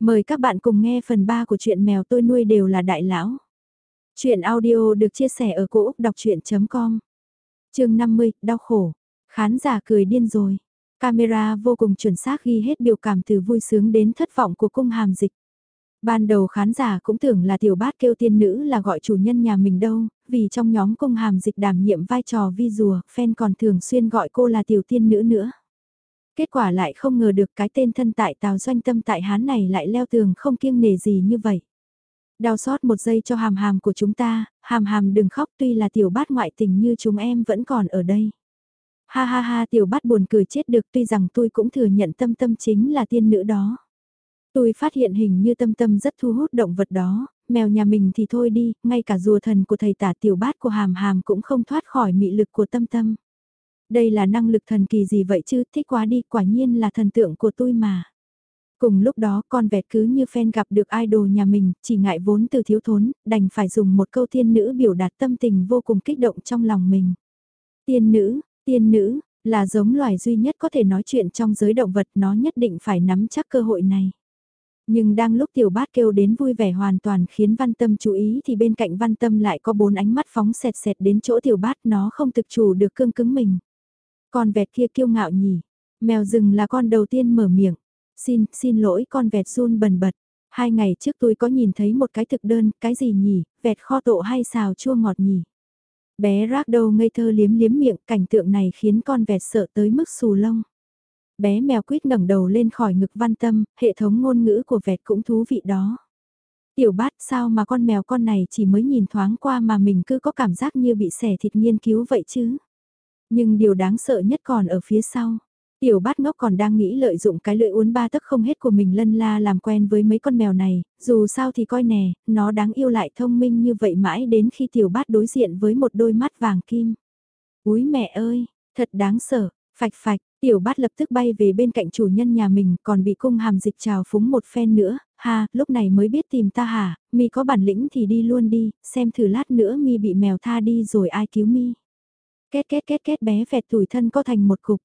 Mời các bạn cùng nghe phần 3 của truyện mèo tôi nuôi đều là đại lão. Chuyện audio được chia sẻ ở cỗ đọc chuyện.com Trường 50, đau khổ. Khán giả cười điên rồi. Camera vô cùng chuẩn xác ghi hết biểu cảm từ vui sướng đến thất vọng của cung hàm dịch. Ban đầu khán giả cũng tưởng là tiểu bát kêu tiên nữ là gọi chủ nhân nhà mình đâu, vì trong nhóm cung hàm dịch đảm nhiệm vai trò vi rùa, fan còn thường xuyên gọi cô là tiểu tiên nữ nữa. Kết quả lại không ngờ được cái tên thân tại tào doanh tâm tại hán này lại leo tường không kiêng nề gì như vậy. Đau xót một giây cho hàm hàm của chúng ta, hàm hàm đừng khóc tuy là tiểu bát ngoại tình như chúng em vẫn còn ở đây. Ha ha ha tiểu bát buồn cười chết được tuy rằng tôi cũng thừa nhận tâm tâm chính là tiên nữ đó. Tôi phát hiện hình như tâm tâm rất thu hút động vật đó, mèo nhà mình thì thôi đi, ngay cả rùa thần của thầy tả tiểu bát của hàm hàm cũng không thoát khỏi mị lực của tâm tâm. Đây là năng lực thần kỳ gì vậy chứ, thích quá đi, quả nhiên là thần tượng của tôi mà. Cùng lúc đó con vẹt cứ như fan gặp được idol nhà mình, chỉ ngại vốn từ thiếu thốn, đành phải dùng một câu tiên nữ biểu đạt tâm tình vô cùng kích động trong lòng mình. Tiên nữ, tiên nữ, là giống loài duy nhất có thể nói chuyện trong giới động vật nó nhất định phải nắm chắc cơ hội này. Nhưng đang lúc tiểu bát kêu đến vui vẻ hoàn toàn khiến văn tâm chú ý thì bên cạnh văn tâm lại có bốn ánh mắt phóng xẹt xẹt đến chỗ tiểu bát nó không thực chủ được cương cứng mình. Con vẹt kia kiêu ngạo nhỉ. Mèo rừng là con đầu tiên mở miệng. Xin, xin lỗi con vẹt run bần bật. Hai ngày trước tôi có nhìn thấy một cái thực đơn, cái gì nhỉ, vẹt kho tộ hay xào chua ngọt nhỉ. Bé rác đầu ngây thơ liếm liếm miệng, cảnh tượng này khiến con vẹt sợ tới mức xù lông. Bé mèo quýt ngẩng đầu lên khỏi ngực văn tâm, hệ thống ngôn ngữ của vẹt cũng thú vị đó. Tiểu bát sao mà con mèo con này chỉ mới nhìn thoáng qua mà mình cứ có cảm giác như bị xẻ thịt nghiên cứu vậy chứ. Nhưng điều đáng sợ nhất còn ở phía sau. Tiểu bát ngốc còn đang nghĩ lợi dụng cái lưỡi uốn ba tấc không hết của mình lân la làm quen với mấy con mèo này, dù sao thì coi nè, nó đáng yêu lại thông minh như vậy mãi đến khi tiểu bát đối diện với một đôi mắt vàng kim. Úi mẹ ơi, thật đáng sợ, phạch phạch, tiểu bát lập tức bay về bên cạnh chủ nhân nhà mình còn bị cung hàm dịch trào phúng một phen nữa, ha, lúc này mới biết tìm ta hả, mi có bản lĩnh thì đi luôn đi, xem thử lát nữa mi bị mèo tha đi rồi ai cứu mi. Két két két két bé vẹt tủi thân co thành một cục.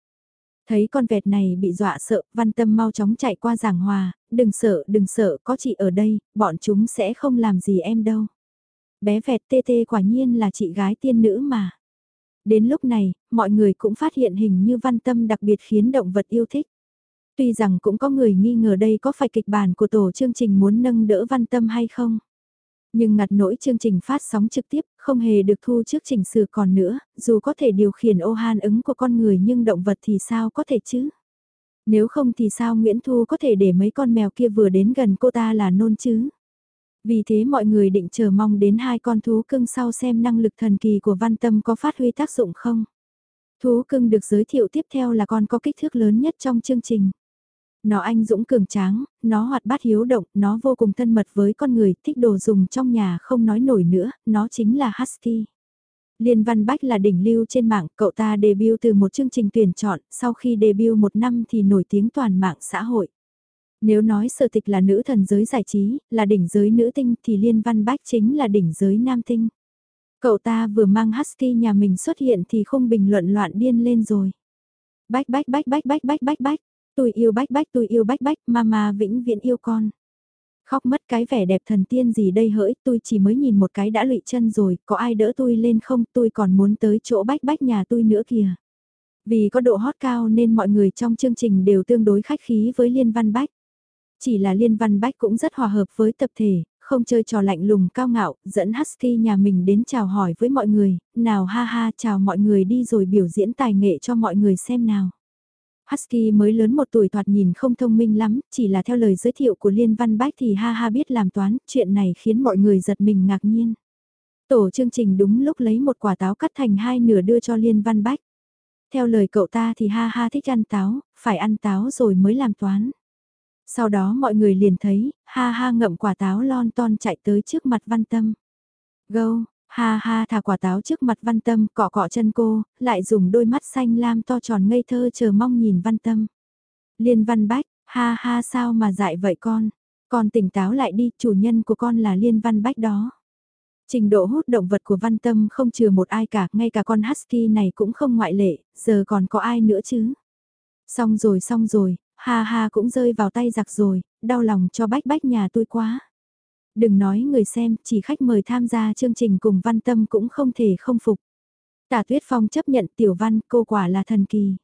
Thấy con vẹt này bị dọa sợ, văn tâm mau chóng chạy qua giảng hòa, đừng sợ, đừng sợ, có chị ở đây, bọn chúng sẽ không làm gì em đâu. Bé vẹt tê tê quả nhiên là chị gái tiên nữ mà. Đến lúc này, mọi người cũng phát hiện hình như văn tâm đặc biệt khiến động vật yêu thích. Tuy rằng cũng có người nghi ngờ đây có phải kịch bản của tổ chương trình muốn nâng đỡ văn tâm hay không. Nhưng ngặt nỗi chương trình phát sóng trực tiếp không hề được thu trước chỉnh sửa còn nữa, dù có thể điều khiển ô han ứng của con người nhưng động vật thì sao có thể chứ? Nếu không thì sao Nguyễn Thu có thể để mấy con mèo kia vừa đến gần cô ta là nôn chứ? Vì thế mọi người định chờ mong đến hai con thú cưng sau xem năng lực thần kỳ của văn tâm có phát huy tác dụng không? Thú cưng được giới thiệu tiếp theo là con có kích thước lớn nhất trong chương trình. Nó anh dũng cường tráng, nó hoạt bát hiếu động, nó vô cùng thân mật với con người, thích đồ dùng trong nhà không nói nổi nữa, nó chính là Husky. Liên Văn Bách là đỉnh lưu trên mạng, cậu ta debut từ một chương trình tuyển chọn, sau khi debut một năm thì nổi tiếng toàn mạng xã hội. Nếu nói sở tịch là nữ thần giới giải trí, là đỉnh giới nữ tinh thì Liên Văn Bách chính là đỉnh giới nam tinh. Cậu ta vừa mang Husky nhà mình xuất hiện thì không bình luận loạn điên lên rồi. Bách bách bách bách bách bách bách bách. Tôi yêu bách bách tôi yêu bách bách, mama vĩnh viễn yêu con. Khóc mất cái vẻ đẹp thần tiên gì đây hỡi, tôi chỉ mới nhìn một cái đã lụy chân rồi, có ai đỡ tôi lên không, tôi còn muốn tới chỗ bách bách nhà tôi nữa kìa. Vì có độ hot cao nên mọi người trong chương trình đều tương đối khách khí với Liên Văn Bách. Chỉ là Liên Văn Bách cũng rất hòa hợp với tập thể, không chơi trò lạnh lùng cao ngạo, dẫn Husky nhà mình đến chào hỏi với mọi người, nào ha ha chào mọi người đi rồi biểu diễn tài nghệ cho mọi người xem nào. Husky mới lớn một tuổi thoạt nhìn không thông minh lắm, chỉ là theo lời giới thiệu của Liên Văn Bách thì ha ha biết làm toán, chuyện này khiến mọi người giật mình ngạc nhiên. Tổ chương trình đúng lúc lấy một quả táo cắt thành hai nửa đưa cho Liên Văn Bách. Theo lời cậu ta thì ha ha thích ăn táo, phải ăn táo rồi mới làm toán. Sau đó mọi người liền thấy, ha ha ngậm quả táo lon ton chạy tới trước mặt văn tâm. Gâu, Ha ha thả quả táo trước mặt văn tâm cọ cọ chân cô, lại dùng đôi mắt xanh lam to tròn ngây thơ chờ mong nhìn văn tâm. Liên văn bách, ha ha sao mà dại vậy con, con tỉnh táo lại đi, chủ nhân của con là liên văn bách đó. Trình độ hút động vật của văn tâm không chừa một ai cả, ngay cả con husky này cũng không ngoại lệ, giờ còn có ai nữa chứ. Xong rồi xong rồi, ha ha cũng rơi vào tay giặc rồi, đau lòng cho bách bách nhà tôi quá. Đừng nói người xem, chỉ khách mời tham gia chương trình cùng văn tâm cũng không thể không phục. Tả Tuyết Phong chấp nhận tiểu văn, cô quả là thần kỳ.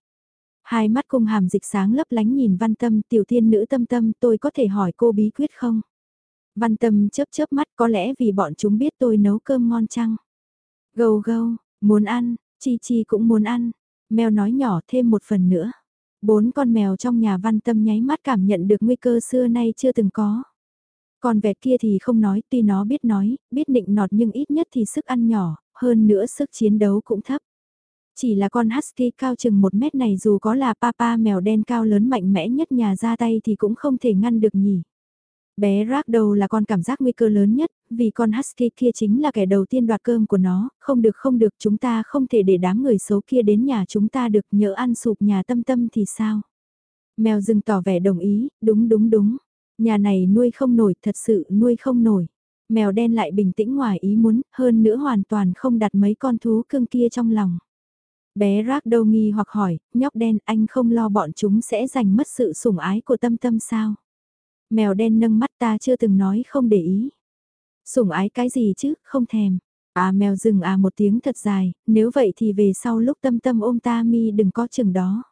Hai mắt cung hàm dịch sáng lấp lánh nhìn văn tâm, tiểu thiên nữ tâm tâm, tôi có thể hỏi cô bí quyết không? Văn tâm chớp chớp mắt có lẽ vì bọn chúng biết tôi nấu cơm ngon chăng? Gâu gâu, muốn ăn, chi chi cũng muốn ăn. Mèo nói nhỏ thêm một phần nữa. Bốn con mèo trong nhà văn tâm nháy mắt cảm nhận được nguy cơ xưa nay chưa từng có. Còn vẹt kia thì không nói, tuy nó biết nói, biết nịnh nọt nhưng ít nhất thì sức ăn nhỏ, hơn nữa sức chiến đấu cũng thấp. Chỉ là con husky cao chừng một mét này dù có là papa mèo đen cao lớn mạnh mẽ nhất nhà ra tay thì cũng không thể ngăn được nhỉ. Bé Ragdow là con cảm giác nguy cơ lớn nhất, vì con Husky kia chính là kẻ đầu tiên đoạt cơm của nó, không được không được chúng ta không thể để đám người xấu kia đến nhà chúng ta được nhỡ ăn sụp nhà tâm tâm thì sao. Mèo rừng tỏ vẻ đồng ý, đúng đúng đúng, nhà này nuôi không nổi, thật sự nuôi không nổi. Mèo đen lại bình tĩnh ngoài ý muốn, hơn nữa hoàn toàn không đặt mấy con thú cưng kia trong lòng. Bé rác đâu nghi hoặc hỏi, nhóc đen anh không lo bọn chúng sẽ giành mất sự sủng ái của tâm tâm sao? Mèo đen nâng mắt ta chưa từng nói không để ý. Sủng ái cái gì chứ, không thèm. À mèo rừng à một tiếng thật dài, nếu vậy thì về sau lúc tâm tâm ôm ta mi đừng có chừng đó.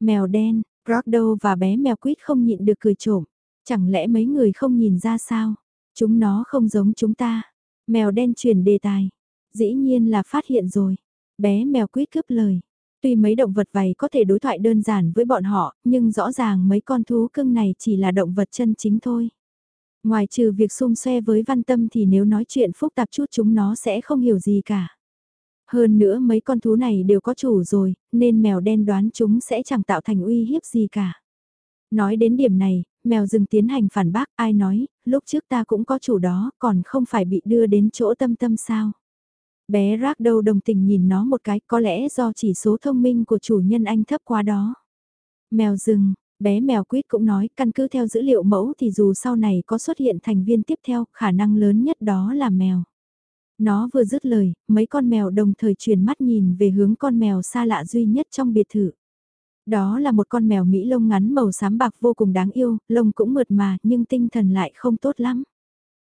Mèo đen, Rocdo và bé mèo quýt không nhịn được cười trộm. Chẳng lẽ mấy người không nhìn ra sao? Chúng nó không giống chúng ta. Mèo đen chuyển đề tài. Dĩ nhiên là phát hiện rồi. Bé mèo quýt cướp lời. Tuy mấy động vật vầy có thể đối thoại đơn giản với bọn họ, nhưng rõ ràng mấy con thú cưng này chỉ là động vật chân chính thôi. Ngoài trừ việc xung xoe với văn tâm thì nếu nói chuyện phức tạp chút chúng nó sẽ không hiểu gì cả. Hơn nữa mấy con thú này đều có chủ rồi, nên mèo đen đoán chúng sẽ chẳng tạo thành uy hiếp gì cả. Nói đến điểm này, mèo rừng tiến hành phản bác ai nói, lúc trước ta cũng có chủ đó, còn không phải bị đưa đến chỗ tâm tâm sao. Bé rác đâu đồng tình nhìn nó một cái có lẽ do chỉ số thông minh của chủ nhân anh thấp quá đó. Mèo rừng, bé mèo quýt cũng nói căn cứ theo dữ liệu mẫu thì dù sau này có xuất hiện thành viên tiếp theo khả năng lớn nhất đó là mèo. Nó vừa dứt lời, mấy con mèo đồng thời chuyển mắt nhìn về hướng con mèo xa lạ duy nhất trong biệt thự. Đó là một con mèo Mỹ lông ngắn màu xám bạc vô cùng đáng yêu, lông cũng mượt mà nhưng tinh thần lại không tốt lắm.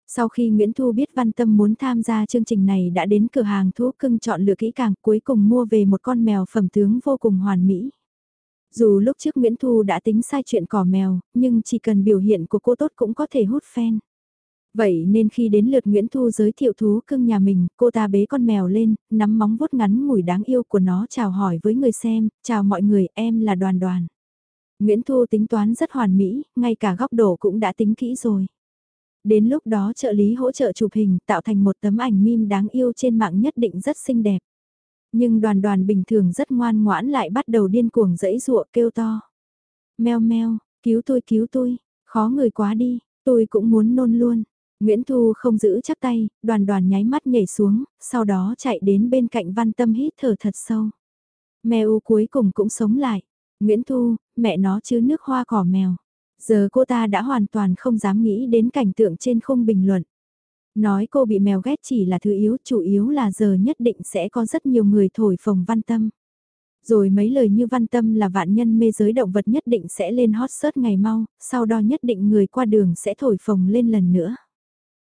Sau khi Nguyễn Thu biết Văn Tâm muốn tham gia chương trình này đã đến cửa hàng thú cưng chọn lựa kỹ càng cuối cùng mua về một con mèo phẩm tướng vô cùng hoàn mỹ. Dù lúc trước Nguyễn Thu đã tính sai chuyện cỏ mèo, nhưng chỉ cần biểu hiện của cô tốt cũng có thể hút fan. Vậy nên khi đến lượt Nguyễn Thu giới thiệu thú cưng nhà mình, cô ta bế con mèo lên, nắm móng vuốt ngắn ngủi đáng yêu của nó chào hỏi với người xem, chào mọi người, em là đoàn đoàn. Nguyễn Thu tính toán rất hoàn mỹ, ngay cả góc độ cũng đã tính kỹ rồi. Đến lúc đó trợ lý hỗ trợ chụp hình tạo thành một tấm ảnh meme đáng yêu trên mạng nhất định rất xinh đẹp. Nhưng đoàn đoàn bình thường rất ngoan ngoãn lại bắt đầu điên cuồng dẫy dụa kêu to. Mèo meo, cứu tôi cứu tôi, khó người quá đi, tôi cũng muốn nôn luôn. Nguyễn Thu không giữ chắc tay, đoàn đoàn nháy mắt nhảy xuống, sau đó chạy đến bên cạnh văn tâm hít thở thật sâu. Mèo cuối cùng cũng sống lại. Nguyễn Thu, mẹ nó chứ nước hoa cỏ mèo. Giờ cô ta đã hoàn toàn không dám nghĩ đến cảnh tượng trên không bình luận. Nói cô bị mèo ghét chỉ là thứ yếu, chủ yếu là giờ nhất định sẽ có rất nhiều người thổi phồng văn tâm. Rồi mấy lời như văn tâm là vạn nhân mê giới động vật nhất định sẽ lên hot search ngày mau, sau đó nhất định người qua đường sẽ thổi phồng lên lần nữa.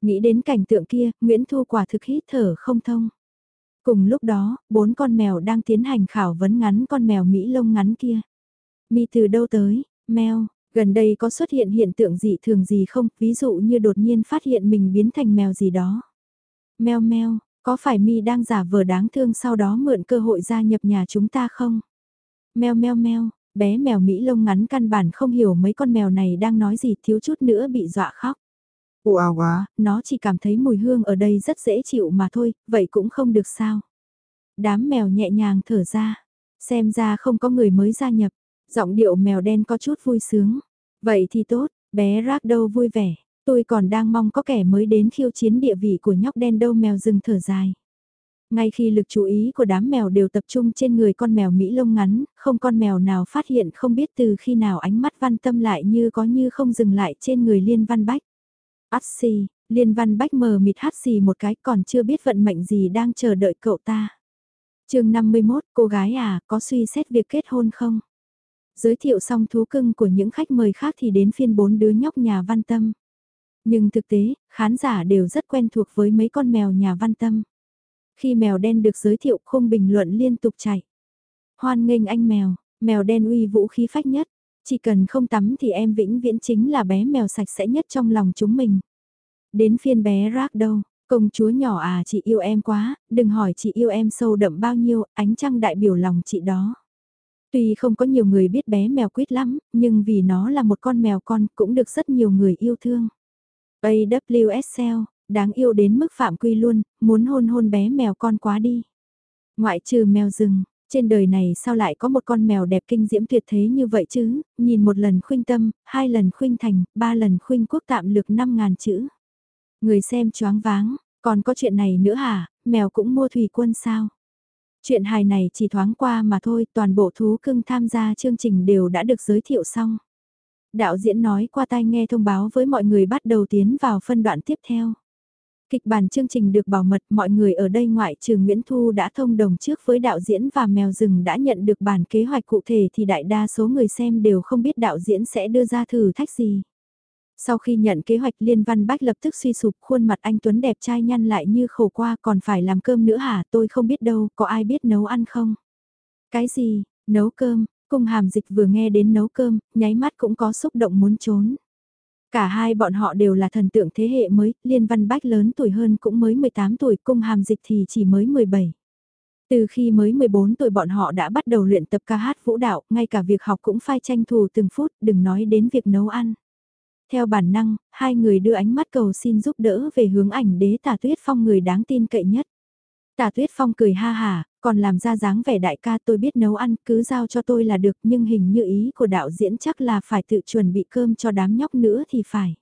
Nghĩ đến cảnh tượng kia, Nguyễn Thu quả thực hít thở không thông. Cùng lúc đó, bốn con mèo đang tiến hành khảo vấn ngắn con mèo Mỹ lông ngắn kia. Mi từ đâu tới, mèo, Gần đây có xuất hiện hiện tượng gì thường gì không, ví dụ như đột nhiên phát hiện mình biến thành mèo gì đó. Mèo mèo, có phải mi đang giả vờ đáng thương sau đó mượn cơ hội gia nhập nhà chúng ta không? Mèo mèo mèo, bé mèo Mỹ lông ngắn căn bản không hiểu mấy con mèo này đang nói gì thiếu chút nữa bị dọa khóc. Wow quá, nó chỉ cảm thấy mùi hương ở đây rất dễ chịu mà thôi, vậy cũng không được sao. Đám mèo nhẹ nhàng thở ra, xem ra không có người mới gia nhập, Giọng điệu mèo đen có chút vui sướng. Vậy thì tốt, bé rác đâu vui vẻ. Tôi còn đang mong có kẻ mới đến khiêu chiến địa vị của nhóc đen đâu mèo rừng thở dài. Ngay khi lực chú ý của đám mèo đều tập trung trên người con mèo Mỹ lông ngắn, không con mèo nào phát hiện không biết từ khi nào ánh mắt văn tâm lại như có như không dừng lại trên người liên văn bách. Át xì, liên văn bách mờ mịt hát xì một cái còn chưa biết vận mệnh gì đang chờ đợi cậu ta. chương 51, cô gái à, có suy xét việc kết hôn không? Giới thiệu xong thú cưng của những khách mời khác thì đến phiên bốn đứa nhóc nhà văn tâm. Nhưng thực tế, khán giả đều rất quen thuộc với mấy con mèo nhà văn tâm. Khi mèo đen được giới thiệu khung bình luận liên tục chạy. Hoan nghênh anh mèo, mèo đen uy vũ khí phách nhất. Chỉ cần không tắm thì em vĩnh viễn chính là bé mèo sạch sẽ nhất trong lòng chúng mình. Đến phiên bé rác đâu, công chúa nhỏ à chị yêu em quá, đừng hỏi chị yêu em sâu đậm bao nhiêu, ánh trăng đại biểu lòng chị đó. Tuy không có nhiều người biết bé mèo quýt lắm, nhưng vì nó là một con mèo con cũng được rất nhiều người yêu thương. AWSL, đáng yêu đến mức phạm quy luôn, muốn hôn hôn bé mèo con quá đi. Ngoại trừ mèo rừng, trên đời này sao lại có một con mèo đẹp kinh diễm tuyệt thế như vậy chứ, nhìn một lần khuynh tâm, hai lần khuynh thành, ba lần khuynh quốc tạm lược 5.000 chữ. Người xem choáng váng, còn có chuyện này nữa hả, mèo cũng mua thủy quân sao? Chuyện hài này chỉ thoáng qua mà thôi, toàn bộ thú cưng tham gia chương trình đều đã được giới thiệu xong. Đạo diễn nói qua tai nghe thông báo với mọi người bắt đầu tiến vào phân đoạn tiếp theo. Kịch bản chương trình được bảo mật, mọi người ở đây ngoại trừ Nguyễn Thu đã thông đồng trước với đạo diễn và Mèo Rừng đã nhận được bản kế hoạch cụ thể thì đại đa số người xem đều không biết đạo diễn sẽ đưa ra thử thách gì. Sau khi nhận kế hoạch Liên Văn Bách lập tức suy sụp khuôn mặt anh Tuấn đẹp trai nhăn lại như khổ qua còn phải làm cơm nữa hả tôi không biết đâu, có ai biết nấu ăn không? Cái gì, nấu cơm, cung hàm dịch vừa nghe đến nấu cơm, nháy mắt cũng có xúc động muốn trốn. Cả hai bọn họ đều là thần tượng thế hệ mới, Liên Văn Bách lớn tuổi hơn cũng mới 18 tuổi, cung hàm dịch thì chỉ mới 17. Từ khi mới 14 tuổi bọn họ đã bắt đầu luyện tập ca hát vũ đạo, ngay cả việc học cũng phải tranh thủ từng phút, đừng nói đến việc nấu ăn. Theo bản năng, hai người đưa ánh mắt cầu xin giúp đỡ về hướng ảnh đế tả tuyết phong người đáng tin cậy nhất. Tả tuyết phong cười ha hà, còn làm ra dáng vẻ đại ca tôi biết nấu ăn cứ giao cho tôi là được nhưng hình như ý của đạo diễn chắc là phải tự chuẩn bị cơm cho đám nhóc nữa thì phải.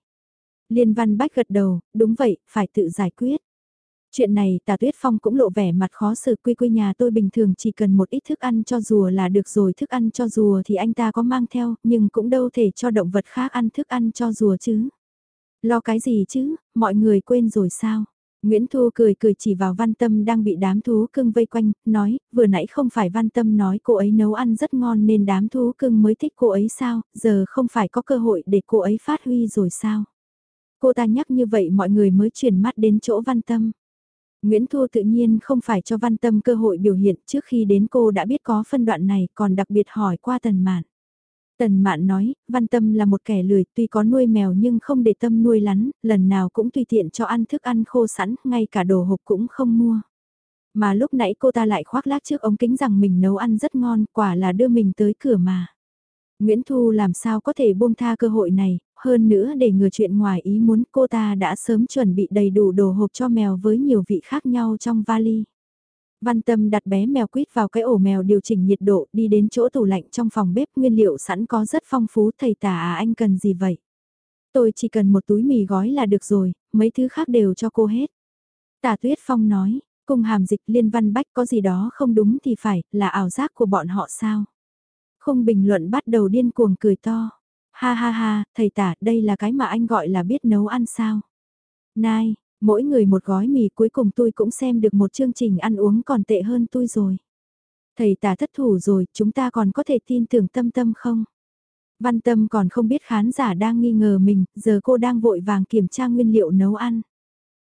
Liên văn bách gật đầu, đúng vậy, phải tự giải quyết. Chuyện này tà tuyết phong cũng lộ vẻ mặt khó xử quy quy nhà tôi bình thường chỉ cần một ít thức ăn cho rùa là được rồi thức ăn cho rùa thì anh ta có mang theo nhưng cũng đâu thể cho động vật khác ăn thức ăn cho rùa chứ. Lo cái gì chứ, mọi người quên rồi sao? Nguyễn Thu cười cười chỉ vào Văn Tâm đang bị đám thú cưng vây quanh, nói, vừa nãy không phải Văn Tâm nói cô ấy nấu ăn rất ngon nên đám thú cưng mới thích cô ấy sao, giờ không phải có cơ hội để cô ấy phát huy rồi sao. Cô ta nhắc như vậy mọi người mới chuyển mắt đến chỗ Văn Tâm. Nguyễn Thu tự nhiên không phải cho Văn Tâm cơ hội biểu hiện trước khi đến cô đã biết có phân đoạn này còn đặc biệt hỏi qua Tần Mạn. Tần Mạn nói, Văn Tâm là một kẻ lười, tuy có nuôi mèo nhưng không để tâm nuôi lắn, lần nào cũng tùy tiện cho ăn thức ăn khô sẵn, ngay cả đồ hộp cũng không mua. Mà lúc nãy cô ta lại khoác lác trước ống kính rằng mình nấu ăn rất ngon, quả là đưa mình tới cửa mà. Nguyễn Thu làm sao có thể buông tha cơ hội này, hơn nữa để ngừa chuyện ngoài ý muốn cô ta đã sớm chuẩn bị đầy đủ đồ hộp cho mèo với nhiều vị khác nhau trong vali. Văn Tâm đặt bé mèo quýt vào cái ổ mèo điều chỉnh nhiệt độ đi đến chỗ tủ lạnh trong phòng bếp nguyên liệu sẵn có rất phong phú thầy tả à anh cần gì vậy? Tôi chỉ cần một túi mì gói là được rồi, mấy thứ khác đều cho cô hết. Tả Tuyết Phong nói, cung hàm dịch liên văn bách có gì đó không đúng thì phải, là ảo giác của bọn họ sao? Không bình luận bắt đầu điên cuồng cười to. Ha ha ha, thầy tả, đây là cái mà anh gọi là biết nấu ăn sao? Nai, mỗi người một gói mì cuối cùng tôi cũng xem được một chương trình ăn uống còn tệ hơn tôi rồi. Thầy tả thất thủ rồi, chúng ta còn có thể tin tưởng tâm tâm không? Văn tâm còn không biết khán giả đang nghi ngờ mình, giờ cô đang vội vàng kiểm tra nguyên liệu nấu ăn.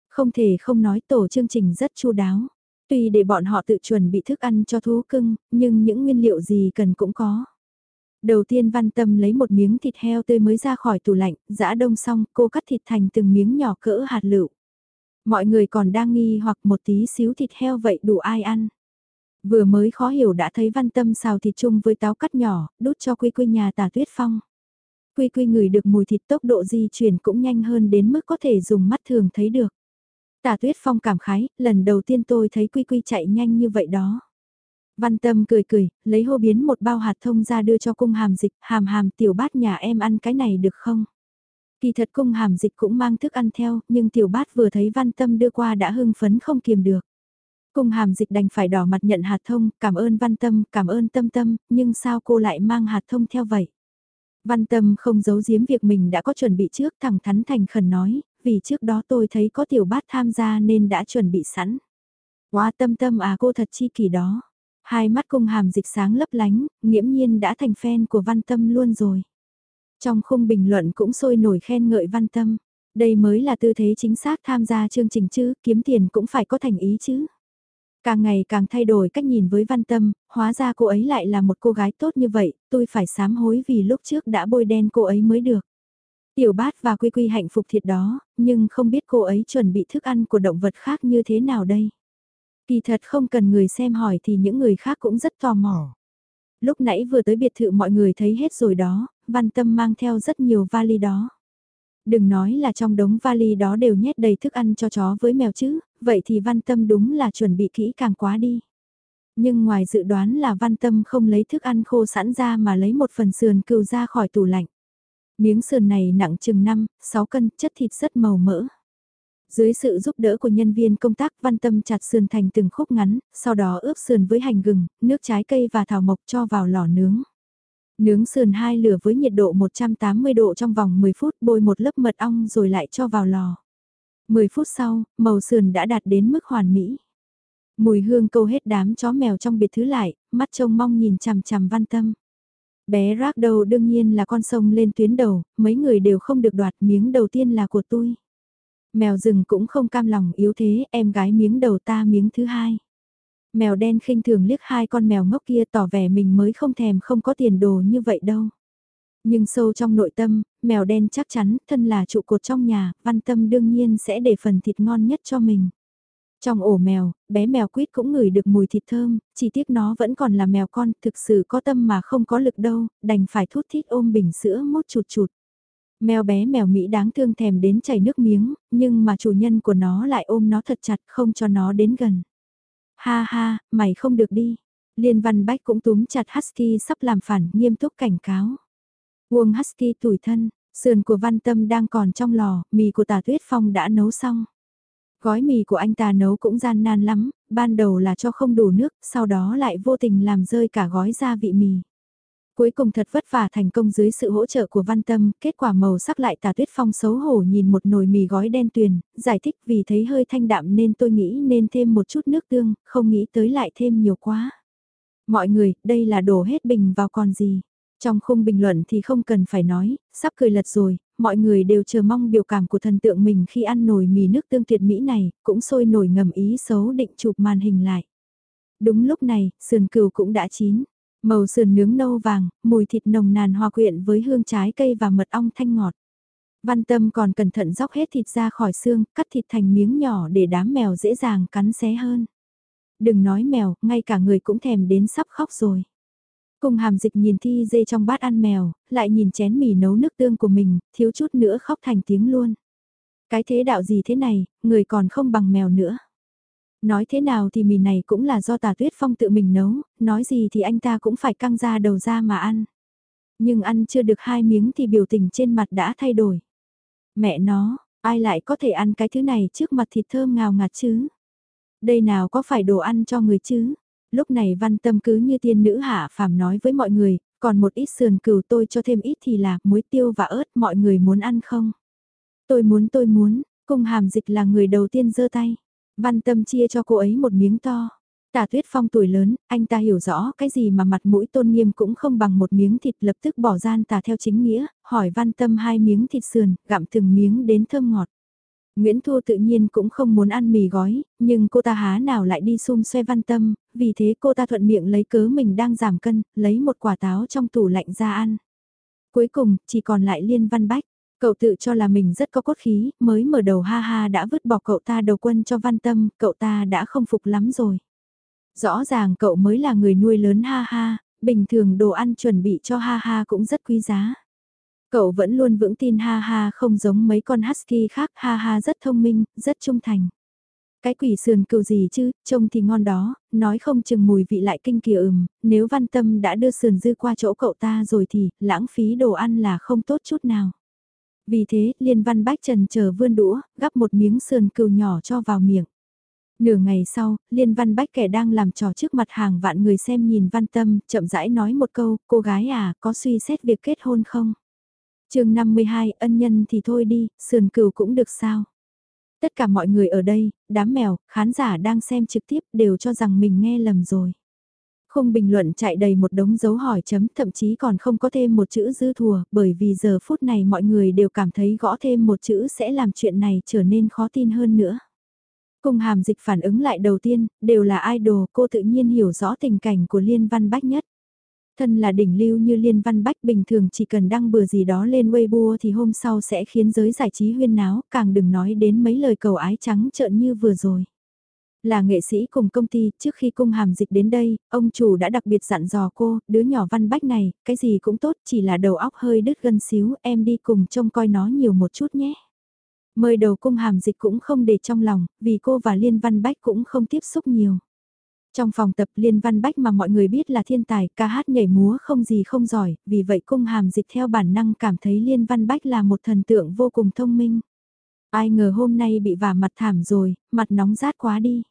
Không thể không nói tổ chương trình rất chu đáo. Tuy để bọn họ tự chuẩn bị thức ăn cho thú cưng, nhưng những nguyên liệu gì cần cũng có. Đầu tiên văn tâm lấy một miếng thịt heo tươi mới ra khỏi tủ lạnh, giã đông xong cô cắt thịt thành từng miếng nhỏ cỡ hạt lựu. Mọi người còn đang nghi hoặc một tí xíu thịt heo vậy đủ ai ăn. Vừa mới khó hiểu đã thấy văn tâm xào thịt chung với táo cắt nhỏ, đút cho quy quy nhà tà tuyết phong. Quy quy ngửi được mùi thịt tốc độ di chuyển cũng nhanh hơn đến mức có thể dùng mắt thường thấy được. Tà tuyết phong cảm khái, lần đầu tiên tôi thấy quy quy chạy nhanh như vậy đó. Văn tâm cười cười, lấy hô biến một bao hạt thông ra đưa cho cung hàm dịch, hàm hàm tiểu bát nhà em ăn cái này được không? Kỳ thật cung hàm dịch cũng mang thức ăn theo, nhưng tiểu bát vừa thấy văn tâm đưa qua đã hưng phấn không kiềm được. Cung hàm dịch đành phải đỏ mặt nhận hạt thông, cảm ơn văn tâm, cảm ơn tâm tâm, nhưng sao cô lại mang hạt thông theo vậy? Văn tâm không giấu giếm việc mình đã có chuẩn bị trước thẳng thắn thành khẩn nói, vì trước đó tôi thấy có tiểu bát tham gia nên đã chuẩn bị sẵn. Quá tâm tâm à cô thật chi kỳ đó. Hai mắt cung hàm dịch sáng lấp lánh, nghiễm nhiên đã thành fan của văn tâm luôn rồi. Trong khung bình luận cũng sôi nổi khen ngợi văn tâm. Đây mới là tư thế chính xác tham gia chương trình chứ, kiếm tiền cũng phải có thành ý chứ. Càng ngày càng thay đổi cách nhìn với văn tâm, hóa ra cô ấy lại là một cô gái tốt như vậy, tôi phải sám hối vì lúc trước đã bôi đen cô ấy mới được. Tiểu bát và quy quy hạnh phục thiệt đó, nhưng không biết cô ấy chuẩn bị thức ăn của động vật khác như thế nào đây. Kỳ thật không cần người xem hỏi thì những người khác cũng rất tò mò. Lúc nãy vừa tới biệt thự mọi người thấy hết rồi đó, văn tâm mang theo rất nhiều vali đó. Đừng nói là trong đống vali đó đều nhét đầy thức ăn cho chó với mèo chứ, vậy thì văn tâm đúng là chuẩn bị kỹ càng quá đi. Nhưng ngoài dự đoán là văn tâm không lấy thức ăn khô sẵn ra mà lấy một phần sườn cừu ra khỏi tủ lạnh. Miếng sườn này nặng chừng 5, 6 cân, chất thịt rất màu mỡ. Dưới sự giúp đỡ của nhân viên công tác văn tâm chặt sườn thành từng khúc ngắn, sau đó ướp sườn với hành gừng, nước trái cây và thảo mộc cho vào lò nướng. Nướng sườn hai lửa với nhiệt độ 180 độ trong vòng 10 phút bôi một lớp mật ong rồi lại cho vào lò. 10 phút sau, màu sườn đã đạt đến mức hoàn mỹ. Mùi hương câu hết đám chó mèo trong biệt thứ lại, mắt trông mong nhìn chằm chằm văn tâm. Bé rác đầu đương nhiên là con sông lên tuyến đầu, mấy người đều không được đoạt miếng đầu tiên là của tôi. Mèo rừng cũng không cam lòng yếu thế, em gái miếng đầu ta miếng thứ hai. Mèo đen khinh thường liếc hai con mèo ngốc kia tỏ vẻ mình mới không thèm không có tiền đồ như vậy đâu. Nhưng sâu trong nội tâm, mèo đen chắc chắn, thân là trụ cột trong nhà, văn tâm đương nhiên sẽ để phần thịt ngon nhất cho mình. Trong ổ mèo, bé mèo quýt cũng ngửi được mùi thịt thơm, chỉ tiếc nó vẫn còn là mèo con, thực sự có tâm mà không có lực đâu, đành phải thút thít ôm bình sữa mốt chụt chụt. Mèo bé mèo Mỹ đáng thương thèm đến chảy nước miếng, nhưng mà chủ nhân của nó lại ôm nó thật chặt không cho nó đến gần. Ha ha, mày không được đi. Liên Văn Bách cũng túm chặt Husky sắp làm phản, nghiêm túc cảnh cáo. Uông Husky tủi thân, sườn của Văn Tâm đang còn trong lò, mì của Tà Tuyết Phong đã nấu xong. Gói mì của anh ta nấu cũng gian nan lắm, ban đầu là cho không đủ nước, sau đó lại vô tình làm rơi cả gói gia vị mì. Cuối cùng thật vất vả thành công dưới sự hỗ trợ của văn tâm, kết quả màu sắc lại tà tuyết phong xấu hổ nhìn một nồi mì gói đen tuyền, giải thích vì thấy hơi thanh đạm nên tôi nghĩ nên thêm một chút nước tương, không nghĩ tới lại thêm nhiều quá. Mọi người, đây là đổ hết bình vào còn gì. Trong khung bình luận thì không cần phải nói, sắp cười lật rồi, mọi người đều chờ mong biểu cảm của thần tượng mình khi ăn nồi mì nước tương tuyệt mỹ này, cũng sôi nổi ngầm ý xấu định chụp màn hình lại. Đúng lúc này, sườn cừu cũng đã chín. Màu sườn nướng nâu vàng, mùi thịt nồng nàn hòa quyện với hương trái cây và mật ong thanh ngọt. Văn Tâm còn cẩn thận róc hết thịt ra khỏi xương, cắt thịt thành miếng nhỏ để đám mèo dễ dàng cắn xé hơn. Đừng nói mèo, ngay cả người cũng thèm đến sắp khóc rồi. Cùng hàm dịch nhìn thi dê trong bát ăn mèo, lại nhìn chén mì nấu nước tương của mình, thiếu chút nữa khóc thành tiếng luôn. Cái thế đạo gì thế này, người còn không bằng mèo nữa. Nói thế nào thì mì này cũng là do tà tuyết phong tự mình nấu, nói gì thì anh ta cũng phải căng ra đầu ra mà ăn. Nhưng ăn chưa được hai miếng thì biểu tình trên mặt đã thay đổi. Mẹ nó, ai lại có thể ăn cái thứ này trước mặt thịt thơm ngào ngạt chứ? Đây nào có phải đồ ăn cho người chứ? Lúc này văn tâm cứ như tiên nữ hạ phàm nói với mọi người, còn một ít sườn cừu tôi cho thêm ít thì là muối tiêu và ớt mọi người muốn ăn không? Tôi muốn tôi muốn, cung hàm dịch là người đầu tiên giơ tay. Văn tâm chia cho cô ấy một miếng to. Tả tuyết phong tuổi lớn, anh ta hiểu rõ cái gì mà mặt mũi tôn nghiêm cũng không bằng một miếng thịt lập tức bỏ gian tà theo chính nghĩa, hỏi văn tâm hai miếng thịt sườn, gặm từng miếng đến thơm ngọt. Nguyễn Thu tự nhiên cũng không muốn ăn mì gói, nhưng cô ta há nào lại đi xung xoe văn tâm, vì thế cô ta thuận miệng lấy cớ mình đang giảm cân, lấy một quả táo trong tủ lạnh ra ăn. Cuối cùng, chỉ còn lại Liên Văn Bách. Cậu tự cho là mình rất có cốt khí, mới mở đầu ha ha đã vứt bỏ cậu ta đầu quân cho văn tâm, cậu ta đã không phục lắm rồi. Rõ ràng cậu mới là người nuôi lớn ha ha, bình thường đồ ăn chuẩn bị cho ha ha cũng rất quý giá. Cậu vẫn luôn vững tin ha ha không giống mấy con husky khác, ha ha rất thông minh, rất trung thành. Cái quỷ sườn cừu gì chứ, trông thì ngon đó, nói không chừng mùi vị lại kinh kìa ừm, nếu văn tâm đã đưa sườn dư qua chỗ cậu ta rồi thì, lãng phí đồ ăn là không tốt chút nào. Vì thế, Liên Văn Bách Trần chờ vươn đũa, gắp một miếng sườn cừu nhỏ cho vào miệng. Nửa ngày sau, Liên Văn Bách kẻ đang làm trò trước mặt hàng vạn người xem nhìn Văn Tâm, chậm rãi nói một câu, cô gái à, có suy xét việc kết hôn không? chương 52, ân nhân thì thôi đi, sườn cừu cũng được sao? Tất cả mọi người ở đây, đám mèo, khán giả đang xem trực tiếp đều cho rằng mình nghe lầm rồi. Không bình luận chạy đầy một đống dấu hỏi chấm thậm chí còn không có thêm một chữ dư thùa bởi vì giờ phút này mọi người đều cảm thấy gõ thêm một chữ sẽ làm chuyện này trở nên khó tin hơn nữa. cùng hàm dịch phản ứng lại đầu tiên, đều là idol, cô tự nhiên hiểu rõ tình cảnh của Liên Văn Bách nhất. Thân là đỉnh lưu như Liên Văn Bách bình thường chỉ cần đăng bừa gì đó lên Weibo thì hôm sau sẽ khiến giới giải trí huyên náo, càng đừng nói đến mấy lời cầu ái trắng trợn như vừa rồi. Là nghệ sĩ cùng công ty, trước khi cung hàm dịch đến đây, ông chủ đã đặc biệt dặn dò cô, đứa nhỏ Văn Bách này, cái gì cũng tốt, chỉ là đầu óc hơi đứt gân xíu, em đi cùng trông coi nó nhiều một chút nhé. Mời đầu cung hàm dịch cũng không để trong lòng, vì cô và Liên Văn Bách cũng không tiếp xúc nhiều. Trong phòng tập Liên Văn Bách mà mọi người biết là thiên tài, ca hát nhảy múa không gì không giỏi, vì vậy cung hàm dịch theo bản năng cảm thấy Liên Văn Bách là một thần tượng vô cùng thông minh. Ai ngờ hôm nay bị vả mặt thảm rồi, mặt nóng rát quá đi.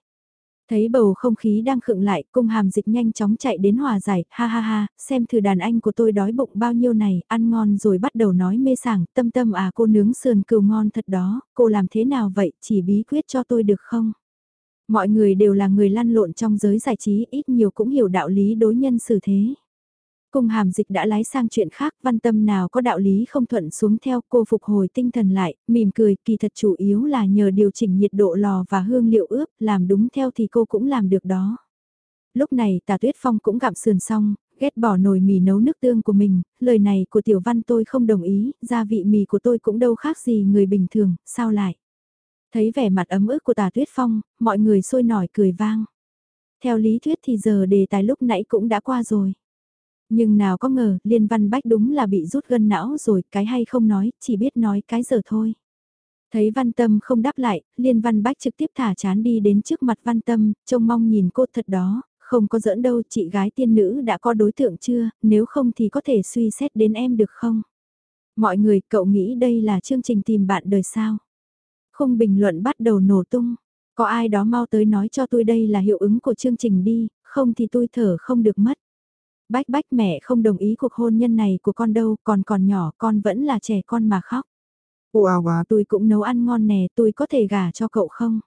Thấy bầu không khí đang khựng lại, cung hàm dịch nhanh chóng chạy đến hòa giải, ha ha ha, xem thử đàn anh của tôi đói bụng bao nhiêu này, ăn ngon rồi bắt đầu nói mê sảng, tâm tâm à cô nướng sườn cừu ngon thật đó, cô làm thế nào vậy, chỉ bí quyết cho tôi được không? Mọi người đều là người lăn lộn trong giới giải trí, ít nhiều cũng hiểu đạo lý đối nhân xử thế. Cung hàm dịch đã lái sang chuyện khác, văn tâm nào có đạo lý không thuận xuống theo cô phục hồi tinh thần lại, mỉm cười, kỳ thật chủ yếu là nhờ điều chỉnh nhiệt độ lò và hương liệu ướp, làm đúng theo thì cô cũng làm được đó. Lúc này tà tuyết phong cũng gặm sườn xong, ghét bỏ nồi mì nấu nước tương của mình, lời này của tiểu văn tôi không đồng ý, gia vị mì của tôi cũng đâu khác gì người bình thường, sao lại? Thấy vẻ mặt ấm ức của tà tuyết phong, mọi người sôi nổi cười vang. Theo lý thuyết thì giờ đề tài lúc nãy cũng đã qua rồi. Nhưng nào có ngờ, Liên Văn Bách đúng là bị rút gân não rồi, cái hay không nói, chỉ biết nói cái giờ thôi. Thấy Văn Tâm không đáp lại, Liên Văn Bách trực tiếp thả chán đi đến trước mặt Văn Tâm, trông mong nhìn cô thật đó, không có giỡn đâu, chị gái tiên nữ đã có đối tượng chưa, nếu không thì có thể suy xét đến em được không? Mọi người, cậu nghĩ đây là chương trình tìm bạn đời sao? Không bình luận bắt đầu nổ tung. Có ai đó mau tới nói cho tôi đây là hiệu ứng của chương trình đi, không thì tôi thở không được mất. Bách bách mẹ không đồng ý cuộc hôn nhân này của con đâu, còn còn nhỏ con vẫn là trẻ con mà khóc. Wow, wow. tôi cũng nấu ăn ngon nè, tôi có thể gả cho cậu không?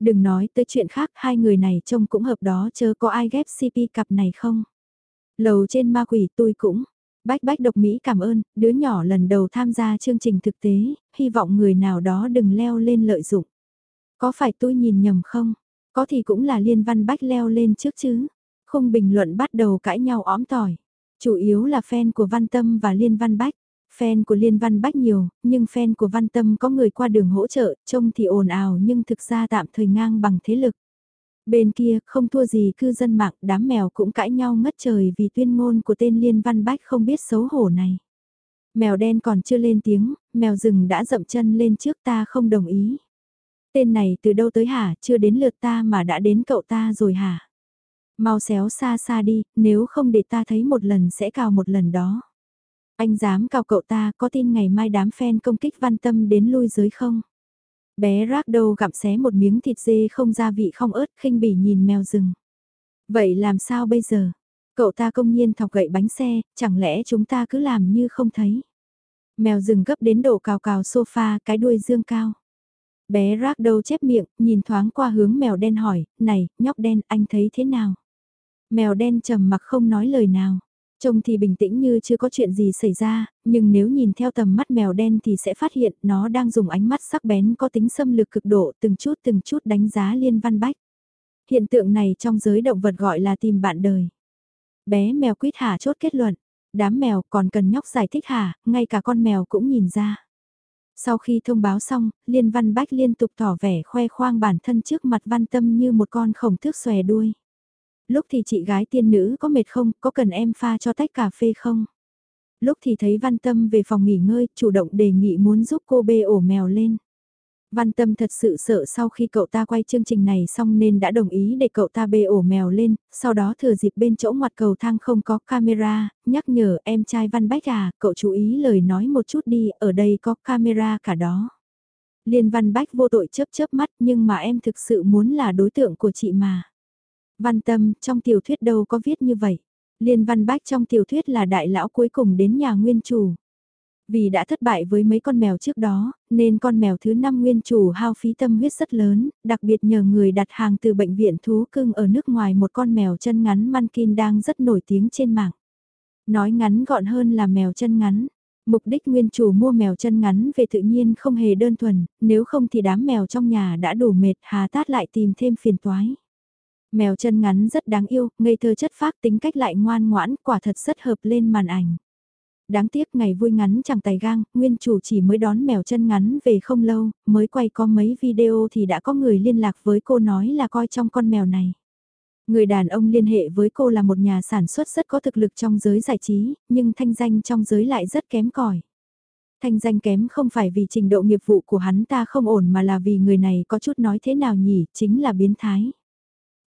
Đừng nói tới chuyện khác, hai người này trông cũng hợp đó chớ có ai ghép CP cặp này không? Lầu trên ma quỷ tôi cũng. Bách bách độc Mỹ cảm ơn, đứa nhỏ lần đầu tham gia chương trình thực tế, hy vọng người nào đó đừng leo lên lợi dụng. Có phải tôi nhìn nhầm không? Có thì cũng là liên văn bách leo lên trước chứ. Không bình luận bắt đầu cãi nhau óm tỏi. Chủ yếu là fan của Văn Tâm và Liên Văn Bách. Fan của Liên Văn Bách nhiều, nhưng fan của Văn Tâm có người qua đường hỗ trợ, trông thì ồn ào nhưng thực ra tạm thời ngang bằng thế lực. Bên kia, không thua gì cư dân mạng, đám mèo cũng cãi nhau ngất trời vì tuyên ngôn của tên Liên Văn Bách không biết xấu hổ này. Mèo đen còn chưa lên tiếng, mèo rừng đã dậm chân lên trước ta không đồng ý. Tên này từ đâu tới hả, chưa đến lượt ta mà đã đến cậu ta rồi hả? Mau xéo xa xa đi, nếu không để ta thấy một lần sẽ cào một lần đó. Anh dám cào cậu ta có tin ngày mai đám fan công kích văn tâm đến lui dưới không? Bé rác đầu gặm xé một miếng thịt dê không gia vị không ớt khinh bỉ nhìn mèo rừng. Vậy làm sao bây giờ? Cậu ta công nhiên thọc gậy bánh xe, chẳng lẽ chúng ta cứ làm như không thấy? Mèo rừng gấp đến độ cào cào sofa cái đuôi dương cao. Bé rác đầu chép miệng, nhìn thoáng qua hướng mèo đen hỏi, này, nhóc đen, anh thấy thế nào? Mèo đen trầm mặc không nói lời nào. Trông thì bình tĩnh như chưa có chuyện gì xảy ra, nhưng nếu nhìn theo tầm mắt mèo đen thì sẽ phát hiện nó đang dùng ánh mắt sắc bén có tính xâm lược cực độ từng chút từng chút đánh giá liên văn bách. Hiện tượng này trong giới động vật gọi là tìm bạn đời. Bé mèo quýt hả chốt kết luận, đám mèo còn cần nhóc giải thích hả, ngay cả con mèo cũng nhìn ra. Sau khi thông báo xong, Liên Văn Bách liên tục tỏ vẻ khoe khoang bản thân trước mặt Văn Tâm như một con khổng thước xòe đuôi. Lúc thì chị gái tiên nữ có mệt không, có cần em pha cho tách cà phê không? Lúc thì thấy Văn Tâm về phòng nghỉ ngơi, chủ động đề nghị muốn giúp cô bê ổ mèo lên. Văn Tâm thật sự sợ sau khi cậu ta quay chương trình này xong nên đã đồng ý để cậu ta bê ổ mèo lên, sau đó thừa dịp bên chỗ ngoặt cầu thang không có camera, nhắc nhở em trai Văn Bách à, cậu chú ý lời nói một chút đi, ở đây có camera cả đó. Liên Văn Bách vô tội chớp chớp mắt nhưng mà em thực sự muốn là đối tượng của chị mà. Văn tâm, trong tiểu thuyết đâu có viết như vậy. Liên văn bách trong tiểu thuyết là đại lão cuối cùng đến nhà nguyên chủ. Vì đã thất bại với mấy con mèo trước đó, nên con mèo thứ năm nguyên chủ hao phí tâm huyết rất lớn, đặc biệt nhờ người đặt hàng từ bệnh viện thú cưng ở nước ngoài một con mèo chân ngắn Mankin đang rất nổi tiếng trên mạng. Nói ngắn gọn hơn là mèo chân ngắn. Mục đích nguyên chủ mua mèo chân ngắn về tự nhiên không hề đơn thuần, nếu không thì đám mèo trong nhà đã đủ mệt hà tát lại tìm thêm phiền toái. Mèo chân ngắn rất đáng yêu, ngây thơ chất phác tính cách lại ngoan ngoãn, quả thật rất hợp lên màn ảnh. Đáng tiếc ngày vui ngắn chẳng tài gang, nguyên chủ chỉ mới đón mèo chân ngắn về không lâu, mới quay có mấy video thì đã có người liên lạc với cô nói là coi trong con mèo này. Người đàn ông liên hệ với cô là một nhà sản xuất rất có thực lực trong giới giải trí, nhưng thanh danh trong giới lại rất kém cỏi. Thanh danh kém không phải vì trình độ nghiệp vụ của hắn ta không ổn mà là vì người này có chút nói thế nào nhỉ, chính là biến thái.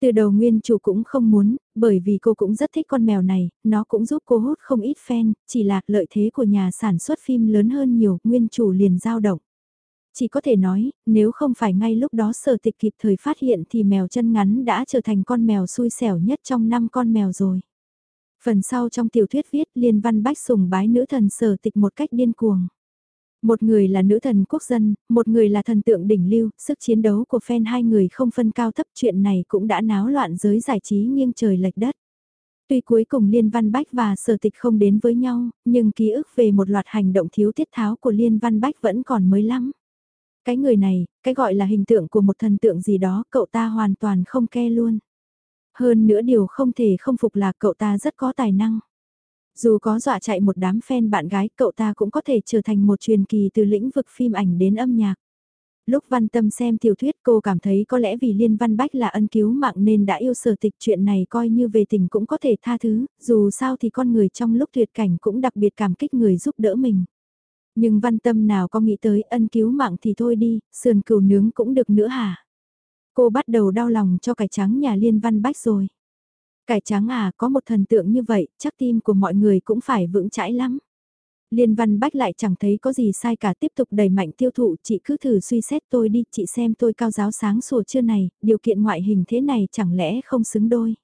Từ đầu nguyên chủ cũng không muốn, bởi vì cô cũng rất thích con mèo này, nó cũng giúp cô hút không ít fan, chỉ là lợi thế của nhà sản xuất phim lớn hơn nhiều, nguyên chủ liền dao động. Chỉ có thể nói, nếu không phải ngay lúc đó sở tịch kịp thời phát hiện thì mèo chân ngắn đã trở thành con mèo xui xẻo nhất trong năm con mèo rồi. Phần sau trong tiểu thuyết viết Liên Văn Bách sùng bái nữ thần sở tịch một cách điên cuồng. Một người là nữ thần quốc dân, một người là thần tượng đỉnh lưu, sức chiến đấu của fan hai người không phân cao thấp chuyện này cũng đã náo loạn giới giải trí nghiêng trời lệch đất. Tuy cuối cùng Liên Văn Bách và Sở Tịch không đến với nhau, nhưng ký ức về một loạt hành động thiếu tiết tháo của Liên Văn Bách vẫn còn mới lắm. Cái người này, cái gọi là hình tượng của một thần tượng gì đó, cậu ta hoàn toàn không ke luôn. Hơn nữa điều không thể không phục là cậu ta rất có tài năng. Dù có dọa chạy một đám fan bạn gái, cậu ta cũng có thể trở thành một truyền kỳ từ lĩnh vực phim ảnh đến âm nhạc. Lúc văn tâm xem tiểu thuyết cô cảm thấy có lẽ vì Liên Văn Bách là ân cứu mạng nên đã yêu sở tịch chuyện này coi như về tình cũng có thể tha thứ, dù sao thì con người trong lúc tuyệt cảnh cũng đặc biệt cảm kích người giúp đỡ mình. Nhưng văn tâm nào có nghĩ tới ân cứu mạng thì thôi đi, sườn cừu nướng cũng được nữa hả? Cô bắt đầu đau lòng cho cải trắng nhà Liên Văn Bách rồi. Cải trắng à, có một thần tượng như vậy, chắc tim của mọi người cũng phải vững chãi lắm. Liên Văn Bách lại chẳng thấy có gì sai cả tiếp tục đẩy mạnh tiêu thụ, chị cứ thử suy xét tôi đi, chị xem tôi cao giáo sáng sủa chưa này, điều kiện ngoại hình thế này chẳng lẽ không xứng đôi.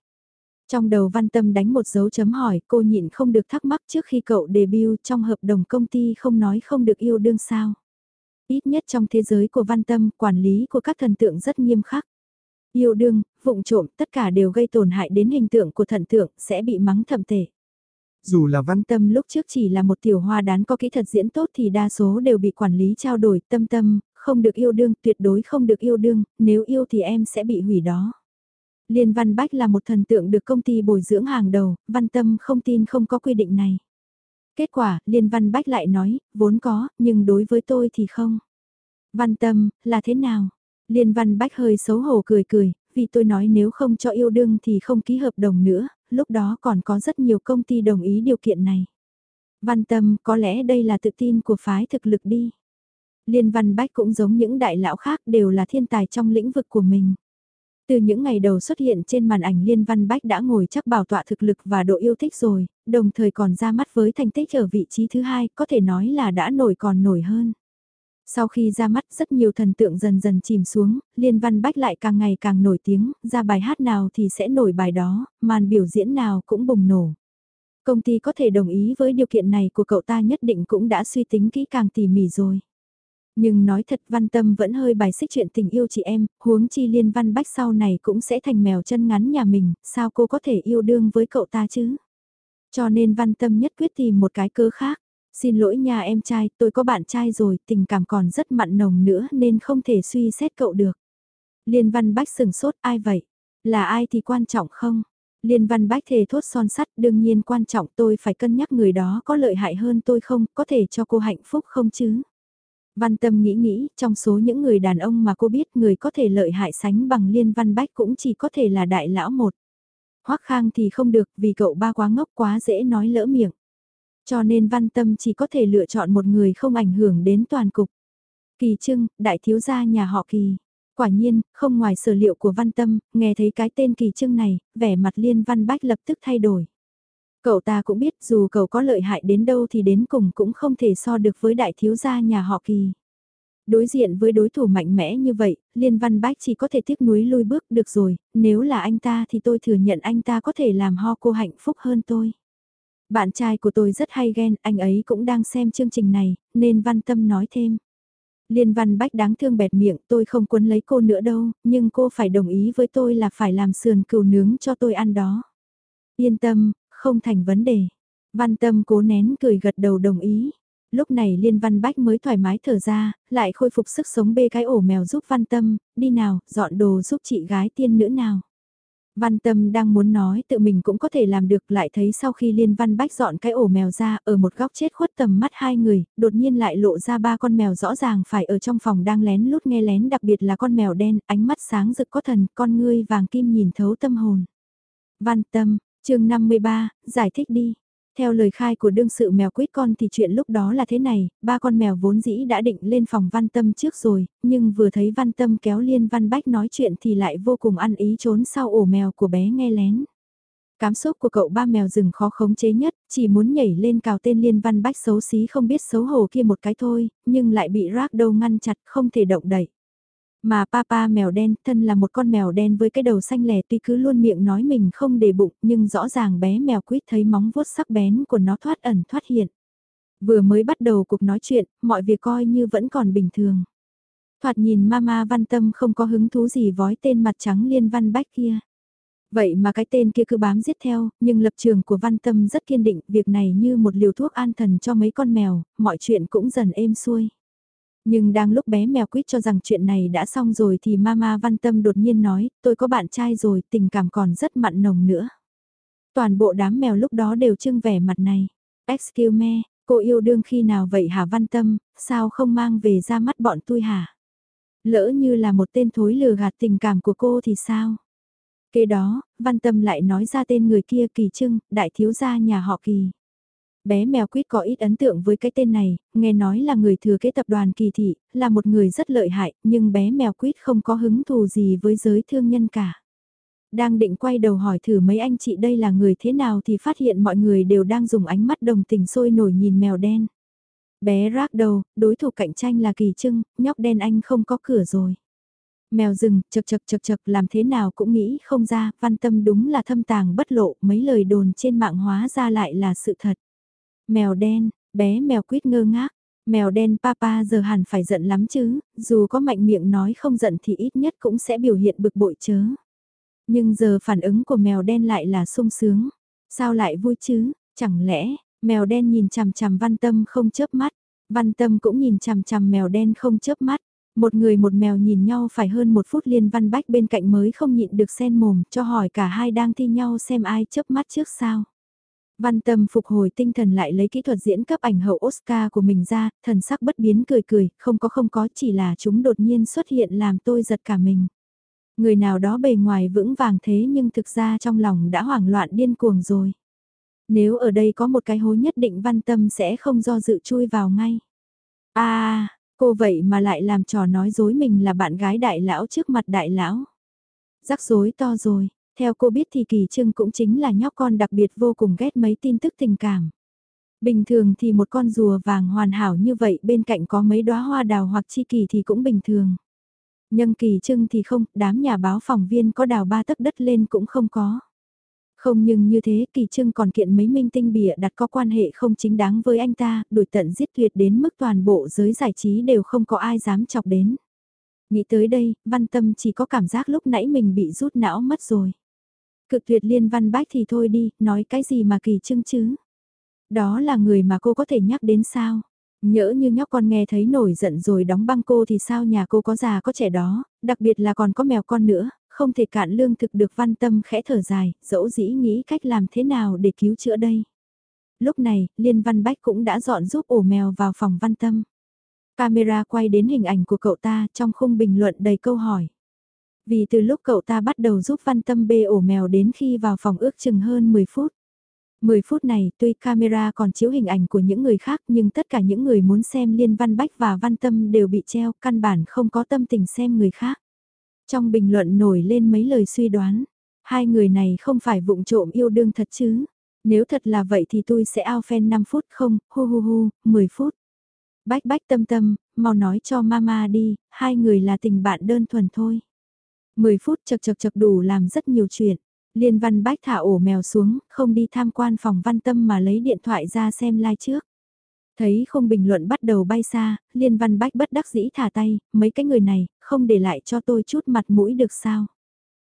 Trong đầu văn tâm đánh một dấu chấm hỏi, cô nhịn không được thắc mắc trước khi cậu debut trong hợp đồng công ty không nói không được yêu đương sao. Ít nhất trong thế giới của văn tâm, quản lý của các thần tượng rất nghiêm khắc. Yêu đương, vụng trộm, tất cả đều gây tổn hại đến hình tượng của thần tượng, sẽ bị mắng thầm tệ. Dù là văn tâm lúc trước chỉ là một tiểu hoa đán có kỹ thuật diễn tốt thì đa số đều bị quản lý trao đổi tâm tâm, không được yêu đương, tuyệt đối không được yêu đương, nếu yêu thì em sẽ bị hủy đó. Liên Văn Bách là một thần tượng được công ty bồi dưỡng hàng đầu, Văn Tâm không tin không có quy định này. Kết quả, Liên Văn Bách lại nói, vốn có, nhưng đối với tôi thì không. Văn Tâm, là thế nào? Liên Văn Bách hơi xấu hổ cười cười, vì tôi nói nếu không cho yêu đương thì không ký hợp đồng nữa, lúc đó còn có rất nhiều công ty đồng ý điều kiện này. Văn Tâm, có lẽ đây là tự tin của phái thực lực đi. Liên Văn Bách cũng giống những đại lão khác đều là thiên tài trong lĩnh vực của mình. Từ những ngày đầu xuất hiện trên màn ảnh Liên Văn Bách đã ngồi chắc bảo tọa thực lực và độ yêu thích rồi, đồng thời còn ra mắt với thành tích ở vị trí thứ hai, có thể nói là đã nổi còn nổi hơn. Sau khi ra mắt rất nhiều thần tượng dần dần chìm xuống, Liên Văn Bách lại càng ngày càng nổi tiếng, ra bài hát nào thì sẽ nổi bài đó, màn biểu diễn nào cũng bùng nổ. Công ty có thể đồng ý với điều kiện này của cậu ta nhất định cũng đã suy tính kỹ càng tỉ mỉ rồi. Nhưng nói thật văn tâm vẫn hơi bài xích chuyện tình yêu chị em, huống chi liên văn bách sau này cũng sẽ thành mèo chân ngắn nhà mình, sao cô có thể yêu đương với cậu ta chứ? Cho nên văn tâm nhất quyết tìm một cái cơ khác. Xin lỗi nhà em trai, tôi có bạn trai rồi, tình cảm còn rất mặn nồng nữa nên không thể suy xét cậu được. Liên văn bách sừng sốt, ai vậy? Là ai thì quan trọng không? Liên văn bách thề thốt son sắt, đương nhiên quan trọng tôi phải cân nhắc người đó có lợi hại hơn tôi không, có thể cho cô hạnh phúc không chứ? Văn tâm nghĩ nghĩ, trong số những người đàn ông mà cô biết người có thể lợi hại sánh bằng Liên Văn Bách cũng chỉ có thể là đại lão một. Hoắc Khang thì không được vì cậu ba quá ngốc quá dễ nói lỡ miệng. Cho nên văn tâm chỉ có thể lựa chọn một người không ảnh hưởng đến toàn cục. Kỳ trưng, đại thiếu gia nhà họ kỳ. Quả nhiên, không ngoài sở liệu của văn tâm, nghe thấy cái tên kỳ trưng này, vẻ mặt liên văn bách lập tức thay đổi. Cậu ta cũng biết dù cậu có lợi hại đến đâu thì đến cùng cũng không thể so được với đại thiếu gia nhà họ kỳ. Đối diện với đối thủ mạnh mẽ như vậy, Liên Văn Bách chỉ có thể tiếc nuối lui bước được rồi, nếu là anh ta thì tôi thừa nhận anh ta có thể làm ho cô hạnh phúc hơn tôi. Bạn trai của tôi rất hay ghen, anh ấy cũng đang xem chương trình này, nên văn tâm nói thêm. Liên văn bách đáng thương bẹt miệng, tôi không quấn lấy cô nữa đâu, nhưng cô phải đồng ý với tôi là phải làm sườn cừu nướng cho tôi ăn đó. Yên tâm, không thành vấn đề. Văn tâm cố nén cười gật đầu đồng ý. Lúc này Liên Văn Bách mới thoải mái thở ra, lại khôi phục sức sống bê cái ổ mèo giúp Văn Tâm, đi nào, dọn đồ giúp chị gái tiên nữ nào. Văn Tâm đang muốn nói tự mình cũng có thể làm được lại thấy sau khi Liên Văn Bách dọn cái ổ mèo ra ở một góc chết khuất tầm mắt hai người, đột nhiên lại lộ ra ba con mèo rõ ràng phải ở trong phòng đang lén lút nghe lén đặc biệt là con mèo đen, ánh mắt sáng rực có thần, con ngươi vàng kim nhìn thấu tâm hồn. Văn Tâm, chương 53, giải thích đi. Theo lời khai của đương sự mèo quýt con thì chuyện lúc đó là thế này, ba con mèo vốn dĩ đã định lên phòng văn tâm trước rồi, nhưng vừa thấy văn tâm kéo liên văn bách nói chuyện thì lại vô cùng ăn ý trốn sau ổ mèo của bé nghe lén. Cảm xúc của cậu ba mèo rừng khó khống chế nhất, chỉ muốn nhảy lên cào tên liên văn bách xấu xí không biết xấu hổ kia một cái thôi, nhưng lại bị rác đâu ngăn chặt không thể động đậy. Mà papa mèo đen, thân là một con mèo đen với cái đầu xanh lẻ tuy cứ luôn miệng nói mình không để bụng, nhưng rõ ràng bé mèo quýt thấy móng vuốt sắc bén của nó thoát ẩn thoát hiện. Vừa mới bắt đầu cuộc nói chuyện, mọi việc coi như vẫn còn bình thường. Thoạt nhìn mama văn tâm không có hứng thú gì vói tên mặt trắng liên văn bách kia. Vậy mà cái tên kia cứ bám giết theo, nhưng lập trường của văn tâm rất kiên định, việc này như một liều thuốc an thần cho mấy con mèo, mọi chuyện cũng dần êm xuôi. Nhưng đang lúc bé mèo quýt cho rằng chuyện này đã xong rồi thì mama văn tâm đột nhiên nói, tôi có bạn trai rồi, tình cảm còn rất mặn nồng nữa. Toàn bộ đám mèo lúc đó đều trưng vẻ mặt này. Excuse me, cô yêu đương khi nào vậy hả văn tâm, sao không mang về ra mắt bọn tôi hả? Lỡ như là một tên thối lừa gạt tình cảm của cô thì sao? Kế đó, văn tâm lại nói ra tên người kia kỳ trưng, đại thiếu gia nhà họ kỳ. Bé mèo quýt có ít ấn tượng với cái tên này, nghe nói là người thừa kế tập đoàn kỳ thị, là một người rất lợi hại, nhưng bé mèo quýt không có hứng thù gì với giới thương nhân cả. Đang định quay đầu hỏi thử mấy anh chị đây là người thế nào thì phát hiện mọi người đều đang dùng ánh mắt đồng tình sôi nổi nhìn mèo đen. Bé rác đầu, đối thủ cạnh tranh là kỳ trưng, nhóc đen anh không có cửa rồi. Mèo rừng, chật chật chật chật làm thế nào cũng nghĩ không ra, văn tâm đúng là thâm tàng bất lộ, mấy lời đồn trên mạng hóa ra lại là sự thật. Mèo đen, bé mèo quýt ngơ ngác. Mèo đen papa giờ hẳn phải giận lắm chứ, dù có mạnh miệng nói không giận thì ít nhất cũng sẽ biểu hiện bực bội chớ. Nhưng giờ phản ứng của mèo đen lại là sung sướng. Sao lại vui chứ, chẳng lẽ, mèo đen nhìn chằm chằm văn tâm không chớp mắt. Văn tâm cũng nhìn chằm chằm mèo đen không chớp mắt. Một người một mèo nhìn nhau phải hơn một phút liên văn bách bên cạnh mới không nhịn được sen mồm cho hỏi cả hai đang thi nhau xem ai chớp mắt trước sao. Văn tâm phục hồi tinh thần lại lấy kỹ thuật diễn cấp ảnh hậu Oscar của mình ra, thần sắc bất biến cười cười, không có không có chỉ là chúng đột nhiên xuất hiện làm tôi giật cả mình. Người nào đó bề ngoài vững vàng thế nhưng thực ra trong lòng đã hoảng loạn điên cuồng rồi. Nếu ở đây có một cái hố nhất định văn tâm sẽ không do dự chui vào ngay. à, cô vậy mà lại làm trò nói dối mình là bạn gái đại lão trước mặt đại lão. Rắc rối to rồi, theo cô biết thì Kỳ Trưng cũng chính là nhóc con đặc biệt vô cùng ghét mấy tin tức tình cảm. Bình thường thì một con rùa vàng hoàn hảo như vậy bên cạnh có mấy đóa hoa đào hoặc chi kỳ thì cũng bình thường. Nhưng Kỳ Trưng thì không, đám nhà báo phóng viên có đào ba tấc đất lên cũng không có. Không nhưng như thế Kỳ Trưng còn kiện mấy minh tinh bịa đặt có quan hệ không chính đáng với anh ta, đuổi tận giết tuyệt đến mức toàn bộ giới giải trí đều không có ai dám chọc đến. Nghĩ tới đây, văn tâm chỉ có cảm giác lúc nãy mình bị rút não mất rồi. Cực tuyệt liên văn bách thì thôi đi, nói cái gì mà kỳ trưng chứ. Đó là người mà cô có thể nhắc đến sao. Nhỡ như nhóc con nghe thấy nổi giận rồi đóng băng cô thì sao nhà cô có già có trẻ đó, đặc biệt là còn có mèo con nữa, không thể cạn lương thực được văn tâm khẽ thở dài, dẫu dĩ nghĩ cách làm thế nào để cứu chữa đây. Lúc này, Liên Văn Bách cũng đã dọn giúp ổ mèo vào phòng văn tâm. Camera quay đến hình ảnh của cậu ta trong khung bình luận đầy câu hỏi. Vì từ lúc cậu ta bắt đầu giúp văn tâm bê ổ mèo đến khi vào phòng ước chừng hơn 10 phút. 10 phút này tuy camera còn chiếu hình ảnh của những người khác nhưng tất cả những người muốn xem Liên Văn Bách và Văn Tâm đều bị treo căn bản không có tâm tình xem người khác. Trong bình luận nổi lên mấy lời suy đoán, hai người này không phải vụng trộm yêu đương thật chứ. Nếu thật là vậy thì tôi sẽ ao fan 5 phút không, hu hu hu, 10 phút. Bách bách tâm tâm, mau nói cho mama đi, hai người là tình bạn đơn thuần thôi. 10 phút chật chật chật đủ làm rất nhiều chuyện. Liên Văn Bách thả ổ mèo xuống, không đi tham quan phòng văn tâm mà lấy điện thoại ra xem like trước. Thấy không bình luận bắt đầu bay xa, Liên Văn Bách bất đắc dĩ thả tay, mấy cái người này, không để lại cho tôi chút mặt mũi được sao.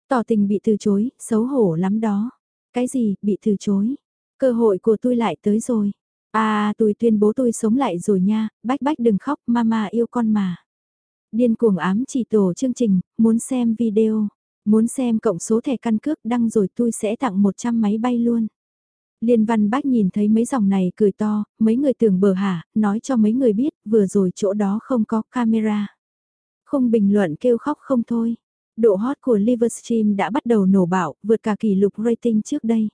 Tỏ tình bị từ chối, xấu hổ lắm đó. Cái gì, bị từ chối? Cơ hội của tôi lại tới rồi. À, tôi tuyên bố tôi sống lại rồi nha, Bách Bách đừng khóc, mama yêu con mà. Điên cuồng ám chỉ tổ chương trình, muốn xem video, muốn xem cộng số thẻ căn cước đăng rồi tôi sẽ tặng 100 máy bay luôn. Liên Văn Bách nhìn thấy mấy dòng này cười to, mấy người tưởng bờ hả, nói cho mấy người biết, vừa rồi chỗ đó không có camera. Không bình luận kêu khóc không thôi. Độ hot của Livestream đã bắt đầu nổ bạo, vượt cả kỷ lục rating trước đây.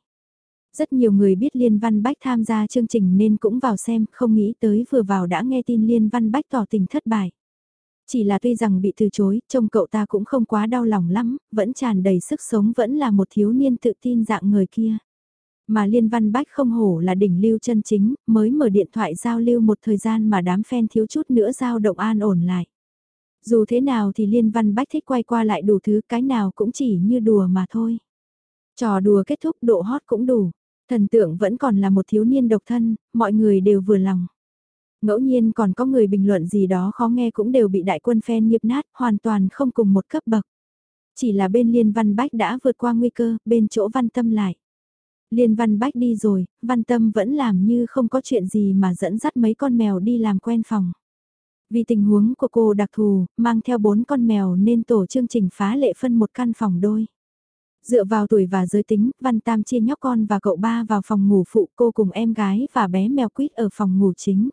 Rất nhiều người biết Liên Văn Bách tham gia chương trình nên cũng vào xem, không nghĩ tới vừa vào đã nghe tin Liên Văn Bách tỏ tình thất bại. Chỉ là tuy rằng bị từ chối, trông cậu ta cũng không quá đau lòng lắm, vẫn tràn đầy sức sống vẫn là một thiếu niên tự tin dạng người kia. Mà Liên Văn Bách không hổ là đỉnh lưu chân chính, mới mở điện thoại giao lưu một thời gian mà đám fan thiếu chút nữa giao động an ổn lại. Dù thế nào thì Liên Văn Bách thích quay qua lại đủ thứ cái nào cũng chỉ như đùa mà thôi. Trò đùa kết thúc độ hot cũng đủ. Thần tượng vẫn còn là một thiếu niên độc thân, mọi người đều vừa lòng. Ngẫu nhiên còn có người bình luận gì đó khó nghe cũng đều bị đại quân phen nghiệp nát, hoàn toàn không cùng một cấp bậc. Chỉ là bên Liên Văn Bách đã vượt qua nguy cơ, bên chỗ Văn Tâm lại. Liên Văn Bách đi rồi, Văn Tâm vẫn làm như không có chuyện gì mà dẫn dắt mấy con mèo đi làm quen phòng. Vì tình huống của cô đặc thù, mang theo bốn con mèo nên tổ chương trình phá lệ phân một căn phòng đôi. Dựa vào tuổi và giới tính, Văn Tam chia nhóc con và cậu ba vào phòng ngủ phụ cô cùng em gái và bé mèo quýt ở phòng ngủ chính.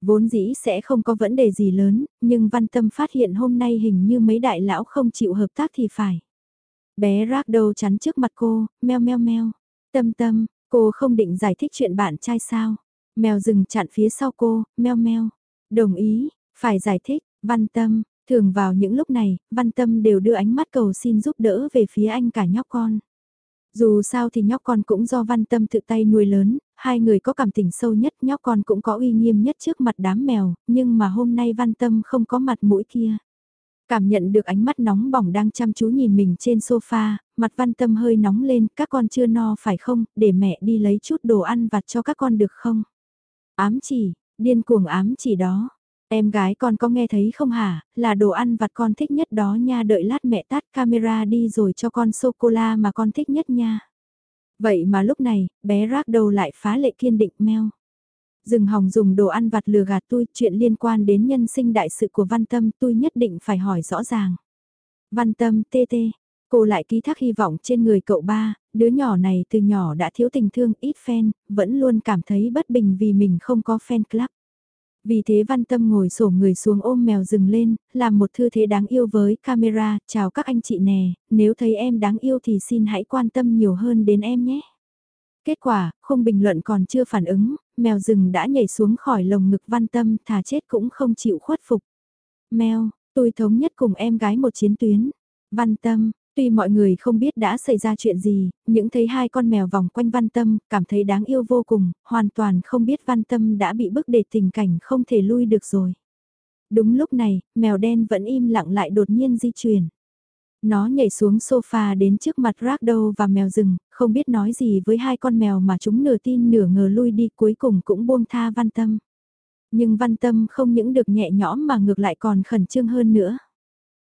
Vốn dĩ sẽ không có vấn đề gì lớn, nhưng Văn Tâm phát hiện hôm nay hình như mấy đại lão không chịu hợp tác thì phải. Bé rác đầu chắn trước mặt cô, meo meo meo. Tâm tâm, cô không định giải thích chuyện bạn trai sao. Mèo dừng chặn phía sau cô, meo meo. Đồng ý, phải giải thích, văn tâm, thường vào những lúc này, văn tâm đều đưa ánh mắt cầu xin giúp đỡ về phía anh cả nhóc con. Dù sao thì nhóc con cũng do văn tâm tự tay nuôi lớn, hai người có cảm tình sâu nhất nhóc con cũng có uy nghiêm nhất trước mặt đám mèo, nhưng mà hôm nay văn tâm không có mặt mũi kia. Cảm nhận được ánh mắt nóng bỏng đang chăm chú nhìn mình trên sofa, mặt văn tâm hơi nóng lên, các con chưa no phải không, để mẹ đi lấy chút đồ ăn vặt cho các con được không? Ám chỉ, điên cuồng ám chỉ đó. Em gái con có nghe thấy không hả, là đồ ăn vặt con thích nhất đó nha đợi lát mẹ tắt camera đi rồi cho con sô-cô-la mà con thích nhất nha. Vậy mà lúc này, bé rác đầu lại phá lệ kiên định meo. Dừng hòng dùng đồ ăn vặt lừa gạt tôi, chuyện liên quan đến nhân sinh đại sự của Văn Tâm tôi nhất định phải hỏi rõ ràng. Văn Tâm tê tê, cô lại ký thác hy vọng trên người cậu ba, đứa nhỏ này từ nhỏ đã thiếu tình thương ít fan, vẫn luôn cảm thấy bất bình vì mình không có fan club. Vì thế văn tâm ngồi sổ người xuống ôm mèo rừng lên, làm một thư thế đáng yêu với camera, chào các anh chị nè, nếu thấy em đáng yêu thì xin hãy quan tâm nhiều hơn đến em nhé. Kết quả, không bình luận còn chưa phản ứng, mèo rừng đã nhảy xuống khỏi lồng ngực văn tâm thà chết cũng không chịu khuất phục. Mèo, tôi thống nhất cùng em gái một chiến tuyến. Văn tâm, Tuy mọi người không biết đã xảy ra chuyện gì, những thấy hai con mèo vòng quanh văn tâm, cảm thấy đáng yêu vô cùng, hoàn toàn không biết văn tâm đã bị bức để tình cảnh không thể lui được rồi. Đúng lúc này, mèo đen vẫn im lặng lại đột nhiên di chuyển. Nó nhảy xuống sofa đến trước mặt Ragdow và mèo rừng, không biết nói gì với hai con mèo mà chúng nửa tin nửa ngờ lui đi cuối cùng cũng buông tha văn tâm. Nhưng văn tâm không những được nhẹ nhõm mà ngược lại còn khẩn trương hơn nữa.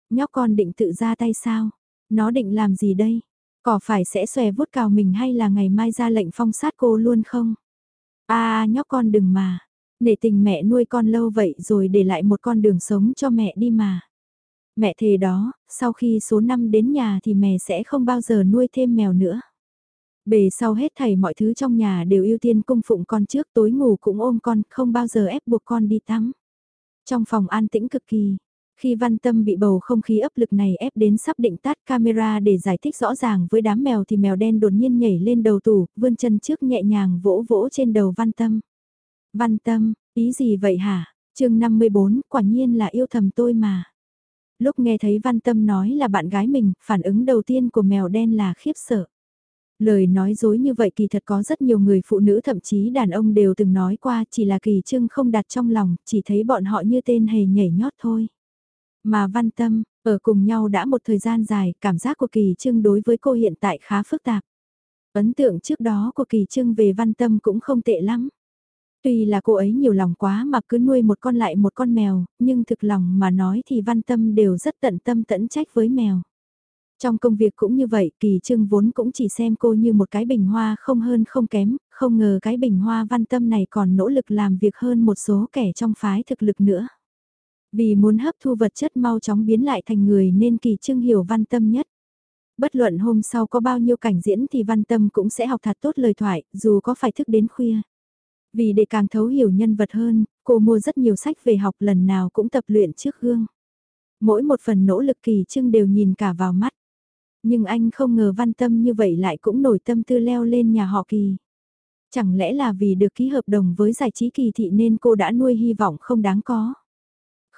Nhóc con định tự ra tay sao? Nó định làm gì đây? Có phải sẽ xòe vuốt cào mình hay là ngày mai ra lệnh phong sát cô luôn không? À nhóc con đừng mà. Nể tình mẹ nuôi con lâu vậy rồi để lại một con đường sống cho mẹ đi mà. Mẹ thề đó, sau khi số năm đến nhà thì mẹ sẽ không bao giờ nuôi thêm mèo nữa. Bề sau hết thầy mọi thứ trong nhà đều ưu tiên cung phụng con trước tối ngủ cũng ôm con, không bao giờ ép buộc con đi tắm. Trong phòng an tĩnh cực kỳ, khi văn tâm bị bầu không khí ấp lực này ép đến sắp định tắt camera để giải thích rõ ràng với đám mèo thì mèo đen đột nhiên nhảy lên đầu tủ, vươn chân trước nhẹ nhàng vỗ vỗ trên đầu văn tâm. Văn tâm, ý gì vậy hả? chương 54, quả nhiên là yêu thầm tôi mà. Lúc nghe thấy văn tâm nói là bạn gái mình, phản ứng đầu tiên của mèo đen là khiếp sợ. Lời nói dối như vậy kỳ thật có rất nhiều người phụ nữ thậm chí đàn ông đều từng nói qua chỉ là kỳ trưng không đặt trong lòng, chỉ thấy bọn họ như tên hề nhảy nhót thôi. Mà văn tâm, ở cùng nhau đã một thời gian dài, cảm giác của Kỳ Trưng đối với cô hiện tại khá phức tạp. Ấn tượng trước đó của Kỳ Trưng về văn tâm cũng không tệ lắm. Tuy là cô ấy nhiều lòng quá mà cứ nuôi một con lại một con mèo, nhưng thực lòng mà nói thì văn tâm đều rất tận tâm tẫn trách với mèo. Trong công việc cũng như vậy, Kỳ Trưng vốn cũng chỉ xem cô như một cái bình hoa không hơn không kém, không ngờ cái bình hoa văn tâm này còn nỗ lực làm việc hơn một số kẻ trong phái thực lực nữa. Vì muốn hấp thu vật chất mau chóng biến lại thành người nên Kỳ Trưng hiểu văn tâm nhất. Bất luận hôm sau có bao nhiêu cảnh diễn thì văn tâm cũng sẽ học thật tốt lời thoại, dù có phải thức đến khuya. Vì để càng thấu hiểu nhân vật hơn, cô mua rất nhiều sách về học lần nào cũng tập luyện trước gương. Mỗi một phần nỗ lực kỳ trưng đều nhìn cả vào mắt. Nhưng anh không ngờ văn tâm như vậy lại cũng nổi tâm tư leo lên nhà họ kỳ. Chẳng lẽ là vì được ký hợp đồng với giải trí kỳ thị nên cô đã nuôi hy vọng không đáng có.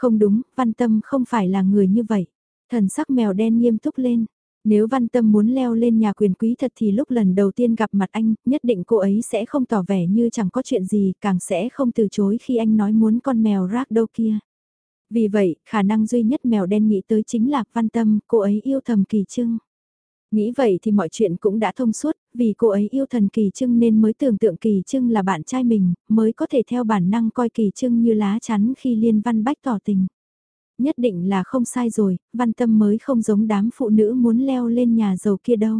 Không đúng, văn tâm không phải là người như vậy. Thần sắc mèo đen nghiêm túc lên. Nếu văn tâm muốn leo lên nhà quyền quý thật thì lúc lần đầu tiên gặp mặt anh, nhất định cô ấy sẽ không tỏ vẻ như chẳng có chuyện gì, càng sẽ không từ chối khi anh nói muốn con mèo rác đâu kia. Vì vậy, khả năng duy nhất mèo đen nghĩ tới chính là văn tâm, cô ấy yêu thầm kỳ trưng. Nghĩ vậy thì mọi chuyện cũng đã thông suốt, vì cô ấy yêu thần kỳ trưng nên mới tưởng tượng kỳ trưng là bạn trai mình, mới có thể theo bản năng coi kỳ trưng như lá chắn khi liên văn bách tỏ tình. Nhất định là không sai rồi, văn tâm mới không giống đám phụ nữ muốn leo lên nhà giàu kia đâu.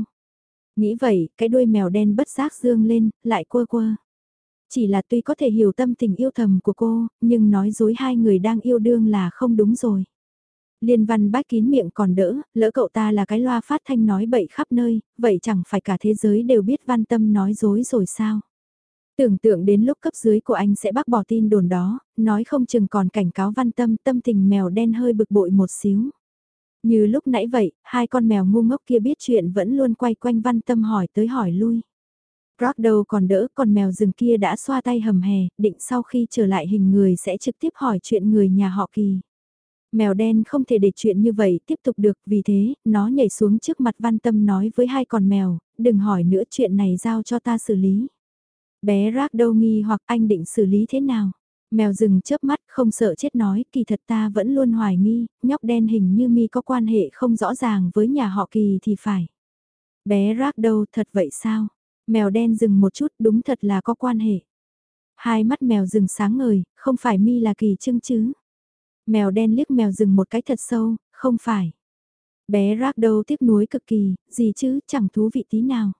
Nghĩ vậy, cái đuôi mèo đen bất giác dương lên, lại quơ quơ. Chỉ là tuy có thể hiểu tâm tình yêu thầm của cô, nhưng nói dối hai người đang yêu đương là không đúng rồi. Liên văn bách kín miệng còn đỡ, lỡ cậu ta là cái loa phát thanh nói bậy khắp nơi, vậy chẳng phải cả thế giới đều biết văn tâm nói dối rồi sao? Tưởng tượng đến lúc cấp dưới của anh sẽ bác bỏ tin đồn đó, nói không chừng còn cảnh cáo văn tâm tâm tình mèo đen hơi bực bội một xíu. Như lúc nãy vậy, hai con mèo ngu ngốc kia biết chuyện vẫn luôn quay quanh văn tâm hỏi tới hỏi lui. Rock đầu còn đỡ, còn mèo rừng kia đã xoa tay hầm hè, định sau khi trở lại hình người sẽ trực tiếp hỏi chuyện người nhà họ kỳ. Mèo đen không thể để chuyện như vậy tiếp tục được, vì thế, nó nhảy xuống trước mặt văn tâm nói với hai con mèo, đừng hỏi nữa chuyện này giao cho ta xử lý. Bé rác đâu nghi hoặc anh định xử lý thế nào? Mèo rừng chớp mắt không sợ chết nói kỳ thật ta vẫn luôn hoài nghi, nhóc đen hình như mi có quan hệ không rõ ràng với nhà họ kỳ thì phải. Bé rác đâu thật vậy sao? Mèo đen dừng một chút đúng thật là có quan hệ. Hai mắt mèo rừng sáng ngời, không phải mi là kỳ trưng chứ? Mèo đen liếc mèo rừng một cái thật sâu, không phải. Bé rác đâu tiếc nuối cực kỳ, gì chứ, chẳng thú vị tí nào.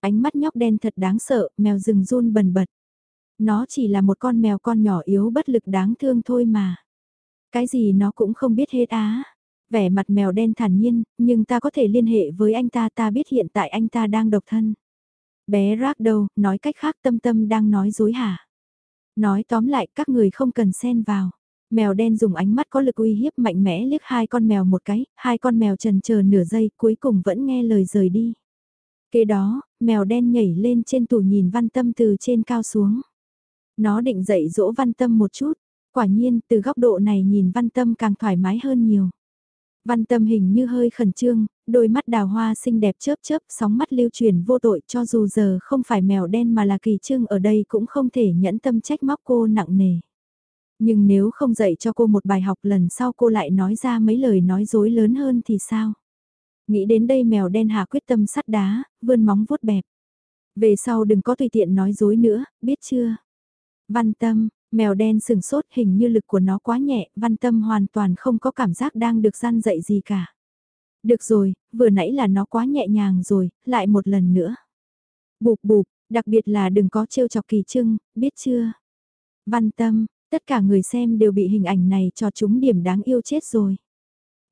Ánh mắt nhóc đen thật đáng sợ, mèo rừng run bần bật. Nó chỉ là một con mèo con nhỏ yếu bất lực đáng thương thôi mà. Cái gì nó cũng không biết hết á. Vẻ mặt mèo đen thản nhiên, nhưng ta có thể liên hệ với anh ta ta biết hiện tại anh ta đang độc thân. Bé rác đâu, nói cách khác tâm tâm đang nói dối hả? Nói tóm lại các người không cần xen vào. Mèo đen dùng ánh mắt có lực uy hiếp mạnh mẽ liếc hai con mèo một cái, hai con mèo trần chờ nửa giây cuối cùng vẫn nghe lời rời đi. Kế đó, mèo đen nhảy lên trên tủ nhìn văn tâm từ trên cao xuống. Nó định dạy dỗ văn tâm một chút, quả nhiên từ góc độ này nhìn văn tâm càng thoải mái hơn nhiều. Văn tâm hình như hơi khẩn trương, đôi mắt đào hoa xinh đẹp chớp chớp, sóng mắt lưu truyền vô tội cho dù giờ không phải mèo đen mà là kỳ trưng ở đây cũng không thể nhẫn tâm trách móc cô nặng nề. Nhưng nếu không dạy cho cô một bài học lần sau cô lại nói ra mấy lời nói dối lớn hơn thì sao? Nghĩ đến đây mèo đen hạ quyết tâm sắt đá, vươn móng vuốt bẹp. Về sau đừng có tùy tiện nói dối nữa, biết chưa? Văn tâm, mèo đen sừng sốt hình như lực của nó quá nhẹ, văn tâm hoàn toàn không có cảm giác đang được gian dạy gì cả. Được rồi, vừa nãy là nó quá nhẹ nhàng rồi, lại một lần nữa. Bụp bụp, đặc biệt là đừng có trêu chọc kỳ trưng, biết chưa? Văn tâm, tất cả người xem đều bị hình ảnh này cho chúng điểm đáng yêu chết rồi.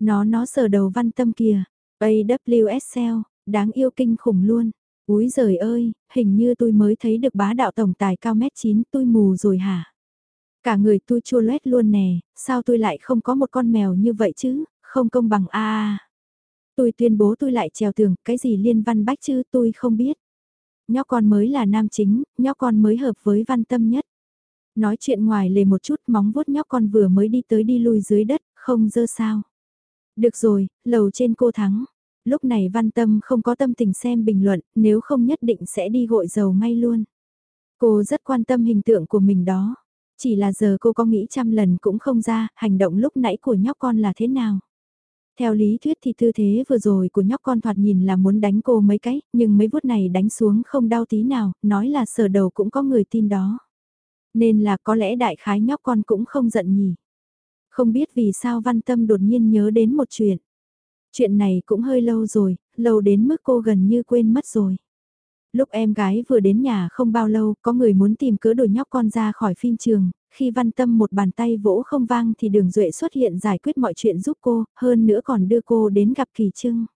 Nó nó sờ đầu văn tâm kìa, AWSL, đáng yêu kinh khủng luôn. Úi giời ơi, hình như tôi mới thấy được bá đạo tổng tài cao mét 9 tôi mù rồi hả? Cả người tôi chua loét luôn nè, sao tôi lại không có một con mèo như vậy chứ, không công bằng a à. Tôi tuyên bố tôi lại trèo tường, cái gì liên văn bách chứ tôi không biết. Nhóc con mới là nam chính, nhóc con mới hợp với văn tâm nhất. Nói chuyện ngoài lề một chút móng vuốt nhóc con vừa mới đi tới đi lui dưới đất, không dơ sao. Được rồi, lầu trên cô thắng. Lúc này văn tâm không có tâm tình xem bình luận, nếu không nhất định sẽ đi gội dầu ngay luôn. Cô rất quan tâm hình tượng của mình đó. Chỉ là giờ cô có nghĩ trăm lần cũng không ra, hành động lúc nãy của nhóc con là thế nào. Theo lý thuyết thì tư thế vừa rồi của nhóc con thoạt nhìn là muốn đánh cô mấy cái, nhưng mấy vuốt này đánh xuống không đau tí nào, nói là sờ đầu cũng có người tin đó. Nên là có lẽ đại khái nhóc con cũng không giận nhỉ. Không biết vì sao văn tâm đột nhiên nhớ đến một chuyện. Chuyện này cũng hơi lâu rồi, lâu đến mức cô gần như quên mất rồi. Lúc em gái vừa đến nhà không bao lâu, có người muốn tìm cớ đổi nhóc con ra khỏi phim trường, khi văn tâm một bàn tay vỗ không vang thì đường duệ xuất hiện giải quyết mọi chuyện giúp cô, hơn nữa còn đưa cô đến gặp Kỳ Trưng.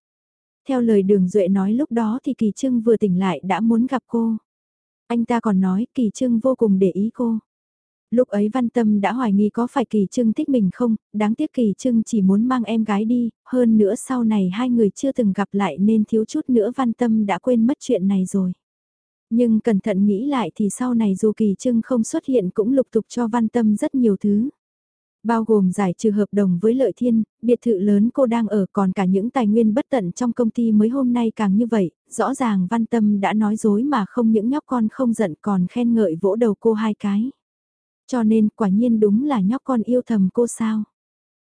Theo lời đường duệ nói lúc đó thì Kỳ Trưng vừa tỉnh lại đã muốn gặp cô. Anh ta còn nói Kỳ Trưng vô cùng để ý cô. Lúc ấy Văn Tâm đã hoài nghi có phải Kỳ Trưng thích mình không, đáng tiếc Kỳ Trưng chỉ muốn mang em gái đi, hơn nữa sau này hai người chưa từng gặp lại nên thiếu chút nữa Văn Tâm đã quên mất chuyện này rồi. Nhưng cẩn thận nghĩ lại thì sau này dù Kỳ Trưng không xuất hiện cũng lục tục cho Văn Tâm rất nhiều thứ. Bao gồm giải trừ hợp đồng với Lợi Thiên, biệt thự lớn cô đang ở còn cả những tài nguyên bất tận trong công ty mới hôm nay càng như vậy, rõ ràng Văn Tâm đã nói dối mà không những nhóc con không giận còn khen ngợi vỗ đầu cô hai cái. Cho nên quả nhiên đúng là nhóc con yêu thầm cô sao.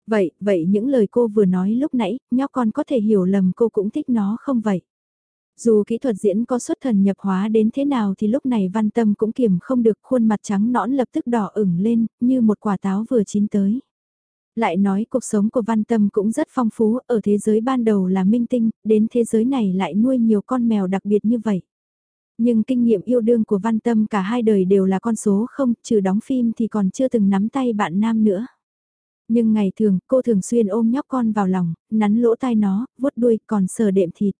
Vậy, vậy những lời cô vừa nói lúc nãy, nhóc con có thể hiểu lầm cô cũng thích nó không vậy? Dù kỹ thuật diễn có xuất thần nhập hóa đến thế nào thì lúc này văn tâm cũng kiềm không được khuôn mặt trắng nõn lập tức đỏ ửng lên, như một quả táo vừa chín tới. Lại nói cuộc sống của văn tâm cũng rất phong phú, ở thế giới ban đầu là minh tinh, đến thế giới này lại nuôi nhiều con mèo đặc biệt như vậy. Nhưng kinh nghiệm yêu đương của văn tâm cả hai đời đều là con số không, trừ đóng phim thì còn chưa từng nắm tay bạn nam nữa. Nhưng ngày thường, cô thường xuyên ôm nhóc con vào lòng, nắn lỗ tai nó, vuốt đuôi, còn sờ đệm thịt.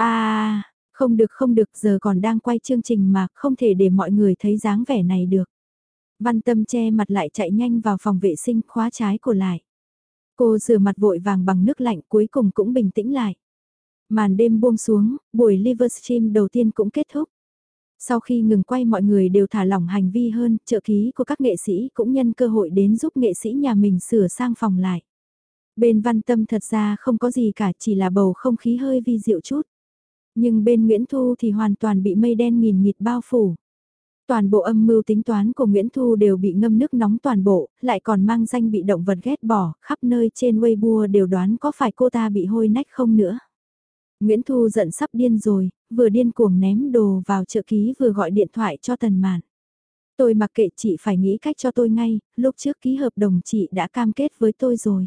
À, không được không được, giờ còn đang quay chương trình mà, không thể để mọi người thấy dáng vẻ này được. Văn tâm che mặt lại chạy nhanh vào phòng vệ sinh khóa trái của lại. Cô rửa mặt vội vàng bằng nước lạnh cuối cùng cũng bình tĩnh lại. Màn đêm buông xuống, buổi Livestream đầu tiên cũng kết thúc. Sau khi ngừng quay mọi người đều thả lỏng hành vi hơn, trợ ký của các nghệ sĩ cũng nhân cơ hội đến giúp nghệ sĩ nhà mình sửa sang phòng lại. Bên văn tâm thật ra không có gì cả chỉ là bầu không khí hơi vi diệu chút. Nhưng bên Nguyễn Thu thì hoàn toàn bị mây đen nghìn nghịt bao phủ. Toàn bộ âm mưu tính toán của Nguyễn Thu đều bị ngâm nước nóng toàn bộ, lại còn mang danh bị động vật ghét bỏ, khắp nơi trên Weibo đều đoán có phải cô ta bị hôi nách không nữa. Nguyễn Thu giận sắp điên rồi, vừa điên cuồng ném đồ vào chợ ký vừa gọi điện thoại cho Tần Mạn. Tôi mặc kệ chị phải nghĩ cách cho tôi ngay, lúc trước ký hợp đồng chị đã cam kết với tôi rồi.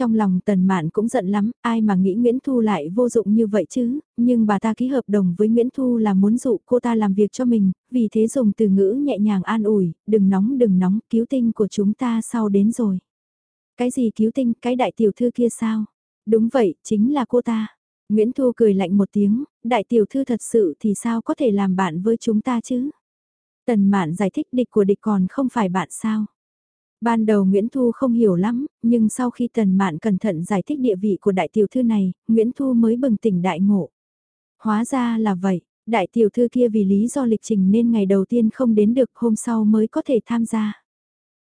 Trong lòng Tần Mạn cũng giận lắm, ai mà nghĩ Nguyễn Thu lại vô dụng như vậy chứ, nhưng bà ta ký hợp đồng với Nguyễn Thu là muốn dụ cô ta làm việc cho mình, vì thế dùng từ ngữ nhẹ nhàng an ủi, đừng nóng đừng nóng, cứu tinh của chúng ta sau đến rồi. Cái gì cứu tinh, cái đại tiểu thư kia sao? Đúng vậy, chính là cô ta. Nguyễn Thu cười lạnh một tiếng, đại tiểu thư thật sự thì sao có thể làm bạn với chúng ta chứ? Tần Mạn giải thích địch của địch còn không phải bạn sao? Ban đầu Nguyễn Thu không hiểu lắm, nhưng sau khi Tần Mạn cẩn thận giải thích địa vị của đại tiểu thư này, Nguyễn Thu mới bừng tỉnh đại ngộ. Hóa ra là vậy, đại tiểu thư kia vì lý do lịch trình nên ngày đầu tiên không đến được hôm sau mới có thể tham gia.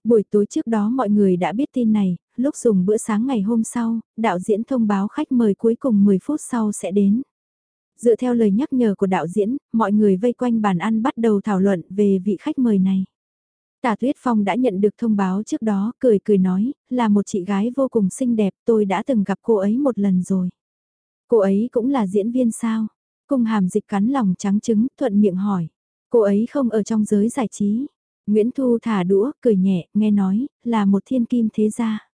Buổi tối trước đó mọi người đã biết tin này, lúc dùng bữa sáng ngày hôm sau, đạo diễn thông báo khách mời cuối cùng 10 phút sau sẽ đến. Dựa theo lời nhắc nhở của đạo diễn, mọi người vây quanh bàn ăn bắt đầu thảo luận về vị khách mời này. Tả Tuyết Phong đã nhận được thông báo trước đó, cười cười nói, là một chị gái vô cùng xinh đẹp, tôi đã từng gặp cô ấy một lần rồi. Cô ấy cũng là diễn viên sao? Cung hàm dịch cắn lòng trắng trứng, thuận miệng hỏi. Cô ấy không ở trong giới giải trí. Nguyễn Thu thả đũa, cười nhẹ, nghe nói, là một thiên kim thế gia.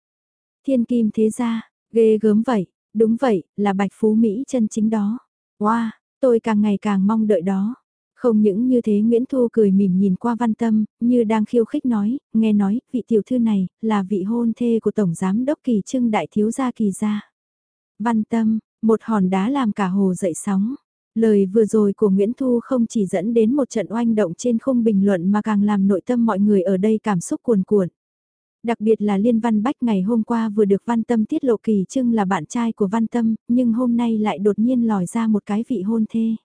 Thiên kim thế gia, ghê gớm vậy, đúng vậy, là bạch phú Mỹ chân chính đó. Wow, tôi càng ngày càng mong đợi đó. Không những như thế Nguyễn Thu cười mỉm nhìn qua văn tâm, như đang khiêu khích nói, nghe nói, vị tiểu thư này, là vị hôn thê của Tổng Giám Đốc Kỳ Trưng Đại Thiếu Gia Kỳ Gia. Văn tâm, một hòn đá làm cả hồ dậy sóng. Lời vừa rồi của Nguyễn Thu không chỉ dẫn đến một trận oanh động trên khung bình luận mà càng làm nội tâm mọi người ở đây cảm xúc cuồn cuộn. Đặc biệt là Liên Văn Bách ngày hôm qua vừa được Văn Tâm tiết lộ Kỳ Trưng là bạn trai của Văn Tâm, nhưng hôm nay lại đột nhiên lòi ra một cái vị hôn thê.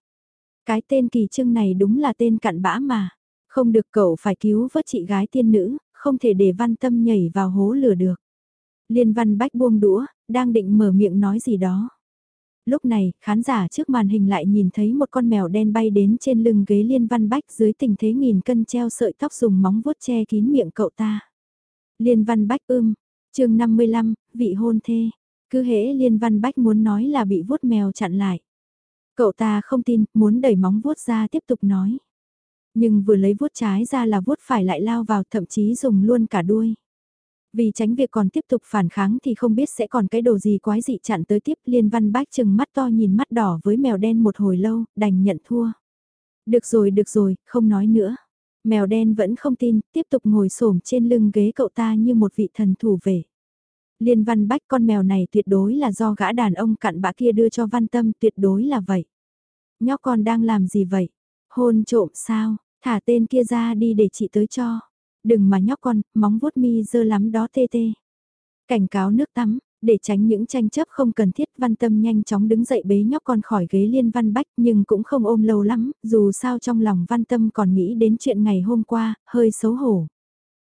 Cái tên Kỳ Trưng này đúng là tên cặn bã mà. Không được cậu phải cứu vớt chị gái tiên nữ, không thể để Văn Tâm nhảy vào hố lửa được. Liên Văn Bách buông đũa, đang định mở miệng nói gì đó. Lúc này, khán giả trước màn hình lại nhìn thấy một con mèo đen bay đến trên lưng ghế Liên Văn Bách dưới tình thế nghìn cân treo sợi tóc dùng móng vuốt che kín miệng cậu ta. Liên Văn Bách ưm, chương 55, vị hôn thê. Cứ hễ Liên Văn Bách muốn nói là bị vuốt mèo chặn lại. Cậu ta không tin, muốn đẩy móng vuốt ra tiếp tục nói. Nhưng vừa lấy vuốt trái ra là vuốt phải lại lao vào thậm chí dùng luôn cả đuôi. Vì tránh việc còn tiếp tục phản kháng thì không biết sẽ còn cái đồ gì quái dị chặn tới tiếp liên văn bách chừng mắt to nhìn mắt đỏ với mèo đen một hồi lâu, đành nhận thua. Được rồi được rồi, không nói nữa. Mèo đen vẫn không tin, tiếp tục ngồi xổm trên lưng ghế cậu ta như một vị thần thủ về. Liên văn bách con mèo này tuyệt đối là do gã đàn ông cặn bã kia đưa cho văn tâm tuyệt đối là vậy. Nhóc con đang làm gì vậy? Hôn trộm sao? Thả tên kia ra đi để chị tới cho. Đừng mà nhóc con, móng vuốt mi dơ lắm đó tê tê. Cảnh cáo nước tắm, để tránh những tranh chấp không cần thiết văn tâm nhanh chóng đứng dậy bế nhóc con khỏi ghế liên văn bách nhưng cũng không ôm lâu lắm, dù sao trong lòng văn tâm còn nghĩ đến chuyện ngày hôm qua, hơi xấu hổ.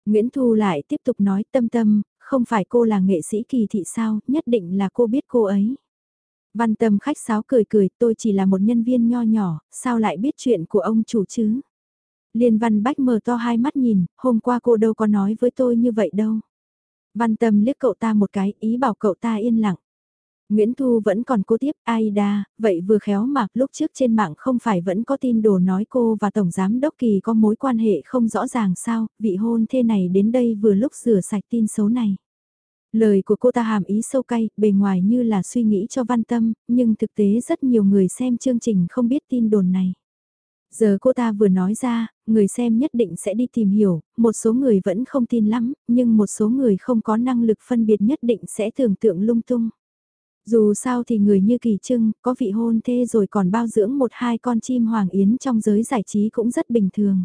Nguyễn Thu lại tiếp tục nói tâm tâm, không phải cô là nghệ sĩ kỳ thị sao, nhất định là cô biết cô ấy. Văn tâm khách sáo cười cười, tôi chỉ là một nhân viên nho nhỏ, sao lại biết chuyện của ông chủ chứ? Liên Văn Bách mở to hai mắt nhìn, hôm qua cô đâu có nói với tôi như vậy đâu. Văn Tâm liếc cậu ta một cái, ý bảo cậu ta yên lặng. Nguyễn Thu vẫn còn cố tiếp, ai đa, vậy vừa khéo mà lúc trước trên mạng không phải vẫn có tin đồ nói cô và Tổng Giám Đốc Kỳ có mối quan hệ không rõ ràng sao, vị hôn thê này đến đây vừa lúc rửa sạch tin xấu này. Lời của cô ta hàm ý sâu cay, bề ngoài như là suy nghĩ cho văn tâm, nhưng thực tế rất nhiều người xem chương trình không biết tin đồn này. Giờ cô ta vừa nói ra, người xem nhất định sẽ đi tìm hiểu, một số người vẫn không tin lắm, nhưng một số người không có năng lực phân biệt nhất định sẽ tưởng tượng lung tung. Dù sao thì người như Kỳ Trưng, có vị hôn thê rồi còn bao dưỡng một hai con chim hoàng yến trong giới giải trí cũng rất bình thường.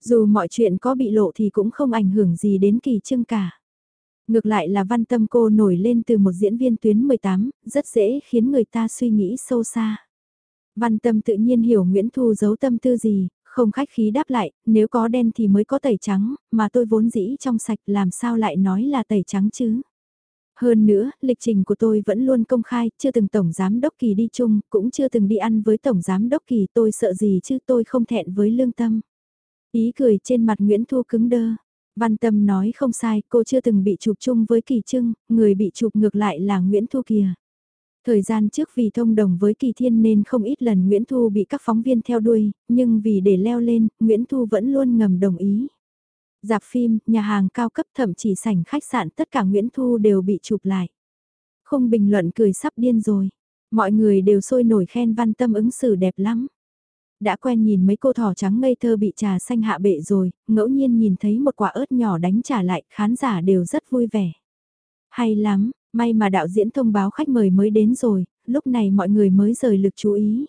Dù mọi chuyện có bị lộ thì cũng không ảnh hưởng gì đến Kỳ Trưng cả. Ngược lại là văn tâm cô nổi lên từ một diễn viên tuyến 18, rất dễ khiến người ta suy nghĩ sâu xa. Văn tâm tự nhiên hiểu Nguyễn Thu giấu tâm tư gì, không khách khí đáp lại, nếu có đen thì mới có tẩy trắng, mà tôi vốn dĩ trong sạch làm sao lại nói là tẩy trắng chứ. Hơn nữa, lịch trình của tôi vẫn luôn công khai, chưa từng Tổng Giám Đốc Kỳ đi chung, cũng chưa từng đi ăn với Tổng Giám Đốc Kỳ tôi sợ gì chứ tôi không thẹn với lương tâm. Ý cười trên mặt Nguyễn Thu cứng đơ. Văn Tâm nói không sai, cô chưa từng bị chụp chung với Kỳ Trưng, người bị chụp ngược lại là Nguyễn Thu kìa. Thời gian trước vì thông đồng với Kỳ Thiên nên không ít lần Nguyễn Thu bị các phóng viên theo đuôi, nhưng vì để leo lên, Nguyễn Thu vẫn luôn ngầm đồng ý. Dạp phim, nhà hàng cao cấp thậm chỉ sảnh khách sạn tất cả Nguyễn Thu đều bị chụp lại. Không bình luận cười sắp điên rồi. Mọi người đều sôi nổi khen văn tâm ứng xử đẹp lắm. Đã quen nhìn mấy cô thỏ trắng ngây thơ bị trà xanh hạ bệ rồi, ngẫu nhiên nhìn thấy một quả ớt nhỏ đánh trả lại, khán giả đều rất vui vẻ. Hay lắm, May mà đạo diễn thông báo khách mời mới đến rồi, lúc này mọi người mới rời lực chú ý.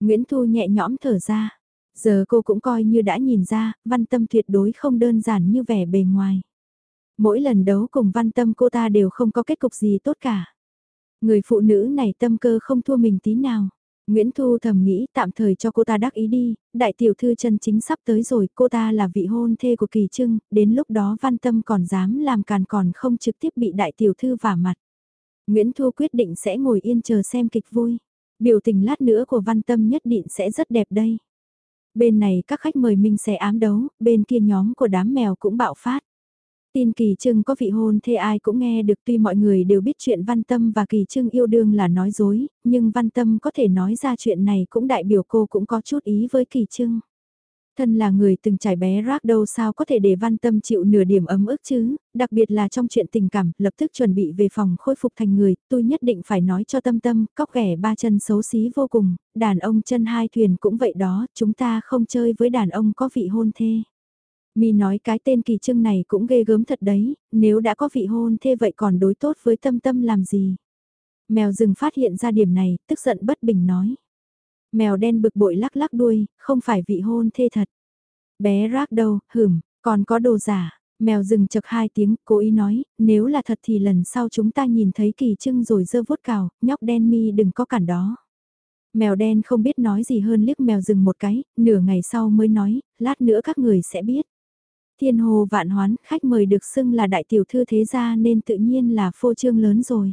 Nguyễn Thu nhẹ nhõm thở ra. Giờ cô cũng coi như đã nhìn ra, văn tâm tuyệt đối không đơn giản như vẻ bề ngoài. Mỗi lần đấu cùng văn tâm cô ta đều không có kết cục gì tốt cả. Người phụ nữ này tâm cơ không thua mình tí nào. Nguyễn Thu thầm nghĩ tạm thời cho cô ta đắc ý đi, đại tiểu thư chân chính sắp tới rồi, cô ta là vị hôn thê của Kỳ Trưng, đến lúc đó văn tâm còn dám làm càn còn không trực tiếp bị đại tiểu thư vả mặt. Nguyễn Thu quyết định sẽ ngồi yên chờ xem kịch vui. Biểu tình lát nữa của văn tâm nhất định sẽ rất đẹp đây. Bên này các khách mời minh sẽ ám đấu, bên kia nhóm của đám mèo cũng bạo phát. Tin Kỳ Trưng có vị hôn thê ai cũng nghe được tuy mọi người đều biết chuyện Văn Tâm và Kỳ Trưng yêu đương là nói dối, nhưng Văn Tâm có thể nói ra chuyện này cũng đại biểu cô cũng có chút ý với Kỳ Trưng. Thân là người từng trải bé rác đâu sao có thể để Văn Tâm chịu nửa điểm ấm ức chứ, đặc biệt là trong chuyện tình cảm, lập tức chuẩn bị về phòng khôi phục thành người, tôi nhất định phải nói cho Tâm Tâm, cóc ghẻ ba chân xấu xí vô cùng, đàn ông chân hai thuyền cũng vậy đó, chúng ta không chơi với đàn ông có vị hôn thê. Mi nói cái tên kỳ trưng này cũng ghê gớm thật đấy, nếu đã có vị hôn thê vậy còn đối tốt với tâm tâm làm gì. Mèo rừng phát hiện ra điểm này, tức giận bất bình nói. Mèo đen bực bội lắc lắc đuôi, không phải vị hôn thê thật. Bé rác đâu, hửm, còn có đồ giả. Mèo rừng chật hai tiếng, cố ý nói, nếu là thật thì lần sau chúng ta nhìn thấy kỳ trưng rồi dơ vuốt cào, nhóc đen mi đừng có cản đó. Mèo đen không biết nói gì hơn liếc mèo rừng một cái, nửa ngày sau mới nói, lát nữa các người sẽ biết. Thiên hồ vạn hoán, khách mời được xưng là đại tiểu thư thế gia nên tự nhiên là phô trương lớn rồi.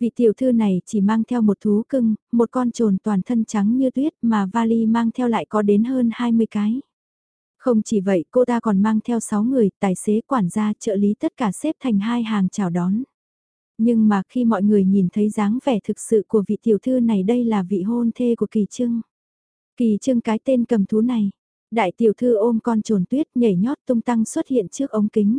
Vị tiểu thư này chỉ mang theo một thú cưng, một con trồn toàn thân trắng như tuyết mà vali mang theo lại có đến hơn 20 cái. Không chỉ vậy cô ta còn mang theo 6 người, tài xế quản gia trợ lý tất cả xếp thành hai hàng chào đón. Nhưng mà khi mọi người nhìn thấy dáng vẻ thực sự của vị tiểu thư này đây là vị hôn thê của Kỳ Trưng. Kỳ Trưng cái tên cầm thú này. Đại tiểu thư ôm con trồn tuyết nhảy nhót tung tăng xuất hiện trước ống kính.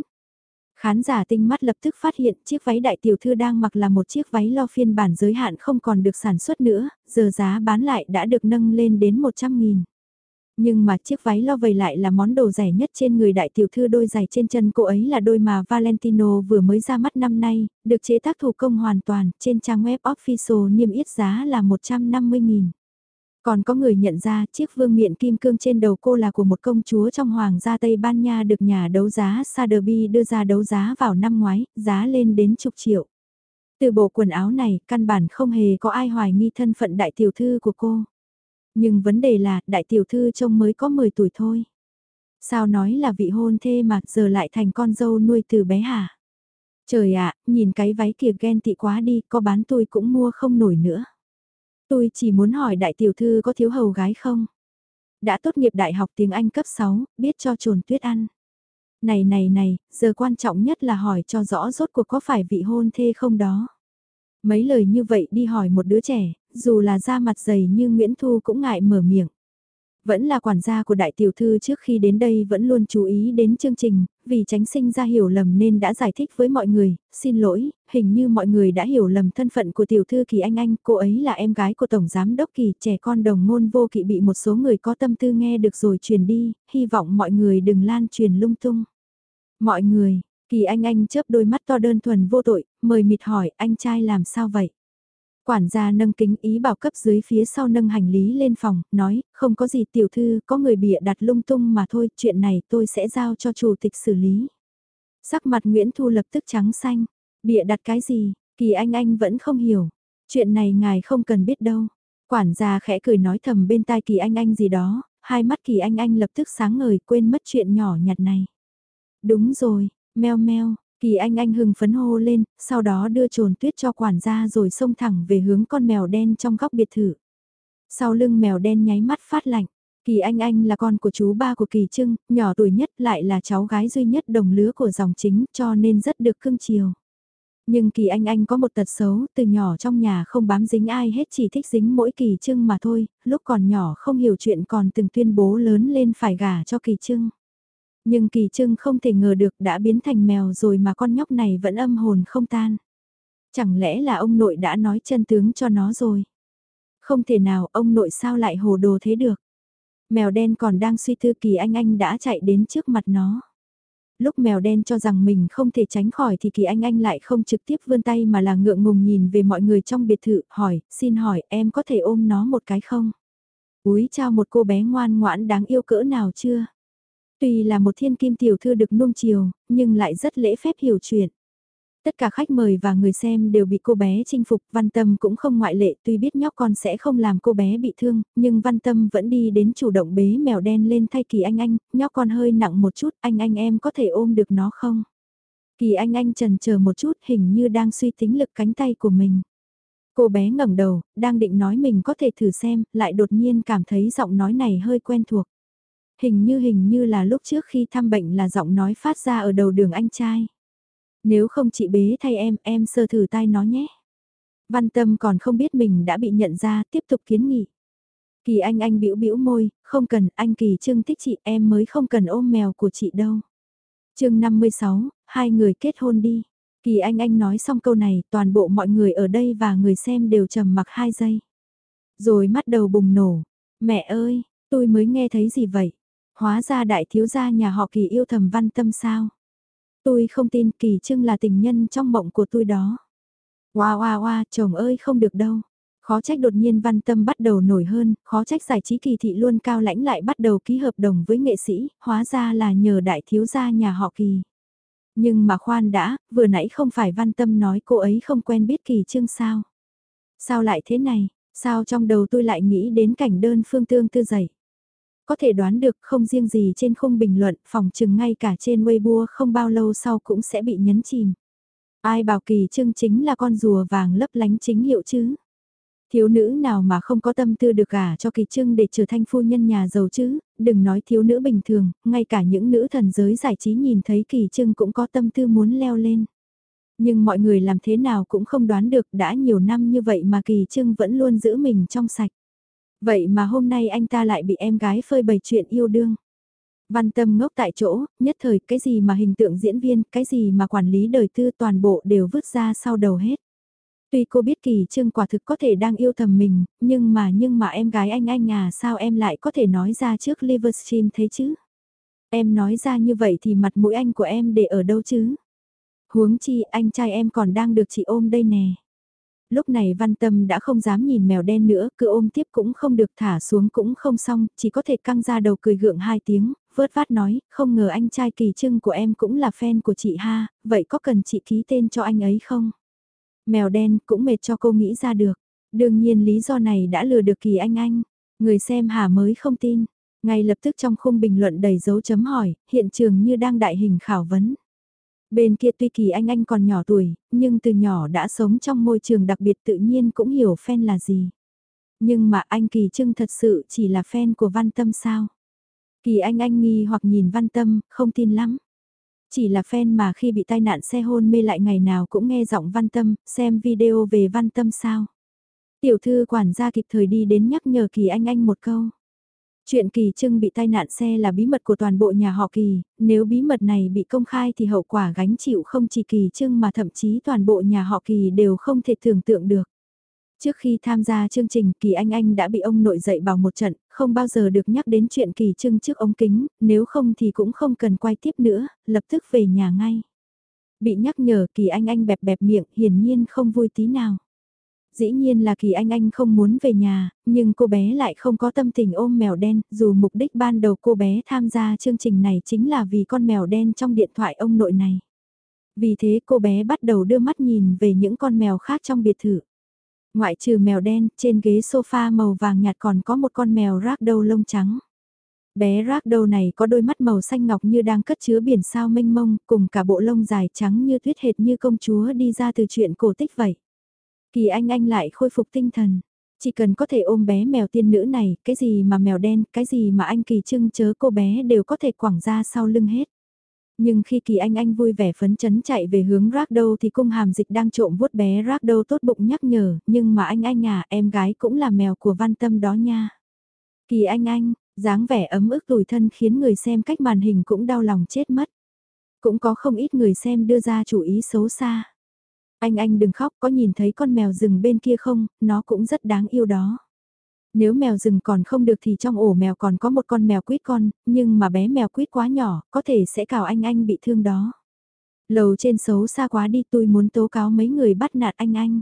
Khán giả tinh mắt lập tức phát hiện chiếc váy đại tiểu thư đang mặc là một chiếc váy lo phiên bản giới hạn không còn được sản xuất nữa, giờ giá bán lại đã được nâng lên đến 100.000. Nhưng mà chiếc váy lo vầy lại là món đồ rẻ nhất trên người đại tiểu thư đôi giày trên chân cô ấy là đôi mà Valentino vừa mới ra mắt năm nay, được chế tác thủ công hoàn toàn, trên trang web official niêm yết giá là 150.000. Còn có người nhận ra chiếc vương miện kim cương trên đầu cô là của một công chúa trong Hoàng gia Tây Ban Nha được nhà đấu giá Saderby đưa ra đấu giá vào năm ngoái, giá lên đến chục triệu. Từ bộ quần áo này, căn bản không hề có ai hoài nghi thân phận đại tiểu thư của cô. Nhưng vấn đề là, đại tiểu thư trông mới có 10 tuổi thôi. Sao nói là vị hôn thê mà giờ lại thành con dâu nuôi từ bé hả? Trời ạ, nhìn cái váy kia ghen tị quá đi, có bán tôi cũng mua không nổi nữa. Tôi chỉ muốn hỏi đại tiểu thư có thiếu hầu gái không? Đã tốt nghiệp đại học tiếng Anh cấp 6, biết cho trồn tuyết ăn. Này này này, giờ quan trọng nhất là hỏi cho rõ rốt cuộc có phải vị hôn thê không đó. Mấy lời như vậy đi hỏi một đứa trẻ, dù là da mặt dày như Nguyễn Thu cũng ngại mở miệng. Vẫn là quản gia của đại tiểu thư trước khi đến đây vẫn luôn chú ý đến chương trình, vì tránh sinh ra hiểu lầm nên đã giải thích với mọi người, xin lỗi, hình như mọi người đã hiểu lầm thân phận của tiểu thư Kỳ Anh Anh, cô ấy là em gái của Tổng Giám Đốc Kỳ, trẻ con đồng ngôn vô kỵ bị một số người có tâm tư nghe được rồi truyền đi, hy vọng mọi người đừng lan truyền lung tung. Mọi người, Kỳ Anh Anh chớp đôi mắt to đơn thuần vô tội, mời mịt hỏi anh trai làm sao vậy? Quản gia nâng kính ý bảo cấp dưới phía sau nâng hành lý lên phòng, nói, không có gì tiểu thư, có người bịa đặt lung tung mà thôi, chuyện này tôi sẽ giao cho chủ tịch xử lý. Sắc mặt Nguyễn Thu lập tức trắng xanh, bịa đặt cái gì, kỳ anh anh vẫn không hiểu, chuyện này ngài không cần biết đâu. Quản gia khẽ cười nói thầm bên tai kỳ anh anh gì đó, hai mắt kỳ anh anh lập tức sáng ngời quên mất chuyện nhỏ nhặt này. Đúng rồi, meo meo, Kỳ anh anh hừng phấn hô lên, sau đó đưa trồn tuyết cho quản gia rồi xông thẳng về hướng con mèo đen trong góc biệt thự. Sau lưng mèo đen nháy mắt phát lạnh. Kỳ Anh Anh là con của chú ba của Kỳ Trưng, nhỏ tuổi nhất lại là cháu gái duy nhất đồng lứa của dòng chính cho nên rất được cưng chiều. Nhưng Kỳ Anh Anh có một tật xấu, từ nhỏ trong nhà không bám dính ai hết chỉ thích dính mỗi Kỳ Trưng mà thôi, lúc còn nhỏ không hiểu chuyện còn từng tuyên bố lớn lên phải gả cho Kỳ Trưng. Nhưng kỳ trưng không thể ngờ được đã biến thành mèo rồi mà con nhóc này vẫn âm hồn không tan. Chẳng lẽ là ông nội đã nói chân tướng cho nó rồi? Không thể nào ông nội sao lại hồ đồ thế được? Mèo đen còn đang suy tư kỳ anh anh đã chạy đến trước mặt nó. Lúc mèo đen cho rằng mình không thể tránh khỏi thì kỳ anh anh lại không trực tiếp vươn tay mà là ngượng ngùng nhìn về mọi người trong biệt thự, hỏi, xin hỏi em có thể ôm nó một cái không? Úi chào một cô bé ngoan ngoãn đáng yêu cỡ nào chưa? Tuy là một thiên kim tiểu thư được nuông chiều, nhưng lại rất lễ phép hiểu chuyện. Tất cả khách mời và người xem đều bị cô bé chinh phục, Văn Tâm cũng không ngoại lệ, tuy biết nhóc con sẽ không làm cô bé bị thương, nhưng Văn Tâm vẫn đi đến chủ động bế mèo đen lên thay Kỳ Anh Anh, nhóc con hơi nặng một chút, anh anh em có thể ôm được nó không? Kỳ Anh Anh trần chờ một chút hình như đang suy tính lực cánh tay của mình. Cô bé ngẩng đầu, đang định nói mình có thể thử xem, lại đột nhiên cảm thấy giọng nói này hơi quen thuộc. Hình như hình như là lúc trước khi thăm bệnh là giọng nói phát ra ở đầu đường anh trai. Nếu không chị bế thay em, em sơ thử tai nó nhé. Văn tâm còn không biết mình đã bị nhận ra, tiếp tục kiến nghị. Kỳ anh anh bĩu bĩu môi, không cần, anh Kỳ trưng thích chị em mới không cần ôm mèo của chị đâu. chương 56, hai người kết hôn đi. Kỳ anh anh nói xong câu này, toàn bộ mọi người ở đây và người xem đều trầm mặc hai giây. Rồi mắt đầu bùng nổ. Mẹ ơi, tôi mới nghe thấy gì vậy? Hóa ra đại thiếu gia nhà họ kỳ yêu thầm văn tâm sao? Tôi không tin kỳ trưng là tình nhân trong mộng của tôi đó. Hoa hoa hoa, chồng ơi không được đâu. Khó trách đột nhiên văn tâm bắt đầu nổi hơn, khó trách giải trí kỳ thị luôn cao lãnh lại bắt đầu ký hợp đồng với nghệ sĩ, hóa ra là nhờ đại thiếu gia nhà họ kỳ. Nhưng mà khoan đã, vừa nãy không phải văn tâm nói cô ấy không quen biết kỳ trương sao? Sao lại thế này, sao trong đầu tôi lại nghĩ đến cảnh đơn phương tương tư dậy? Có thể đoán được không riêng gì trên khung bình luận, phòng chừng ngay cả trên Weibo không bao lâu sau cũng sẽ bị nhấn chìm. Ai bảo kỳ trưng chính là con rùa vàng lấp lánh chính hiệu chứ? Thiếu nữ nào mà không có tâm tư được gả cho kỳ trưng để trở thành phu nhân nhà giàu chứ, đừng nói thiếu nữ bình thường, ngay cả những nữ thần giới giải trí nhìn thấy kỳ trưng cũng có tâm tư muốn leo lên. Nhưng mọi người làm thế nào cũng không đoán được đã nhiều năm như vậy mà kỳ trưng vẫn luôn giữ mình trong sạch. Vậy mà hôm nay anh ta lại bị em gái phơi bày chuyện yêu đương. Văn tâm ngốc tại chỗ, nhất thời cái gì mà hình tượng diễn viên, cái gì mà quản lý đời tư toàn bộ đều vứt ra sau đầu hết. Tuy cô biết kỳ trương quả thực có thể đang yêu thầm mình, nhưng mà nhưng mà em gái anh anh à sao em lại có thể nói ra trước Livestream thế chứ? Em nói ra như vậy thì mặt mũi anh của em để ở đâu chứ? Huống chi anh trai em còn đang được chị ôm đây nè. Lúc này văn tâm đã không dám nhìn mèo đen nữa, cứ ôm tiếp cũng không được thả xuống cũng không xong, chỉ có thể căng ra đầu cười gượng hai tiếng, vớt vát nói, không ngờ anh trai kỳ trưng của em cũng là fan của chị ha, vậy có cần chị ký tên cho anh ấy không? Mèo đen cũng mệt cho cô nghĩ ra được. Đương nhiên lý do này đã lừa được kỳ anh anh. Người xem hà mới không tin. Ngay lập tức trong khung bình luận đầy dấu chấm hỏi, hiện trường như đang đại hình khảo vấn. Bên kia tuy kỳ anh anh còn nhỏ tuổi, nhưng từ nhỏ đã sống trong môi trường đặc biệt tự nhiên cũng hiểu fan là gì. Nhưng mà anh Kỳ Trưng thật sự chỉ là fan của Văn Tâm sao? Kỳ anh anh nghi hoặc nhìn Văn Tâm, không tin lắm. Chỉ là fan mà khi bị tai nạn xe hôn mê lại ngày nào cũng nghe giọng Văn Tâm, xem video về Văn Tâm sao. Tiểu thư quản gia kịp thời đi đến nhắc nhở Kỳ Anh Anh một câu. Chuyện Kỳ Trưng bị tai nạn xe là bí mật của toàn bộ nhà họ Kỳ, nếu bí mật này bị công khai thì hậu quả gánh chịu không chỉ Kỳ Trưng mà thậm chí toàn bộ nhà họ Kỳ đều không thể tưởng tượng được. Trước khi tham gia chương trình Kỳ Anh Anh đã bị ông nội dạy bảo một trận, không bao giờ được nhắc đến chuyện Kỳ Trưng trước ống kính, nếu không thì cũng không cần quay tiếp nữa, lập tức về nhà ngay. Bị nhắc nhở Kỳ Anh Anh bẹp bẹp miệng, hiển nhiên không vui tí nào. Dĩ nhiên là Kỳ Anh Anh không muốn về nhà, nhưng cô bé lại không có tâm tình ôm mèo đen, dù mục đích ban đầu cô bé tham gia chương trình này chính là vì con mèo đen trong điện thoại ông nội này. Vì thế cô bé bắt đầu đưa mắt nhìn về những con mèo khác trong biệt thự. Ngoại trừ mèo đen, trên ghế sofa màu vàng nhạt còn có một con mèo rác đầu lông trắng. Bé rác đầu này có đôi mắt màu xanh ngọc như đang cất chứa biển sao mênh mông, cùng cả bộ lông dài trắng như tuyết hệt như công chúa đi ra từ chuyện cổ tích vậy. Kỳ anh anh lại khôi phục tinh thần. Chỉ cần có thể ôm bé mèo tiên nữ này, cái gì mà mèo đen, cái gì mà anh kỳ trưng chớ cô bé đều có thể quẳng ra sau lưng hết. Nhưng khi Kỳ Anh Anh vui vẻ phấn chấn chạy về hướng rác đâu thì cung hàm dịch đang trộm vuốt bé rác đâu tốt bụng nhắc nhở, nhưng mà anh anh à, em gái cũng là mèo của văn tâm đó nha. Kỳ Anh Anh, dáng vẻ ấm ức tủi thân khiến người xem cách màn hình cũng đau lòng chết mất. Cũng có không ít người xem đưa ra chủ ý xấu xa. Anh anh đừng khóc, có nhìn thấy con mèo rừng bên kia không, nó cũng rất đáng yêu đó. Nếu mèo rừng còn không được thì trong ổ mèo còn có một con mèo quýt con, nhưng mà bé mèo quýt quá nhỏ, có thể sẽ cào anh anh bị thương đó. Lầu trên xấu xa quá đi tôi muốn tố cáo mấy người bắt nạt anh anh.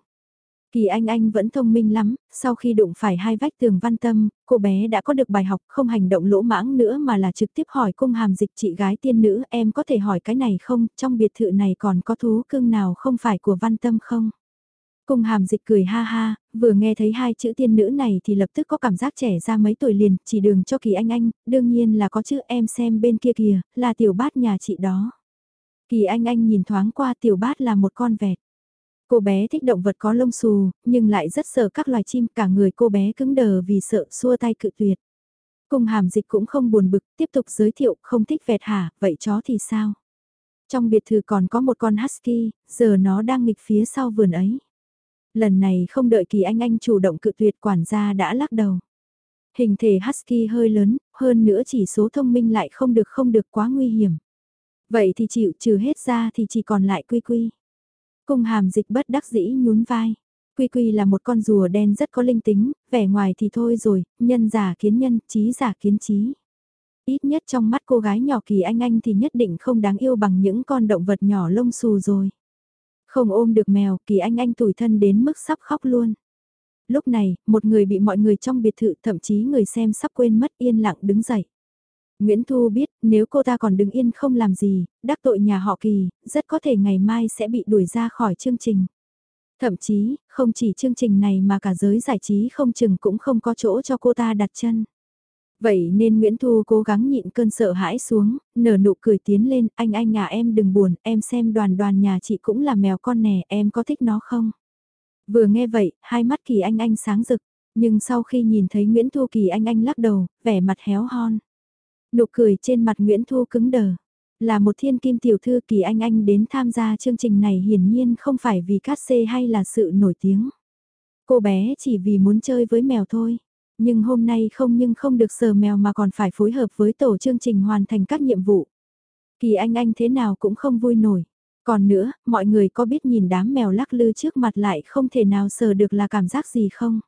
Kỳ Anh Anh vẫn thông minh lắm, sau khi đụng phải hai vách tường văn tâm, cô bé đã có được bài học không hành động lỗ mãng nữa mà là trực tiếp hỏi cung hàm dịch chị gái tiên nữ em có thể hỏi cái này không, trong biệt thự này còn có thú cưng nào không phải của văn tâm không? Cung hàm dịch cười ha ha, vừa nghe thấy hai chữ tiên nữ này thì lập tức có cảm giác trẻ ra mấy tuổi liền, chỉ đường cho kỳ anh anh, đương nhiên là có chữ em xem bên kia kìa, là tiểu bát nhà chị đó. Kỳ anh anh nhìn thoáng qua tiểu bát là một con vẹt. Cô bé thích động vật có lông xù, nhưng lại rất sợ các loài chim, cả người cô bé cứng đờ vì sợ xua tay cự tuyệt. Cung hàm dịch cũng không buồn bực, tiếp tục giới thiệu, không thích vẹt hả, vậy chó thì sao? Trong biệt thự còn có một con husky, giờ nó đang nghịch phía sau vườn ấy. Lần này không đợi kỳ anh anh chủ động cự tuyệt quản gia đã lắc đầu. Hình thể husky hơi lớn, hơn nữa chỉ số thông minh lại không được không được quá nguy hiểm. Vậy thì chịu trừ hết ra thì chỉ còn lại quy quy. Cung hàm dịch bất đắc dĩ nhún vai. Quy quy là một con rùa đen rất có linh tính, vẻ ngoài thì thôi rồi, nhân giả kiến nhân, trí giả kiến trí. Ít nhất trong mắt cô gái nhỏ kỳ anh anh thì nhất định không đáng yêu bằng những con động vật nhỏ lông xù rồi. Không ôm được mèo, kỳ anh anh tủi thân đến mức sắp khóc luôn. Lúc này, một người bị mọi người trong biệt thự thậm chí người xem sắp quên mất yên lặng đứng dậy. Nguyễn Thu biết nếu cô ta còn đứng yên không làm gì, đắc tội nhà họ kỳ, rất có thể ngày mai sẽ bị đuổi ra khỏi chương trình. Thậm chí, không chỉ chương trình này mà cả giới giải trí không chừng cũng không có chỗ cho cô ta đặt chân. Vậy nên Nguyễn Thu cố gắng nhịn cơn sợ hãi xuống, nở nụ cười tiến lên, anh anh à em đừng buồn, em xem đoàn đoàn nhà chị cũng là mèo con nè, em có thích nó không? Vừa nghe vậy, hai mắt Kỳ Anh Anh sáng rực, nhưng sau khi nhìn thấy Nguyễn Thu Kỳ Anh Anh lắc đầu, vẻ mặt héo hon. Nụ cười trên mặt Nguyễn Thu cứng đờ. Là một thiên kim tiểu thư Kỳ Anh Anh đến tham gia chương trình này hiển nhiên không phải vì cát xê hay là sự nổi tiếng. Cô bé chỉ vì muốn chơi với mèo thôi. Nhưng hôm nay không nhưng không được sờ mèo mà còn phải phối hợp với tổ chương trình hoàn thành các nhiệm vụ. Kỳ Anh Anh thế nào cũng không vui nổi. Còn nữa, mọi người có biết nhìn đám mèo lắc lư trước mặt lại không thể nào sờ được là cảm giác gì không?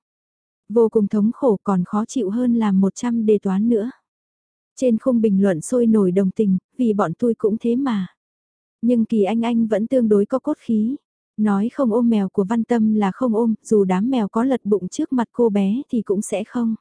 Vô cùng thống khổ còn khó chịu hơn làm 100 đề toán nữa. Trên khung bình luận sôi nổi đồng tình, vì bọn tôi cũng thế mà. Nhưng Kỳ Anh Anh vẫn tương đối có cốt khí. Nói không ôm mèo của Văn Tâm là không ôm, dù đám mèo có lật bụng trước mặt cô bé thì cũng sẽ không.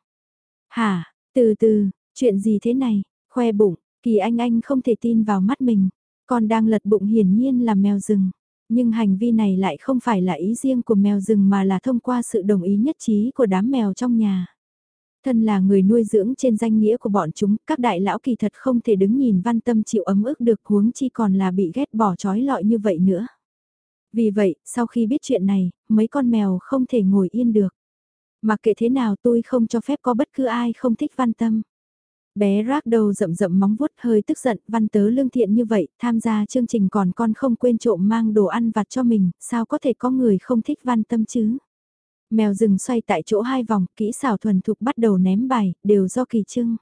Hả, từ từ, chuyện gì thế này, khoe bụng, Kỳ Anh Anh không thể tin vào mắt mình. Con đang lật bụng hiển nhiên là mèo rừng. Nhưng hành vi này lại không phải là ý riêng của mèo rừng mà là thông qua sự đồng ý nhất trí của đám mèo trong nhà. Thân là người nuôi dưỡng trên danh nghĩa của bọn chúng, các đại lão kỳ thật không thể đứng nhìn văn tâm chịu ấm ức được huống chi còn là bị ghét bỏ trói lọi như vậy nữa. Vì vậy, sau khi biết chuyện này, mấy con mèo không thể ngồi yên được. Mặc kệ thế nào tôi không cho phép có bất cứ ai không thích văn tâm. Bé rác đầu rậm rậm móng vuốt hơi tức giận, văn tớ lương thiện như vậy, tham gia chương trình còn con không quên trộm mang đồ ăn vặt cho mình, sao có thể có người không thích văn tâm chứ? Mèo rừng xoay tại chỗ hai vòng, kỹ xảo thuần thục bắt đầu ném bài, đều do kỳ trưng.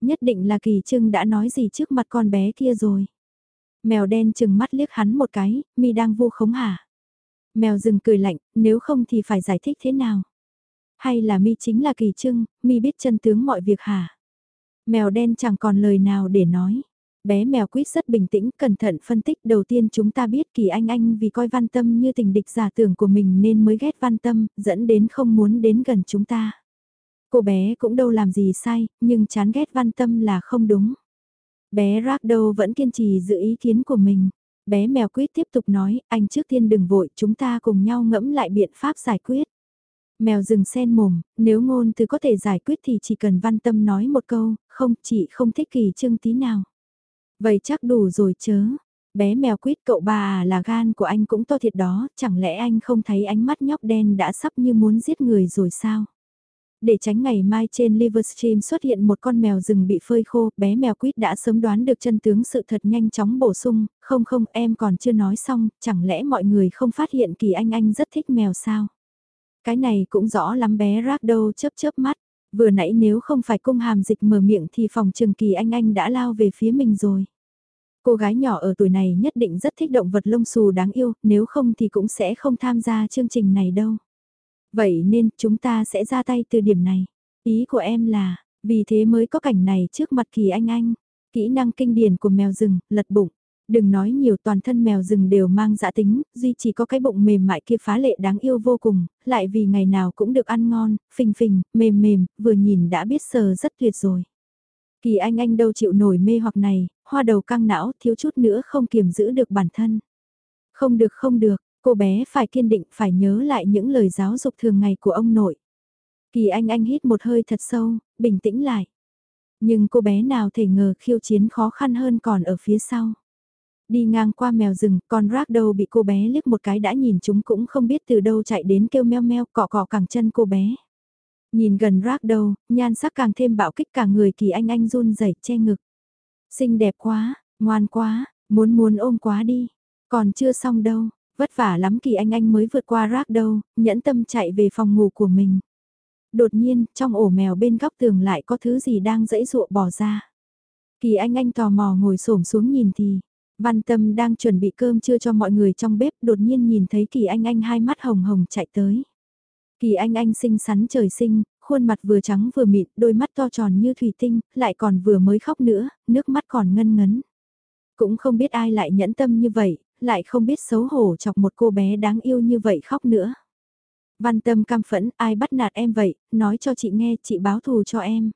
Nhất định là kỳ trưng đã nói gì trước mặt con bé kia rồi. Mèo đen chừng mắt liếc hắn một cái, mi đang vu khống hả? Mèo rừng cười lạnh, nếu không thì phải giải thích thế nào? Hay là mi chính là kỳ trưng, mi biết chân tướng mọi việc hả? Mèo đen chẳng còn lời nào để nói. Bé mèo quýt rất bình tĩnh, cẩn thận phân tích đầu tiên chúng ta biết kỳ anh anh vì coi văn tâm như tình địch giả tưởng của mình nên mới ghét văn tâm, dẫn đến không muốn đến gần chúng ta. Cô bé cũng đâu làm gì sai, nhưng chán ghét văn tâm là không đúng. Bé Ragdow vẫn kiên trì giữ ý kiến của mình. Bé mèo quýt tiếp tục nói, anh trước tiên đừng vội, chúng ta cùng nhau ngẫm lại biện pháp giải quyết. Mèo rừng sen mồm, nếu ngôn từ có thể giải quyết thì chỉ cần văn tâm nói một câu, không, chị không thích kỳ trưng tí nào. Vậy chắc đủ rồi chớ. Bé mèo quýt cậu bà à là gan của anh cũng to thiệt đó, chẳng lẽ anh không thấy ánh mắt nhóc đen đã sắp như muốn giết người rồi sao? Để tránh ngày mai trên Livestream xuất hiện một con mèo rừng bị phơi khô, bé mèo quýt đã sớm đoán được chân tướng sự thật nhanh chóng bổ sung, không không em còn chưa nói xong, chẳng lẽ mọi người không phát hiện kỳ anh anh rất thích mèo sao? Cái này cũng rõ lắm bé rác đâu chớp chớp mắt, vừa nãy nếu không phải cung hàm dịch mở miệng thì phòng trường kỳ anh anh đã lao về phía mình rồi. Cô gái nhỏ ở tuổi này nhất định rất thích động vật lông xù đáng yêu, nếu không thì cũng sẽ không tham gia chương trình này đâu. Vậy nên chúng ta sẽ ra tay từ điểm này. Ý của em là, vì thế mới có cảnh này trước mặt kỳ anh anh. Kỹ năng kinh điển của mèo rừng, lật bụng. Đừng nói nhiều toàn thân mèo rừng đều mang dạ tính, duy chỉ có cái bụng mềm mại kia phá lệ đáng yêu vô cùng, lại vì ngày nào cũng được ăn ngon, phình phình, mềm mềm, vừa nhìn đã biết sờ rất tuyệt rồi. Kỳ anh anh đâu chịu nổi mê hoặc này, hoa đầu căng não thiếu chút nữa không kiềm giữ được bản thân. Không được không được, cô bé phải kiên định phải nhớ lại những lời giáo dục thường ngày của ông nội. Kỳ anh anh hít một hơi thật sâu, bình tĩnh lại. Nhưng cô bé nào thể ngờ khiêu chiến khó khăn hơn còn ở phía sau. Đi ngang qua mèo rừng, con rác đâu bị cô bé liếc một cái đã nhìn chúng cũng không biết từ đâu chạy đến kêu meo meo cọ cọ cẳng chân cô bé. Nhìn gần rác đâu, nhan sắc càng thêm bạo kích cả người kỳ anh anh run rẩy che ngực. Xinh đẹp quá, ngoan quá, muốn muốn ôm quá đi. Còn chưa xong đâu, vất vả lắm kỳ anh anh mới vượt qua rác đâu, nhẫn tâm chạy về phòng ngủ của mình. Đột nhiên, trong ổ mèo bên góc tường lại có thứ gì đang dẫy dụa bỏ ra. Kỳ anh anh tò mò ngồi xổm xuống nhìn thì, Văn Tâm đang chuẩn bị cơm trưa cho mọi người trong bếp đột nhiên nhìn thấy Kỳ Anh Anh hai mắt hồng hồng chạy tới. Kỳ Anh Anh xinh xắn trời sinh, khuôn mặt vừa trắng vừa mịn, đôi mắt to tròn như thủy tinh, lại còn vừa mới khóc nữa, nước mắt còn ngân ngấn. Cũng không biết ai lại nhẫn tâm như vậy, lại không biết xấu hổ chọc một cô bé đáng yêu như vậy khóc nữa. Văn Tâm cam phẫn, ai bắt nạt em vậy, nói cho chị nghe, chị báo thù cho em.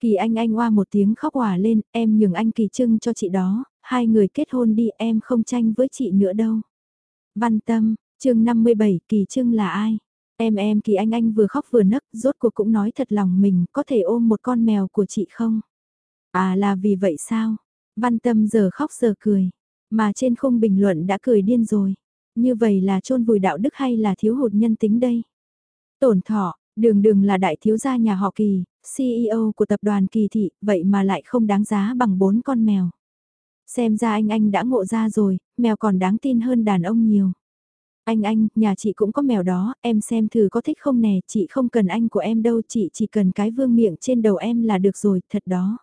Kỳ Anh Anh hoa một tiếng khóc hòa lên, em nhường anh Kỳ Trưng cho chị đó, hai người kết hôn đi em không tranh với chị nữa đâu. Văn tâm, chương 57 Kỳ Trưng là ai? Em em Kỳ Anh Anh vừa khóc vừa nấc, rốt cuộc cũng nói thật lòng mình, có thể ôm một con mèo của chị không? À là vì vậy sao? Văn Tâm giờ khóc giờ cười, mà trên khung bình luận đã cười điên rồi. Như vậy là chôn vùi đạo đức hay là thiếu hụt nhân tính đây? Tổn thọ, đường đường là đại thiếu gia nhà họ Kỳ, CEO của tập đoàn Kỳ Thị, vậy mà lại không đáng giá bằng bốn con mèo. Xem ra anh anh đã ngộ ra rồi, mèo còn đáng tin hơn đàn ông nhiều. Anh anh, nhà chị cũng có mèo đó, em xem thử có thích không nè, chị không cần anh của em đâu, chị chỉ cần cái vương miệng trên đầu em là được rồi, thật đó.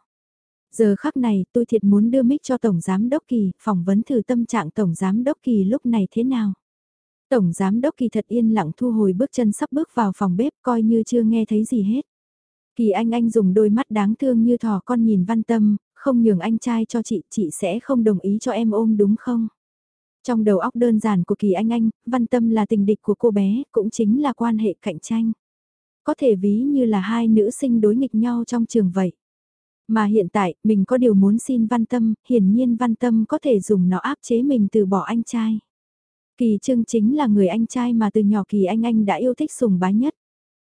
Giờ khắc này, tôi thiệt muốn đưa mic cho Tổng Giám Đốc Kỳ, phỏng vấn thử tâm trạng Tổng Giám Đốc Kỳ lúc này thế nào. Tổng Giám Đốc Kỳ thật yên lặng thu hồi bước chân sắp bước vào phòng bếp coi như chưa nghe thấy gì hết. Kỳ anh anh dùng đôi mắt đáng thương như thỏ con nhìn văn tâm, không nhường anh trai cho chị, chị sẽ không đồng ý cho em ôm đúng không? Trong đầu óc đơn giản của Kỳ Anh Anh, Văn Tâm là tình địch của cô bé, cũng chính là quan hệ cạnh tranh. Có thể ví như là hai nữ sinh đối nghịch nhau trong trường vậy. Mà hiện tại, mình có điều muốn xin Văn Tâm, hiển nhiên Văn Tâm có thể dùng nó áp chế mình từ bỏ anh trai. Kỳ Trương chính là người anh trai mà từ nhỏ Kỳ Anh Anh đã yêu thích sùng bái nhất.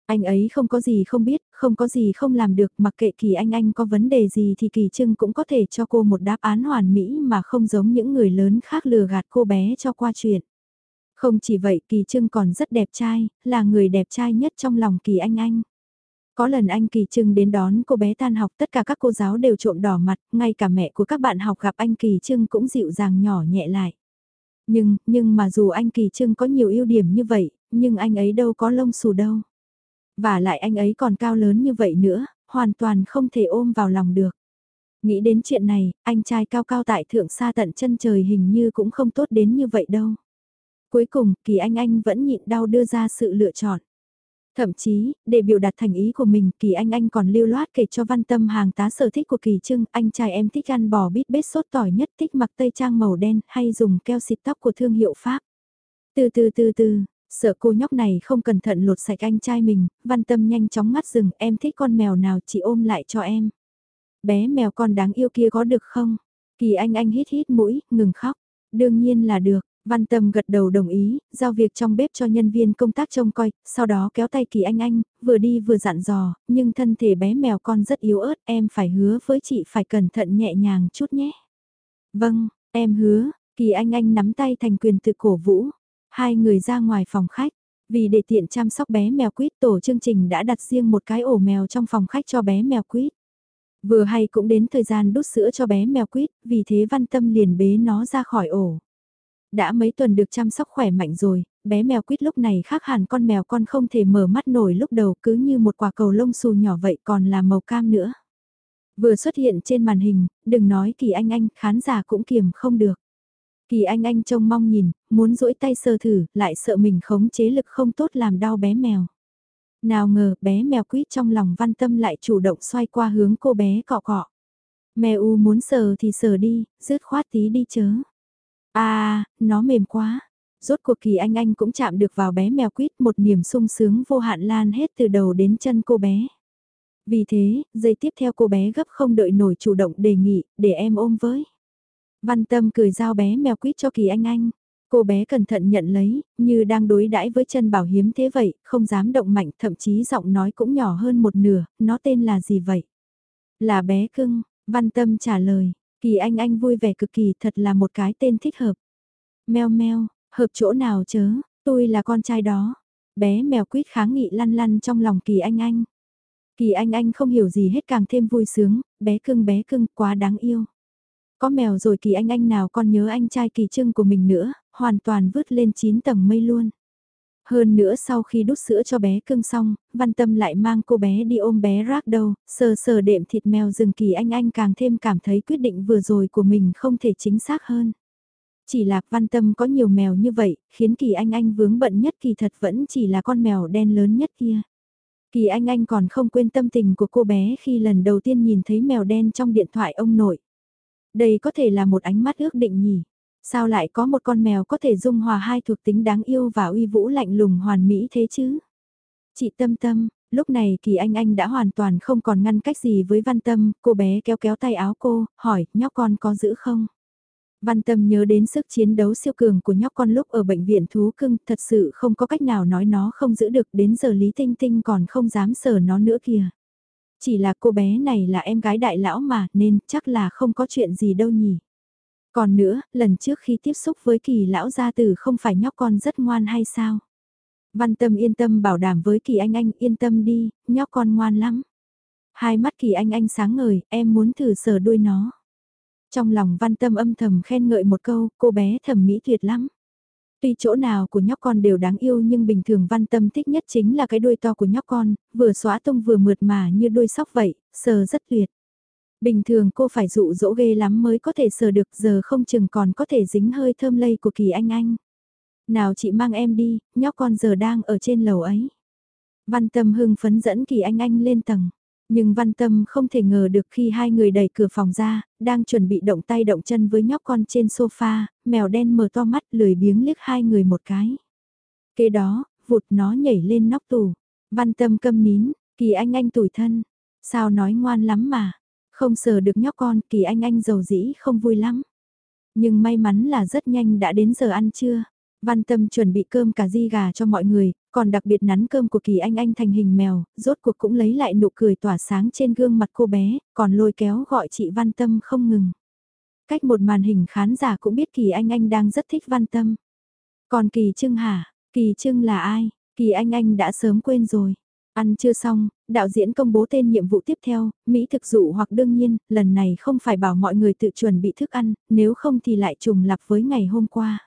Anh ấy không có gì không biết, không có gì không làm được, mặc kệ Kỳ Anh Anh có vấn đề gì thì Kỳ Trưng cũng có thể cho cô một đáp án hoàn mỹ mà không giống những người lớn khác lừa gạt cô bé cho qua chuyện. Không chỉ vậy Kỳ Trưng còn rất đẹp trai, là người đẹp trai nhất trong lòng Kỳ Anh Anh. Có lần anh Kỳ Trưng đến đón cô bé tan học tất cả các cô giáo đều trộm đỏ mặt, ngay cả mẹ của các bạn học gặp anh Kỳ Trưng cũng dịu dàng nhỏ nhẹ lại. Nhưng, nhưng mà dù anh Kỳ Trưng có nhiều ưu điểm như vậy, nhưng anh ấy đâu có lông xù đâu. Và lại anh ấy còn cao lớn như vậy nữa, hoàn toàn không thể ôm vào lòng được. Nghĩ đến chuyện này, anh trai cao cao tại thượng xa tận chân trời hình như cũng không tốt đến như vậy đâu. Cuối cùng, Kỳ Anh Anh vẫn nhịn đau đưa ra sự lựa chọn. Thậm chí, để biểu đạt thành ý của mình, Kỳ Anh Anh còn lưu loát kể cho văn tâm hàng tá sở thích của Kỳ Trưng, anh trai em thích ăn bò bít bết sốt tỏi nhất, thích mặc tây trang màu đen, hay dùng keo xịt tóc của thương hiệu Pháp. Từ từ từ từ, Sợ cô nhóc này không cẩn thận lột sạch anh trai mình, văn tâm nhanh chóng ngắt rừng, em thích con mèo nào chị ôm lại cho em. Bé mèo con đáng yêu kia có được không? Kỳ anh anh hít hít mũi, ngừng khóc. Đương nhiên là được, văn tâm gật đầu đồng ý, giao việc trong bếp cho nhân viên công tác trông coi, sau đó kéo tay kỳ anh anh, vừa đi vừa dặn dò, nhưng thân thể bé mèo con rất yếu ớt, em phải hứa với chị phải cẩn thận nhẹ nhàng chút nhé. Vâng, em hứa, kỳ anh anh nắm tay thành quyền tự cổ vũ. Hai người ra ngoài phòng khách, vì để tiện chăm sóc bé mèo quýt tổ chương trình đã đặt riêng một cái ổ mèo trong phòng khách cho bé mèo quýt. Vừa hay cũng đến thời gian đút sữa cho bé mèo quýt, vì thế văn tâm liền bế nó ra khỏi ổ. Đã mấy tuần được chăm sóc khỏe mạnh rồi, bé mèo quýt lúc này khác hẳn con mèo con không thể mở mắt nổi lúc đầu cứ như một quả cầu lông xù nhỏ vậy còn là màu cam nữa. Vừa xuất hiện trên màn hình, đừng nói kỳ anh anh, khán giả cũng kiềm không được. Kỳ anh anh trông mong nhìn, muốn duỗi tay sờ thử, lại sợ mình khống chế lực không tốt làm đau bé mèo. Nào ngờ bé mèo quýt trong lòng văn tâm lại chủ động xoay qua hướng cô bé cọ cọ. Mèo u muốn sờ thì sờ đi, rứt khoát tí đi chớ. À, nó mềm quá. Rốt cuộc kỳ anh anh cũng chạm được vào bé mèo quýt một niềm sung sướng vô hạn lan hết từ đầu đến chân cô bé. Vì thế, giây tiếp theo cô bé gấp không đợi nổi chủ động đề nghị, để em ôm với. Văn Tâm cười giao bé mèo quýt cho Kỳ Anh Anh. Cô bé cẩn thận nhận lấy, như đang đối đãi với chân bảo hiếm thế vậy, không dám động mạnh, thậm chí giọng nói cũng nhỏ hơn một nửa, nó tên là gì vậy? Là bé cưng, Văn Tâm trả lời, Kỳ Anh Anh vui vẻ cực kỳ thật là một cái tên thích hợp. Mèo mèo, hợp chỗ nào chớ, tôi là con trai đó. Bé mèo quýt kháng nghị lăn lăn trong lòng Kỳ Anh Anh. Kỳ Anh Anh không hiểu gì hết càng thêm vui sướng, bé cưng bé cưng quá đáng yêu. Có mèo rồi kỳ anh anh nào còn nhớ anh trai kỳ trưng của mình nữa, hoàn toàn vứt lên 9 tầng mây luôn. Hơn nữa sau khi đút sữa cho bé cưng xong, văn tâm lại mang cô bé đi ôm bé rác đâu, sờ sờ đệm thịt mèo rừng kỳ anh anh càng thêm cảm thấy quyết định vừa rồi của mình không thể chính xác hơn. Chỉ là văn tâm có nhiều mèo như vậy, khiến kỳ anh anh vướng bận nhất kỳ thật vẫn chỉ là con mèo đen lớn nhất kia. Kỳ anh anh còn không quên tâm tình của cô bé khi lần đầu tiên nhìn thấy mèo đen trong điện thoại ông nội. Đây có thể là một ánh mắt ước định nhỉ. Sao lại có một con mèo có thể dung hòa hai thuộc tính đáng yêu và uy vũ lạnh lùng hoàn mỹ thế chứ? Chị Tâm Tâm, lúc này Kỳ Anh Anh đã hoàn toàn không còn ngăn cách gì với Văn Tâm, cô bé kéo kéo tay áo cô, hỏi, nhóc con có giữ không? Văn tâm nhớ đến sức chiến đấu siêu cường của nhóc con lúc ở bệnh viện thú cưng, thật sự không có cách nào nói nó không giữ được đến giờ Lý Tinh Tinh còn không dám sờ nó nữa kìa. Chỉ là cô bé này là em gái đại lão mà nên chắc là không có chuyện gì đâu nhỉ. Còn nữa, lần trước khi tiếp xúc với kỳ lão gia tử không phải nhóc con rất ngoan hay sao? Văn tâm yên tâm bảo đảm với kỳ anh anh yên tâm đi, nhóc con ngoan lắm. Hai mắt kỳ anh anh sáng ngời, em muốn thử sờ đuôi nó. Trong lòng văn tâm âm thầm khen ngợi một câu, cô bé thẩm mỹ tuyệt lắm. Tuy chỗ nào của nhóc con đều đáng yêu nhưng bình thường văn tâm thích nhất chính là cái đuôi to của nhóc con, vừa xóa tung vừa mượt mà như đuôi sóc vậy, sờ rất tuyệt. Bình thường cô phải dụ dỗ ghê lắm mới có thể sờ được giờ không chừng còn có thể dính hơi thơm lây của kỳ anh anh. Nào chị mang em đi, nhóc con giờ đang ở trên lầu ấy. Văn tâm hưng phấn dẫn kỳ anh anh lên tầng. Nhưng văn tâm không thể ngờ được khi hai người đẩy cửa phòng ra, đang chuẩn bị động tay động chân với nhóc con trên sofa, mèo đen mở to mắt lười biếng liếc hai người một cái. Kế đó, vụt nó nhảy lên nóc tủ. Văn tâm câm nín, kỳ anh anh tủi thân. Sao nói ngoan lắm mà. Không sờ được nhóc con, kỳ anh anh giàu dĩ không vui lắm. Nhưng may mắn là rất nhanh đã đến giờ ăn trưa. Văn tâm chuẩn bị cơm cà ri gà cho mọi người, còn đặc biệt nắn cơm của Kỳ Anh Anh thành hình mèo, rốt cuộc cũng lấy lại nụ cười tỏa sáng trên gương mặt cô bé, còn lôi kéo gọi chị Văn Tâm không ngừng. Cách một màn hình khán giả cũng biết Kỳ Anh Anh đang rất thích Văn Tâm. Còn Kỳ Trưng hả? Kỳ Trưng là ai? Kỳ Anh Anh đã sớm quên rồi. Ăn chưa xong, đạo diễn công bố tên nhiệm vụ tiếp theo, Mỹ thực dụ hoặc đương nhiên, lần này không phải bảo mọi người tự chuẩn bị thức ăn, nếu không thì lại trùng lặp với ngày hôm qua.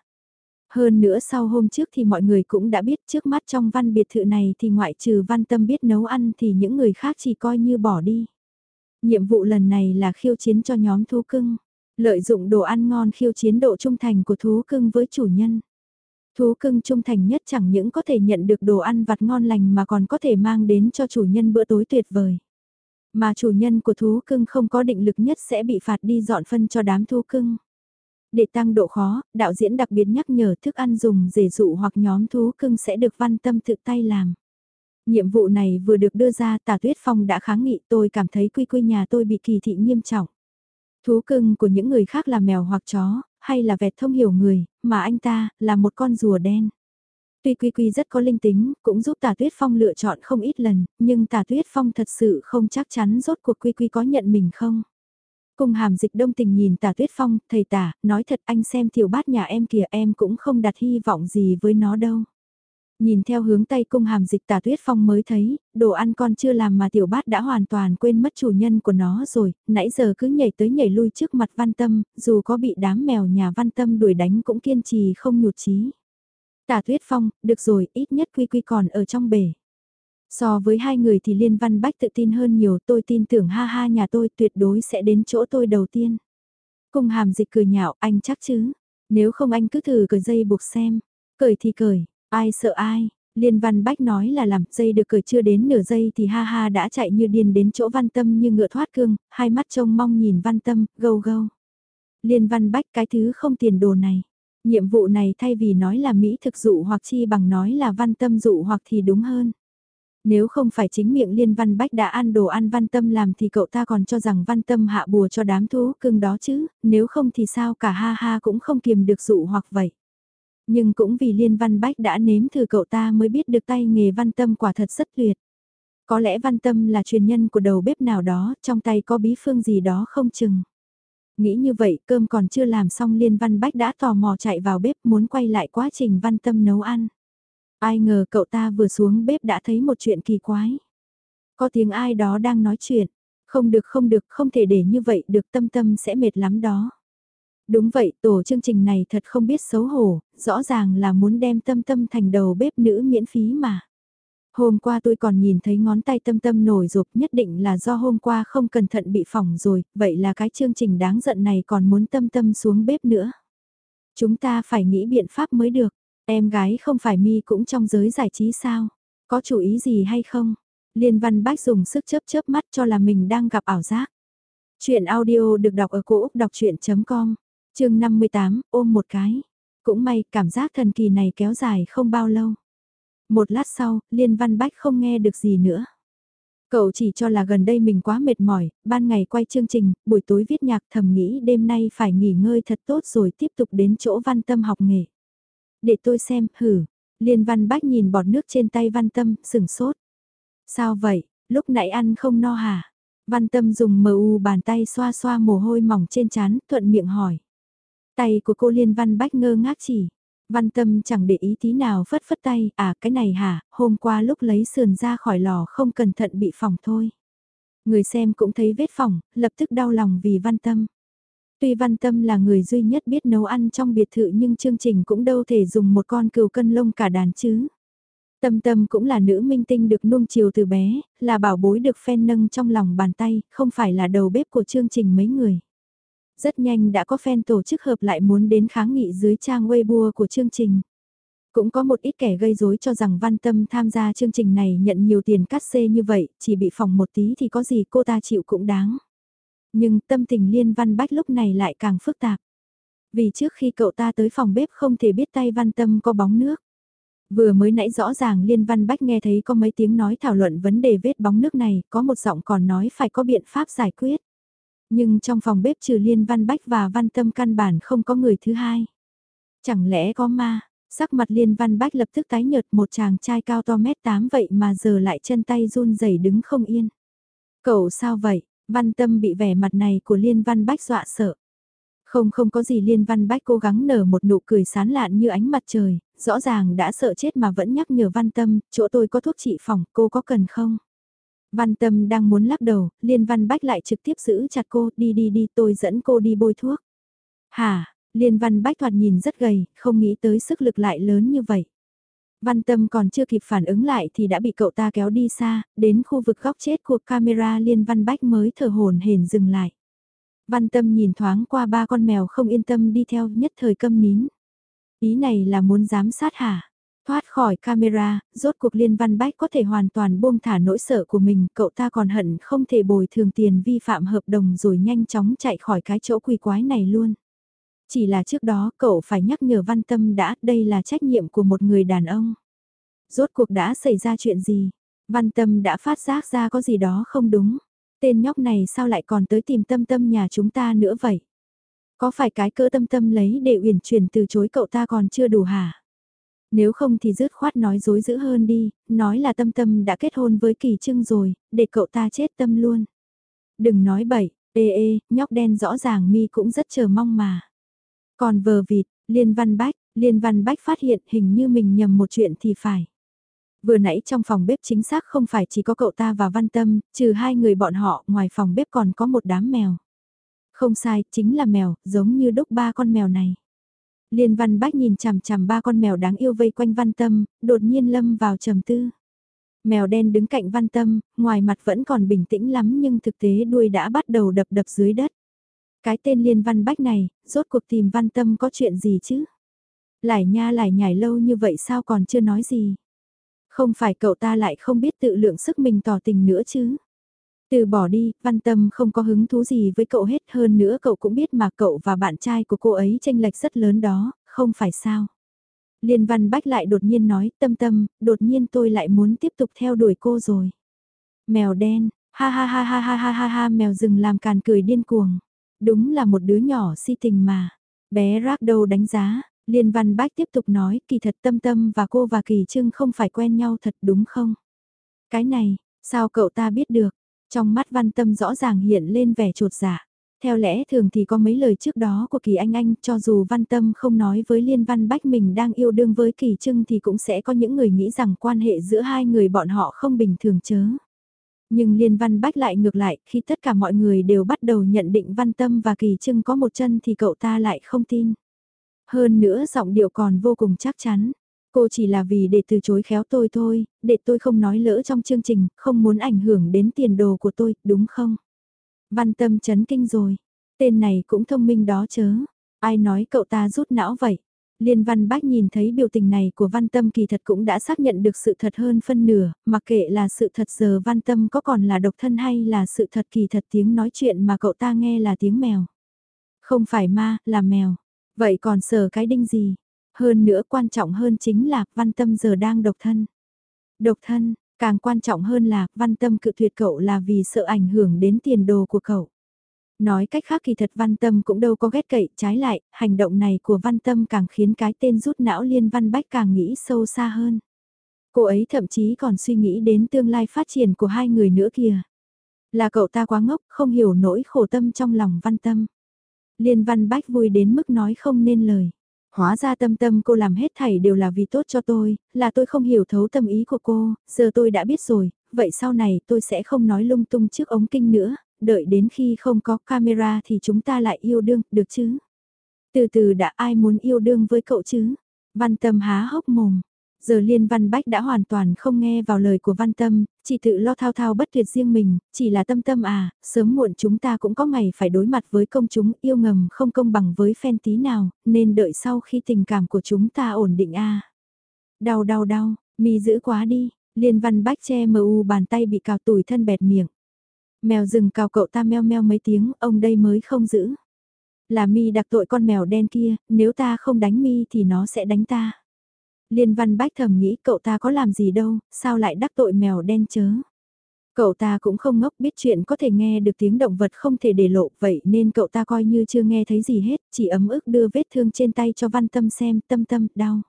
Hơn nữa sau hôm trước thì mọi người cũng đã biết trước mắt trong văn biệt thự này thì ngoại trừ văn tâm biết nấu ăn thì những người khác chỉ coi như bỏ đi. Nhiệm vụ lần này là khiêu chiến cho nhóm thú cưng, lợi dụng đồ ăn ngon khiêu chiến độ trung thành của thú cưng với chủ nhân. Thú cưng trung thành nhất chẳng những có thể nhận được đồ ăn vặt ngon lành mà còn có thể mang đến cho chủ nhân bữa tối tuyệt vời. Mà chủ nhân của thú cưng không có định lực nhất sẽ bị phạt đi dọn phân cho đám thú cưng. Để tăng độ khó, đạo diễn đặc biệt nhắc nhở thức ăn dùng rể dụ hoặc nhóm thú cưng sẽ được văn tâm tự tay làm. Nhiệm vụ này vừa được đưa ra tà tuyết phong đã kháng nghị tôi cảm thấy quy quy nhà tôi bị kỳ thị nghiêm trọng. Thú cưng của những người khác là mèo hoặc chó, hay là vẹt thông hiểu người, mà anh ta là một con rùa đen. Tuy Quy Quy rất có linh tính, cũng giúp Tà Tuyết Phong lựa chọn không ít lần, nhưng Tà Tuyết Phong thật sự không chắc chắn rốt cuộc Quy Quy có nhận mình không. Cung hàm dịch đông tình nhìn tả tuyết phong, thầy tả, nói thật anh xem tiểu bát nhà em kìa em cũng không đặt hy vọng gì với nó đâu. Nhìn theo hướng tay cung hàm dịch tả tuyết phong mới thấy, đồ ăn con chưa làm mà tiểu bát đã hoàn toàn quên mất chủ nhân của nó rồi, nãy giờ cứ nhảy tới nhảy lui trước mặt văn tâm, dù có bị đám mèo nhà văn tâm đuổi đánh cũng kiên trì không nhụt chí. Tả tuyết phong, được rồi, ít nhất quy quy còn ở trong bể. So với hai người thì Liên Văn Bách tự tin hơn nhiều tôi tin tưởng ha ha nhà tôi tuyệt đối sẽ đến chỗ tôi đầu tiên. cùng hàm dịch cười nhạo anh chắc chứ, nếu không anh cứ thử cởi dây buộc xem, cởi thì cởi, ai sợ ai. Liên Văn Bách nói là làm dây được cởi chưa đến nửa giây thì ha ha đã chạy như điên đến chỗ văn tâm như ngựa thoát cương, hai mắt trông mong nhìn văn tâm, gâu gâu. Liên Văn Bách cái thứ không tiền đồ này. Nhiệm vụ này thay vì nói là Mỹ thực dụ hoặc chi bằng nói là văn tâm dụ hoặc thì đúng hơn. Nếu không phải chính miệng Liên Văn Bách đã ăn đồ ăn Văn Tâm làm thì cậu ta còn cho rằng Văn Tâm hạ bùa cho đám thú cưng đó chứ, nếu không thì sao cả ha ha cũng không kiềm được dụ hoặc vậy. Nhưng cũng vì Liên Văn Bách đã nếm thử cậu ta mới biết được tay nghề Văn Tâm quả thật rất tuyệt. Có lẽ Văn Tâm là truyền nhân của đầu bếp nào đó, trong tay có bí phương gì đó không chừng. Nghĩ như vậy cơm còn chưa làm xong Liên Văn Bách đã tò mò chạy vào bếp muốn quay lại quá trình Văn Tâm nấu ăn. Ai ngờ cậu ta vừa xuống bếp đã thấy một chuyện kỳ quái. Có tiếng ai đó đang nói chuyện. Không được không được không thể để như vậy được tâm tâm sẽ mệt lắm đó. Đúng vậy tổ chương trình này thật không biết xấu hổ, rõ ràng là muốn đem tâm tâm thành đầu bếp nữ miễn phí mà. Hôm qua tôi còn nhìn thấy ngón tay tâm tâm nổi rụp nhất định là do hôm qua không cẩn thận bị phỏng rồi, vậy là cái chương trình đáng giận này còn muốn tâm tâm xuống bếp nữa. Chúng ta phải nghĩ biện pháp mới được. Em gái không phải mi cũng trong giới giải trí sao? Có chủ ý gì hay không? Liên Văn Bách dùng sức chớp chớp mắt cho là mình đang gặp ảo giác. Chuyện audio được đọc ở cổ Úc đọc chuyện.com, chương 58, ôm một cái. Cũng may cảm giác thần kỳ này kéo dài không bao lâu. Một lát sau, Liên Văn Bách không nghe được gì nữa. Cậu chỉ cho là gần đây mình quá mệt mỏi, ban ngày quay chương trình, buổi tối viết nhạc thầm nghĩ đêm nay phải nghỉ ngơi thật tốt rồi tiếp tục đến chỗ văn tâm học nghề. Để tôi xem, hử. Liên văn bách nhìn bọt nước trên tay văn tâm, sừng sốt. Sao vậy, lúc nãy ăn không no hả? Văn tâm dùng mờ u bàn tay xoa xoa mồ hôi mỏng trên trán, thuận miệng hỏi. Tay của cô Liên văn bách ngơ ngác chỉ. Văn tâm chẳng để ý tí nào phất phất tay, à cái này hả, hôm qua lúc lấy sườn ra khỏi lò không cẩn thận bị phỏng thôi. Người xem cũng thấy vết phỏng, lập tức đau lòng vì văn tâm. Tuy văn tâm là người duy nhất biết nấu ăn trong biệt thự nhưng chương trình cũng đâu thể dùng một con cừu cân lông cả đàn chứ. Tâm tâm cũng là nữ minh tinh được nuông chiều từ bé, là bảo bối được fan nâng trong lòng bàn tay, không phải là đầu bếp của chương trình mấy người. Rất nhanh đã có fan tổ chức hợp lại muốn đến kháng nghị dưới trang Weibo của chương trình. Cũng có một ít kẻ gây rối cho rằng Văn Tâm tham gia chương trình này nhận nhiều tiền cắt xê như vậy, chỉ bị phòng một tí thì có gì cô ta chịu cũng đáng. Nhưng tâm tình Liên Văn Bách lúc này lại càng phức tạp. Vì trước khi cậu ta tới phòng bếp không thể biết tay Văn Tâm có bóng nước. Vừa mới nãy rõ ràng Liên Văn Bách nghe thấy có mấy tiếng nói thảo luận vấn đề vết bóng nước này, có một giọng còn nói phải có biện pháp giải quyết. Nhưng trong phòng bếp trừ Liên Văn Bách và Văn Tâm căn bản không có người thứ hai. Chẳng lẽ có ma, sắc mặt Liên Văn Bách lập tức tái nhợt một chàng trai cao to mét 8 vậy mà giờ lại chân tay run rẩy đứng không yên. Cậu sao vậy? Văn Tâm bị vẻ mặt này của Liên Văn Bách dọa sợ. Không không có gì Liên Văn Bách cố gắng nở một nụ cười sán lạn như ánh mặt trời, rõ ràng đã sợ chết mà vẫn nhắc nhở Văn Tâm, chỗ tôi có thuốc trị phòng, cô có cần không? Văn Tâm đang muốn lắc đầu, Liên Văn Bách lại trực tiếp giữ chặt cô, đi đi đi tôi dẫn cô đi bôi thuốc. Hả, Liên Văn Bách thoạt nhìn rất gầy, không nghĩ tới sức lực lại lớn như vậy. Văn Tâm còn chưa kịp phản ứng lại thì đã bị cậu ta kéo đi xa, đến khu vực góc chết của camera Liên Văn Bách mới thở hồn hển dừng lại. Văn Tâm nhìn thoáng qua ba con mèo không yên tâm đi theo nhất thời câm nín. Ý này là muốn giám sát hả? Thoát khỏi camera, rốt cuộc Liên Văn Bách có thể hoàn toàn buông thả nỗi sợ của mình, cậu ta còn hận không thể bồi thường tiền vi phạm hợp đồng rồi nhanh chóng chạy khỏi cái chỗ quỷ quái này luôn. Chỉ là trước đó cậu phải nhắc nhở Văn Tâm đã, đây là trách nhiệm của một người đàn ông. Rốt cuộc đã xảy ra chuyện gì? Văn Tâm đã phát giác ra có gì đó không đúng. Tên nhóc này sao lại còn tới tìm tâm tâm nhà chúng ta nữa vậy? Có phải cái cỡ tâm tâm lấy để uyển chuyển từ chối cậu ta còn chưa đủ hả? Nếu không thì dứt khoát nói dối dữ hơn đi, nói là tâm tâm đã kết hôn với kỳ trưng rồi, để cậu ta chết tâm luôn. Đừng nói bậy, ê ê, nhóc đen rõ ràng mi cũng rất chờ mong mà. Còn vờ vịt, Liên Văn Bách, Liên Văn Bách phát hiện hình như mình nhầm một chuyện thì phải. Vừa nãy trong phòng bếp chính xác không phải chỉ có cậu ta và Văn Tâm, trừ hai người bọn họ, ngoài phòng bếp còn có một đám mèo. Không sai, chính là mèo, giống như đúc ba con mèo này. Liên Văn Bách nhìn chằm chằm ba con mèo đáng yêu vây quanh Văn Tâm, đột nhiên lâm vào trầm tư. Mèo đen đứng cạnh Văn Tâm, ngoài mặt vẫn còn bình tĩnh lắm nhưng thực tế đuôi đã bắt đầu đập đập dưới đất. Cái tên Liên Văn Bách này, rốt cuộc tìm Văn Tâm có chuyện gì chứ? Lại nha lại nhảy lâu như vậy sao còn chưa nói gì? Không phải cậu ta lại không biết tự lượng sức mình tỏ tình nữa chứ? Từ bỏ đi, văn tâm không có hứng thú gì với cậu hết hơn nữa cậu cũng biết mà cậu và bạn trai của cô ấy tranh lệch rất lớn đó, không phải sao. Liên văn bách lại đột nhiên nói, tâm tâm, đột nhiên tôi lại muốn tiếp tục theo đuổi cô rồi. Mèo đen, ha ha ha ha ha ha ha ha mèo rừng làm càn cười điên cuồng. Đúng là một đứa nhỏ si tình mà. Bé rác đâu đánh giá, Liên Văn Bách tiếp tục nói kỳ thật tâm tâm và cô và kỳ trưng không phải quen nhau thật đúng không? Cái này, sao cậu ta biết được? Trong mắt văn tâm rõ ràng hiện lên vẻ trột dạ. Theo lẽ thường thì có mấy lời trước đó của Kỳ Anh Anh cho dù văn tâm không nói với Liên Văn Bách mình đang yêu đương với Kỳ Trưng thì cũng sẽ có những người nghĩ rằng quan hệ giữa hai người bọn họ không bình thường chớ. Nhưng Liên Văn Bách lại ngược lại, khi tất cả mọi người đều bắt đầu nhận định Văn Tâm và Kỳ Trưng có một chân thì cậu ta lại không tin. Hơn nữa giọng điệu còn vô cùng chắc chắn. Cô chỉ là vì để từ chối khéo tôi thôi, để tôi không nói lỡ trong chương trình, không muốn ảnh hưởng đến tiền đồ của tôi, đúng không? Văn tâm chấn kinh rồi. Tên này cũng thông minh đó chớ. Ai nói cậu ta rút não vậy? Liên Văn Bách nhìn thấy biểu tình này của Văn Tâm kỳ thật cũng đã xác nhận được sự thật hơn phân nửa, mặc kệ là sự thật giờ Văn Tâm có còn là độc thân hay là sự thật kỳ thật tiếng nói chuyện mà cậu ta nghe là tiếng mèo. Không phải ma, là mèo. Vậy còn sờ cái đinh gì? Hơn nữa quan trọng hơn chính là văn tâm giờ đang độc thân. Độc thân, Càng quan trọng hơn là, văn tâm cự tuyệt cậu là vì sợ ảnh hưởng đến tiền đồ của cậu. Nói cách khác kỳ thật văn tâm cũng đâu có ghét cậy, trái lại, hành động này của văn tâm càng khiến cái tên rút não liên văn bách càng nghĩ sâu xa hơn. Cô ấy thậm chí còn suy nghĩ đến tương lai phát triển của hai người nữa kìa. Là cậu ta quá ngốc, không hiểu nỗi khổ tâm trong lòng văn tâm. Liên văn bách vui đến mức nói không nên lời. Hóa ra tâm tâm cô làm hết thảy đều là vì tốt cho tôi, là tôi không hiểu thấu tâm ý của cô, giờ tôi đã biết rồi, vậy sau này tôi sẽ không nói lung tung trước ống kinh nữa, đợi đến khi không có camera thì chúng ta lại yêu đương, được chứ? Từ từ đã ai muốn yêu đương với cậu chứ? Văn tâm há hốc mồm. Giờ Liên Văn Bách đã hoàn toàn không nghe vào lời của Văn Tâm, chỉ tự lo thao thao bất tuyệt riêng mình, chỉ là tâm tâm à, sớm muộn chúng ta cũng có ngày phải đối mặt với công chúng yêu ngầm không công bằng với fan tí nào, nên đợi sau khi tình cảm của chúng ta ổn định a à. Đau đau đau, mi giữ quá đi, Liên Văn Bách che mờ u bàn tay bị cào tủi thân bẹt miệng. Mèo rừng cào cậu ta meo meo mấy tiếng, ông đây mới không giữ. Là mi đặc tội con mèo đen kia, nếu ta không đánh mi thì nó sẽ đánh ta. Liên văn bách thầm nghĩ cậu ta có làm gì đâu, sao lại đắc tội mèo đen chớ. Cậu ta cũng không ngốc biết chuyện có thể nghe được tiếng động vật không thể để lộ vậy nên cậu ta coi như chưa nghe thấy gì hết, chỉ ấm ức đưa vết thương trên tay cho văn tâm xem tâm tâm đau.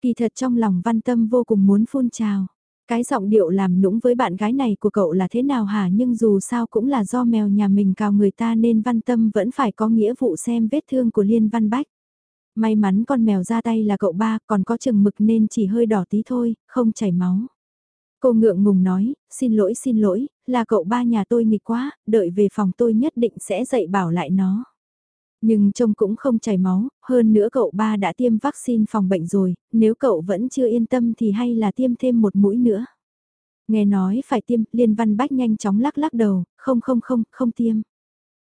Kỳ thật trong lòng văn tâm vô cùng muốn phun trào. Cái giọng điệu làm nũng với bạn gái này của cậu là thế nào hả nhưng dù sao cũng là do mèo nhà mình cào người ta nên văn tâm vẫn phải có nghĩa vụ xem vết thương của Liên Văn Bách. May mắn con mèo ra tay là cậu ba còn có chừng mực nên chỉ hơi đỏ tí thôi, không chảy máu. Cô ngượng ngùng nói, xin lỗi xin lỗi, là cậu ba nhà tôi nghịch quá, đợi về phòng tôi nhất định sẽ dạy bảo lại nó. Nhưng trông cũng không chảy máu, hơn nữa cậu ba đã tiêm vaccine phòng bệnh rồi, nếu cậu vẫn chưa yên tâm thì hay là tiêm thêm một mũi nữa. Nghe nói phải tiêm, Liên Văn Bách nhanh chóng lắc lắc đầu, không không không, không tiêm.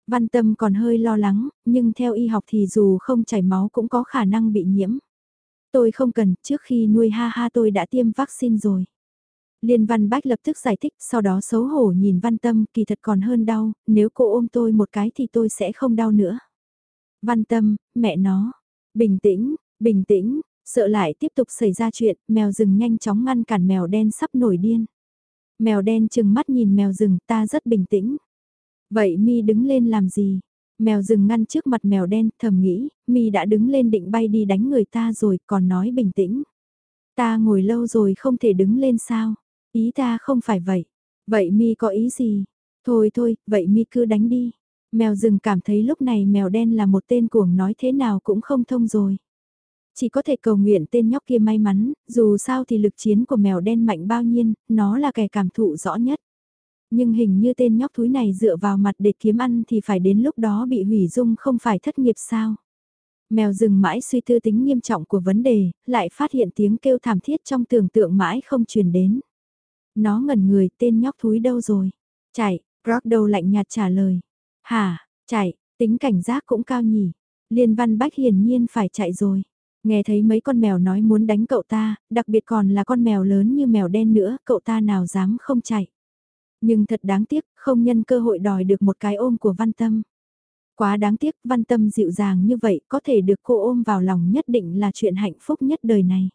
Văn Tâm còn hơi lo lắng, nhưng theo y học thì dù không chảy máu cũng có khả năng bị nhiễm. Tôi không cần, trước khi nuôi ha ha tôi đã tiêm vaccine rồi. Liên Văn Bách lập tức giải thích, sau đó xấu hổ nhìn Văn Tâm, kỳ thật còn hơn đau, nếu cô ôm tôi một cái thì tôi sẽ không đau nữa. Văn Tâm, mẹ nó, bình tĩnh, bình tĩnh, sợ lại tiếp tục xảy ra chuyện, mèo rừng nhanh chóng ngăn cản mèo đen sắp nổi điên. Mèo đen chừng mắt nhìn mèo rừng ta rất bình tĩnh. Vậy mi đứng lên làm gì? Mèo rừng ngăn trước mặt mèo đen thầm nghĩ, mi đã đứng lên định bay đi đánh người ta rồi còn nói bình tĩnh. Ta ngồi lâu rồi không thể đứng lên sao? Ý ta không phải vậy. Vậy mi có ý gì? Thôi thôi, vậy mi cứ đánh đi. Mèo rừng cảm thấy lúc này mèo đen là một tên cuồng nói thế nào cũng không thông rồi. Chỉ có thể cầu nguyện tên nhóc kia may mắn, dù sao thì lực chiến của mèo đen mạnh bao nhiêu, nó là kẻ cảm thụ rõ nhất. Nhưng hình như tên nhóc thúi này dựa vào mặt để kiếm ăn thì phải đến lúc đó bị hủy dung không phải thất nghiệp sao. Mèo rừng mãi suy tư tính nghiêm trọng của vấn đề, lại phát hiện tiếng kêu thảm thiết trong tưởng tượng mãi không truyền đến. Nó ngẩn người tên nhóc thúi đâu rồi? Chạy, Rock đầu lạnh nhạt trả lời. Hả, chạy, tính cảnh giác cũng cao nhỉ. Liên văn bách hiển nhiên phải chạy rồi. Nghe thấy mấy con mèo nói muốn đánh cậu ta, đặc biệt còn là con mèo lớn như mèo đen nữa, cậu ta nào dám không chạy. Nhưng thật đáng tiếc, không nhân cơ hội đòi được một cái ôm của văn tâm. Quá đáng tiếc, văn tâm dịu dàng như vậy, có thể được cô ôm vào lòng nhất định là chuyện hạnh phúc nhất đời này.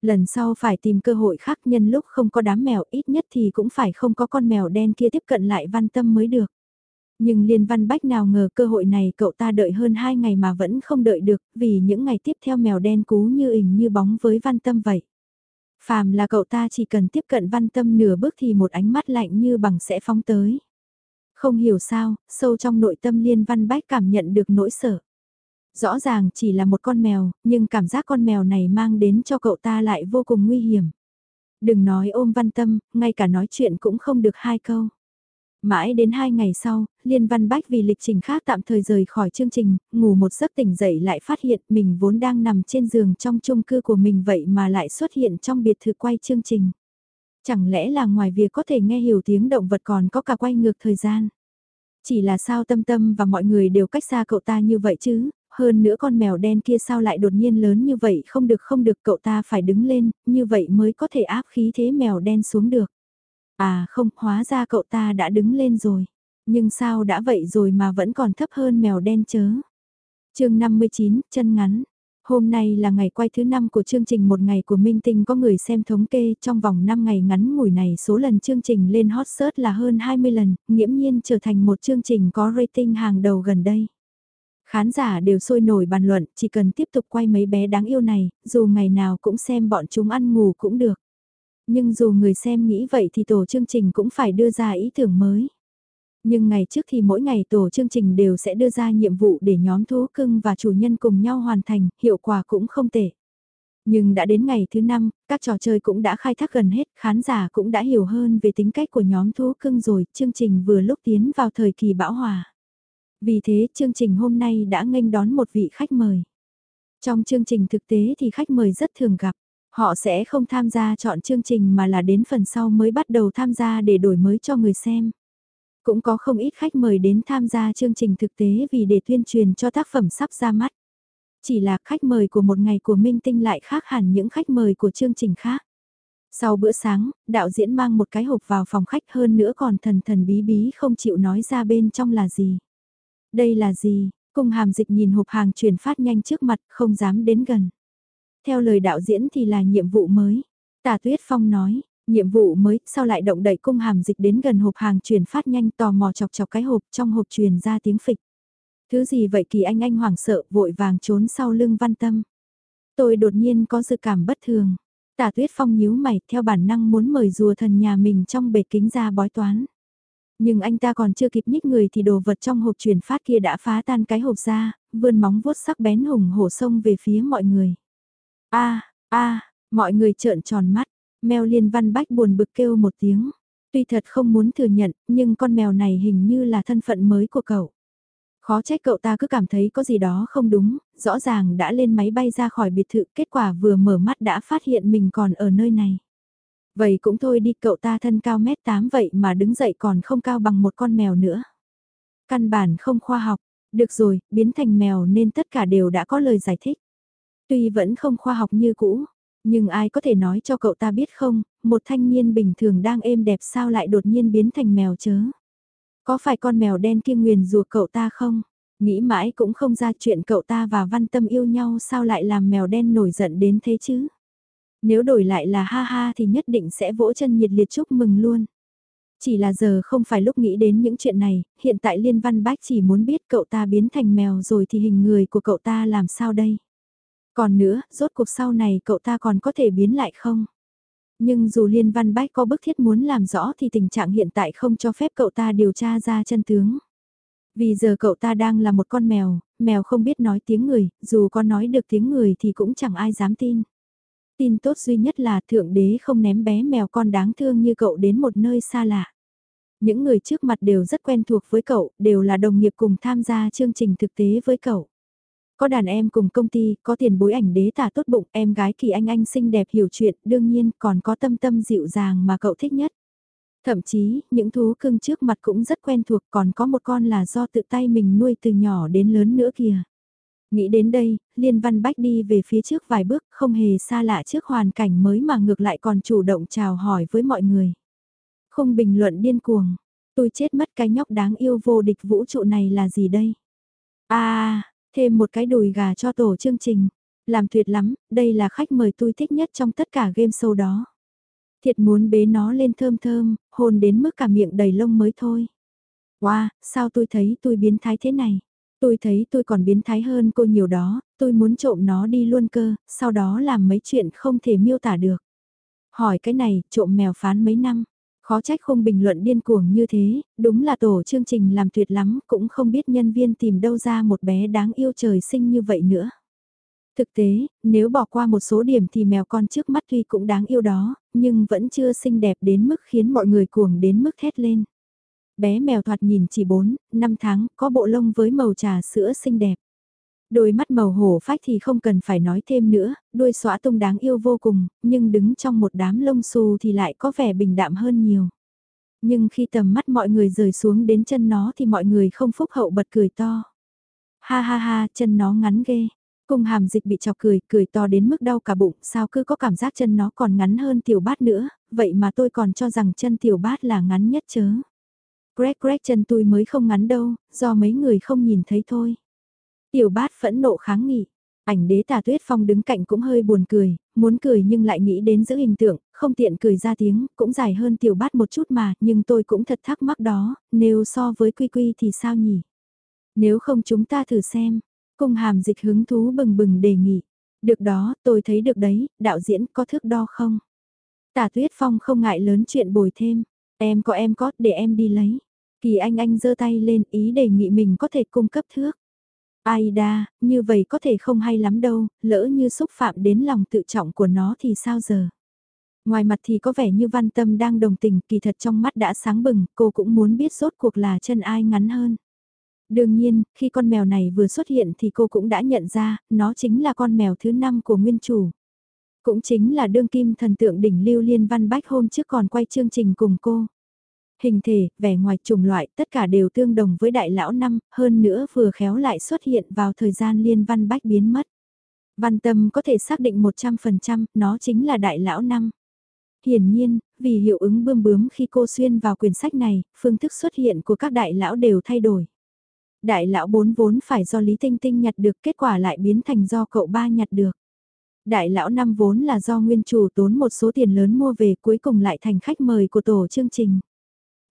Lần sau phải tìm cơ hội khác nhân lúc không có đám mèo ít nhất thì cũng phải không có con mèo đen kia tiếp cận lại văn tâm mới được. Nhưng Liên Văn Bách nào ngờ cơ hội này cậu ta đợi hơn 2 ngày mà vẫn không đợi được, vì những ngày tiếp theo mèo đen cú như ỉnh như bóng với Văn Tâm vậy. Phàm là cậu ta chỉ cần tiếp cận Văn Tâm nửa bước thì một ánh mắt lạnh như bằng sẽ phóng tới. Không hiểu sao, sâu trong nội tâm Liên Văn Bách cảm nhận được nỗi sợ. Rõ ràng chỉ là một con mèo, nhưng cảm giác con mèo này mang đến cho cậu ta lại vô cùng nguy hiểm. Đừng nói ôm văn tâm, ngay cả nói chuyện cũng không được hai câu. Mãi đến hai ngày sau, Liên Văn Bách vì lịch trình khác tạm thời rời khỏi chương trình, ngủ một giấc tỉnh dậy lại phát hiện mình vốn đang nằm trên giường trong chung cư của mình vậy mà lại xuất hiện trong biệt thự quay chương trình. Chẳng lẽ là ngoài việc có thể nghe hiểu tiếng động vật còn có cả quay ngược thời gian. Chỉ là sao tâm tâm và mọi người đều cách xa cậu ta như vậy chứ, hơn nữa con mèo đen kia sao lại đột nhiên lớn như vậy không được không được cậu ta phải đứng lên, như vậy mới có thể áp khí thế mèo đen xuống được. À không, hóa ra cậu ta đã đứng lên rồi. Nhưng sao đã vậy rồi mà vẫn còn thấp hơn mèo đen chớ. chương 59, chân ngắn. Hôm nay là ngày quay thứ 5 của chương trình Một ngày của Minh Tinh có người xem thống kê trong vòng 5 ngày ngắn ngủi này số lần chương trình lên hot search là hơn 20 lần, nghiễm nhiên trở thành một chương trình có rating hàng đầu gần đây. Khán giả đều sôi nổi bàn luận, chỉ cần tiếp tục quay mấy bé đáng yêu này, dù ngày nào cũng xem bọn chúng ăn ngủ cũng được. Nhưng dù người xem nghĩ vậy thì tổ chương trình cũng phải đưa ra ý tưởng mới. Nhưng ngày trước thì mỗi ngày tổ chương trình đều sẽ đưa ra nhiệm vụ để nhóm thú cưng và chủ nhân cùng nhau hoàn thành, hiệu quả cũng không tệ. Nhưng đã đến ngày thứ năm, các trò chơi cũng đã khai thác gần hết, khán giả cũng đã hiểu hơn về tính cách của nhóm thú cưng rồi, chương trình vừa lúc tiến vào thời kỳ bão hòa. Vì thế chương trình hôm nay đã nghênh đón một vị khách mời. Trong chương trình thực tế thì khách mời rất thường gặp. Họ sẽ không tham gia chọn chương trình mà là đến phần sau mới bắt đầu tham gia để đổi mới cho người xem. Cũng có không ít khách mời đến tham gia chương trình thực tế vì để tuyên truyền cho tác phẩm sắp ra mắt. Chỉ là khách mời của một ngày của Minh Tinh lại khác hẳn những khách mời của chương trình khác. Sau bữa sáng, đạo diễn mang một cái hộp vào phòng khách hơn nữa còn thần thần bí bí không chịu nói ra bên trong là gì. Đây là gì? Cung hàm dịch nhìn hộp hàng truyền phát nhanh trước mặt, không dám đến gần. Theo lời đạo diễn thì là nhiệm vụ mới. Tả Tuyết Phong nói, nhiệm vụ mới, sao lại động đẩy cung hàm dịch đến gần hộp hàng truyền phát nhanh tò mò chọc chọc cái hộp trong hộp truyền ra tiếng phịch. Thứ gì vậy kỳ anh anh hoảng sợ vội vàng trốn sau lưng văn tâm. Tôi đột nhiên có dự cảm bất thường. Tả Tuyết Phong nhíu mày theo bản năng muốn mời rùa thần nhà mình trong bể kính ra bói toán. Nhưng anh ta còn chưa kịp nhích người thì đồ vật trong hộp truyền phát kia đã phá tan cái hộp ra, vươn móng vuốt sắc bén hùng hổ sông về phía mọi người a a mọi người trợn tròn mắt, mèo liên văn bách buồn bực kêu một tiếng. Tuy thật không muốn thừa nhận, nhưng con mèo này hình như là thân phận mới của cậu. Khó trách cậu ta cứ cảm thấy có gì đó không đúng, rõ ràng đã lên máy bay ra khỏi biệt thự, kết quả vừa mở mắt đã phát hiện mình còn ở nơi này. Vậy cũng thôi đi cậu ta thân cao mét 8 vậy mà đứng dậy còn không cao bằng một con mèo nữa. Căn bản không khoa học, được rồi, biến thành mèo nên tất cả đều đã có lời giải thích. Tuy vẫn không khoa học như cũ, nhưng ai có thể nói cho cậu ta biết không, một thanh niên bình thường đang êm đẹp sao lại đột nhiên biến thành mèo chớ. Có phải con mèo đen kia nguyền rùa cậu ta không? Nghĩ mãi cũng không ra chuyện cậu ta và văn tâm yêu nhau sao lại làm mèo đen nổi giận đến thế chứ? Nếu đổi lại là ha ha thì nhất định sẽ vỗ chân nhiệt liệt chúc mừng luôn. Chỉ là giờ không phải lúc nghĩ đến những chuyện này, hiện tại Liên Văn Bách chỉ muốn biết cậu ta biến thành mèo rồi thì hình người của cậu ta làm sao đây. Còn nữa, rốt cuộc sau này cậu ta còn có thể biến lại không? Nhưng dù Liên Văn Bách có bức thiết muốn làm rõ thì tình trạng hiện tại không cho phép cậu ta điều tra ra chân tướng. Vì giờ cậu ta đang là một con mèo, mèo không biết nói tiếng người, dù có nói được tiếng người thì cũng chẳng ai dám tin. Tin tốt duy nhất là Thượng Đế không ném bé mèo con đáng thương như cậu đến một nơi xa lạ. Những người trước mặt đều rất quen thuộc với cậu, đều là đồng nghiệp cùng tham gia chương trình thực tế với cậu. Có đàn em cùng công ty, có tiền bối ảnh đế tả tốt bụng, em gái kỳ anh anh xinh đẹp hiểu chuyện, đương nhiên còn có tâm tâm dịu dàng mà cậu thích nhất. Thậm chí, những thú cưng trước mặt cũng rất quen thuộc còn có một con là do tự tay mình nuôi từ nhỏ đến lớn nữa kìa. Nghĩ đến đây, Liên Văn Bách đi về phía trước vài bước, không hề xa lạ trước hoàn cảnh mới mà ngược lại còn chủ động chào hỏi với mọi người. Không bình luận điên cuồng, tôi chết mất cái nhóc đáng yêu vô địch vũ trụ này là gì đây? À, thêm một cái đùi gà cho tổ chương trình. Làm tuyệt lắm, đây là khách mời tôi thích nhất trong tất cả game show đó. Thiệt muốn bế nó lên thơm thơm, hôn đến mức cả miệng đầy lông mới thôi. Wow, sao tôi thấy tôi biến thái thế này? Tôi thấy tôi còn biến thái hơn cô nhiều đó, tôi muốn trộm nó đi luôn cơ, sau đó làm mấy chuyện không thể miêu tả được. Hỏi cái này, trộm mèo phán mấy năm. Khó trách không bình luận điên cuồng như thế, đúng là tổ chương trình làm tuyệt lắm, cũng không biết nhân viên tìm đâu ra một bé đáng yêu trời sinh như vậy nữa. Thực tế, nếu bỏ qua một số điểm thì mèo con trước mắt tuy cũng đáng yêu đó, nhưng vẫn chưa xinh đẹp đến mức khiến mọi người cuồng đến mức thét lên. Bé mèo thoạt nhìn chỉ 4, 5 tháng, có bộ lông với màu trà sữa xinh đẹp. Đôi mắt màu hổ phách thì không cần phải nói thêm nữa, đuôi xóa tung đáng yêu vô cùng, nhưng đứng trong một đám lông xù thì lại có vẻ bình đạm hơn nhiều. Nhưng khi tầm mắt mọi người rời xuống đến chân nó thì mọi người không phúc hậu bật cười to. Ha ha ha, chân nó ngắn ghê. Cùng hàm dịch bị chọc cười, cười to đến mức đau cả bụng, sao cứ có cảm giác chân nó còn ngắn hơn tiểu bát nữa, vậy mà tôi còn cho rằng chân tiểu bát là ngắn nhất chớ. Greg Greg chân tôi mới không ngắn đâu, do mấy người không nhìn thấy thôi. Tiểu bát phẫn nộ kháng nghị. Ảnh đế tà tuyết phong đứng cạnh cũng hơi buồn cười, muốn cười nhưng lại nghĩ đến giữ hình tượng, không tiện cười ra tiếng, cũng dài hơn tiểu bát một chút mà, nhưng tôi cũng thật thắc mắc đó, nếu so với quy quy thì sao nhỉ? Nếu không chúng ta thử xem, cung hàm dịch hứng thú bừng bừng đề nghị. Được đó, tôi thấy được đấy, đạo diễn có thước đo không? Tả tuyết phong không ngại lớn chuyện bồi thêm, em có em có, để em đi lấy. Kỳ anh anh giơ tay lên ý đề nghị mình có thể cung cấp thước. Aida, như vậy có thể không hay lắm đâu, lỡ như xúc phạm đến lòng tự trọng của nó thì sao giờ? Ngoài mặt thì có vẻ như văn tâm đang đồng tình, kỳ thật trong mắt đã sáng bừng, cô cũng muốn biết rốt cuộc là chân ai ngắn hơn. Đương nhiên, khi con mèo này vừa xuất hiện thì cô cũng đã nhận ra, nó chính là con mèo thứ năm của nguyên chủ. Cũng chính là đương kim thần tượng đỉnh lưu liên văn bách hôm trước còn quay chương trình cùng cô. Hình thể, vẻ ngoài chủng loại tất cả đều tương đồng với đại lão năm, hơn nữa vừa khéo lại xuất hiện vào thời gian liên văn bách biến mất. Văn tâm có thể xác định 100% nó chính là đại lão năm. Hiển nhiên, vì hiệu ứng bươm bướm khi cô xuyên vào quyển sách này, phương thức xuất hiện của các đại lão đều thay đổi. Đại lão bốn vốn phải do Lý Tinh Tinh nhặt được kết quả lại biến thành do cậu ba nhặt được. Đại lão năm vốn là do nguyên chủ tốn một số tiền lớn mua về cuối cùng lại thành khách mời của tổ chương trình.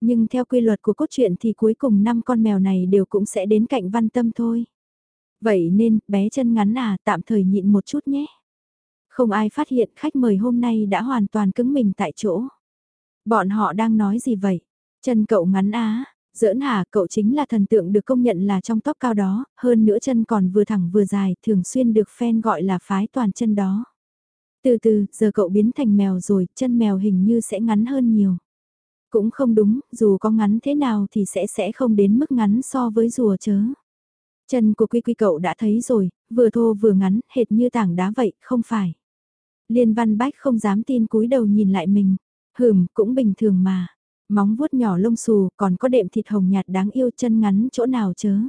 Nhưng theo quy luật của cốt truyện thì cuối cùng năm con mèo này đều cũng sẽ đến cạnh văn tâm thôi. Vậy nên, bé chân ngắn à, tạm thời nhịn một chút nhé. Không ai phát hiện khách mời hôm nay đã hoàn toàn cứng mình tại chỗ. Bọn họ đang nói gì vậy? Chân cậu ngắn á, Giỡn hả cậu chính là thần tượng được công nhận là trong top cao đó, hơn nữa chân còn vừa thẳng vừa dài, thường xuyên được fan gọi là phái toàn chân đó. Từ từ, giờ cậu biến thành mèo rồi, chân mèo hình như sẽ ngắn hơn nhiều. Cũng không đúng, dù có ngắn thế nào thì sẽ sẽ không đến mức ngắn so với rùa chớ. Chân của quy quy cậu đã thấy rồi, vừa thô vừa ngắn, hệt như tảng đá vậy, không phải. Liên văn bách không dám tin cúi đầu nhìn lại mình. Hừm, cũng bình thường mà. Móng vuốt nhỏ lông xù, còn có đệm thịt hồng nhạt đáng yêu chân ngắn chỗ nào chớ.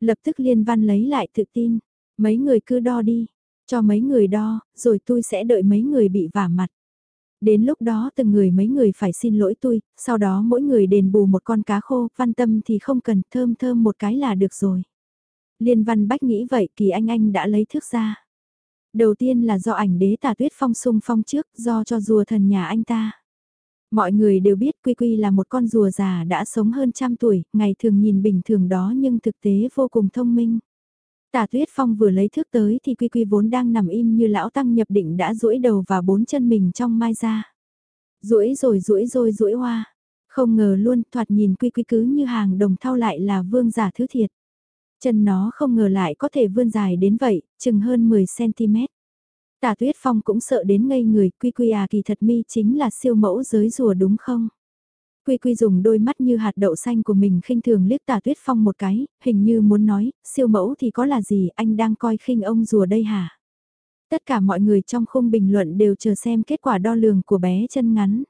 Lập tức liên văn lấy lại tự tin. Mấy người cứ đo đi. Cho mấy người đo, rồi tôi sẽ đợi mấy người bị vả mặt. Đến lúc đó từng người mấy người phải xin lỗi tôi, sau đó mỗi người đền bù một con cá khô, văn tâm thì không cần thơm thơm một cái là được rồi. Liên văn bách nghĩ vậy kỳ anh anh đã lấy thước ra. Đầu tiên là do ảnh đế tà tuyết phong sung phong trước, do cho rùa thần nhà anh ta. Mọi người đều biết Quy Quy là một con rùa già đã sống hơn trăm tuổi, ngày thường nhìn bình thường đó nhưng thực tế vô cùng thông minh. Tả Tuyết Phong vừa lấy thước tới thì Quy Quy vốn đang nằm im như lão tăng nhập định đã duỗi đầu và bốn chân mình trong mai ra. Duỗi rồi duỗi rồi duỗi hoa. Không ngờ luôn thoạt nhìn Quy Quy cứ như hàng đồng thau lại là vương giả thứ thiệt. Chân nó không ngờ lại có thể vươn dài đến vậy, chừng hơn 10cm. Tả Tuyết Phong cũng sợ đến ngây người, Quy Quy à kỳ thật mi chính là siêu mẫu giới rùa đúng không? Quy Quy dùng đôi mắt như hạt đậu xanh của mình khinh thường liếc Tả Tuyết Phong một cái, hình như muốn nói, siêu mẫu thì có là gì, anh đang coi khinh ông rùa đây hả? Tất cả mọi người trong khung bình luận đều chờ xem kết quả đo lường của bé chân ngắn.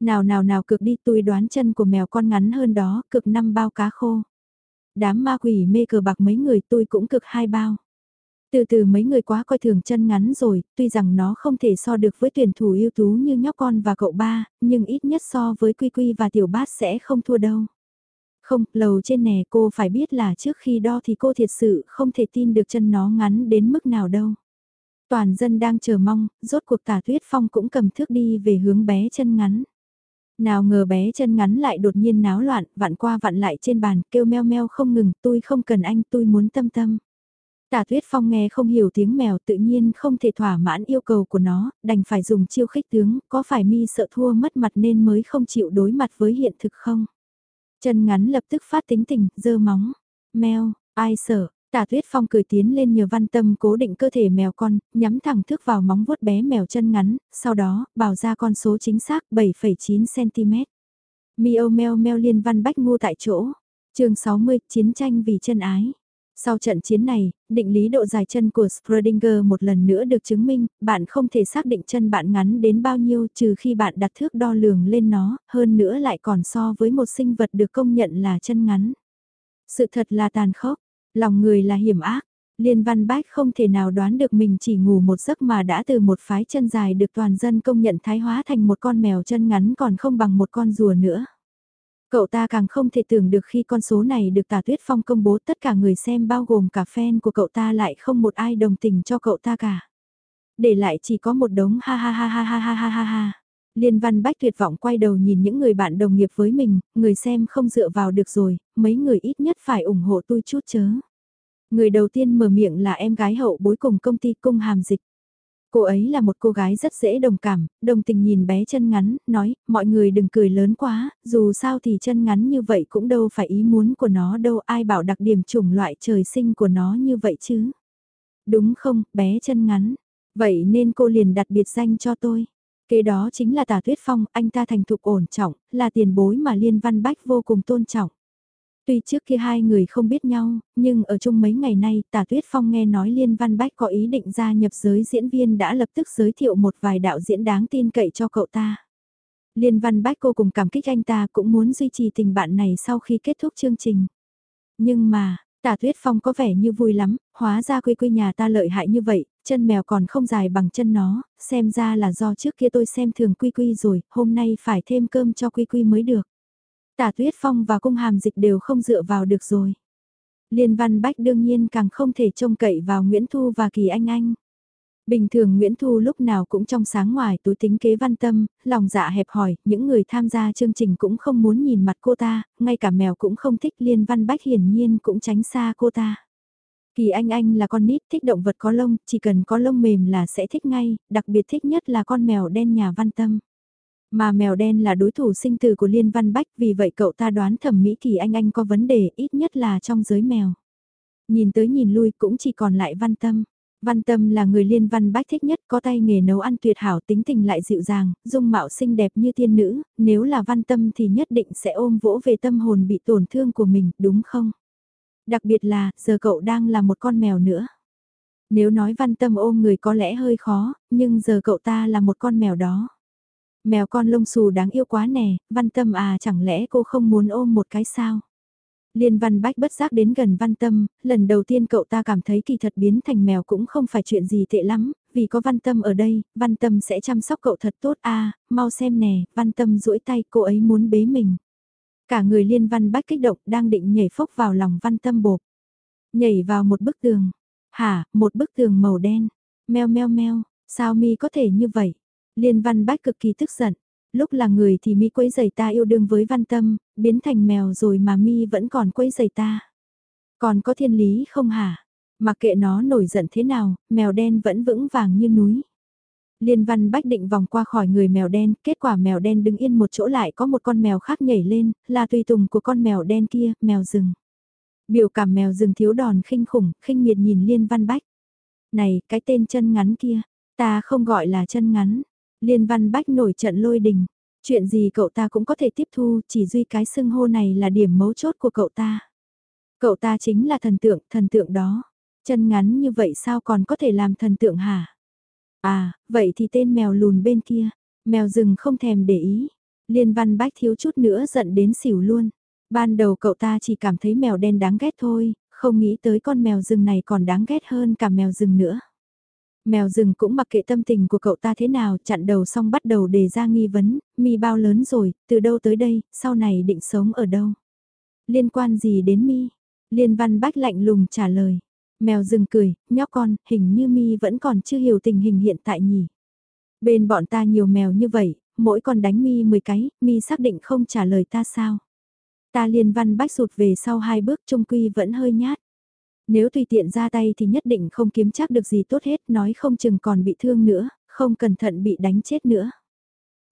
Nào nào nào cực đi tôi đoán chân của mèo con ngắn hơn đó, cực năm bao cá khô. Đám ma quỷ mê cờ bạc mấy người tôi cũng cực hai bao. Từ từ mấy người quá coi thường chân ngắn rồi, tuy rằng nó không thể so được với tuyển thủ ưu tú như nhóc con và cậu ba, nhưng ít nhất so với Quy Quy và Tiểu Bát sẽ không thua đâu. Không, lầu trên nè cô phải biết là trước khi đo thì cô thiệt sự không thể tin được chân nó ngắn đến mức nào đâu. Toàn dân đang chờ mong, rốt cuộc tả tuyết phong cũng cầm thước đi về hướng bé chân ngắn. Nào ngờ bé chân ngắn lại đột nhiên náo loạn, vặn qua vặn lại trên bàn, kêu meo meo không ngừng, tôi không cần anh, tôi muốn tâm tâm. Tả Tuyết Phong nghe không hiểu tiếng mèo tự nhiên không thể thỏa mãn yêu cầu của nó, đành phải dùng chiêu khích tướng, có phải mi sợ thua mất mặt nên mới không chịu đối mặt với hiện thực không? Chân ngắn lập tức phát tính tình, dơ móng. Mèo, ai sợ? Tả Tuyết Phong cười tiến lên nhờ văn tâm cố định cơ thể mèo con, nhắm thẳng thước vào móng vuốt bé mèo chân ngắn, sau đó, bảo ra con số chính xác 7,9cm. Miêu meo meo liên văn bách ngu tại chỗ. chương 60, chiến tranh vì chân ái. Sau trận chiến này, định lý độ dài chân của Schrödinger một lần nữa được chứng minh, bạn không thể xác định chân bạn ngắn đến bao nhiêu trừ khi bạn đặt thước đo lường lên nó, hơn nữa lại còn so với một sinh vật được công nhận là chân ngắn. Sự thật là tàn khốc, lòng người là hiểm ác, Liên Văn Bách không thể nào đoán được mình chỉ ngủ một giấc mà đã từ một phái chân dài được toàn dân công nhận thái hóa thành một con mèo chân ngắn còn không bằng một con rùa nữa. Cậu ta càng không thể tưởng được khi con số này được tả tuyết phong công bố tất cả người xem bao gồm cả fan của cậu ta lại không một ai đồng tình cho cậu ta cả. Để lại chỉ có một đống ha ha ha ha ha ha ha ha ha. Liên Văn Bách tuyệt vọng quay đầu nhìn những người bạn đồng nghiệp với mình, người xem không dựa vào được rồi, mấy người ít nhất phải ủng hộ tôi chút chớ. Người đầu tiên mở miệng là em gái hậu bối cùng công ty cung hàm dịch. Cô ấy là một cô gái rất dễ đồng cảm, đồng tình nhìn bé chân ngắn, nói, mọi người đừng cười lớn quá, dù sao thì chân ngắn như vậy cũng đâu phải ý muốn của nó đâu, ai bảo đặc điểm chủng loại trời sinh của nó như vậy chứ. Đúng không, bé chân ngắn. Vậy nên cô liền đặt biệt danh cho tôi. Kế đó chính là Tả Tuyết Phong, anh ta thành thục ổn trọng, là tiền bối mà Liên Văn Bách vô cùng tôn trọng. Tuy trước kia hai người không biết nhau, nhưng ở chung mấy ngày nay Tả Tuyết Phong nghe nói Liên Văn Bách có ý định gia nhập giới diễn viên đã lập tức giới thiệu một vài đạo diễn đáng tin cậy cho cậu ta. Liên Văn Bách cô cùng cảm kích anh ta cũng muốn duy trì tình bạn này sau khi kết thúc chương trình. Nhưng mà, Tả Tuyết Phong có vẻ như vui lắm, hóa ra quy quy nhà ta lợi hại như vậy, chân mèo còn không dài bằng chân nó, xem ra là do trước kia tôi xem thường quy quy rồi, hôm nay phải thêm cơm cho quy quy mới được. Tả Tuyết Phong và cung hàm dịch đều không dựa vào được rồi. Liên Văn Bách đương nhiên càng không thể trông cậy vào Nguyễn Thu và Kỳ Anh Anh. Bình thường Nguyễn Thu lúc nào cũng trong sáng ngoài tối tính kế văn tâm, lòng dạ hẹp hỏi, những người tham gia chương trình cũng không muốn nhìn mặt cô ta, ngay cả mèo cũng không thích Liên Văn Bách hiển nhiên cũng tránh xa cô ta. Kỳ Anh Anh là con nít thích động vật có lông, chỉ cần có lông mềm là sẽ thích ngay, đặc biệt thích nhất là con mèo đen nhà văn tâm. Mà mèo đen là đối thủ sinh tử của Liên Văn Bách vì vậy cậu ta đoán thẩm mỹ Kỳ Anh Anh có vấn đề ít nhất là trong giới mèo. Nhìn tới nhìn lui cũng chỉ còn lại văn tâm. Văn Tâm là người liên văn bách thích nhất, có tay nghề nấu ăn tuyệt hảo, tính tình lại dịu dàng, dung mạo xinh đẹp như tiên nữ, nếu là Văn Tâm thì nhất định sẽ ôm vỗ về tâm hồn bị tổn thương của mình, đúng không? Đặc biệt là, giờ cậu đang là một con mèo nữa. Nếu nói Văn Tâm ôm người có lẽ hơi khó, nhưng giờ cậu ta là một con mèo đó. Mèo con lông xù đáng yêu quá nè, Văn Tâm à chẳng lẽ cô không muốn ôm một cái sao? Liên Văn Bách bất giác đến gần Văn Tâm, lần đầu tiên cậu ta cảm thấy kỳ thật biến thành mèo cũng không phải chuyện gì tệ lắm, vì có Văn Tâm ở đây, Văn Tâm sẽ chăm sóc cậu thật tốt a mau xem nè, Văn Tâm duỗi tay cô ấy muốn bế mình. Cả người Liên Văn Bách kích động đang định nhảy phốc vào lòng Văn Tâm bột, Nhảy vào một bức tường. Hả, một bức tường màu đen. Meo meo meo, sao mi có thể như vậy? Liên Văn Bách cực kỳ tức giận lúc là người thì mi quấy giày ta yêu đương với văn tâm, biến thành mèo rồi mà mi vẫn còn quấy giày ta. Còn có thiên lý không hả? Mặc kệ nó nổi giận thế nào, mèo đen vẫn vững vàng như núi. Liên văn bách định vòng qua khỏi người mèo đen, kết quả mèo đen đứng yên một chỗ lại có một con mèo khác nhảy lên, là tùy tùng của con mèo đen kia, mèo rừng. Biểu cảm mèo rừng thiếu đòn khinh khủng, khinh miệt nhìn liên văn bách. Này, cái tên chân ngắn kia, ta không gọi là chân ngắn, Liên Văn Bách nổi trận lôi đình. Chuyện gì cậu ta cũng có thể tiếp thu, chỉ duy cái xưng hô này là điểm mấu chốt của cậu ta. Cậu ta chính là thần tượng, thần tượng đó. Chân ngắn như vậy sao còn có thể làm thần tượng hả? À, vậy thì tên mèo lùn bên kia, mèo rừng không thèm để ý. Liên Văn Bách thiếu chút nữa giận đến xỉu luôn. Ban đầu cậu ta chỉ cảm thấy mèo đen đáng ghét thôi, không nghĩ tới con mèo rừng này còn đáng ghét hơn cả mèo rừng nữa. Mèo rừng cũng mặc kệ tâm tình của cậu ta thế nào, chặn đầu xong bắt đầu đề ra nghi vấn, mi bao lớn rồi, từ đâu tới đây, sau này định sống ở đâu. Liên quan gì đến mi? Liên văn bách lạnh lùng trả lời. Mèo rừng cười, nhóc con, hình như mi vẫn còn chưa hiểu tình hình hiện tại nhỉ. Bên bọn ta nhiều mèo như vậy, mỗi con đánh mi 10 cái, mi xác định không trả lời ta sao. Ta liên văn bách sụt về sau hai bước trung quy vẫn hơi nhát. Nếu tùy tiện ra tay thì nhất định không kiếm chắc được gì tốt hết, nói không chừng còn bị thương nữa, không cẩn thận bị đánh chết nữa.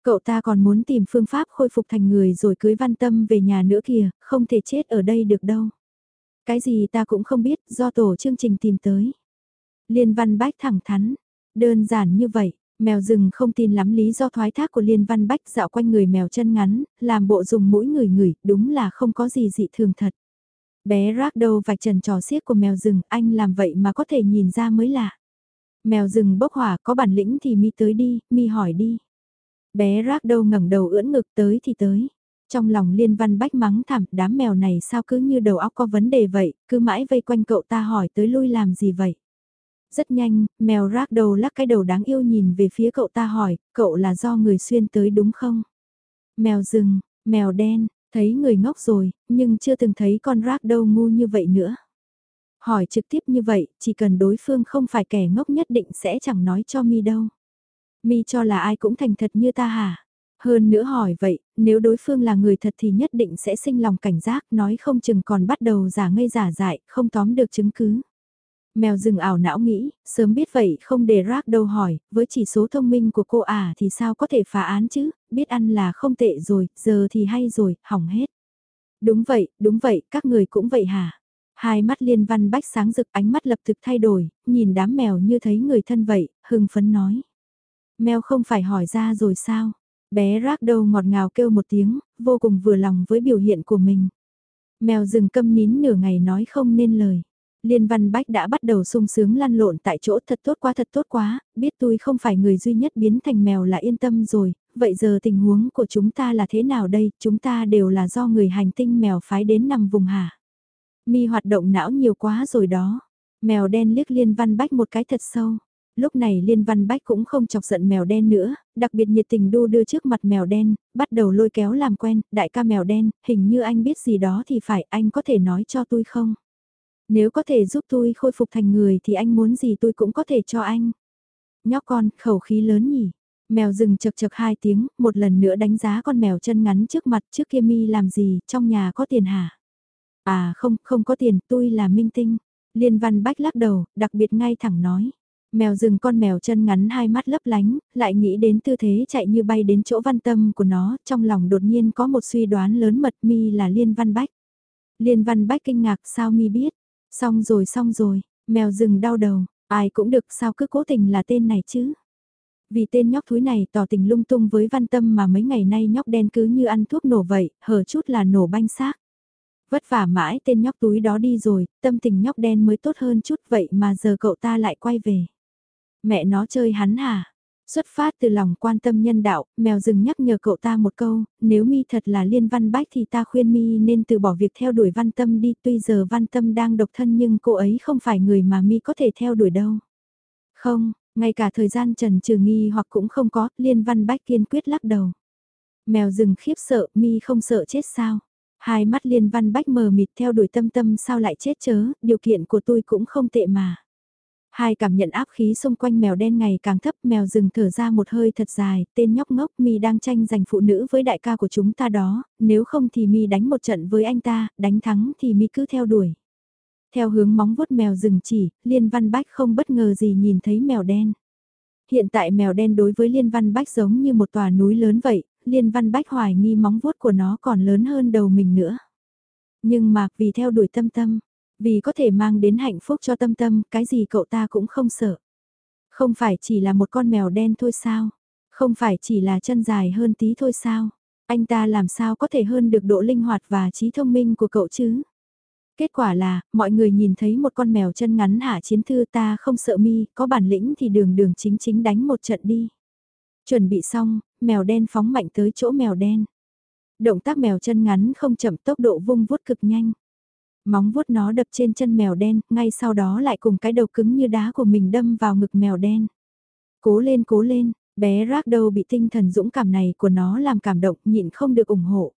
Cậu ta còn muốn tìm phương pháp khôi phục thành người rồi cưới văn tâm về nhà nữa kìa, không thể chết ở đây được đâu. Cái gì ta cũng không biết, do tổ chương trình tìm tới. Liên văn bách thẳng thắn, đơn giản như vậy, mèo rừng không tin lắm lý do thoái thác của Liên văn bách dạo quanh người mèo chân ngắn, làm bộ dùng mũi người người, đúng là không có gì dị thường thật. Bé rác đâu vạch trần trò xiếc của mèo rừng, anh làm vậy mà có thể nhìn ra mới lạ. Mèo rừng bốc hỏa có bản lĩnh thì mi tới đi, mi hỏi đi. Bé rác đâu ngẩng đầu ưỡn ngực tới thì tới. Trong lòng liên văn bách mắng thảm đám mèo này sao cứ như đầu óc có vấn đề vậy, cứ mãi vây quanh cậu ta hỏi tới lui làm gì vậy. Rất nhanh, mèo rác đầu lắc cái đầu đáng yêu nhìn về phía cậu ta hỏi, cậu là do người xuyên tới đúng không? Mèo rừng, mèo đen, Thấy người ngốc rồi, nhưng chưa từng thấy con rác đâu ngu như vậy nữa. Hỏi trực tiếp như vậy, chỉ cần đối phương không phải kẻ ngốc nhất định sẽ chẳng nói cho mi đâu. Mi cho là ai cũng thành thật như ta hả? Hơn nữa hỏi vậy, nếu đối phương là người thật thì nhất định sẽ sinh lòng cảnh giác, nói không chừng còn bắt đầu giả ngây giả dại, không tóm được chứng cứ. Mèo rừng ảo não nghĩ, sớm biết vậy không để rác đâu hỏi, với chỉ số thông minh của cô à thì sao có thể phá án chứ, biết ăn là không tệ rồi, giờ thì hay rồi, hỏng hết. Đúng vậy, đúng vậy, các người cũng vậy hả? Hai mắt liên văn bách sáng rực ánh mắt lập tức thay đổi, nhìn đám mèo như thấy người thân vậy, hưng phấn nói. Mèo không phải hỏi ra rồi sao? Bé rác đâu ngọt ngào kêu một tiếng, vô cùng vừa lòng với biểu hiện của mình. Mèo rừng câm nín nửa ngày nói không nên lời. Liên Văn Bách đã bắt đầu sung sướng lăn lộn tại chỗ thật tốt quá thật tốt quá, biết tôi không phải người duy nhất biến thành mèo là yên tâm rồi, vậy giờ tình huống của chúng ta là thế nào đây, chúng ta đều là do người hành tinh mèo phái đến nằm vùng hả. Mi hoạt động não nhiều quá rồi đó, mèo đen liếc Liên Văn Bách một cái thật sâu. Lúc này Liên Văn Bách cũng không chọc giận mèo đen nữa, đặc biệt nhiệt tình đu đưa trước mặt mèo đen, bắt đầu lôi kéo làm quen, đại ca mèo đen, hình như anh biết gì đó thì phải, anh có thể nói cho tôi không? Nếu có thể giúp tôi khôi phục thành người thì anh muốn gì tôi cũng có thể cho anh. Nhóc con, khẩu khí lớn nhỉ. Mèo rừng chật chật hai tiếng, một lần nữa đánh giá con mèo chân ngắn trước mặt trước kia mi làm gì, trong nhà có tiền hả? À không, không có tiền, tôi là minh tinh. Liên văn bách lắc đầu, đặc biệt ngay thẳng nói. Mèo rừng con mèo chân ngắn hai mắt lấp lánh, lại nghĩ đến tư thế chạy như bay đến chỗ văn tâm của nó, trong lòng đột nhiên có một suy đoán lớn mật mi là Liên Văn Bách. Liên Văn Bách kinh ngạc sao mi biết, Xong rồi xong rồi, mèo rừng đau đầu, ai cũng được sao cứ cố tình là tên này chứ. Vì tên nhóc thúi này tỏ tình lung tung với văn tâm mà mấy ngày nay nhóc đen cứ như ăn thuốc nổ vậy, hở chút là nổ banh xác. Vất vả mãi tên nhóc túi đó đi rồi, tâm tình nhóc đen mới tốt hơn chút vậy mà giờ cậu ta lại quay về. Mẹ nó chơi hắn hả? Xuất phát từ lòng quan tâm nhân đạo, mèo rừng nhắc nhở cậu ta một câu, nếu mi thật là liên văn bách thì ta khuyên mi nên từ bỏ việc theo đuổi văn tâm đi, tuy giờ văn tâm đang độc thân nhưng cô ấy không phải người mà mi có thể theo đuổi đâu. Không, ngay cả thời gian trần trừ nghi hoặc cũng không có, liên văn bách kiên quyết lắc đầu. Mèo rừng khiếp sợ, mi không sợ chết sao? Hai mắt liên văn bách mờ mịt theo đuổi tâm tâm sao lại chết chớ, điều kiện của tôi cũng không tệ mà. Hai cảm nhận áp khí xung quanh mèo đen ngày càng thấp, mèo rừng thở ra một hơi thật dài, tên nhóc ngốc mi đang tranh giành phụ nữ với đại ca của chúng ta đó, nếu không thì mi đánh một trận với anh ta, đánh thắng thì mi cứ theo đuổi. Theo hướng móng vuốt mèo rừng chỉ, Liên Văn Bách không bất ngờ gì nhìn thấy mèo đen. Hiện tại mèo đen đối với Liên Văn Bách giống như một tòa núi lớn vậy, Liên Văn Bách hoài nghi móng vuốt của nó còn lớn hơn đầu mình nữa. Nhưng mà vì theo đuổi tâm tâm, vì có thể mang đến hạnh phúc cho tâm tâm, cái gì cậu ta cũng không sợ. Không phải chỉ là một con mèo đen thôi sao? Không phải chỉ là chân dài hơn tí thôi sao? Anh ta làm sao có thể hơn được độ linh hoạt và trí thông minh của cậu chứ? Kết quả là, mọi người nhìn thấy một con mèo chân ngắn hạ chiến thư ta không sợ mi, có bản lĩnh thì đường đường chính chính đánh một trận đi. Chuẩn bị xong, mèo đen phóng mạnh tới chỗ mèo đen. Động tác mèo chân ngắn không chậm tốc độ vung vuốt cực nhanh. Móng vuốt nó đập trên chân mèo đen, ngay sau đó lại cùng cái đầu cứng như đá của mình đâm vào ngực mèo đen. Cố lên cố lên, bé rác đầu bị tinh thần dũng cảm này của nó làm cảm động nhịn không được ủng hộ.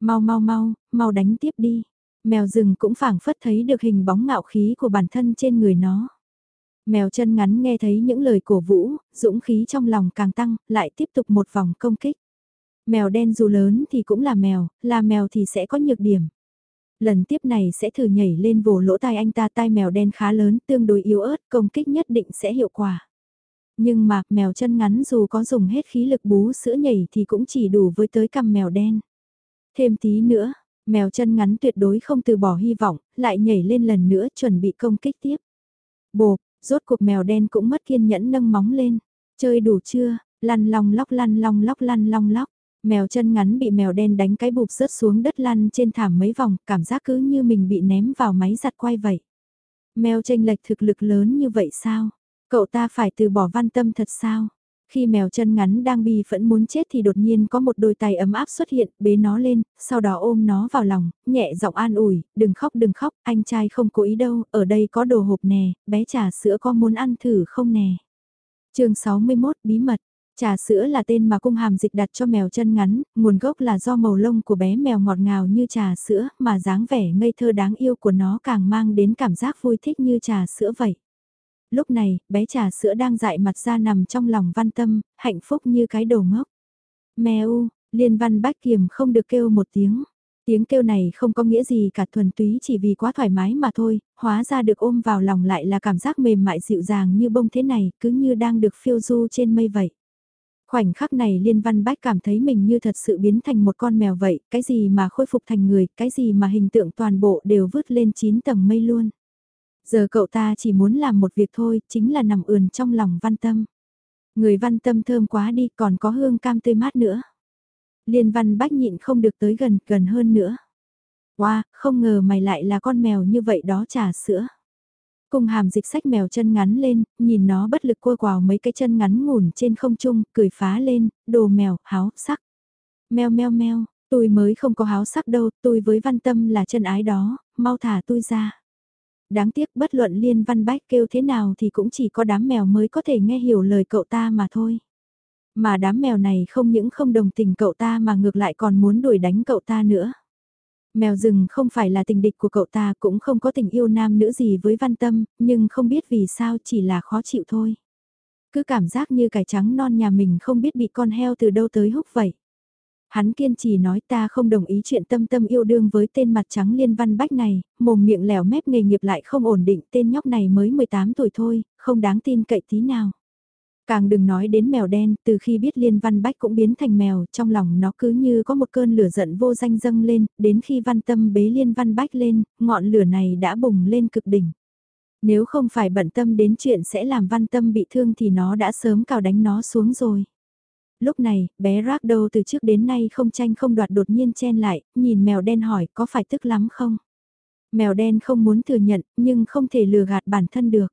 Mau mau mau, mau đánh tiếp đi. Mèo rừng cũng phảng phất thấy được hình bóng ngạo khí của bản thân trên người nó. Mèo chân ngắn nghe thấy những lời cổ vũ, dũng khí trong lòng càng tăng, lại tiếp tục một vòng công kích. Mèo đen dù lớn thì cũng là mèo, là mèo thì sẽ có nhược điểm lần tiếp này sẽ thử nhảy lên vồ lỗ tai anh ta tai mèo đen khá lớn tương đối yếu ớt công kích nhất định sẽ hiệu quả. Nhưng mà mèo chân ngắn dù có dùng hết khí lực bú sữa nhảy thì cũng chỉ đủ với tới cầm mèo đen. Thêm tí nữa, mèo chân ngắn tuyệt đối không từ bỏ hy vọng, lại nhảy lên lần nữa chuẩn bị công kích tiếp. Bộp, rốt cuộc mèo đen cũng mất kiên nhẫn nâng móng lên. Chơi đủ chưa, lăn long lóc lăn long lóc lăn long lóc. Mèo chân ngắn bị mèo đen đánh cái bụp rớt xuống đất lăn trên thảm mấy vòng, cảm giác cứ như mình bị ném vào máy giặt quay vậy. Mèo tranh lệch thực lực lớn như vậy sao? Cậu ta phải từ bỏ văn tâm thật sao? Khi mèo chân ngắn đang bi phẫn muốn chết thì đột nhiên có một đôi tay ấm áp xuất hiện, bế nó lên, sau đó ôm nó vào lòng, nhẹ giọng an ủi, đừng khóc đừng khóc, anh trai không cố ý đâu, ở đây có đồ hộp nè, bé trà sữa có muốn ăn thử không nè. chương 61 bí mật, Trà sữa là tên mà cung hàm dịch đặt cho mèo chân ngắn, nguồn gốc là do màu lông của bé mèo ngọt ngào như trà sữa, mà dáng vẻ ngây thơ đáng yêu của nó càng mang đến cảm giác vui thích như trà sữa vậy. Lúc này, bé trà sữa đang dại mặt ra nằm trong lòng văn tâm, hạnh phúc như cái đồ ngốc. Mèo, liên văn bách kiềm không được kêu một tiếng. Tiếng kêu này không có nghĩa gì cả thuần túy chỉ vì quá thoải mái mà thôi, hóa ra được ôm vào lòng lại là cảm giác mềm mại dịu dàng như bông thế này, cứ như đang được phiêu du trên mây vậy. Khoảnh khắc này Liên Văn Bách cảm thấy mình như thật sự biến thành một con mèo vậy, cái gì mà khôi phục thành người, cái gì mà hình tượng toàn bộ đều vứt lên 9 tầng mây luôn. Giờ cậu ta chỉ muốn làm một việc thôi, chính là nằm ườn trong lòng văn tâm. Người văn tâm thơm quá đi, còn có hương cam tươi mát nữa. Liên Văn Bách nhịn không được tới gần, gần hơn nữa. Wow, không ngờ mày lại là con mèo như vậy đó trà sữa. Cùng hàm dịch sách mèo chân ngắn lên, nhìn nó bất lực cua quào mấy cái chân ngắn ngủn trên không trung, cười phá lên, đồ mèo, háo, sắc. Mèo meo meo, tôi mới không có háo sắc đâu, tôi với văn tâm là chân ái đó, mau thả tôi ra. Đáng tiếc bất luận liên văn bách kêu thế nào thì cũng chỉ có đám mèo mới có thể nghe hiểu lời cậu ta mà thôi. Mà đám mèo này không những không đồng tình cậu ta mà ngược lại còn muốn đuổi đánh cậu ta nữa. Mèo rừng không phải là tình địch của cậu ta cũng không có tình yêu nam nữ gì với văn tâm, nhưng không biết vì sao chỉ là khó chịu thôi. Cứ cảm giác như cải trắng non nhà mình không biết bị con heo từ đâu tới húc vậy. Hắn kiên trì nói ta không đồng ý chuyện tâm tâm yêu đương với tên mặt trắng liên văn bách này, mồm miệng lẻo mép nghề nghiệp lại không ổn định tên nhóc này mới 18 tuổi thôi, không đáng tin cậy tí nào. Càng đừng nói đến mèo đen, từ khi biết Liên Văn Bách cũng biến thành mèo, trong lòng nó cứ như có một cơn lửa giận vô danh dâng lên, đến khi Văn Tâm bế Liên Văn Bách lên, ngọn lửa này đã bùng lên cực đỉnh. Nếu không phải bận tâm đến chuyện sẽ làm Văn Tâm bị thương thì nó đã sớm cào đánh nó xuống rồi. Lúc này, bé Ragdow từ trước đến nay không tranh không đoạt đột nhiên chen lại, nhìn mèo đen hỏi có phải tức lắm không? Mèo đen không muốn thừa nhận, nhưng không thể lừa gạt bản thân được.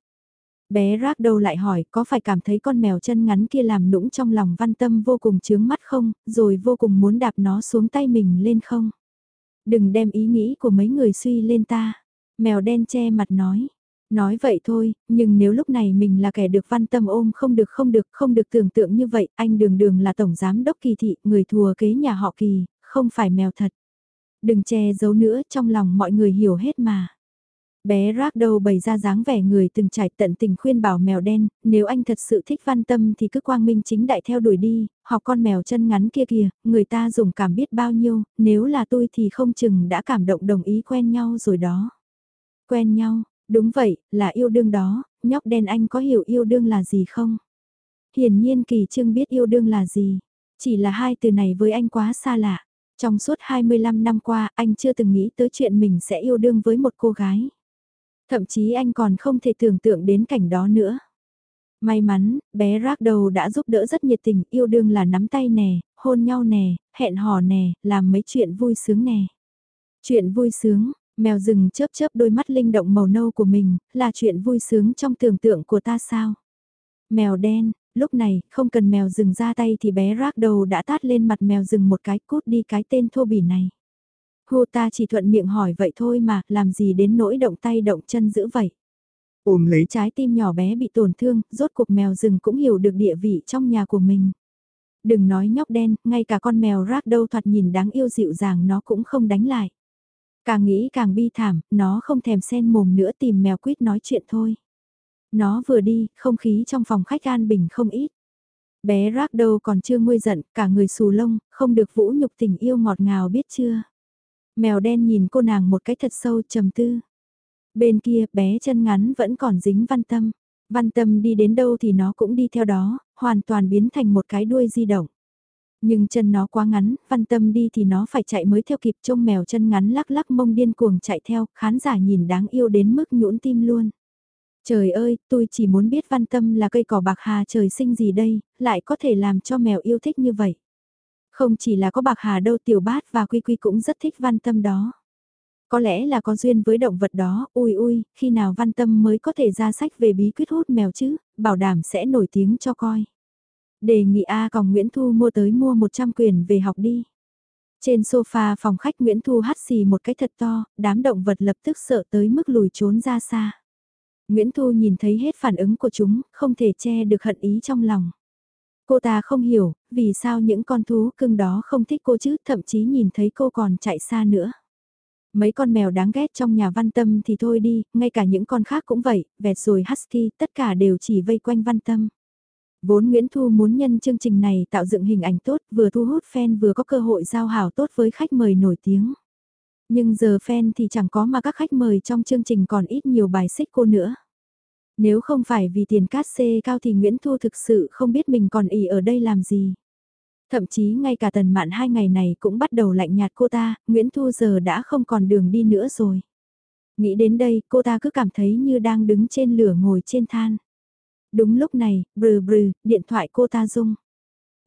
Bé rác đầu lại hỏi có phải cảm thấy con mèo chân ngắn kia làm nũng trong lòng văn tâm vô cùng chướng mắt không, rồi vô cùng muốn đạp nó xuống tay mình lên không. Đừng đem ý nghĩ của mấy người suy lên ta. Mèo đen che mặt nói. Nói vậy thôi, nhưng nếu lúc này mình là kẻ được văn tâm ôm không được không được không được tưởng tượng như vậy, anh đường đường là tổng giám đốc kỳ thị, người thùa kế nhà họ kỳ, không phải mèo thật. Đừng che giấu nữa, trong lòng mọi người hiểu hết mà. Bé rác đầu bày ra dáng vẻ người từng trải tận tình khuyên bảo mèo đen, nếu anh thật sự thích văn tâm thì cứ quang minh chính đại theo đuổi đi, học con mèo chân ngắn kia kìa, người ta dùng cảm biết bao nhiêu, nếu là tôi thì không chừng đã cảm động đồng ý quen nhau rồi đó. Quen nhau, đúng vậy, là yêu đương đó, nhóc đen anh có hiểu yêu đương là gì không? Hiển nhiên Kỳ Trương biết yêu đương là gì, chỉ là hai từ này với anh quá xa lạ. Trong suốt 25 năm qua, anh chưa từng nghĩ tới chuyện mình sẽ yêu đương với một cô gái. Thậm chí anh còn không thể tưởng tượng đến cảnh đó nữa. May mắn, bé rác đầu đã giúp đỡ rất nhiệt tình, yêu đương là nắm tay nè, hôn nhau nè, hẹn hò nè, làm mấy chuyện vui sướng nè. Chuyện vui sướng, mèo rừng chớp chớp đôi mắt linh động màu nâu của mình, là chuyện vui sướng trong tưởng tượng của ta sao? Mèo đen, lúc này, không cần mèo rừng ra tay thì bé rác đầu đã tát lên mặt mèo rừng một cái cút đi cái tên thô bỉ này. Hô ta chỉ thuận miệng hỏi vậy thôi mà, làm gì đến nỗi động tay động chân giữ vậy. Ôm lấy trái tim nhỏ bé bị tổn thương, rốt cuộc mèo rừng cũng hiểu được địa vị trong nhà của mình. Đừng nói nhóc đen, ngay cả con mèo rác đâu thoạt nhìn đáng yêu dịu dàng nó cũng không đánh lại. Càng nghĩ càng bi thảm, nó không thèm sen mồm nữa tìm mèo quýt nói chuyện thôi. Nó vừa đi, không khí trong phòng khách an bình không ít. Bé rác đâu còn chưa nguôi giận, cả người xù lông, không được vũ nhục tình yêu ngọt ngào biết chưa. Mèo đen nhìn cô nàng một cái thật sâu trầm tư. Bên kia bé chân ngắn vẫn còn dính văn tâm. Văn tâm đi đến đâu thì nó cũng đi theo đó, hoàn toàn biến thành một cái đuôi di động. Nhưng chân nó quá ngắn, văn tâm đi thì nó phải chạy mới theo kịp trông mèo chân ngắn lắc lắc mông điên cuồng chạy theo, khán giả nhìn đáng yêu đến mức nhũn tim luôn. Trời ơi, tôi chỉ muốn biết văn tâm là cây cỏ bạc hà trời sinh gì đây, lại có thể làm cho mèo yêu thích như vậy. Không chỉ là có bạc hà đâu tiểu bát và quy quy cũng rất thích văn tâm đó. Có lẽ là có duyên với động vật đó, ui ui, khi nào văn tâm mới có thể ra sách về bí quyết hút mèo chứ, bảo đảm sẽ nổi tiếng cho coi. Đề nghị A còng Nguyễn Thu mua tới mua 100 quyền về học đi. Trên sofa phòng khách Nguyễn Thu hắt xì một cái thật to, đám động vật lập tức sợ tới mức lùi trốn ra xa. Nguyễn Thu nhìn thấy hết phản ứng của chúng, không thể che được hận ý trong lòng. Cô ta không hiểu, vì sao những con thú cưng đó không thích cô chứ, thậm chí nhìn thấy cô còn chạy xa nữa. Mấy con mèo đáng ghét trong nhà văn tâm thì thôi đi, ngay cả những con khác cũng vậy, vẹt rồi husky, tất cả đều chỉ vây quanh văn tâm. Vốn Nguyễn Thu muốn nhân chương trình này tạo dựng hình ảnh tốt, vừa thu hút fan vừa có cơ hội giao hảo tốt với khách mời nổi tiếng. Nhưng giờ fan thì chẳng có mà các khách mời trong chương trình còn ít nhiều bài xích cô nữa. Nếu không phải vì tiền cát xê cao thì Nguyễn Thu thực sự không biết mình còn ỉ ở đây làm gì. Thậm chí ngay cả tần mạn hai ngày này cũng bắt đầu lạnh nhạt cô ta, Nguyễn Thu giờ đã không còn đường đi nữa rồi. Nghĩ đến đây, cô ta cứ cảm thấy như đang đứng trên lửa ngồi trên than. Đúng lúc này, brừ brừ, điện thoại cô ta rung.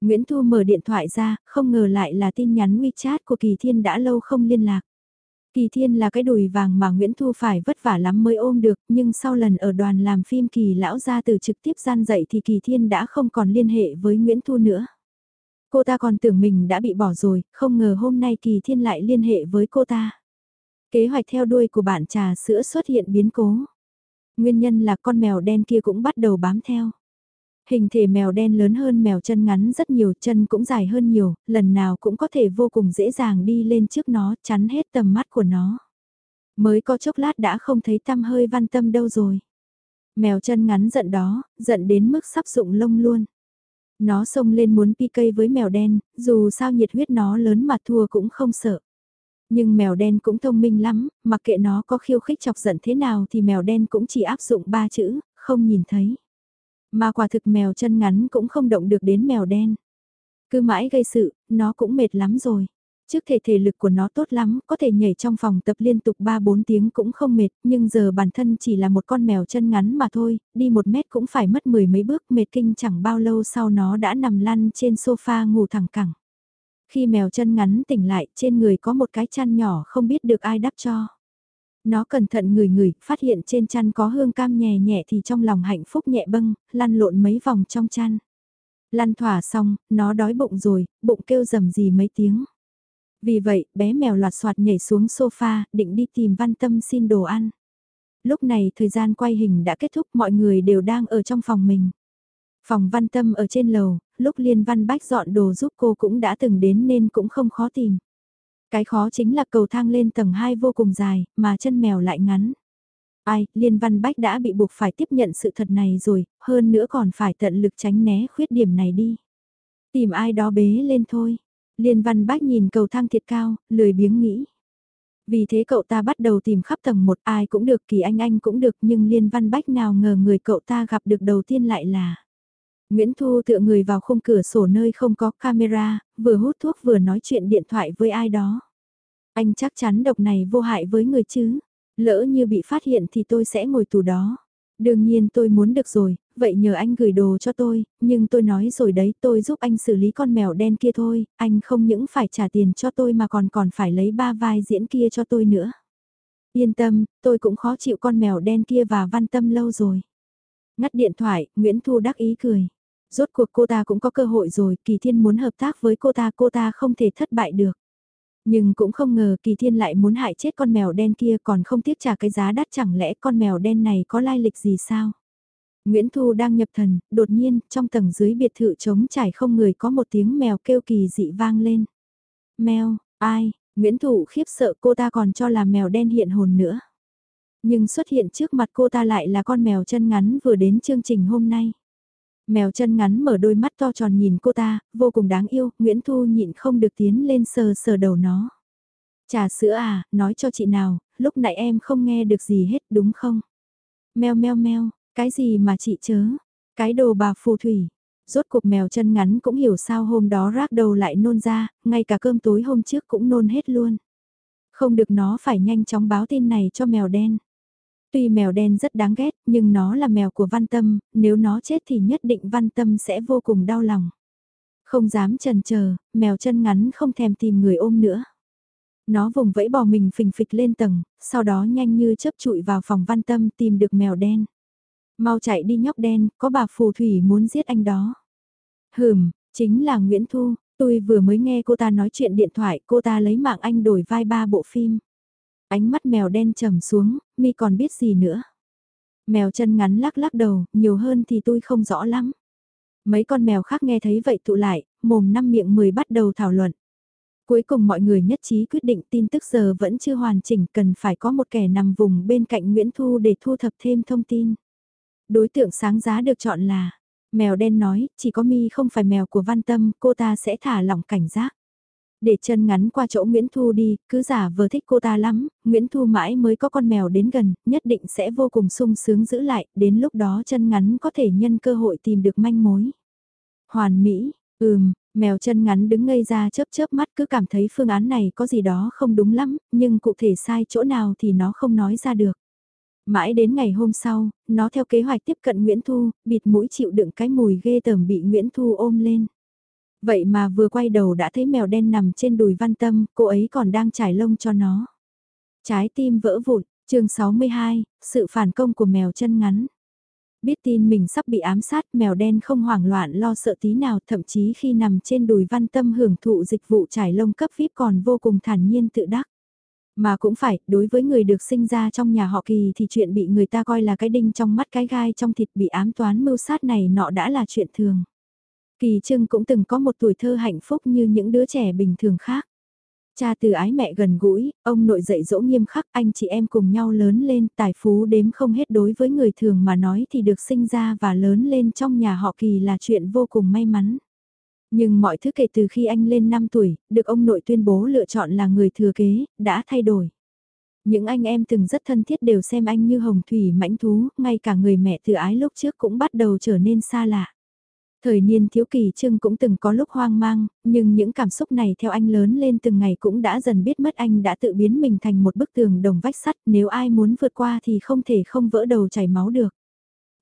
Nguyễn Thu mở điện thoại ra, không ngờ lại là tin nhắn WeChat của Kỳ Thiên đã lâu không liên lạc. Kỳ Thiên là cái đùi vàng mà Nguyễn Thu phải vất vả lắm mới ôm được, nhưng sau lần ở đoàn làm phim Kỳ Lão ra từ trực tiếp gian dậy thì Kỳ Thiên đã không còn liên hệ với Nguyễn Thu nữa. Cô ta còn tưởng mình đã bị bỏ rồi, không ngờ hôm nay Kỳ Thiên lại liên hệ với cô ta. Kế hoạch theo đuôi của bạn trà sữa xuất hiện biến cố. Nguyên nhân là con mèo đen kia cũng bắt đầu bám theo. Hình thể mèo đen lớn hơn mèo chân ngắn rất nhiều, chân cũng dài hơn nhiều, lần nào cũng có thể vô cùng dễ dàng đi lên trước nó, chắn hết tầm mắt của nó. Mới có chốc lát đã không thấy tâm hơi văn tâm đâu rồi. Mèo chân ngắn giận đó, giận đến mức sắp rụng lông luôn. Nó xông lên muốn PK với mèo đen, dù sao nhiệt huyết nó lớn mà thua cũng không sợ. Nhưng mèo đen cũng thông minh lắm, mặc kệ nó có khiêu khích chọc giận thế nào thì mèo đen cũng chỉ áp dụng ba chữ, không nhìn thấy. Mà quả thực mèo chân ngắn cũng không động được đến mèo đen. Cứ mãi gây sự, nó cũng mệt lắm rồi. Trước thể thể lực của nó tốt lắm, có thể nhảy trong phòng tập liên tục 3-4 tiếng cũng không mệt, nhưng giờ bản thân chỉ là một con mèo chân ngắn mà thôi, đi một mét cũng phải mất mười mấy bước, mệt kinh chẳng bao lâu sau nó đã nằm lăn trên sofa ngủ thẳng cẳng. Khi mèo chân ngắn tỉnh lại, trên người có một cái chăn nhỏ không biết được ai đắp cho. Nó cẩn thận ngửi ngửi, phát hiện trên chăn có hương cam nhẹ nhẹ thì trong lòng hạnh phúc nhẹ bâng, lăn lộn mấy vòng trong chăn. Lăn thỏa xong, nó đói bụng rồi, bụng kêu rầm gì mấy tiếng. Vì vậy, bé mèo loạt soạt nhảy xuống sofa, định đi tìm văn tâm xin đồ ăn. Lúc này thời gian quay hình đã kết thúc mọi người đều đang ở trong phòng mình. Phòng văn tâm ở trên lầu, lúc Liên Văn Bách dọn đồ giúp cô cũng đã từng đến nên cũng không khó tìm. Cái khó chính là cầu thang lên tầng 2 vô cùng dài, mà chân mèo lại ngắn. Ai, Liên Văn Bách đã bị buộc phải tiếp nhận sự thật này rồi, hơn nữa còn phải tận lực tránh né khuyết điểm này đi. Tìm ai đó bế lên thôi. Liên Văn Bách nhìn cầu thang thiệt cao, lười biếng nghĩ. Vì thế cậu ta bắt đầu tìm khắp tầng một ai cũng được kỳ anh anh cũng được nhưng Liên Văn Bách nào ngờ người cậu ta gặp được đầu tiên lại là Nguyễn Thu tựa người vào khung cửa sổ nơi không có camera, vừa hút thuốc vừa nói chuyện điện thoại với ai đó. Anh chắc chắn độc này vô hại với người chứ. Lỡ như bị phát hiện thì tôi sẽ ngồi tù đó. Đương nhiên tôi muốn được rồi, vậy nhờ anh gửi đồ cho tôi, nhưng tôi nói rồi đấy tôi giúp anh xử lý con mèo đen kia thôi, anh không những phải trả tiền cho tôi mà còn còn phải lấy ba vai diễn kia cho tôi nữa. Yên tâm, tôi cũng khó chịu con mèo đen kia và văn tâm lâu rồi. Ngắt điện thoại, Nguyễn Thu đắc ý cười. Rốt cuộc cô ta cũng có cơ hội rồi, Kỳ Thiên muốn hợp tác với cô ta, cô ta không thể thất bại được. Nhưng cũng không ngờ Kỳ Thiên lại muốn hại chết con mèo đen kia còn không tiếc trả cái giá đắt chẳng lẽ con mèo đen này có lai lịch gì sao? Nguyễn Thu đang nhập thần, đột nhiên, trong tầng dưới biệt thự trống trải không người có một tiếng mèo kêu kỳ dị vang lên. Mèo, ai? Nguyễn Thu khiếp sợ cô ta còn cho là mèo đen hiện hồn nữa. Nhưng xuất hiện trước mặt cô ta lại là con mèo chân ngắn vừa đến chương trình hôm nay. Mèo chân ngắn mở đôi mắt to tròn nhìn cô ta, vô cùng đáng yêu, Nguyễn Thu nhịn không được tiến lên sờ sờ đầu nó. Trà sữa à, nói cho chị nào, lúc nãy em không nghe được gì hết đúng không? Mèo meo meo, cái gì mà chị chớ? Cái đồ bà phù thủy. Rốt cuộc mèo chân ngắn cũng hiểu sao hôm đó rác đầu lại nôn ra, ngay cả cơm tối hôm trước cũng nôn hết luôn. Không được nó phải nhanh chóng báo tin này cho mèo đen. Tuy mèo đen rất đáng ghét, nhưng nó là mèo của Văn Tâm, nếu nó chết thì nhất định Văn Tâm sẽ vô cùng đau lòng. Không dám trần chờ, mèo chân ngắn không thèm tìm người ôm nữa. Nó vùng vẫy bò mình phình phịch lên tầng, sau đó nhanh như chớp trụi vào phòng Văn Tâm tìm được mèo đen. Mau chạy đi nhóc đen, có bà phù thủy muốn giết anh đó. Hừm, chính là Nguyễn Thu, tôi vừa mới nghe cô ta nói chuyện điện thoại, cô ta lấy mạng anh đổi vai ba bộ phim. Ánh mắt mèo đen trầm xuống, mi còn biết gì nữa. Mèo chân ngắn lắc lắc đầu, nhiều hơn thì tôi không rõ lắm. Mấy con mèo khác nghe thấy vậy tụ lại, mồm năm miệng mười bắt đầu thảo luận. Cuối cùng mọi người nhất trí quyết định tin tức giờ vẫn chưa hoàn chỉnh cần phải có một kẻ nằm vùng bên cạnh Nguyễn Thu để thu thập thêm thông tin. Đối tượng sáng giá được chọn là, mèo đen nói, chỉ có mi không phải mèo của văn tâm, cô ta sẽ thả lỏng cảnh giác. Để chân ngắn qua chỗ Nguyễn Thu đi, cứ giả vờ thích cô ta lắm, Nguyễn Thu mãi mới có con mèo đến gần, nhất định sẽ vô cùng sung sướng giữ lại, đến lúc đó chân ngắn có thể nhân cơ hội tìm được manh mối. Hoàn Mỹ, ừm, mèo chân ngắn đứng ngây ra chớp chớp mắt cứ cảm thấy phương án này có gì đó không đúng lắm, nhưng cụ thể sai chỗ nào thì nó không nói ra được. Mãi đến ngày hôm sau, nó theo kế hoạch tiếp cận Nguyễn Thu, bịt mũi chịu đựng cái mùi ghê tởm bị Nguyễn Thu ôm lên. Vậy mà vừa quay đầu đã thấy mèo đen nằm trên đùi văn tâm, cô ấy còn đang trải lông cho nó. Trái tim vỡ vụn, chương 62, sự phản công của mèo chân ngắn. Biết tin mình sắp bị ám sát, mèo đen không hoảng loạn lo sợ tí nào, thậm chí khi nằm trên đùi văn tâm hưởng thụ dịch vụ trải lông cấp VIP còn vô cùng thản nhiên tự đắc. Mà cũng phải, đối với người được sinh ra trong nhà họ kỳ thì chuyện bị người ta coi là cái đinh trong mắt cái gai trong thịt bị ám toán mưu sát này nọ đã là chuyện thường. Kỳ Trưng cũng từng có một tuổi thơ hạnh phúc như những đứa trẻ bình thường khác. Cha từ ái mẹ gần gũi, ông nội dạy dỗ nghiêm khắc, anh chị em cùng nhau lớn lên, tài phú đếm không hết đối với người thường mà nói thì được sinh ra và lớn lên trong nhà họ kỳ là chuyện vô cùng may mắn. Nhưng mọi thứ kể từ khi anh lên 5 tuổi, được ông nội tuyên bố lựa chọn là người thừa kế, đã thay đổi. Những anh em từng rất thân thiết đều xem anh như hồng thủy mãnh thú, ngay cả người mẹ từ ái lúc trước cũng bắt đầu trở nên xa lạ. Thời niên thiếu kỳ trưng cũng từng có lúc hoang mang, nhưng những cảm xúc này theo anh lớn lên từng ngày cũng đã dần biết mất anh đã tự biến mình thành một bức tường đồng vách sắt nếu ai muốn vượt qua thì không thể không vỡ đầu chảy máu được.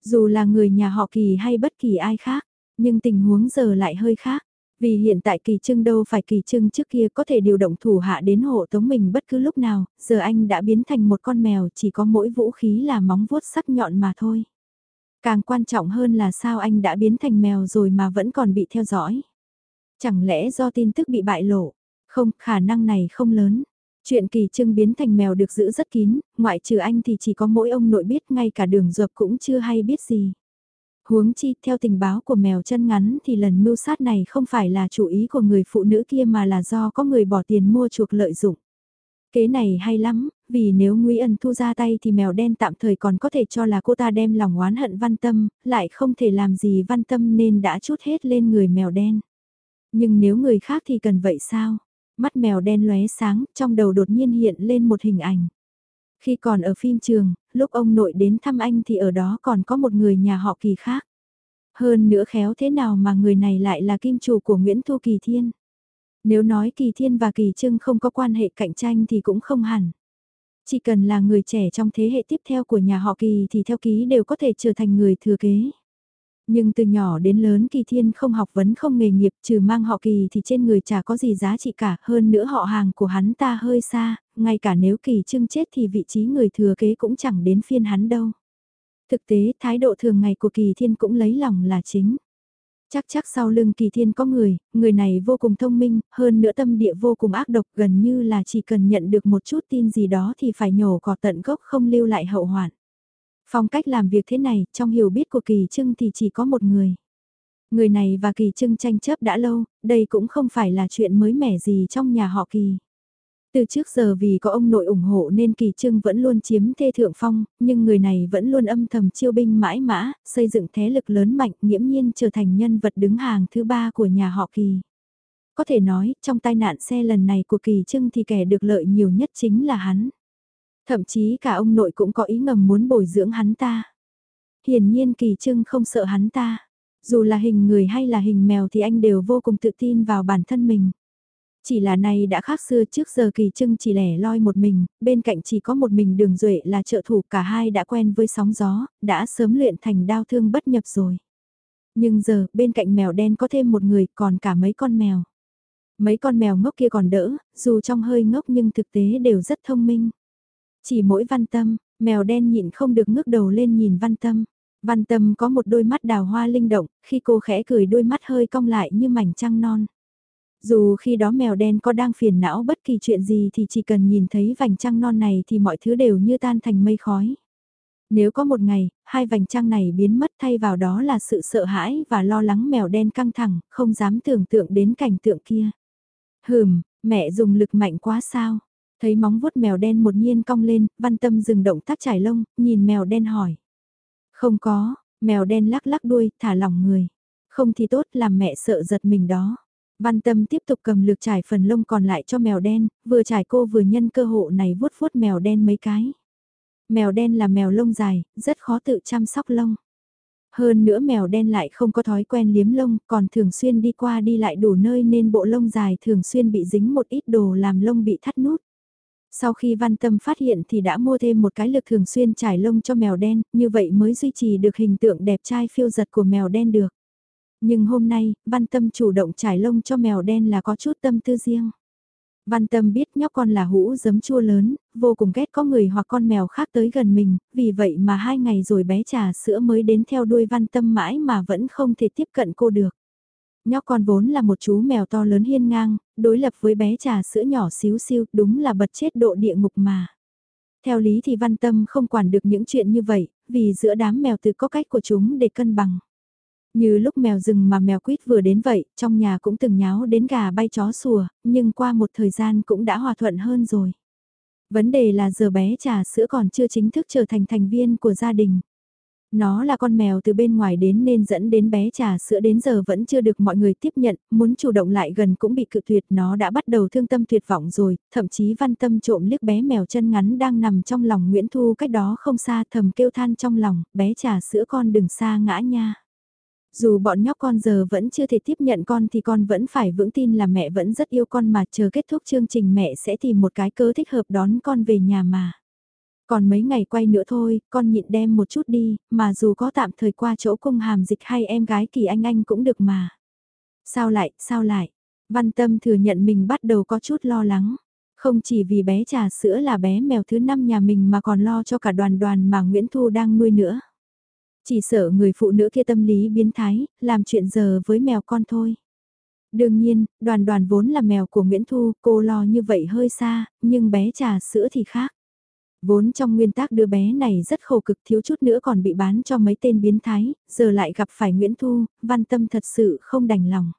Dù là người nhà họ kỳ hay bất kỳ ai khác, nhưng tình huống giờ lại hơi khác. Vì hiện tại kỳ trưng đâu phải kỳ trưng trước kia có thể điều động thủ hạ đến hộ tống mình bất cứ lúc nào, giờ anh đã biến thành một con mèo chỉ có mỗi vũ khí là móng vuốt sắc nhọn mà thôi. Càng quan trọng hơn là sao anh đã biến thành mèo rồi mà vẫn còn bị theo dõi. Chẳng lẽ do tin tức bị bại lộ? Không, khả năng này không lớn. Chuyện kỳ trưng biến thành mèo được giữ rất kín, ngoại trừ anh thì chỉ có mỗi ông nội biết ngay cả đường ruột cũng chưa hay biết gì. Huống chi, theo tình báo của mèo chân ngắn thì lần mưu sát này không phải là chủ ý của người phụ nữ kia mà là do có người bỏ tiền mua chuộc lợi dụng. Kế này hay lắm, vì nếu Nguy Ân thu ra tay thì mèo đen tạm thời còn có thể cho là cô ta đem lòng oán hận văn tâm, lại không thể làm gì văn tâm nên đã chút hết lên người mèo đen. Nhưng nếu người khác thì cần vậy sao? Mắt mèo đen lóe sáng, trong đầu đột nhiên hiện lên một hình ảnh. Khi còn ở phim trường, lúc ông nội đến thăm anh thì ở đó còn có một người nhà họ kỳ khác. Hơn nữa khéo thế nào mà người này lại là kim chủ của Nguyễn Thu Kỳ Thiên. Nếu nói Kỳ Thiên và Kỳ Trưng không có quan hệ cạnh tranh thì cũng không hẳn. Chỉ cần là người trẻ trong thế hệ tiếp theo của nhà họ Kỳ thì theo ký đều có thể trở thành người thừa kế. Nhưng từ nhỏ đến lớn Kỳ Thiên không học vấn không nghề nghiệp trừ mang họ Kỳ thì trên người chả có gì giá trị cả hơn nữa họ hàng của hắn ta hơi xa, ngay cả nếu Kỳ Trưng chết thì vị trí người thừa kế cũng chẳng đến phiên hắn đâu. Thực tế thái độ thường ngày của Kỳ Thiên cũng lấy lòng là chính. Chắc chắc sau lưng kỳ thiên có người, người này vô cùng thông minh, hơn nữa tâm địa vô cùng ác độc gần như là chỉ cần nhận được một chút tin gì đó thì phải nhổ cỏ tận gốc không lưu lại hậu hoạn. Phong cách làm việc thế này, trong hiểu biết của kỳ trưng thì chỉ có một người. Người này và kỳ trưng tranh chấp đã lâu, đây cũng không phải là chuyện mới mẻ gì trong nhà họ kỳ. Từ trước giờ vì có ông nội ủng hộ nên Kỳ Trưng vẫn luôn chiếm thê thượng phong, nhưng người này vẫn luôn âm thầm chiêu binh mãi mã, xây dựng thế lực lớn mạnh, nghiễm nhiên trở thành nhân vật đứng hàng thứ ba của nhà họ Kỳ. Có thể nói, trong tai nạn xe lần này của Kỳ Trưng thì kẻ được lợi nhiều nhất chính là hắn. Thậm chí cả ông nội cũng có ý ngầm muốn bồi dưỡng hắn ta. Hiển nhiên Kỳ Trưng không sợ hắn ta. Dù là hình người hay là hình mèo thì anh đều vô cùng tự tin vào bản thân mình. Chỉ là này đã khác xưa trước giờ kỳ trưng chỉ lẻ loi một mình, bên cạnh chỉ có một mình đường duệ là trợ thủ cả hai đã quen với sóng gió, đã sớm luyện thành đao thương bất nhập rồi. Nhưng giờ, bên cạnh mèo đen có thêm một người, còn cả mấy con mèo. Mấy con mèo ngốc kia còn đỡ, dù trong hơi ngốc nhưng thực tế đều rất thông minh. Chỉ mỗi văn tâm, mèo đen nhịn không được ngước đầu lên nhìn văn tâm. Văn tâm có một đôi mắt đào hoa linh động, khi cô khẽ cười đôi mắt hơi cong lại như mảnh trăng non. Dù khi đó mèo đen có đang phiền não bất kỳ chuyện gì thì chỉ cần nhìn thấy vành trăng non này thì mọi thứ đều như tan thành mây khói. Nếu có một ngày, hai vành trăng này biến mất thay vào đó là sự sợ hãi và lo lắng mèo đen căng thẳng, không dám tưởng tượng đến cảnh tượng kia. Hừm, mẹ dùng lực mạnh quá sao? Thấy móng vuốt mèo đen một nhiên cong lên, văn tâm dừng động tác trải lông, nhìn mèo đen hỏi. Không có, mèo đen lắc lắc đuôi, thả lỏng người. Không thì tốt làm mẹ sợ giật mình đó. Văn tâm tiếp tục cầm lược trải phần lông còn lại cho mèo đen, vừa trải cô vừa nhân cơ hội này vuốt vuốt mèo đen mấy cái. Mèo đen là mèo lông dài, rất khó tự chăm sóc lông. Hơn nữa mèo đen lại không có thói quen liếm lông, còn thường xuyên đi qua đi lại đủ nơi nên bộ lông dài thường xuyên bị dính một ít đồ làm lông bị thắt nút. Sau khi văn tâm phát hiện thì đã mua thêm một cái lực thường xuyên trải lông cho mèo đen, như vậy mới duy trì được hình tượng đẹp trai phiêu giật của mèo đen được. Nhưng hôm nay, văn tâm chủ động trải lông cho mèo đen là có chút tâm tư riêng. Văn tâm biết nhóc con là hũ giấm chua lớn, vô cùng ghét có người hoặc con mèo khác tới gần mình, vì vậy mà hai ngày rồi bé trà sữa mới đến theo đuôi văn tâm mãi mà vẫn không thể tiếp cận cô được. Nhóc con vốn là một chú mèo to lớn hiên ngang, đối lập với bé trà sữa nhỏ xíu xiu, đúng là bật chết độ địa ngục mà. Theo lý thì văn tâm không quản được những chuyện như vậy, vì giữa đám mèo tự có cách của chúng để cân bằng. Như lúc mèo rừng mà mèo quýt vừa đến vậy, trong nhà cũng từng nháo đến gà bay chó sủa, nhưng qua một thời gian cũng đã hòa thuận hơn rồi. Vấn đề là giờ bé trà sữa còn chưa chính thức trở thành thành viên của gia đình. Nó là con mèo từ bên ngoài đến nên dẫn đến bé trà sữa đến giờ vẫn chưa được mọi người tiếp nhận, muốn chủ động lại gần cũng bị cự tuyệt nó đã bắt đầu thương tâm tuyệt vọng rồi, thậm chí văn tâm trộm liếc bé mèo chân ngắn đang nằm trong lòng Nguyễn Thu cách đó không xa thầm kêu than trong lòng, bé trà sữa con đừng xa ngã nha. Dù bọn nhóc con giờ vẫn chưa thể tiếp nhận con thì con vẫn phải vững tin là mẹ vẫn rất yêu con mà chờ kết thúc chương trình mẹ sẽ tìm một cái cớ thích hợp đón con về nhà mà. Còn mấy ngày quay nữa thôi, con nhịn đem một chút đi, mà dù có tạm thời qua chỗ cung hàm dịch hay em gái kỳ anh anh cũng được mà. Sao lại, sao lại? Văn Tâm thừa nhận mình bắt đầu có chút lo lắng. Không chỉ vì bé trà sữa là bé mèo thứ năm nhà mình mà còn lo cho cả đoàn đoàn mà Nguyễn Thu đang nuôi nữa. Chỉ sợ người phụ nữ kia tâm lý biến thái, làm chuyện giờ với mèo con thôi. Đương nhiên, đoàn đoàn vốn là mèo của Nguyễn Thu, cô lo như vậy hơi xa, nhưng bé trà sữa thì khác. Vốn trong nguyên tắc đứa bé này rất khổ cực thiếu chút nữa còn bị bán cho mấy tên biến thái, giờ lại gặp phải Nguyễn Thu, văn tâm thật sự không đành lòng.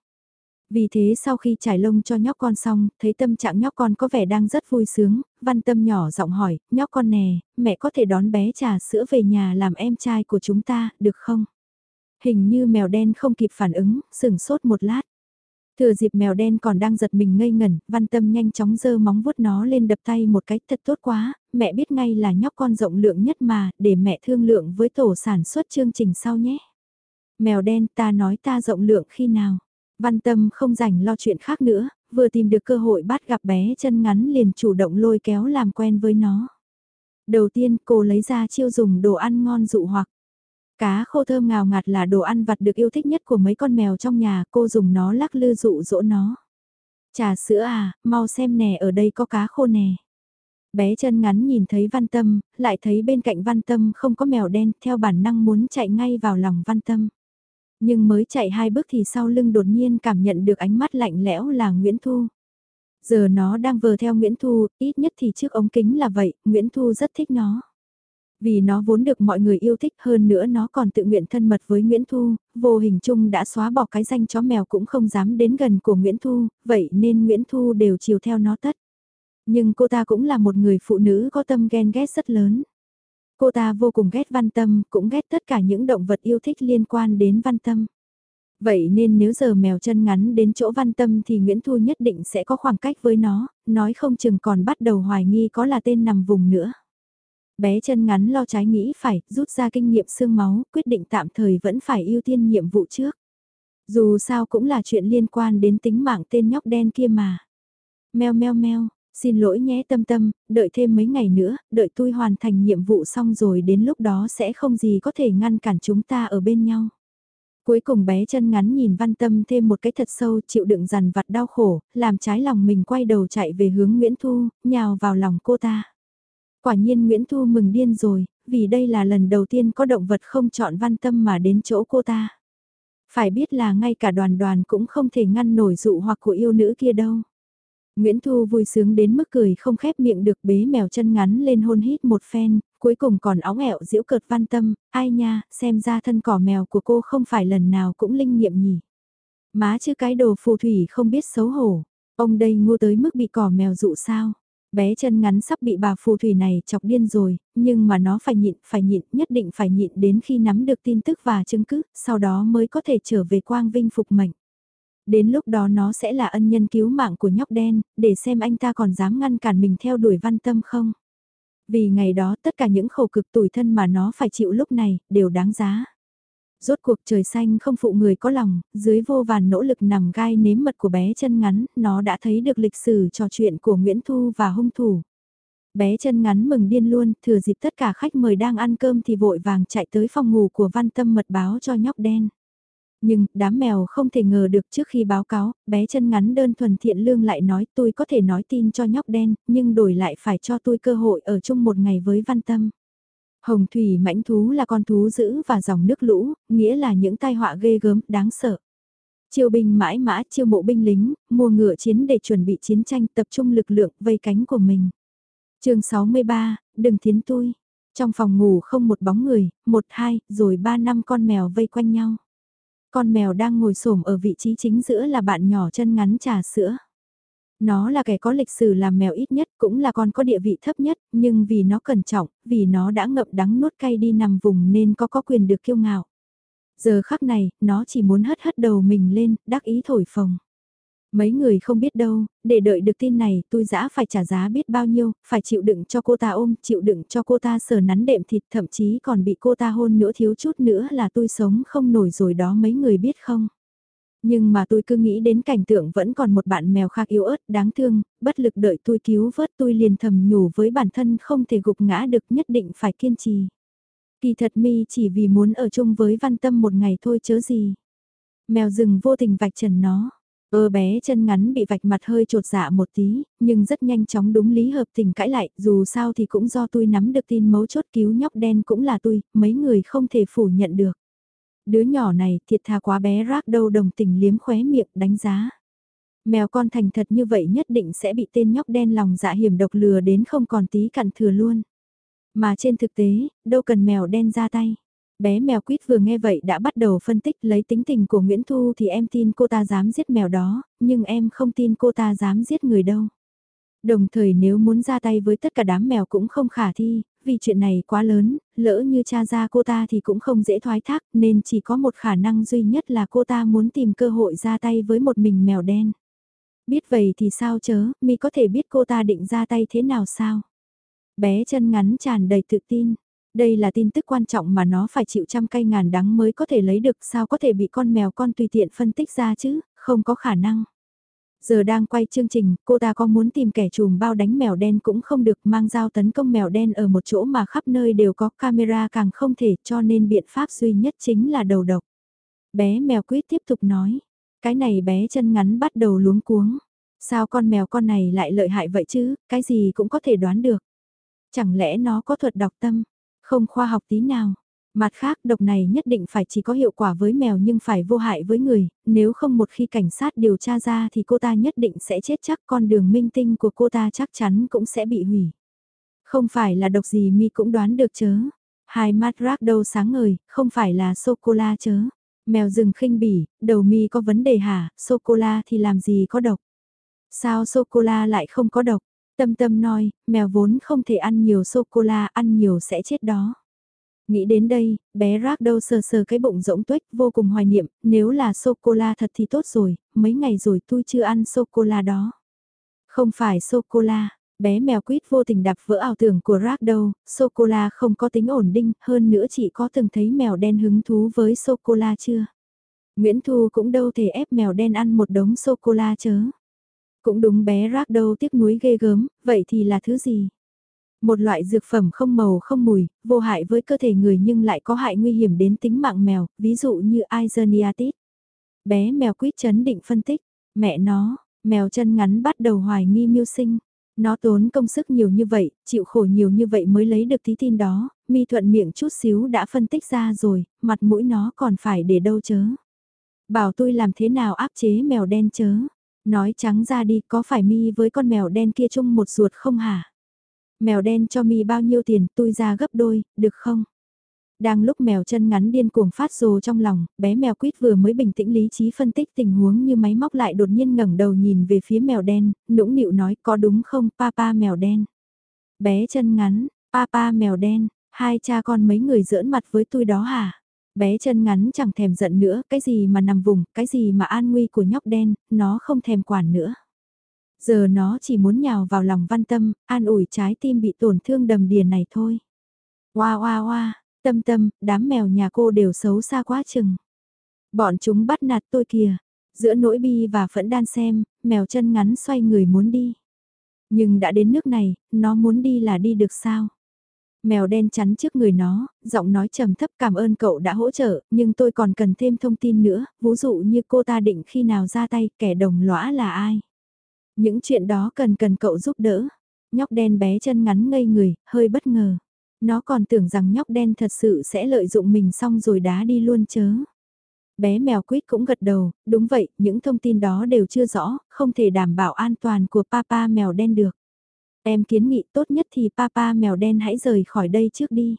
Vì thế sau khi trải lông cho nhóc con xong, thấy tâm trạng nhóc con có vẻ đang rất vui sướng, văn tâm nhỏ giọng hỏi, nhóc con nè, mẹ có thể đón bé trà sữa về nhà làm em trai của chúng ta, được không? Hình như mèo đen không kịp phản ứng, sừng sốt một lát. Thừa dịp mèo đen còn đang giật mình ngây ngẩn, văn tâm nhanh chóng giơ móng vuốt nó lên đập tay một cách thật tốt quá, mẹ biết ngay là nhóc con rộng lượng nhất mà, để mẹ thương lượng với tổ sản xuất chương trình sau nhé. Mèo đen ta nói ta rộng lượng khi nào? Văn tâm không rảnh lo chuyện khác nữa, vừa tìm được cơ hội bắt gặp bé chân ngắn liền chủ động lôi kéo làm quen với nó. Đầu tiên cô lấy ra chiêu dùng đồ ăn ngon dụ hoặc. Cá khô thơm ngào ngạt là đồ ăn vặt được yêu thích nhất của mấy con mèo trong nhà, cô dùng nó lắc lư dụ dỗ nó. Trà sữa à, mau xem nè ở đây có cá khô nè. Bé chân ngắn nhìn thấy văn tâm, lại thấy bên cạnh văn tâm không có mèo đen, theo bản năng muốn chạy ngay vào lòng văn tâm. Nhưng mới chạy hai bước thì sau lưng đột nhiên cảm nhận được ánh mắt lạnh lẽo là Nguyễn Thu. Giờ nó đang vờ theo Nguyễn Thu, ít nhất thì trước ống kính là vậy, Nguyễn Thu rất thích nó. Vì nó vốn được mọi người yêu thích hơn nữa nó còn tự nguyện thân mật với Nguyễn Thu, vô hình chung đã xóa bỏ cái danh chó mèo cũng không dám đến gần của Nguyễn Thu, vậy nên Nguyễn Thu đều chiều theo nó tất. Nhưng cô ta cũng là một người phụ nữ có tâm ghen ghét rất lớn. Cô ta vô cùng ghét văn tâm, cũng ghét tất cả những động vật yêu thích liên quan đến văn tâm. Vậy nên nếu giờ mèo chân ngắn đến chỗ văn tâm thì Nguyễn Thu nhất định sẽ có khoảng cách với nó, nói không chừng còn bắt đầu hoài nghi có là tên nằm vùng nữa. Bé chân ngắn lo trái nghĩ phải, rút ra kinh nghiệm xương máu, quyết định tạm thời vẫn phải ưu tiên nhiệm vụ trước. Dù sao cũng là chuyện liên quan đến tính mạng tên nhóc đen kia mà. Mèo meo meo, Xin lỗi nhé tâm tâm, đợi thêm mấy ngày nữa, đợi tôi hoàn thành nhiệm vụ xong rồi đến lúc đó sẽ không gì có thể ngăn cản chúng ta ở bên nhau. Cuối cùng bé chân ngắn nhìn văn tâm thêm một cái thật sâu chịu đựng dằn vặt đau khổ, làm trái lòng mình quay đầu chạy về hướng Nguyễn Thu, nhào vào lòng cô ta. Quả nhiên Nguyễn Thu mừng điên rồi, vì đây là lần đầu tiên có động vật không chọn văn tâm mà đến chỗ cô ta. Phải biết là ngay cả đoàn đoàn cũng không thể ngăn nổi dụ hoặc của yêu nữ kia đâu. Nguyễn Thu vui sướng đến mức cười không khép miệng được bế mèo chân ngắn lên hôn hít một phen, cuối cùng còn óng ẹo diễu cợt văn tâm, ai nha, xem ra thân cỏ mèo của cô không phải lần nào cũng linh nghiệm nhỉ. Má chứ cái đồ phù thủy không biết xấu hổ, ông đây ngu tới mức bị cỏ mèo dụ sao. Bé chân ngắn sắp bị bà phù thủy này chọc điên rồi, nhưng mà nó phải nhịn, phải nhịn, nhất định phải nhịn đến khi nắm được tin tức và chứng cứ, sau đó mới có thể trở về quang vinh phục mệnh. Đến lúc đó nó sẽ là ân nhân cứu mạng của nhóc đen, để xem anh ta còn dám ngăn cản mình theo đuổi văn tâm không. Vì ngày đó tất cả những khổ cực tủi thân mà nó phải chịu lúc này, đều đáng giá. Rốt cuộc trời xanh không phụ người có lòng, dưới vô vàn nỗ lực nằm gai nếm mật của bé chân ngắn, nó đã thấy được lịch sử trò chuyện của Nguyễn Thu và hung thủ. Bé chân ngắn mừng điên luôn, thừa dịp tất cả khách mời đang ăn cơm thì vội vàng chạy tới phòng ngủ của văn tâm mật báo cho nhóc đen. Nhưng, đám mèo không thể ngờ được trước khi báo cáo, bé chân ngắn đơn thuần thiện lương lại nói tôi có thể nói tin cho nhóc đen, nhưng đổi lại phải cho tôi cơ hội ở chung một ngày với văn tâm. Hồng thủy mãnh thú là con thú dữ và dòng nước lũ, nghĩa là những tai họa ghê gớm, đáng sợ. Chiêu binh mãi mã chiêu mộ binh lính, mua ngựa chiến để chuẩn bị chiến tranh tập trung lực lượng vây cánh của mình. chương 63, đừng thiến tôi. Trong phòng ngủ không một bóng người, một hai, rồi ba năm con mèo vây quanh nhau. Con mèo đang ngồi xổm ở vị trí chính giữa là bạn nhỏ chân ngắn trà sữa. Nó là kẻ có lịch sử làm mèo ít nhất cũng là con có địa vị thấp nhất, nhưng vì nó cẩn trọng, vì nó đã ngậm đắng nuốt cay đi nằm vùng nên có có quyền được kiêu ngạo. Giờ khắc này, nó chỉ muốn hất hất đầu mình lên, đắc ý thổi phồng. Mấy người không biết đâu, để đợi được tin này tôi dã phải trả giá biết bao nhiêu, phải chịu đựng cho cô ta ôm, chịu đựng cho cô ta sờ nắn đệm thịt thậm chí còn bị cô ta hôn nữa thiếu chút nữa là tôi sống không nổi rồi đó mấy người biết không. Nhưng mà tôi cứ nghĩ đến cảnh tượng vẫn còn một bạn mèo khác yếu ớt, đáng thương, bất lực đợi tôi cứu vớt tôi liền thầm nhủ với bản thân không thể gục ngã được nhất định phải kiên trì. Kỳ thật mi chỉ vì muốn ở chung với văn tâm một ngày thôi chớ gì. Mèo rừng vô tình vạch trần nó. Ơ bé chân ngắn bị vạch mặt hơi trột dạ một tí, nhưng rất nhanh chóng đúng lý hợp tình cãi lại, dù sao thì cũng do tôi nắm được tin mấu chốt cứu nhóc đen cũng là tôi, mấy người không thể phủ nhận được. Đứa nhỏ này thiệt thà quá bé rác đâu đồng tình liếm khóe miệng đánh giá. Mèo con thành thật như vậy nhất định sẽ bị tên nhóc đen lòng dạ hiểm độc lừa đến không còn tí cặn thừa luôn. Mà trên thực tế, đâu cần mèo đen ra tay. Bé mèo quýt vừa nghe vậy đã bắt đầu phân tích lấy tính tình của Nguyễn Thu thì em tin cô ta dám giết mèo đó, nhưng em không tin cô ta dám giết người đâu. Đồng thời nếu muốn ra tay với tất cả đám mèo cũng không khả thi, vì chuyện này quá lớn, lỡ như cha ra cô ta thì cũng không dễ thoái thác nên chỉ có một khả năng duy nhất là cô ta muốn tìm cơ hội ra tay với một mình mèo đen. Biết vậy thì sao chớ, mi có thể biết cô ta định ra tay thế nào sao? Bé chân ngắn tràn đầy tự tin. Đây là tin tức quan trọng mà nó phải chịu trăm cây ngàn đắng mới có thể lấy được sao có thể bị con mèo con tùy tiện phân tích ra chứ, không có khả năng. Giờ đang quay chương trình, cô ta có muốn tìm kẻ trùm bao đánh mèo đen cũng không được mang dao tấn công mèo đen ở một chỗ mà khắp nơi đều có camera càng không thể cho nên biện pháp duy nhất chính là đầu độc. Bé mèo quyết tiếp tục nói, cái này bé chân ngắn bắt đầu luống cuống. Sao con mèo con này lại lợi hại vậy chứ, cái gì cũng có thể đoán được. Chẳng lẽ nó có thuật đọc tâm, không khoa học tí nào. Mặt khác độc này nhất định phải chỉ có hiệu quả với mèo nhưng phải vô hại với người, nếu không một khi cảnh sát điều tra ra thì cô ta nhất định sẽ chết chắc con đường minh tinh của cô ta chắc chắn cũng sẽ bị hủy. Không phải là độc gì mi cũng đoán được chớ. Hai mắt rác đâu sáng ngời, không phải là sô-cô-la chớ. Mèo rừng khinh bỉ, đầu mi có vấn đề hả, sô-cô-la thì làm gì có độc. Sao sô-cô-la lại không có độc? Tâm tâm nói, mèo vốn không thể ăn nhiều sô-cô-la, ăn nhiều sẽ chết đó. Nghĩ đến đây, bé rác đâu sờ sờ cái bụng rỗng tuếch vô cùng hoài niệm, nếu là sô-cô-la thật thì tốt rồi, mấy ngày rồi tôi chưa ăn sô-cô-la đó. Không phải sô-cô-la, bé mèo quýt vô tình đạp vỡ ảo tưởng của rác đâu, sô-cô-la không có tính ổn định, hơn nữa chị có từng thấy mèo đen hứng thú với sô-cô-la chưa? Nguyễn Thu cũng đâu thể ép mèo đen ăn một đống sô-cô-la chớ. Cũng đúng bé rác đâu tiếc nuối ghê gớm, vậy thì là thứ gì? Một loại dược phẩm không màu không mùi, vô hại với cơ thể người nhưng lại có hại nguy hiểm đến tính mạng mèo, ví dụ như Isoniatis. Bé mèo quýt chấn định phân tích, mẹ nó, mèo chân ngắn bắt đầu hoài nghi miêu sinh. Nó tốn công sức nhiều như vậy, chịu khổ nhiều như vậy mới lấy được tí tin đó, mi thuận miệng chút xíu đã phân tích ra rồi, mặt mũi nó còn phải để đâu chớ. Bảo tôi làm thế nào áp chế mèo đen chớ. Nói trắng ra đi có phải mi với con mèo đen kia chung một ruột không hả? Mèo đen cho mi bao nhiêu tiền tôi ra gấp đôi, được không? Đang lúc mèo chân ngắn điên cuồng phát rồ trong lòng, bé mèo quýt vừa mới bình tĩnh lý trí phân tích tình huống như máy móc lại đột nhiên ngẩng đầu nhìn về phía mèo đen, nũng nịu nói có đúng không papa mèo đen. Bé chân ngắn, papa mèo đen, hai cha con mấy người giỡn mặt với tôi đó hả? Bé chân ngắn chẳng thèm giận nữa, cái gì mà nằm vùng, cái gì mà an nguy của nhóc đen, nó không thèm quản nữa. Giờ nó chỉ muốn nhào vào lòng văn tâm, an ủi trái tim bị tổn thương đầm đìa này thôi. Hoa hoa hoa, tâm tâm, đám mèo nhà cô đều xấu xa quá chừng. Bọn chúng bắt nạt tôi kìa. Giữa nỗi bi và phẫn đan xem, mèo chân ngắn xoay người muốn đi. Nhưng đã đến nước này, nó muốn đi là đi được sao? Mèo đen chắn trước người nó, giọng nói trầm thấp cảm ơn cậu đã hỗ trợ, nhưng tôi còn cần thêm thông tin nữa, ví dụ như cô ta định khi nào ra tay, kẻ đồng lõa là ai. Những chuyện đó cần cần cậu giúp đỡ. Nhóc đen bé chân ngắn ngây người, hơi bất ngờ. Nó còn tưởng rằng nhóc đen thật sự sẽ lợi dụng mình xong rồi đá đi luôn chớ. Bé mèo quýt cũng gật đầu, đúng vậy, những thông tin đó đều chưa rõ, không thể đảm bảo an toàn của papa mèo đen được. Em kiến nghị tốt nhất thì papa mèo đen hãy rời khỏi đây trước đi.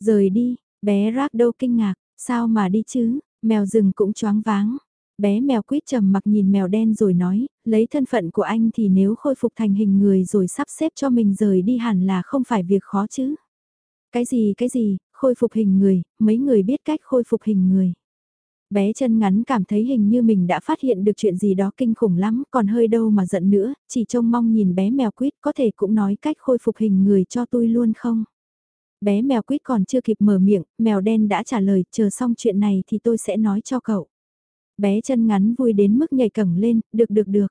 Rời đi, bé rác đâu kinh ngạc, sao mà đi chứ, mèo rừng cũng choáng váng. Bé mèo quýt trầm mặc nhìn mèo đen rồi nói, lấy thân phận của anh thì nếu khôi phục thành hình người rồi sắp xếp cho mình rời đi hẳn là không phải việc khó chứ. Cái gì cái gì, khôi phục hình người, mấy người biết cách khôi phục hình người. Bé chân ngắn cảm thấy hình như mình đã phát hiện được chuyện gì đó kinh khủng lắm, còn hơi đâu mà giận nữa, chỉ trông mong nhìn bé mèo quýt có thể cũng nói cách khôi phục hình người cho tôi luôn không. Bé mèo quýt còn chưa kịp mở miệng, mèo đen đã trả lời, chờ xong chuyện này thì tôi sẽ nói cho cậu. Bé chân ngắn vui đến mức nhảy cẳng lên, được được được.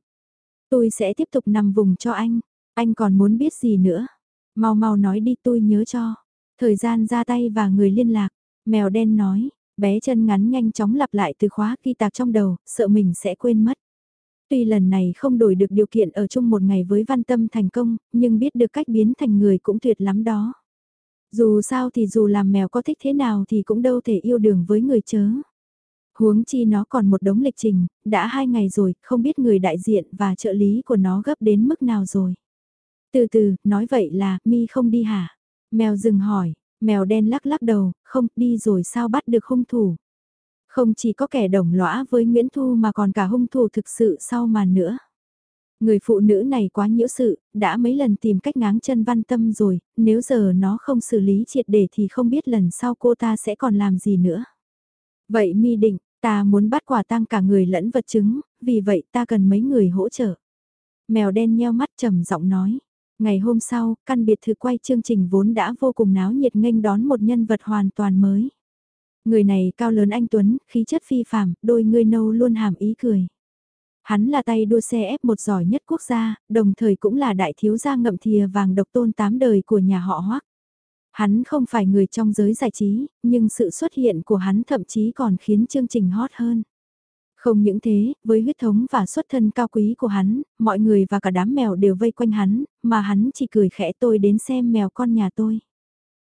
Tôi sẽ tiếp tục nằm vùng cho anh, anh còn muốn biết gì nữa. Mau mau nói đi tôi nhớ cho. Thời gian ra tay và người liên lạc, mèo đen nói, bé chân ngắn nhanh chóng lặp lại từ khóa ghi tạc trong đầu, sợ mình sẽ quên mất. Tuy lần này không đổi được điều kiện ở chung một ngày với văn tâm thành công, nhưng biết được cách biến thành người cũng tuyệt lắm đó. Dù sao thì dù làm mèo có thích thế nào thì cũng đâu thể yêu đường với người chớ. Huống chi nó còn một đống lịch trình, đã hai ngày rồi, không biết người đại diện và trợ lý của nó gấp đến mức nào rồi. Từ từ, nói vậy là, mi không đi hả? Mèo dừng hỏi, mèo đen lắc lắc đầu, không đi rồi sao bắt được hung thủ. Không chỉ có kẻ đồng lõa với Nguyễn Thu mà còn cả hung thủ thực sự sau màn nữa. Người phụ nữ này quá nhiễu sự, đã mấy lần tìm cách ngáng chân văn tâm rồi, nếu giờ nó không xử lý triệt để thì không biết lần sau cô ta sẽ còn làm gì nữa. Vậy mi định, ta muốn bắt quả tang cả người lẫn vật chứng, vì vậy ta cần mấy người hỗ trợ. Mèo đen nheo mắt trầm giọng nói. Ngày hôm sau, căn biệt thự quay chương trình vốn đã vô cùng náo nhiệt nghênh đón một nhân vật hoàn toàn mới. Người này cao lớn anh Tuấn, khí chất phi phàm, đôi người nâu luôn hàm ý cười. Hắn là tay đua xe F1 giỏi nhất quốc gia, đồng thời cũng là đại thiếu gia ngậm thìa vàng độc tôn tám đời của nhà họ Hoắc. Hắn không phải người trong giới giải trí, nhưng sự xuất hiện của hắn thậm chí còn khiến chương trình hot hơn. Không những thế, với huyết thống và xuất thân cao quý của hắn, mọi người và cả đám mèo đều vây quanh hắn, mà hắn chỉ cười khẽ tôi đến xem mèo con nhà tôi.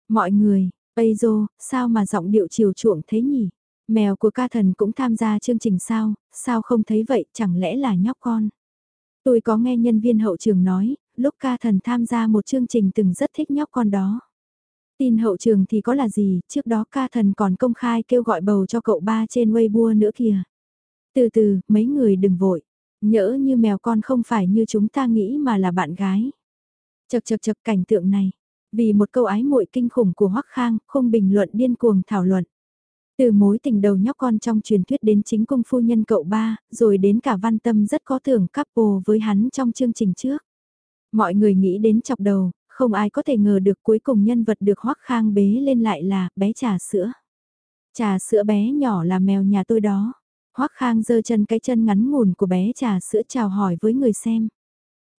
Mọi người, Ây dô, sao mà giọng điệu chiều chuộng thế nhỉ? Mèo của ca thần cũng tham gia chương trình sao, sao không thấy vậy, chẳng lẽ là nhóc con? Tôi có nghe nhân viên hậu trường nói, lúc ca thần tham gia một chương trình từng rất thích nhóc con đó. Tin hậu trường thì có là gì, trước đó ca thần còn công khai kêu gọi bầu cho cậu ba trên Weibo nữa kìa. Từ từ, mấy người đừng vội. Nhỡ như mèo con không phải như chúng ta nghĩ mà là bạn gái. Chật chật chật cảnh tượng này. Vì một câu ái muội kinh khủng của Hoắc Khang, không bình luận điên cuồng thảo luận. Từ mối tình đầu nhóc con trong truyền thuyết đến chính cung phu nhân cậu ba, rồi đến cả văn tâm rất có tưởng couple với hắn trong chương trình trước. Mọi người nghĩ đến chọc đầu, không ai có thể ngờ được cuối cùng nhân vật được Hoắc Khang bế lên lại là bé trà sữa. Trà sữa bé nhỏ là mèo nhà tôi đó. Hoắc Khang giơ chân cái chân ngắn ngủn của bé trà sữa chào hỏi với người xem.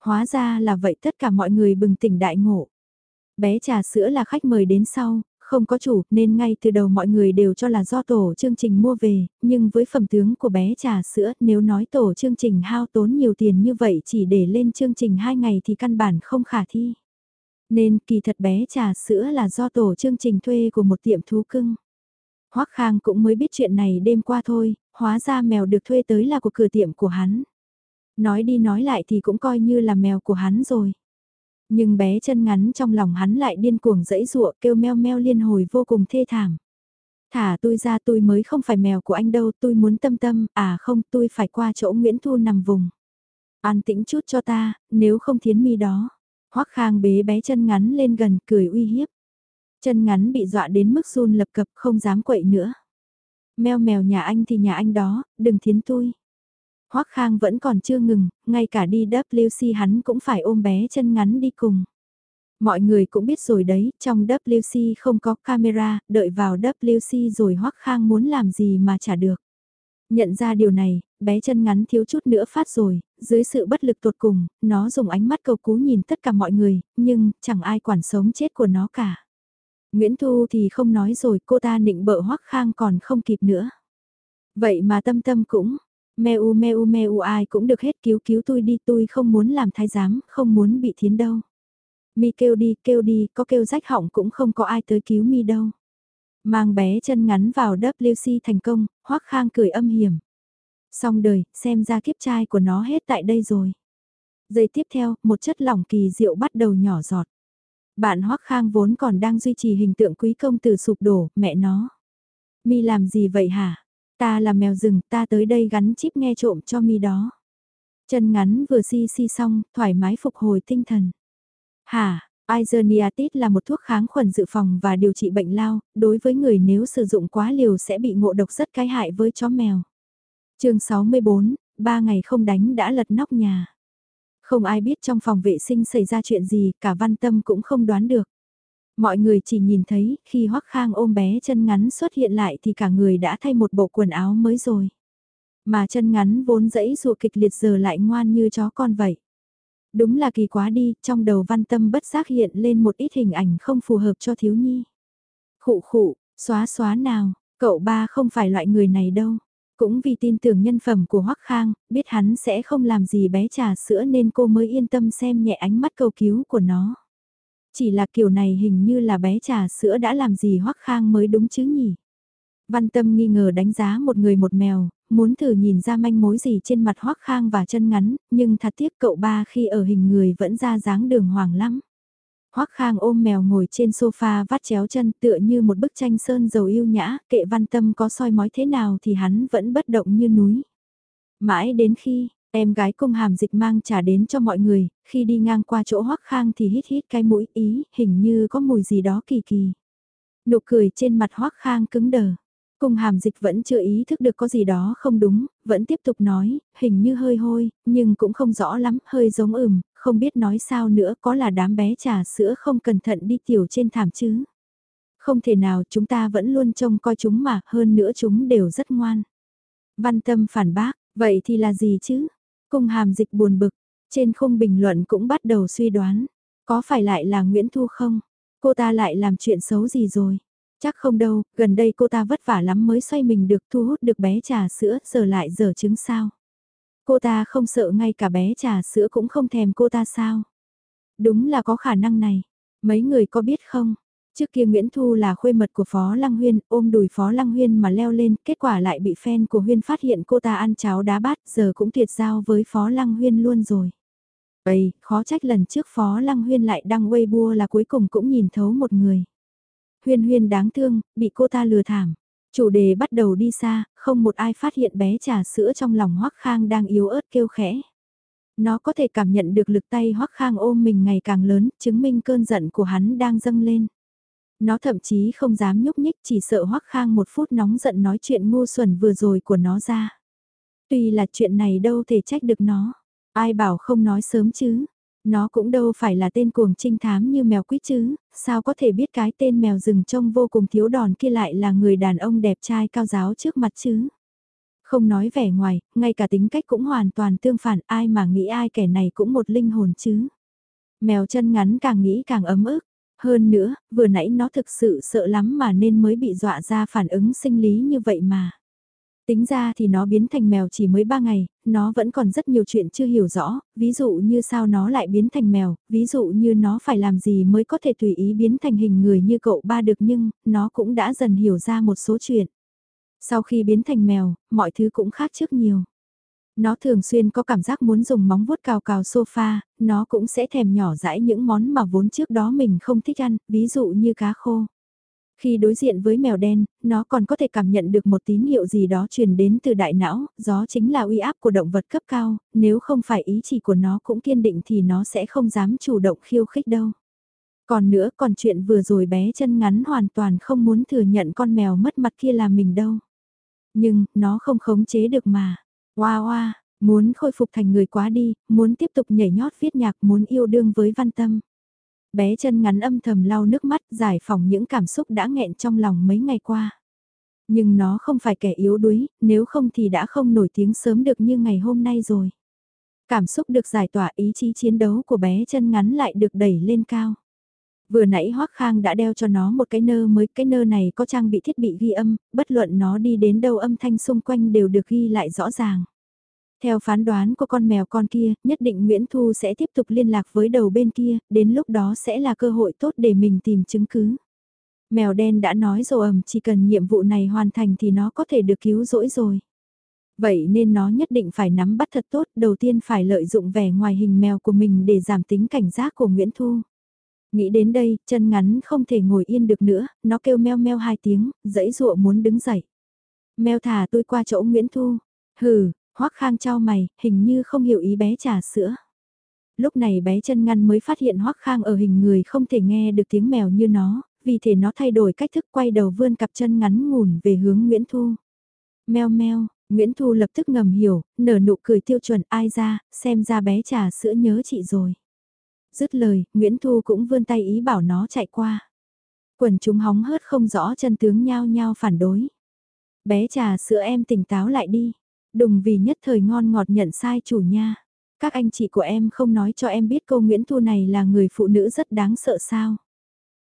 Hóa ra là vậy tất cả mọi người bừng tỉnh đại ngộ. Bé trà sữa là khách mời đến sau, không có chủ nên ngay từ đầu mọi người đều cho là do tổ chương trình mua về, nhưng với phẩm tướng của bé trà sữa nếu nói tổ chương trình hao tốn nhiều tiền như vậy chỉ để lên chương trình 2 ngày thì căn bản không khả thi. Nên kỳ thật bé trà sữa là do tổ chương trình thuê của một tiệm thú cưng. Hoắc Khang cũng mới biết chuyện này đêm qua thôi, hóa ra mèo được thuê tới là của cửa tiệm của hắn. Nói đi nói lại thì cũng coi như là mèo của hắn rồi. Nhưng bé chân ngắn trong lòng hắn lại điên cuồng dẫy dụa kêu meo meo liên hồi vô cùng thê thảm. Thả tôi ra tôi mới không phải mèo của anh đâu, tôi muốn tâm tâm, à không tôi phải qua chỗ Nguyễn Thu nằm vùng. An tĩnh chút cho ta, nếu không thiến mi đó. Hoắc Khang bế bé chân ngắn lên gần cười uy hiếp. Chân ngắn bị dọa đến mức run lập cập không dám quậy nữa. Mèo mèo nhà anh thì nhà anh đó, đừng thiến tôi. Hoắc Khang vẫn còn chưa ngừng, ngay cả đi WC hắn cũng phải ôm bé chân ngắn đi cùng. Mọi người cũng biết rồi đấy, trong WC không có camera, đợi vào WC rồi Hoắc Khang muốn làm gì mà chả được. Nhận ra điều này, bé chân ngắn thiếu chút nữa phát rồi, dưới sự bất lực tột cùng, nó dùng ánh mắt cầu cú nhìn tất cả mọi người, nhưng chẳng ai quản sống chết của nó cả. Nguyễn Thu thì không nói rồi, cô ta nịnh bợ Hoắc Khang còn không kịp nữa. Vậy mà tâm tâm cũng, meu meu meu ai cũng được hết cứu cứu tôi đi tôi không muốn làm thái giám, không muốn bị thiến đâu. Mi kêu đi, kêu đi, có kêu rách họng cũng không có ai tới cứu Mi đâu. Mang bé chân ngắn vào WC thành công, Hoắc Khang cười âm hiểm. Xong đời, xem ra kiếp trai của nó hết tại đây rồi. Giây tiếp theo, một chất lỏng kỳ diệu bắt đầu nhỏ giọt. Bạn Hoắc Khang vốn còn đang duy trì hình tượng quý công tử sụp đổ, mẹ nó. Mi làm gì vậy hả? Ta là mèo rừng, ta tới đây gắn chip nghe trộm cho Mi đó. Chân ngắn vừa si si xong, thoải mái phục hồi tinh thần. Hả, Isoniatis là một thuốc kháng khuẩn dự phòng và điều trị bệnh lao, đối với người nếu sử dụng quá liều sẽ bị ngộ độc rất cái hại với chó mèo. chương 64, 3 ngày không đánh đã lật nóc nhà. Không ai biết trong phòng vệ sinh xảy ra chuyện gì, cả văn tâm cũng không đoán được. Mọi người chỉ nhìn thấy, khi Hoắc Khang ôm bé chân ngắn xuất hiện lại thì cả người đã thay một bộ quần áo mới rồi. Mà chân ngắn vốn dẫy dụ kịch liệt giờ lại ngoan như chó con vậy. Đúng là kỳ quá đi, trong đầu văn tâm bất giác hiện lên một ít hình ảnh không phù hợp cho thiếu nhi. Khụ khụ, xóa xóa nào, cậu ba không phải loại người này đâu. Cũng vì tin tưởng nhân phẩm của Hoắc Khang, biết hắn sẽ không làm gì bé trà sữa nên cô mới yên tâm xem nhẹ ánh mắt cầu cứu của nó. Chỉ là kiểu này hình như là bé trà sữa đã làm gì Hoắc Khang mới đúng chứ nhỉ? Văn Tâm nghi ngờ đánh giá một người một mèo, muốn thử nhìn ra manh mối gì trên mặt Hoắc Khang và chân ngắn, nhưng thật tiếc cậu ba khi ở hình người vẫn ra dáng đường hoàng lắm. Hoắc Khang ôm mèo ngồi trên sofa vắt chéo chân tựa như một bức tranh sơn dầu yêu nhã, kệ văn tâm có soi mói thế nào thì hắn vẫn bất động như núi. Mãi đến khi, em gái cung hàm dịch mang trà đến cho mọi người, khi đi ngang qua chỗ Hoắc Khang thì hít hít cái mũi ý, hình như có mùi gì đó kỳ kỳ. Nụ cười trên mặt Hoắc Khang cứng đờ. Cung hàm dịch vẫn chưa ý thức được có gì đó không đúng, vẫn tiếp tục nói, hình như hơi hôi, nhưng cũng không rõ lắm, hơi giống ửm, không biết nói sao nữa có là đám bé trà sữa không cẩn thận đi tiểu trên thảm chứ. Không thể nào chúng ta vẫn luôn trông coi chúng mà, hơn nữa chúng đều rất ngoan. Văn tâm phản bác, vậy thì là gì chứ? Cung hàm dịch buồn bực, trên khung bình luận cũng bắt đầu suy đoán, có phải lại là Nguyễn Thu không? Cô ta lại làm chuyện xấu gì rồi? Chắc không đâu, gần đây cô ta vất vả lắm mới xoay mình được thu hút được bé trà sữa, giờ lại giờ trứng sao. Cô ta không sợ ngay cả bé trà sữa cũng không thèm cô ta sao. Đúng là có khả năng này. Mấy người có biết không? Trước kia Nguyễn Thu là khuê mật của Phó Lăng Huyên, ôm đùi Phó Lăng Huyên mà leo lên, kết quả lại bị fan của Huyên phát hiện cô ta ăn cháo đá bát, giờ cũng tuyệt giao với Phó Lăng Huyên luôn rồi. Ây, khó trách lần trước Phó Lăng Huyên lại đăng Weibo là cuối cùng cũng nhìn thấu một người. Huyên huyên đáng thương, bị cô ta lừa thảm. Chủ đề bắt đầu đi xa, không một ai phát hiện bé trà sữa trong lòng Hoắc Khang đang yếu ớt kêu khẽ. Nó có thể cảm nhận được lực tay Hoắc Khang ôm mình ngày càng lớn, chứng minh cơn giận của hắn đang dâng lên. Nó thậm chí không dám nhúc nhích chỉ sợ Hoắc Khang một phút nóng giận nói chuyện ngu xuẩn vừa rồi của nó ra. Tuy là chuyện này đâu thể trách được nó, ai bảo không nói sớm chứ, nó cũng đâu phải là tên cuồng trinh thám như mèo quýt chứ, sao có thể biết cái tên mèo rừng trông vô cùng thiếu đòn kia lại là người đàn ông đẹp trai cao giáo trước mặt chứ. Không nói vẻ ngoài, ngay cả tính cách cũng hoàn toàn tương phản ai mà nghĩ ai kẻ này cũng một linh hồn chứ. Mèo chân ngắn càng nghĩ càng ấm ức. Hơn nữa, vừa nãy nó thực sự sợ lắm mà nên mới bị dọa ra phản ứng sinh lý như vậy mà. Tính ra thì nó biến thành mèo chỉ mới 3 ngày, nó vẫn còn rất nhiều chuyện chưa hiểu rõ, ví dụ như sao nó lại biến thành mèo, ví dụ như nó phải làm gì mới có thể tùy ý biến thành hình người như cậu ba được nhưng, nó cũng đã dần hiểu ra một số chuyện. Sau khi biến thành mèo, mọi thứ cũng khác trước nhiều. Nó thường xuyên có cảm giác muốn dùng móng vuốt cào cào sofa, nó cũng sẽ thèm nhỏ dãi những món mà vốn trước đó mình không thích ăn, ví dụ như cá khô. Khi đối diện với mèo đen, nó còn có thể cảm nhận được một tín hiệu gì đó truyền đến từ đại não, gió chính là uy áp của động vật cấp cao, nếu không phải ý chỉ của nó cũng kiên định thì nó sẽ không dám chủ động khiêu khích đâu. Còn nữa còn chuyện vừa rồi bé chân ngắn hoàn toàn không muốn thừa nhận con mèo mất mặt kia là mình đâu. Nhưng, nó không khống chế được mà. Hoa hoa, muốn khôi phục thành người quá đi, muốn tiếp tục nhảy nhót viết nhạc, muốn yêu đương với văn tâm. Bé chân ngắn âm thầm lau nước mắt giải phóng những cảm xúc đã nghẹn trong lòng mấy ngày qua. Nhưng nó không phải kẻ yếu đuối, nếu không thì đã không nổi tiếng sớm được như ngày hôm nay rồi. Cảm xúc được giải tỏa ý chí chiến đấu của bé chân ngắn lại được đẩy lên cao. Vừa nãy Hoác Khang đã đeo cho nó một cái nơ mới, cái nơ này có trang bị thiết bị ghi âm, bất luận nó đi đến đâu âm thanh xung quanh đều được ghi lại rõ ràng. Theo phán đoán của con mèo con kia, nhất định Nguyễn Thu sẽ tiếp tục liên lạc với đầu bên kia, đến lúc đó sẽ là cơ hội tốt để mình tìm chứng cứ. Mèo đen đã nói rồi ầm chỉ cần nhiệm vụ này hoàn thành thì nó có thể được cứu rỗi rồi. Vậy nên nó nhất định phải nắm bắt thật tốt, đầu tiên phải lợi dụng vẻ ngoài hình mèo của mình để giảm tính cảnh giác của Nguyễn Thu. Nghĩ đến đây, chân ngắn không thể ngồi yên được nữa, nó kêu meo meo hai tiếng, dãy dụa muốn đứng dậy. Mèo thả tôi qua chỗ Nguyễn Thu. Hừ, hoắc khang trao mày, hình như không hiểu ý bé trà sữa. Lúc này bé chân ngăn mới phát hiện hoắc khang ở hình người không thể nghe được tiếng mèo như nó, vì thế nó thay đổi cách thức quay đầu vươn cặp chân ngắn ngủn về hướng Nguyễn Thu. Meo meo, Nguyễn Thu lập tức ngầm hiểu, nở nụ cười tiêu chuẩn ai ra, xem ra bé trà sữa nhớ chị rồi. Dứt lời, Nguyễn Thu cũng vươn tay ý bảo nó chạy qua. Quần chúng hóng hớt không rõ chân tướng nhao nhao phản đối. Bé trà sữa em tỉnh táo lại đi đùng vì nhất thời ngon ngọt nhận sai chủ nha. Các anh chị của em không nói cho em biết cô Nguyễn Thu này là người phụ nữ rất đáng sợ sao.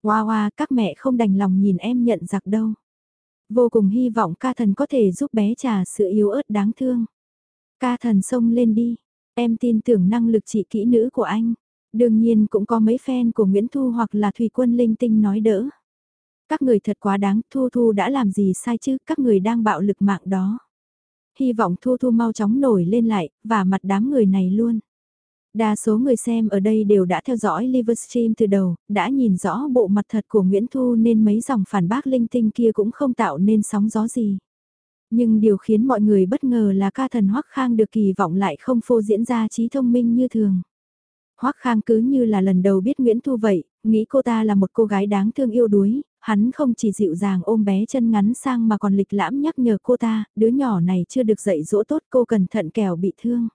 Hoa hoa các mẹ không đành lòng nhìn em nhận giặc đâu. Vô cùng hy vọng ca thần có thể giúp bé trà sự yếu ớt đáng thương. Ca thần xông lên đi. Em tin tưởng năng lực trị kỹ nữ của anh. Đương nhiên cũng có mấy fan của Nguyễn Thu hoặc là Thùy Quân Linh Tinh nói đỡ. Các người thật quá đáng, Thu Thu đã làm gì sai chứ, các người đang bạo lực mạng đó. Hy vọng Thu Thu mau chóng nổi lên lại, và mặt đám người này luôn. Đa số người xem ở đây đều đã theo dõi Livestream từ đầu, đã nhìn rõ bộ mặt thật của Nguyễn Thu nên mấy dòng phản bác linh tinh kia cũng không tạo nên sóng gió gì. Nhưng điều khiến mọi người bất ngờ là ca thần Hoắc Khang được kỳ vọng lại không phô diễn ra trí thông minh như thường. Hoắc Khang cứ như là lần đầu biết Nguyễn Thu vậy, nghĩ cô ta là một cô gái đáng thương yêu đuối, hắn không chỉ dịu dàng ôm bé chân ngắn sang mà còn lịch lãm nhắc nhở cô ta, đứa nhỏ này chưa được dạy dỗ tốt cô cẩn thận kẻo bị thương.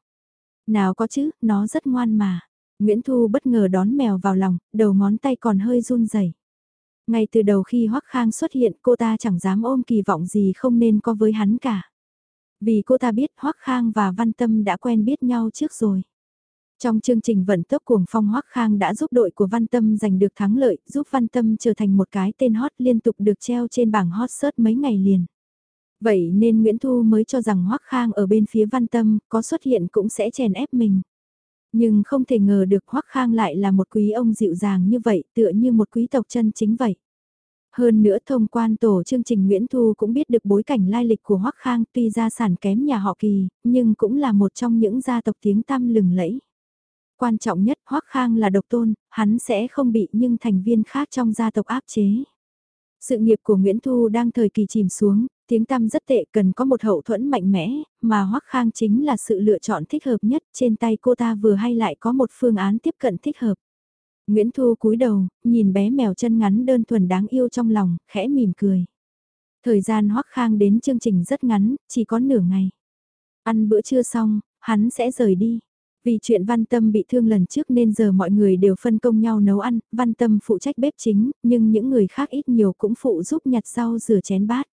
Nào có chứ, nó rất ngoan mà. Nguyễn Thu bất ngờ đón mèo vào lòng, đầu ngón tay còn hơi run rẩy. Ngay từ đầu khi Hoắc Khang xuất hiện cô ta chẳng dám ôm kỳ vọng gì không nên có với hắn cả. Vì cô ta biết Hoắc Khang và Văn Tâm đã quen biết nhau trước rồi. Trong chương trình vận tốc cuồng phong Hoắc Khang đã giúp đội của Văn Tâm giành được thắng lợi, giúp Văn Tâm trở thành một cái tên hot liên tục được treo trên bảng hot search mấy ngày liền. Vậy nên Nguyễn Thu mới cho rằng Hoắc Khang ở bên phía Văn Tâm có xuất hiện cũng sẽ chèn ép mình. Nhưng không thể ngờ được Hoắc Khang lại là một quý ông dịu dàng như vậy, tựa như một quý tộc chân chính vậy. Hơn nữa thông quan tổ chương trình Nguyễn Thu cũng biết được bối cảnh lai lịch của Hoắc Khang tuy gia sản kém nhà họ Kỳ, nhưng cũng là một trong những gia tộc tiếng tăm lừng lẫy. Quan trọng nhất Hoắc Khang là độc tôn, hắn sẽ không bị nhưng thành viên khác trong gia tộc áp chế. Sự nghiệp của Nguyễn Thu đang thời kỳ chìm xuống, tiếng tăm rất tệ cần có một hậu thuẫn mạnh mẽ, mà Hoắc Khang chính là sự lựa chọn thích hợp nhất, trên tay cô ta vừa hay lại có một phương án tiếp cận thích hợp. Nguyễn Thu cúi đầu, nhìn bé mèo chân ngắn đơn thuần đáng yêu trong lòng, khẽ mỉm cười. Thời gian Hoắc Khang đến chương trình rất ngắn, chỉ có nửa ngày. Ăn bữa trưa xong, hắn sẽ rời đi. Vì chuyện Văn Tâm bị thương lần trước nên giờ mọi người đều phân công nhau nấu ăn, Văn Tâm phụ trách bếp chính, nhưng những người khác ít nhiều cũng phụ giúp nhặt rau rửa chén bát.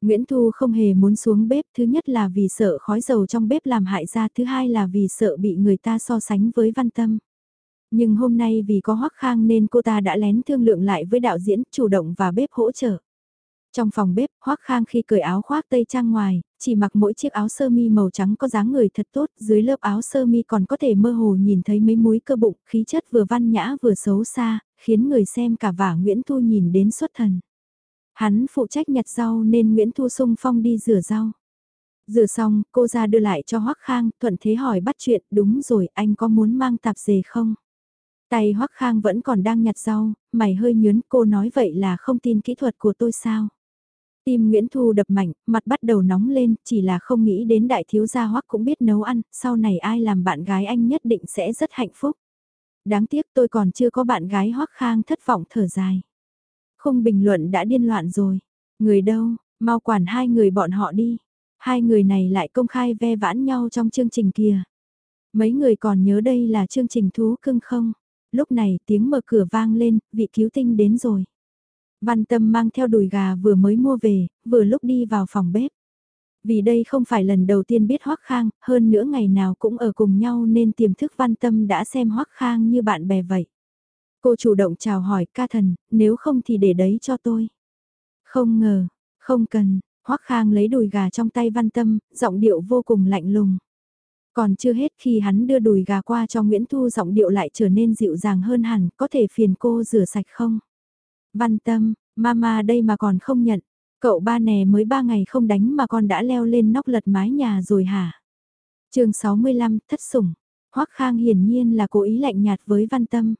Nguyễn Thu không hề muốn xuống bếp, thứ nhất là vì sợ khói dầu trong bếp làm hại ra, thứ hai là vì sợ bị người ta so sánh với Văn Tâm. Nhưng hôm nay vì có Hoắc Khang nên cô ta đã lén thương lượng lại với đạo diễn, chủ động và bếp hỗ trợ. Trong phòng bếp, Hoắc Khang khi cởi áo khoác tây trang ngoài, chỉ mặc mỗi chiếc áo sơ mi màu trắng có dáng người thật tốt, dưới lớp áo sơ mi còn có thể mơ hồ nhìn thấy mấy múi cơ bụng, khí chất vừa văn nhã vừa xấu xa, khiến người xem cả vả Nguyễn Thu nhìn đến xuất thần. Hắn phụ trách nhặt rau nên Nguyễn Thu sung phong đi rửa rau. Rửa xong, cô ra đưa lại cho Hoắc Khang, thuận thế hỏi bắt chuyện, đúng rồi, anh có muốn mang tạp dề không? Tay Hoắc Khang vẫn còn đang nhặt rau, mày hơi nhớn, cô nói vậy là không tin kỹ thuật của tôi sao? Tim Nguyễn Thu đập mạnh, mặt bắt đầu nóng lên, chỉ là không nghĩ đến đại thiếu gia Hoắc cũng biết nấu ăn, sau này ai làm bạn gái anh nhất định sẽ rất hạnh phúc. Đáng tiếc tôi còn chưa có bạn gái Hoắc Khang thất vọng thở dài. Không bình luận đã điên loạn rồi. Người đâu, mau quản hai người bọn họ đi. Hai người này lại công khai ve vãn nhau trong chương trình kia. Mấy người còn nhớ đây là chương trình thú cưng không? Lúc này tiếng mở cửa vang lên, vị cứu tinh đến rồi. Văn Tâm mang theo đùi gà vừa mới mua về, vừa lúc đi vào phòng bếp. Vì đây không phải lần đầu tiên biết Hoắc Khang, hơn nữa ngày nào cũng ở cùng nhau nên tiềm thức Văn Tâm đã xem Hoắc Khang như bạn bè vậy. Cô chủ động chào hỏi ca thần, nếu không thì để đấy cho tôi. Không ngờ, không cần, Hoắc Khang lấy đùi gà trong tay Văn Tâm, giọng điệu vô cùng lạnh lùng. Còn chưa hết khi hắn đưa đùi gà qua cho Nguyễn Thu giọng điệu lại trở nên dịu dàng hơn hẳn, có thể phiền cô rửa sạch không? Văn Tâm, mama đây mà còn không nhận, cậu ba nè mới ba ngày không đánh mà con đã leo lên nóc lật mái nhà rồi hả? chương 65, thất sủng. Hoắc Khang hiển nhiên là cố ý lạnh nhạt với Văn Tâm.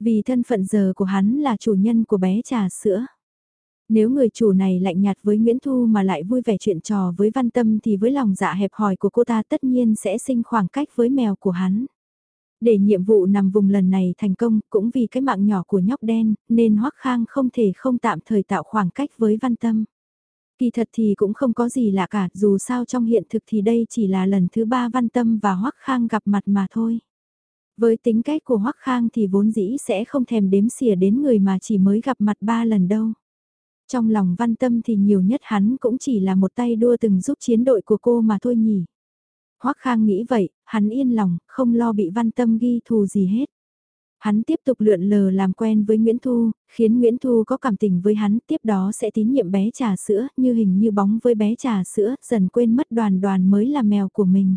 Vì thân phận giờ của hắn là chủ nhân của bé trà sữa. Nếu người chủ này lạnh nhạt với Nguyễn Thu mà lại vui vẻ chuyện trò với Văn Tâm thì với lòng dạ hẹp hòi của cô ta tất nhiên sẽ sinh khoảng cách với mèo của hắn. Để nhiệm vụ nằm vùng lần này thành công cũng vì cái mạng nhỏ của nhóc đen nên Hoắc Khang không thể không tạm thời tạo khoảng cách với Văn Tâm. Kỳ thật thì cũng không có gì lạ cả, dù sao trong hiện thực thì đây chỉ là lần thứ ba Văn Tâm và Hoắc Khang gặp mặt mà thôi. Với tính cách của Hoắc Khang thì vốn dĩ sẽ không thèm đếm xỉa đến người mà chỉ mới gặp mặt ba lần đâu. Trong lòng văn tâm thì nhiều nhất hắn cũng chỉ là một tay đua từng giúp chiến đội của cô mà thôi nhỉ. Hoắc Khang nghĩ vậy, hắn yên lòng, không lo bị văn tâm ghi thù gì hết. Hắn tiếp tục lượn lờ làm quen với Nguyễn Thu, khiến Nguyễn Thu có cảm tình với hắn, tiếp đó sẽ tín nhiệm bé trà sữa, như hình như bóng với bé trà sữa, dần quên mất đoàn đoàn mới là mèo của mình.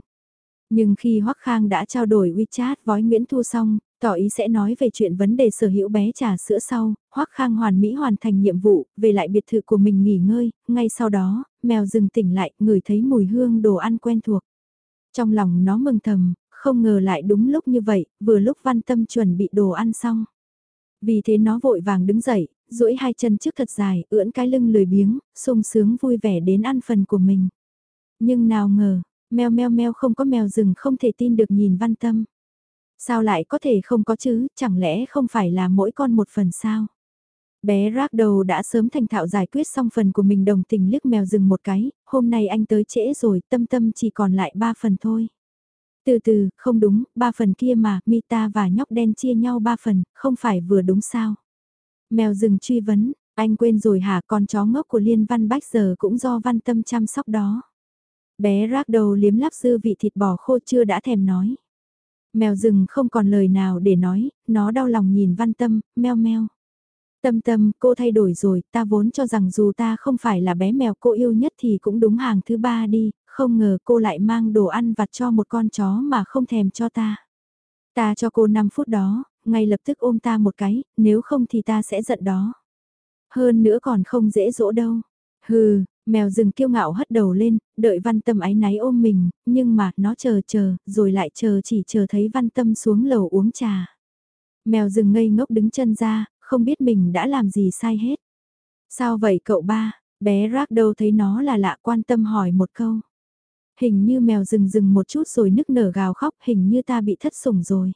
Nhưng khi Hoắc Khang đã trao đổi WeChat với Nguyễn Thu xong, tỏ ý sẽ nói về chuyện vấn đề sở hữu bé trà sữa sau, Hoắc Khang hoàn mỹ hoàn thành nhiệm vụ, về lại biệt thự của mình nghỉ ngơi, ngay sau đó, mèo rừng tỉnh lại, ngửi thấy mùi hương đồ ăn quen thuộc. Trong lòng nó mừng thầm, không ngờ lại đúng lúc như vậy, vừa lúc văn tâm chuẩn bị đồ ăn xong. Vì thế nó vội vàng đứng dậy, duỗi hai chân trước thật dài, ưỡn cái lưng lười biếng, sung sướng vui vẻ đến ăn phần của mình. Nhưng nào ngờ, meo meo meo không có mèo rừng không thể tin được nhìn văn tâm. Sao lại có thể không có chứ, chẳng lẽ không phải là mỗi con một phần sao? Bé rác đầu đã sớm thành thạo giải quyết xong phần của mình đồng tình liếc mèo rừng một cái, hôm nay anh tới trễ rồi, tâm tâm chỉ còn lại ba phần thôi. Từ từ, không đúng, ba phần kia mà, Mita và nhóc đen chia nhau ba phần, không phải vừa đúng sao? Mèo rừng truy vấn, anh quên rồi hả con chó ngốc của Liên Văn Bách giờ cũng do văn tâm chăm sóc đó. Bé rác đầu liếm láp dư vị thịt bò khô chưa đã thèm nói. Mèo rừng không còn lời nào để nói, nó đau lòng nhìn văn tâm, meo meo. Tâm tâm, cô thay đổi rồi, ta vốn cho rằng dù ta không phải là bé mèo cô yêu nhất thì cũng đúng hàng thứ ba đi, không ngờ cô lại mang đồ ăn vặt cho một con chó mà không thèm cho ta. Ta cho cô 5 phút đó, ngay lập tức ôm ta một cái, nếu không thì ta sẽ giận đó. Hơn nữa còn không dễ dỗ đâu. Hừ, Mèo rừng kiêu ngạo hất đầu lên, đợi văn tâm ái náy ôm mình, nhưng mà nó chờ chờ, rồi lại chờ chỉ chờ thấy văn tâm xuống lầu uống trà. Mèo rừng ngây ngốc đứng chân ra, không biết mình đã làm gì sai hết. Sao vậy cậu ba, bé rác đâu thấy nó là lạ quan tâm hỏi một câu. Hình như mèo rừng rừng một chút rồi nức nở gào khóc hình như ta bị thất sủng rồi.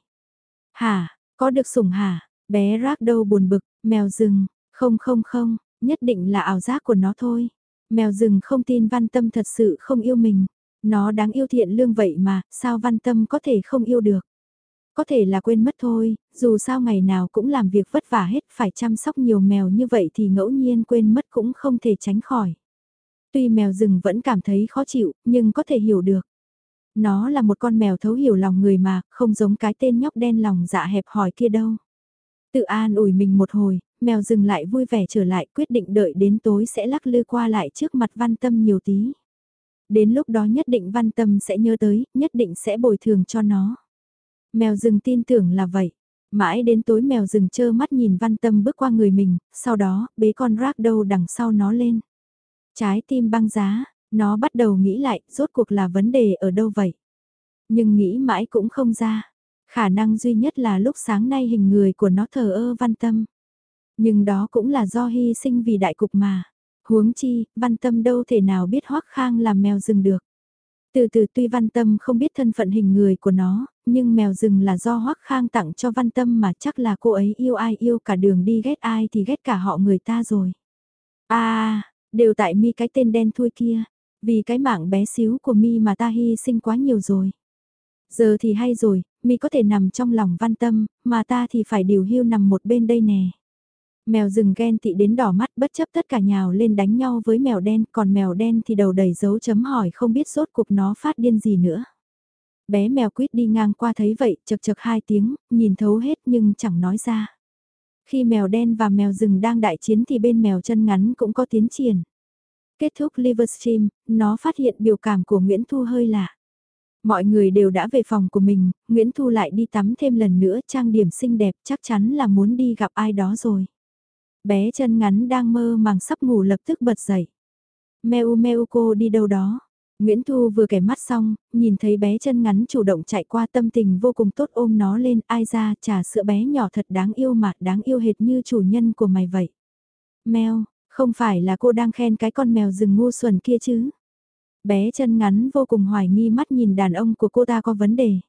Hả, có được sủng hả, bé rác đâu buồn bực, mèo rừng, không không không, nhất định là ảo giác của nó thôi. Mèo rừng không tin văn tâm thật sự không yêu mình. Nó đáng yêu thiện lương vậy mà, sao văn tâm có thể không yêu được. Có thể là quên mất thôi, dù sao ngày nào cũng làm việc vất vả hết, phải chăm sóc nhiều mèo như vậy thì ngẫu nhiên quên mất cũng không thể tránh khỏi. Tuy mèo rừng vẫn cảm thấy khó chịu, nhưng có thể hiểu được. Nó là một con mèo thấu hiểu lòng người mà, không giống cái tên nhóc đen lòng dạ hẹp hỏi kia đâu. Tự an ủi mình một hồi, mèo rừng lại vui vẻ trở lại quyết định đợi đến tối sẽ lắc lư qua lại trước mặt văn tâm nhiều tí. Đến lúc đó nhất định văn tâm sẽ nhớ tới, nhất định sẽ bồi thường cho nó. Mèo rừng tin tưởng là vậy. Mãi đến tối mèo rừng chơ mắt nhìn văn tâm bước qua người mình, sau đó bế con rác đâu đằng sau nó lên. Trái tim băng giá, Nó bắt đầu nghĩ lại, rốt cuộc là vấn đề ở đâu vậy? Nhưng nghĩ mãi cũng không ra. Khả năng duy nhất là lúc sáng nay hình người của nó thờ ơ văn tâm. Nhưng đó cũng là do hy sinh vì đại cục mà. Huống chi, văn tâm đâu thể nào biết hoắc khang làm mèo rừng được. Từ từ tuy văn tâm không biết thân phận hình người của nó, nhưng mèo rừng là do hoắc khang tặng cho văn tâm mà chắc là cô ấy yêu ai yêu cả đường đi ghét ai thì ghét cả họ người ta rồi. à, đều tại mi cái tên đen thui kia, vì cái mạng bé xíu của mi mà ta hy sinh quá nhiều rồi. Giờ thì hay rồi, mi có thể nằm trong lòng văn tâm, mà ta thì phải điều hưu nằm một bên đây nè. Mèo rừng ghen tị đến đỏ mắt bất chấp tất cả nhào lên đánh nhau với mèo đen, còn mèo đen thì đầu đầy dấu chấm hỏi không biết sốt cuộc nó phát điên gì nữa. Bé mèo quýt đi ngang qua thấy vậy, chật chật hai tiếng, nhìn thấu hết nhưng chẳng nói ra. Khi mèo đen và mèo rừng đang đại chiến thì bên mèo chân ngắn cũng có tiến triển. Kết thúc Livestream, nó phát hiện biểu cảm của Nguyễn Thu hơi lạ. Mọi người đều đã về phòng của mình, Nguyễn Thu lại đi tắm thêm lần nữa trang điểm xinh đẹp chắc chắn là muốn đi gặp ai đó rồi. Bé chân ngắn đang mơ màng sắp ngủ lập tức bật dậy. Mèo mèo cô đi đâu đó. Nguyễn Thu vừa kẻ mắt xong, nhìn thấy bé chân ngắn chủ động chạy qua tâm tình vô cùng tốt ôm nó lên, ai ra trà sữa bé nhỏ thật đáng yêu mà đáng yêu hệt như chủ nhân của mày vậy. Mèo, không phải là cô đang khen cái con mèo rừng ngu xuẩn kia chứ? Bé chân ngắn vô cùng hoài nghi mắt nhìn đàn ông của cô ta có vấn đề.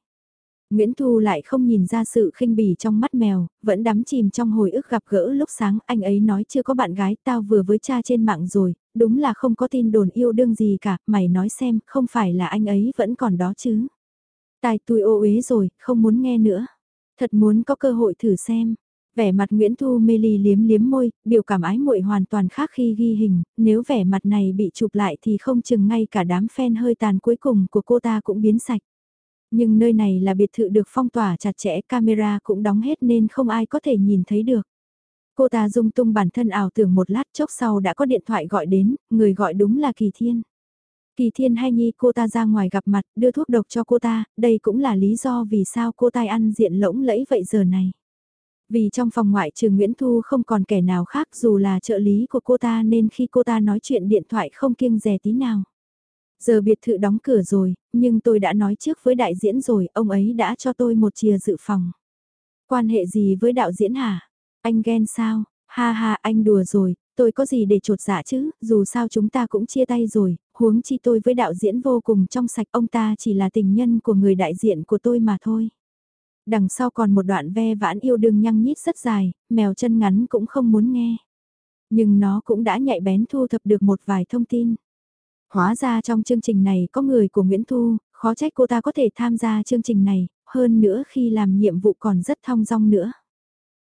Nguyễn Thu lại không nhìn ra sự khinh bỉ trong mắt mèo, vẫn đắm chìm trong hồi ức gặp gỡ lúc sáng, anh ấy nói chưa có bạn gái, tao vừa với cha trên mạng rồi, đúng là không có tin đồn yêu đương gì cả, mày nói xem, không phải là anh ấy vẫn còn đó chứ. Tài tôi ô uế rồi, không muốn nghe nữa. Thật muốn có cơ hội thử xem. Vẻ mặt Nguyễn Thu mê ly liếm liếm môi, biểu cảm ái muội hoàn toàn khác khi ghi hình, nếu vẻ mặt này bị chụp lại thì không chừng ngay cả đám fan hơi tàn cuối cùng của cô ta cũng biến sạch. Nhưng nơi này là biệt thự được phong tỏa chặt chẽ, camera cũng đóng hết nên không ai có thể nhìn thấy được. Cô ta dung tung bản thân ảo tưởng một lát chốc sau đã có điện thoại gọi đến, người gọi đúng là Kỳ Thiên. Kỳ Thiên hay Nhi cô ta ra ngoài gặp mặt, đưa thuốc độc cho cô ta, đây cũng là lý do vì sao cô ta ăn diện lỗng lẫy vậy giờ này. Vì trong phòng ngoại trừ Nguyễn Thu không còn kẻ nào khác dù là trợ lý của cô ta nên khi cô ta nói chuyện điện thoại không kiêng dè tí nào. Giờ biệt thự đóng cửa rồi, nhưng tôi đã nói trước với đại diễn rồi, ông ấy đã cho tôi một chìa dự phòng. Quan hệ gì với đạo diễn hả? Anh ghen sao? Ha ha anh đùa rồi, tôi có gì để trột dạ chứ, dù sao chúng ta cũng chia tay rồi, huống chi tôi với đạo diễn vô cùng trong sạch ông ta chỉ là tình nhân của người đại diện của tôi mà thôi. Đằng sau còn một đoạn ve vãn yêu đương nhăng nhít rất dài, mèo chân ngắn cũng không muốn nghe. Nhưng nó cũng đã nhạy bén thu thập được một vài thông tin. Hóa ra trong chương trình này có người của Nguyễn Thu, khó trách cô ta có thể tham gia chương trình này, hơn nữa khi làm nhiệm vụ còn rất thong dong nữa.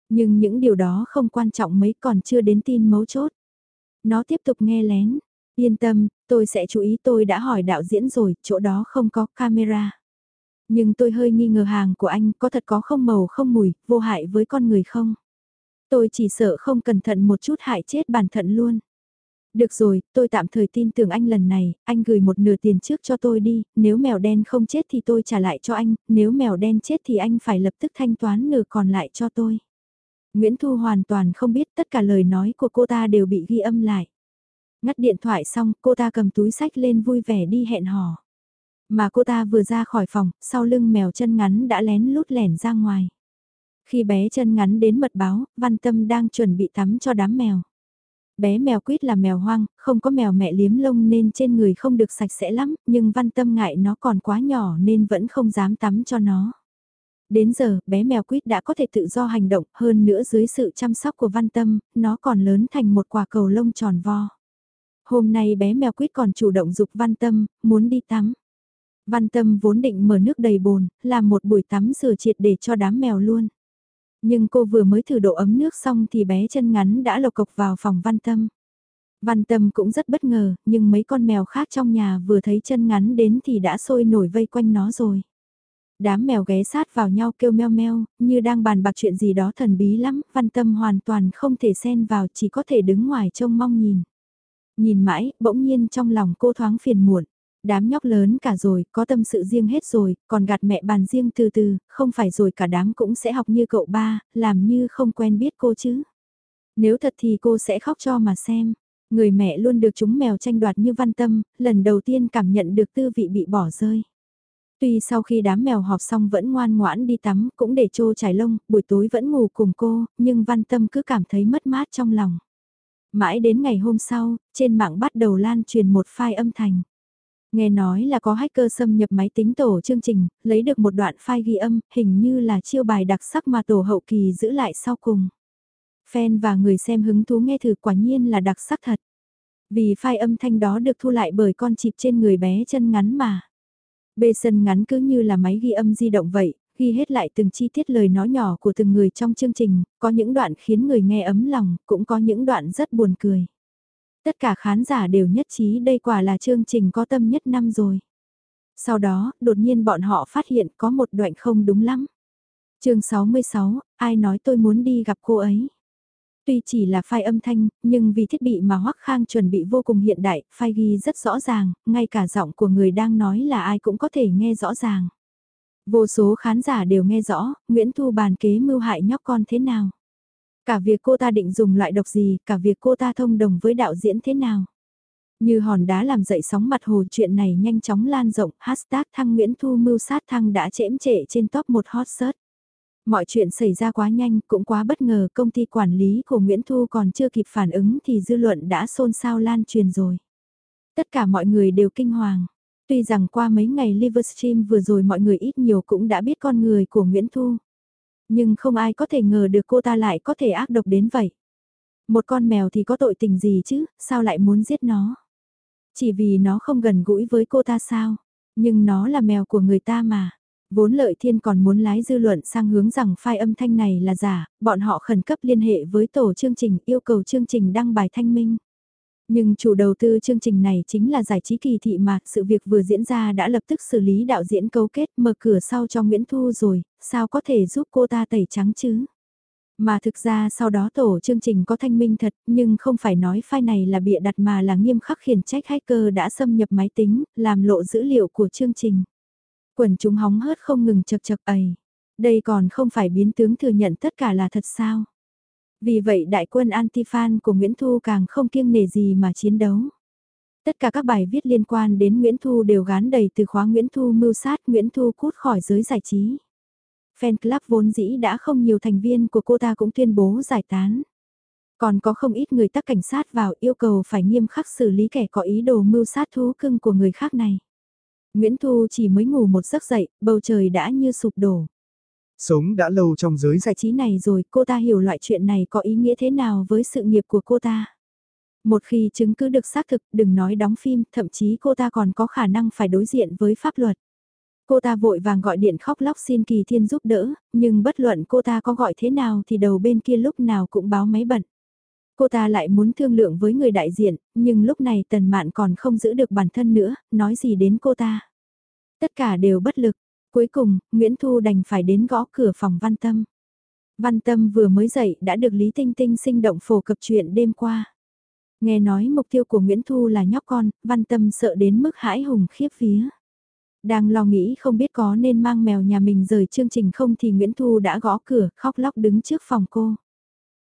Nhưng những điều đó không quan trọng mấy còn chưa đến tin mấu chốt. Nó tiếp tục nghe lén. Yên tâm, tôi sẽ chú ý tôi đã hỏi đạo diễn rồi, chỗ đó không có camera. Nhưng tôi hơi nghi ngờ hàng của anh có thật có không màu không mùi, vô hại với con người không? Tôi chỉ sợ không cẩn thận một chút hại chết bản thân luôn. Được rồi, tôi tạm thời tin tưởng anh lần này, anh gửi một nửa tiền trước cho tôi đi, nếu mèo đen không chết thì tôi trả lại cho anh, nếu mèo đen chết thì anh phải lập tức thanh toán nửa còn lại cho tôi. Nguyễn Thu hoàn toàn không biết tất cả lời nói của cô ta đều bị ghi âm lại. Ngắt điện thoại xong, cô ta cầm túi sách lên vui vẻ đi hẹn hò. Mà cô ta vừa ra khỏi phòng, sau lưng mèo chân ngắn đã lén lút lẻn ra ngoài. Khi bé chân ngắn đến mật báo, Văn Tâm đang chuẩn bị tắm cho đám mèo. Bé mèo quýt là mèo hoang, không có mèo mẹ liếm lông nên trên người không được sạch sẽ lắm, nhưng Văn Tâm ngại nó còn quá nhỏ nên vẫn không dám tắm cho nó. Đến giờ, bé mèo quýt đã có thể tự do hành động, hơn nữa dưới sự chăm sóc của Văn Tâm, nó còn lớn thành một quả cầu lông tròn vo. Hôm nay bé mèo quýt còn chủ động dục Văn Tâm, muốn đi tắm. Văn Tâm vốn định mở nước đầy bồn, làm một buổi tắm rửa triệt để cho đám mèo luôn. Nhưng cô vừa mới thử độ ấm nước xong thì bé chân ngắn đã lộc cộc vào phòng Văn Tâm. Văn Tâm cũng rất bất ngờ, nhưng mấy con mèo khác trong nhà vừa thấy chân ngắn đến thì đã sôi nổi vây quanh nó rồi. Đám mèo ghé sát vào nhau kêu meo meo, như đang bàn bạc chuyện gì đó thần bí lắm, Văn Tâm hoàn toàn không thể xen vào chỉ có thể đứng ngoài trông mong nhìn. Nhìn mãi, bỗng nhiên trong lòng cô thoáng phiền muộn đám nhóc lớn cả rồi, có tâm sự riêng hết rồi, còn gạt mẹ bàn riêng từ từ, không phải rồi cả đám cũng sẽ học như cậu ba, làm như không quen biết cô chứ. Nếu thật thì cô sẽ khóc cho mà xem. Người mẹ luôn được chúng mèo tranh đoạt như văn tâm, lần đầu tiên cảm nhận được tư vị bị bỏ rơi. Tuy sau khi đám mèo họp xong vẫn ngoan ngoãn đi tắm, cũng để trô trải lông, buổi tối vẫn ngủ cùng cô, nhưng văn tâm cứ cảm thấy mất mát trong lòng. Mãi đến ngày hôm sau, trên mạng bắt đầu lan truyền một file âm thanh. Nghe nói là có hacker xâm nhập máy tính tổ chương trình, lấy được một đoạn file ghi âm, hình như là chiêu bài đặc sắc mà tổ hậu kỳ giữ lại sau cùng. Fan và người xem hứng thú nghe thử quả nhiên là đặc sắc thật. Vì file âm thanh đó được thu lại bởi con chip trên người bé chân ngắn mà. Bê sân ngắn cứ như là máy ghi âm di động vậy, ghi hết lại từng chi tiết lời nói nhỏ của từng người trong chương trình, có những đoạn khiến người nghe ấm lòng, cũng có những đoạn rất buồn cười. Tất cả khán giả đều nhất trí đây quả là chương trình có tâm nhất năm rồi. Sau đó, đột nhiên bọn họ phát hiện có một đoạn không đúng lắm. chương 66, ai nói tôi muốn đi gặp cô ấy? Tuy chỉ là file âm thanh, nhưng vì thiết bị mà Hoắc Khang chuẩn bị vô cùng hiện đại, file ghi rất rõ ràng, ngay cả giọng của người đang nói là ai cũng có thể nghe rõ ràng. Vô số khán giả đều nghe rõ, Nguyễn Thu bàn kế mưu hại nhóc con thế nào. Cả việc cô ta định dùng loại độc gì, cả việc cô ta thông đồng với đạo diễn thế nào. Như hòn đá làm dậy sóng mặt hồ chuyện này nhanh chóng lan rộng, hashtag thăng Nguyễn Thu mưu sát thăng đã chễm trễ trên top 1 hot search. Mọi chuyện xảy ra quá nhanh, cũng quá bất ngờ, công ty quản lý của Nguyễn Thu còn chưa kịp phản ứng thì dư luận đã xôn xao lan truyền rồi. Tất cả mọi người đều kinh hoàng. Tuy rằng qua mấy ngày Livestream vừa rồi mọi người ít nhiều cũng đã biết con người của Nguyễn Thu. Nhưng không ai có thể ngờ được cô ta lại có thể ác độc đến vậy. Một con mèo thì có tội tình gì chứ, sao lại muốn giết nó? Chỉ vì nó không gần gũi với cô ta sao? Nhưng nó là mèo của người ta mà. Vốn lợi thiên còn muốn lái dư luận sang hướng rằng file âm thanh này là giả, bọn họ khẩn cấp liên hệ với tổ chương trình yêu cầu chương trình đăng bài thanh minh. Nhưng chủ đầu tư chương trình này chính là giải trí kỳ thị mà, sự việc vừa diễn ra đã lập tức xử lý đạo diễn cấu kết mở cửa sau cho Nguyễn Thu rồi, sao có thể giúp cô ta tẩy trắng chứ? Mà thực ra sau đó tổ chương trình có thanh minh thật, nhưng không phải nói file này là bịa đặt mà là nghiêm khắc khiển trách hacker đã xâm nhập máy tính, làm lộ dữ liệu của chương trình. Quần chúng hóng hớt không ngừng chật chật ầy. Đây còn không phải biến tướng thừa nhận tất cả là thật sao? Vì vậy đại quân anti-fan của Nguyễn Thu càng không kiêng nề gì mà chiến đấu. Tất cả các bài viết liên quan đến Nguyễn Thu đều gán đầy từ khóa Nguyễn Thu mưu sát Nguyễn Thu cút khỏi giới giải trí. Fan club vốn dĩ đã không nhiều thành viên của cô ta cũng tuyên bố giải tán. Còn có không ít người tắc cảnh sát vào yêu cầu phải nghiêm khắc xử lý kẻ có ý đồ mưu sát thú cưng của người khác này. Nguyễn Thu chỉ mới ngủ một giấc dậy, bầu trời đã như sụp đổ. Sống đã lâu trong giới giải trí này rồi, cô ta hiểu loại chuyện này có ý nghĩa thế nào với sự nghiệp của cô ta. Một khi chứng cứ được xác thực, đừng nói đóng phim, thậm chí cô ta còn có khả năng phải đối diện với pháp luật. Cô ta vội vàng gọi điện khóc lóc xin Kỳ Thiên giúp đỡ, nhưng bất luận cô ta có gọi thế nào thì đầu bên kia lúc nào cũng báo máy bận. Cô ta lại muốn thương lượng với người đại diện, nhưng lúc này Tần Mạn còn không giữ được bản thân nữa, nói gì đến cô ta. Tất cả đều bất lực, Cuối cùng, Nguyễn Thu đành phải đến gõ cửa phòng Văn Tâm. Văn Tâm vừa mới dậy đã được Lý Tinh Tinh sinh động phổ cập chuyện đêm qua. Nghe nói mục tiêu của Nguyễn Thu là nhóc con, Văn Tâm sợ đến mức hãi hùng khiếp vía. Đang lo nghĩ không biết có nên mang mèo nhà mình rời chương trình không thì Nguyễn Thu đã gõ cửa, khóc lóc đứng trước phòng cô.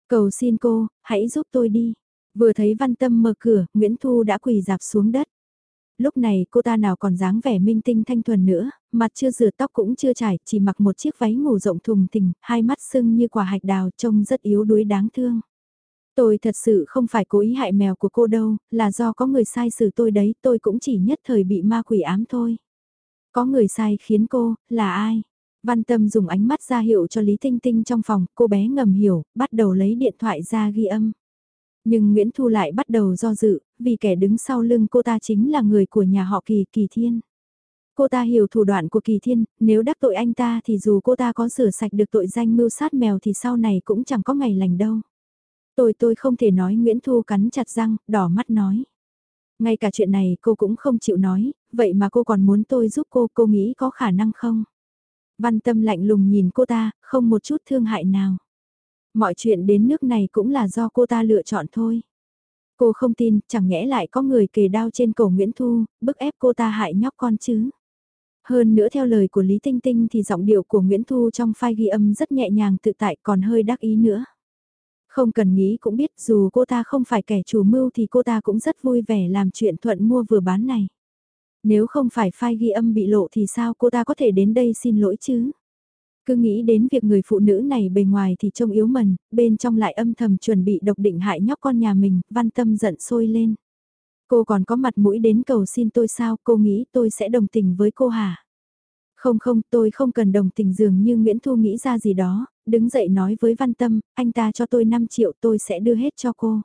Cầu xin cô, hãy giúp tôi đi. Vừa thấy Văn Tâm mở cửa, Nguyễn Thu đã quỳ dạp xuống đất. Lúc này cô ta nào còn dáng vẻ minh tinh thanh thuần nữa, mặt chưa rửa tóc cũng chưa trải, chỉ mặc một chiếc váy ngủ rộng thùng thình, hai mắt sưng như quả hạch đào trông rất yếu đuối đáng thương. Tôi thật sự không phải cố ý hại mèo của cô đâu, là do có người sai xử tôi đấy, tôi cũng chỉ nhất thời bị ma quỷ ám thôi. Có người sai khiến cô, là ai? Văn Tâm dùng ánh mắt ra hiệu cho Lý Tinh Tinh trong phòng, cô bé ngầm hiểu, bắt đầu lấy điện thoại ra ghi âm. Nhưng Nguyễn Thu lại bắt đầu do dự, vì kẻ đứng sau lưng cô ta chính là người của nhà họ Kỳ Kỳ Thiên. Cô ta hiểu thủ đoạn của Kỳ Thiên, nếu đắc tội anh ta thì dù cô ta có rửa sạch được tội danh mưu sát mèo thì sau này cũng chẳng có ngày lành đâu. Tôi tôi không thể nói Nguyễn Thu cắn chặt răng, đỏ mắt nói. Ngay cả chuyện này cô cũng không chịu nói, vậy mà cô còn muốn tôi giúp cô, cô nghĩ có khả năng không? Văn tâm lạnh lùng nhìn cô ta, không một chút thương hại nào. Mọi chuyện đến nước này cũng là do cô ta lựa chọn thôi. Cô không tin, chẳng nhẽ lại có người kề đao trên cổ Nguyễn Thu, bức ép cô ta hại nhóc con chứ. Hơn nữa theo lời của Lý Tinh Tinh thì giọng điệu của Nguyễn Thu trong file ghi âm rất nhẹ nhàng tự tại còn hơi đắc ý nữa. Không cần nghĩ cũng biết dù cô ta không phải kẻ chủ mưu thì cô ta cũng rất vui vẻ làm chuyện thuận mua vừa bán này. Nếu không phải file ghi âm bị lộ thì sao cô ta có thể đến đây xin lỗi chứ? Cứ nghĩ đến việc người phụ nữ này bề ngoài thì trông yếu mần, bên trong lại âm thầm chuẩn bị độc định hại nhóc con nhà mình, văn tâm giận sôi lên. Cô còn có mặt mũi đến cầu xin tôi sao, cô nghĩ tôi sẽ đồng tình với cô hả? Không không, tôi không cần đồng tình dường như Nguyễn Thu nghĩ ra gì đó, đứng dậy nói với Văn Tâm, anh ta cho tôi 5 triệu tôi sẽ đưa hết cho cô.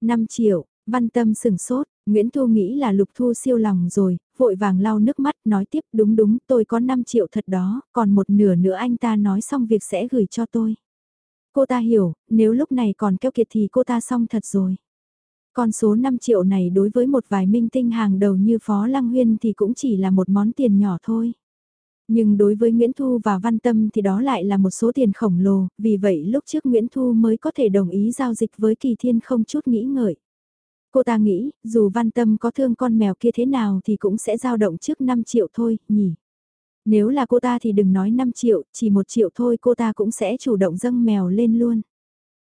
5 triệu, Văn Tâm sừng sốt, Nguyễn Thu nghĩ là Lục Thu siêu lòng rồi, vội vàng lau nước mắt nói tiếp đúng đúng tôi có 5 triệu thật đó, còn một nửa nữa anh ta nói xong việc sẽ gửi cho tôi. Cô ta hiểu, nếu lúc này còn keo kiệt thì cô ta xong thật rồi. Con số 5 triệu này đối với một vài minh tinh hàng đầu như Phó Lăng Huyên thì cũng chỉ là một món tiền nhỏ thôi. Nhưng đối với Nguyễn Thu và Văn Tâm thì đó lại là một số tiền khổng lồ, vì vậy lúc trước Nguyễn Thu mới có thể đồng ý giao dịch với Kỳ Thiên không chút nghĩ ngợi. Cô ta nghĩ, dù Văn Tâm có thương con mèo kia thế nào thì cũng sẽ giao động trước 5 triệu thôi, nhỉ. Nếu là cô ta thì đừng nói 5 triệu, chỉ 1 triệu thôi cô ta cũng sẽ chủ động dâng mèo lên luôn.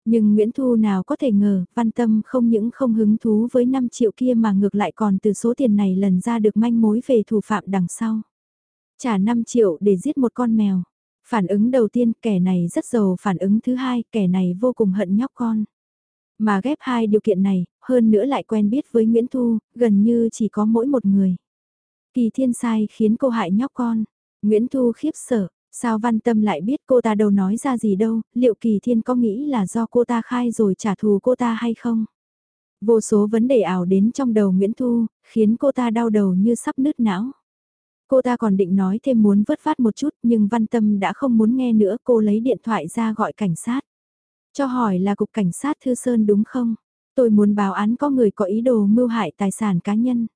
Nhưng Nguyễn Thu nào có thể ngờ, Văn Tâm không những không hứng thú với 5 triệu kia mà ngược lại còn từ số tiền này lần ra được manh mối về thủ phạm đằng sau. Trả 5 triệu để giết một con mèo. Phản ứng đầu tiên kẻ này rất giàu phản ứng thứ hai kẻ này vô cùng hận nhóc con. Mà ghép hai điều kiện này, hơn nữa lại quen biết với Nguyễn Thu, gần như chỉ có mỗi một người. Kỳ thiên sai khiến cô hại nhóc con. Nguyễn Thu khiếp sợ, sao văn tâm lại biết cô ta đâu nói ra gì đâu, liệu kỳ thiên có nghĩ là do cô ta khai rồi trả thù cô ta hay không? Vô số vấn đề ảo đến trong đầu Nguyễn Thu, khiến cô ta đau đầu như sắp nứt não. Cô ta còn định nói thêm muốn vớt phát một chút nhưng văn tâm đã không muốn nghe nữa cô lấy điện thoại ra gọi cảnh sát. Cho hỏi là cục cảnh sát Thư Sơn đúng không? Tôi muốn báo án có người có ý đồ mưu hại tài sản cá nhân.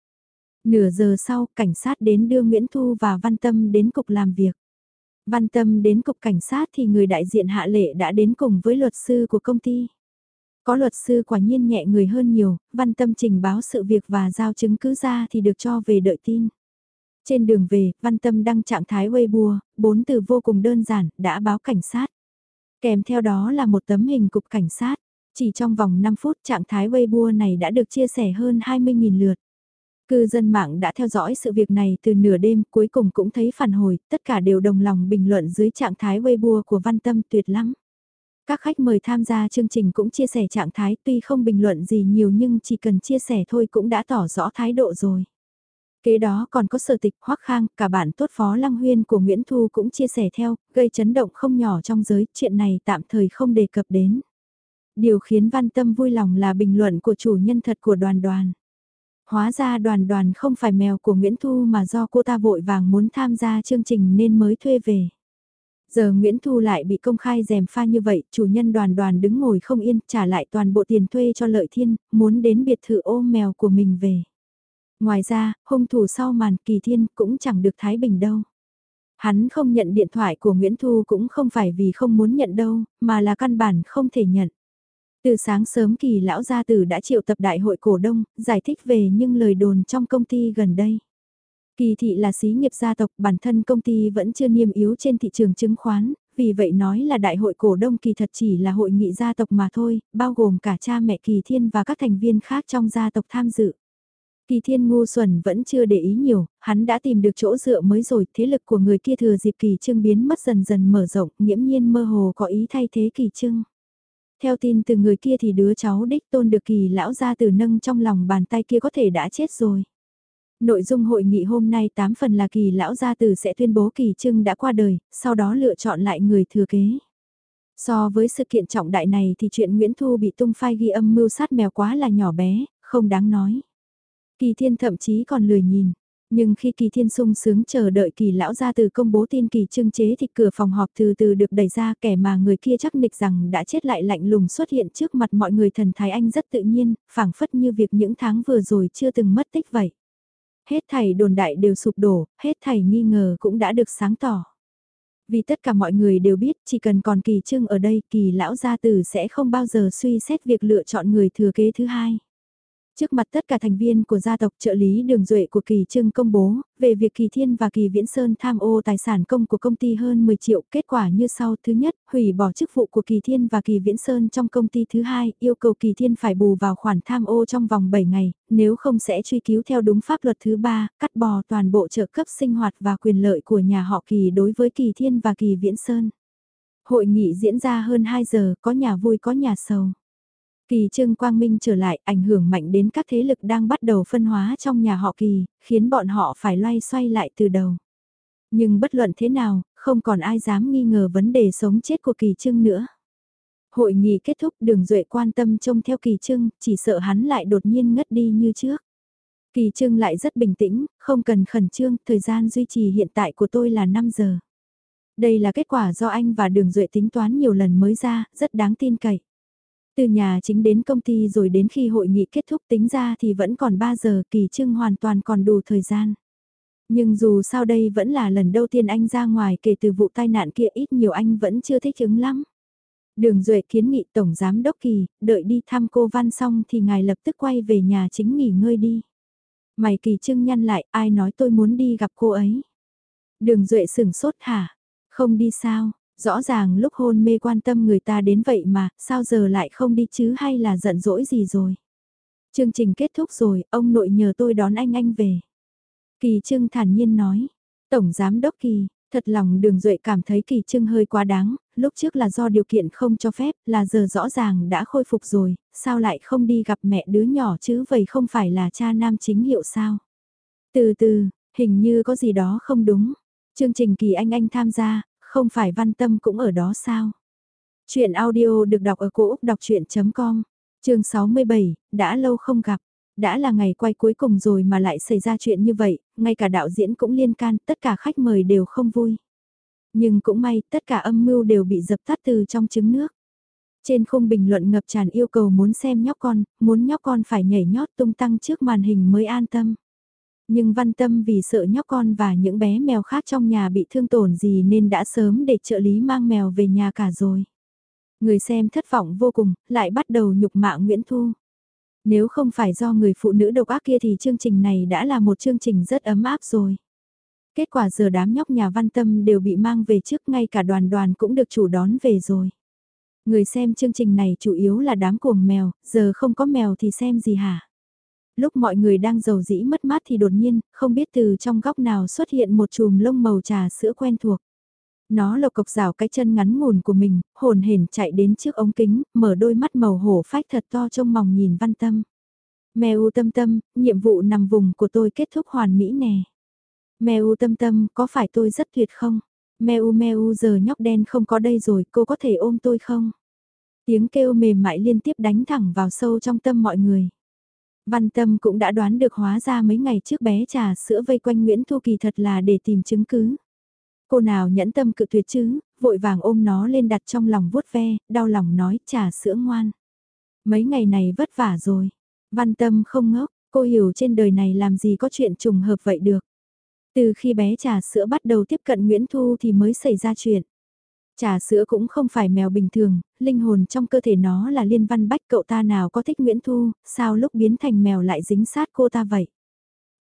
Nửa giờ sau, cảnh sát đến đưa Nguyễn Thu và Văn Tâm đến cục làm việc. Văn Tâm đến cục cảnh sát thì người đại diện hạ lệ đã đến cùng với luật sư của công ty. Có luật sư quả nhiên nhẹ người hơn nhiều, Văn Tâm trình báo sự việc và giao chứng cứ ra thì được cho về đợi tin. Trên đường về, Văn Tâm đăng trạng thái Weibo, bốn từ vô cùng đơn giản, đã báo cảnh sát. Kèm theo đó là một tấm hình cục cảnh sát. Chỉ trong vòng 5 phút trạng thái Weibo này đã được chia sẻ hơn 20.000 lượt. Cư dân mạng đã theo dõi sự việc này từ nửa đêm cuối cùng cũng thấy phản hồi, tất cả đều đồng lòng bình luận dưới trạng thái Weibo của Văn Tâm tuyệt lắm. Các khách mời tham gia chương trình cũng chia sẻ trạng thái tuy không bình luận gì nhiều nhưng chỉ cần chia sẻ thôi cũng đã tỏ rõ thái độ rồi. Kế đó còn có sở tịch Hoắc Khang, cả bản tốt phó Lăng Huyên của Nguyễn Thu cũng chia sẻ theo, gây chấn động không nhỏ trong giới, chuyện này tạm thời không đề cập đến. Điều khiến Văn Tâm vui lòng là bình luận của chủ nhân thật của đoàn đoàn. Hóa ra đoàn đoàn không phải mèo của Nguyễn Thu mà do cô ta vội vàng muốn tham gia chương trình nên mới thuê về. Giờ Nguyễn Thu lại bị công khai dèm pha như vậy, chủ nhân đoàn đoàn đứng ngồi không yên, trả lại toàn bộ tiền thuê cho Lợi Thiên, muốn đến biệt thự ôm mèo của mình về. Ngoài ra, hung thủ sau màn kỳ thiên cũng chẳng được Thái Bình đâu. Hắn không nhận điện thoại của Nguyễn Thu cũng không phải vì không muốn nhận đâu, mà là căn bản không thể nhận. Từ sáng sớm kỳ lão gia tử đã triệu tập đại hội cổ đông, giải thích về những lời đồn trong công ty gần đây. Kỳ thị là xí nghiệp gia tộc, bản thân công ty vẫn chưa niêm yếu trên thị trường chứng khoán, vì vậy nói là đại hội cổ đông kỳ thật chỉ là hội nghị gia tộc mà thôi, bao gồm cả cha mẹ kỳ thiên và các thành viên khác trong gia tộc tham dự. Kỳ thiên ngu xuẩn vẫn chưa để ý nhiều, hắn đã tìm được chỗ dựa mới rồi, thế lực của người kia thừa dịp kỳ trương biến mất dần dần mở rộng, nghiễm nhiên mơ hồ có ý thay thế kỳ trương. Theo tin từ người kia thì đứa cháu đích tôn được kỳ lão ra từ nâng trong lòng bàn tay kia có thể đã chết rồi. Nội dung hội nghị hôm nay 8 phần là kỳ lão gia tử sẽ tuyên bố kỳ trưng đã qua đời, sau đó lựa chọn lại người thừa kế. So với sự kiện trọng đại này thì chuyện Nguyễn Thu bị tung phai ghi âm mưu sát mèo quá là nhỏ bé, không đáng nói. Kỳ thiên thậm chí còn lười nhìn. Nhưng khi kỳ thiên sung sướng chờ đợi kỳ lão ra từ công bố tin kỳ trưng chế thì cửa phòng họp từ từ được đẩy ra kẻ mà người kia chắc nịch rằng đã chết lại lạnh lùng xuất hiện trước mặt mọi người thần thái anh rất tự nhiên, phảng phất như việc những tháng vừa rồi chưa từng mất tích vậy. Hết thảy đồn đại đều sụp đổ, hết thảy nghi ngờ cũng đã được sáng tỏ. Vì tất cả mọi người đều biết chỉ cần còn kỳ trưng ở đây kỳ lão gia tử sẽ không bao giờ suy xét việc lựa chọn người thừa kế thứ hai. Trước mặt tất cả thành viên của gia tộc trợ lý đường duệ của Kỳ Trưng công bố, về việc Kỳ Thiên và Kỳ Viễn Sơn tham ô tài sản công của công ty hơn 10 triệu, kết quả như sau. Thứ nhất, hủy bỏ chức vụ của Kỳ Thiên và Kỳ Viễn Sơn trong công ty. Thứ hai, yêu cầu Kỳ Thiên phải bù vào khoản tham ô trong vòng 7 ngày, nếu không sẽ truy cứu theo đúng pháp luật. Thứ ba, cắt bò toàn bộ trợ cấp sinh hoạt và quyền lợi của nhà họ Kỳ đối với Kỳ Thiên và Kỳ Viễn Sơn. Hội nghị diễn ra hơn 2 giờ, có nhà vui có nhà sầu. Kỳ trương quang minh trở lại ảnh hưởng mạnh đến các thế lực đang bắt đầu phân hóa trong nhà họ kỳ, khiến bọn họ phải loay xoay lại từ đầu. Nhưng bất luận thế nào, không còn ai dám nghi ngờ vấn đề sống chết của kỳ trương nữa. Hội nghị kết thúc đường duệ quan tâm trông theo kỳ trương chỉ sợ hắn lại đột nhiên ngất đi như trước. Kỳ trương lại rất bình tĩnh, không cần khẩn trương, thời gian duy trì hiện tại của tôi là 5 giờ. Đây là kết quả do anh và đường duệ tính toán nhiều lần mới ra, rất đáng tin cậy. Từ nhà chính đến công ty rồi đến khi hội nghị kết thúc tính ra thì vẫn còn 3 giờ kỳ trưng hoàn toàn còn đủ thời gian. Nhưng dù sao đây vẫn là lần đầu tiên anh ra ngoài kể từ vụ tai nạn kia ít nhiều anh vẫn chưa thích ứng lắm. Đường Duệ kiến nghị Tổng Giám Đốc Kỳ, đợi đi thăm cô Văn xong thì ngài lập tức quay về nhà chính nghỉ ngơi đi. Mày Kỳ Trưng nhăn lại, ai nói tôi muốn đi gặp cô ấy. Đường Duệ sửng sốt hả? Không đi sao? Rõ ràng lúc hôn mê quan tâm người ta đến vậy mà, sao giờ lại không đi chứ hay là giận dỗi gì rồi. Chương trình kết thúc rồi, ông nội nhờ tôi đón anh anh về. Kỳ Trưng thản nhiên nói, Tổng Giám Đốc Kỳ, thật lòng đường duệ cảm thấy Kỳ Trưng hơi quá đáng, lúc trước là do điều kiện không cho phép, là giờ rõ ràng đã khôi phục rồi, sao lại không đi gặp mẹ đứa nhỏ chứ vậy không phải là cha nam chính hiệu sao. Từ từ, hình như có gì đó không đúng. Chương trình Kỳ Anh Anh tham gia, không phải văn tâm cũng ở đó sao? Chuyện audio được đọc ở cổ Úc đọc chuyện.com, trường 67, đã lâu không gặp. Đã là ngày quay cuối cùng rồi mà lại xảy ra chuyện như vậy, ngay cả đạo diễn cũng liên can, tất cả khách mời đều không vui. Nhưng cũng may, tất cả âm mưu đều bị dập tắt từ trong trứng nước. Trên khung bình luận ngập tràn yêu cầu muốn xem nhóc con, muốn nhóc con phải nhảy nhót tung tăng trước màn hình mới an tâm. Nhưng văn tâm vì sợ nhóc con và những bé mèo khác trong nhà bị thương tổn gì nên đã sớm để trợ lý mang mèo về nhà cả rồi. Người xem thất vọng vô cùng, lại bắt đầu nhục mạ Nguyễn Thu. Nếu không phải do người phụ nữ độc ác kia thì chương trình này đã là một chương trình rất ấm áp rồi. Kết quả giờ đám nhóc nhà văn tâm đều bị mang về trước ngay cả đoàn đoàn cũng được chủ đón về rồi. Người xem chương trình này chủ yếu là đám cuồng mèo, giờ không có mèo thì xem gì hả? Lúc mọi người đang giàu dĩ mất mát thì đột nhiên, không biết từ trong góc nào xuất hiện một chùm lông màu trà sữa quen thuộc. Nó lộc cộc rào cái chân ngắn ngủn của mình, hồn hển chạy đến trước ống kính, mở đôi mắt màu hổ phách thật to trông mòng nhìn văn tâm. Mèo tâm tâm, nhiệm vụ nằm vùng của tôi kết thúc hoàn mỹ nè. Mèo tâm tâm, có phải tôi rất tuyệt không? Mèo mèo giờ nhóc đen không có đây rồi, cô có thể ôm tôi không? Tiếng kêu mềm mại liên tiếp đánh thẳng vào sâu trong tâm mọi người. Văn Tâm cũng đã đoán được hóa ra mấy ngày trước bé trà sữa vây quanh Nguyễn Thu Kỳ thật là để tìm chứng cứ. Cô nào nhẫn tâm cự tuyệt chứ, vội vàng ôm nó lên đặt trong lòng vuốt ve, đau lòng nói trà sữa ngoan. Mấy ngày này vất vả rồi. Văn Tâm không ngốc, cô hiểu trên đời này làm gì có chuyện trùng hợp vậy được. Từ khi bé trà sữa bắt đầu tiếp cận Nguyễn Thu thì mới xảy ra chuyện. Trà sữa cũng không phải mèo bình thường, linh hồn trong cơ thể nó là liên văn bách cậu ta nào có thích Nguyễn Thu, sao lúc biến thành mèo lại dính sát cô ta vậy?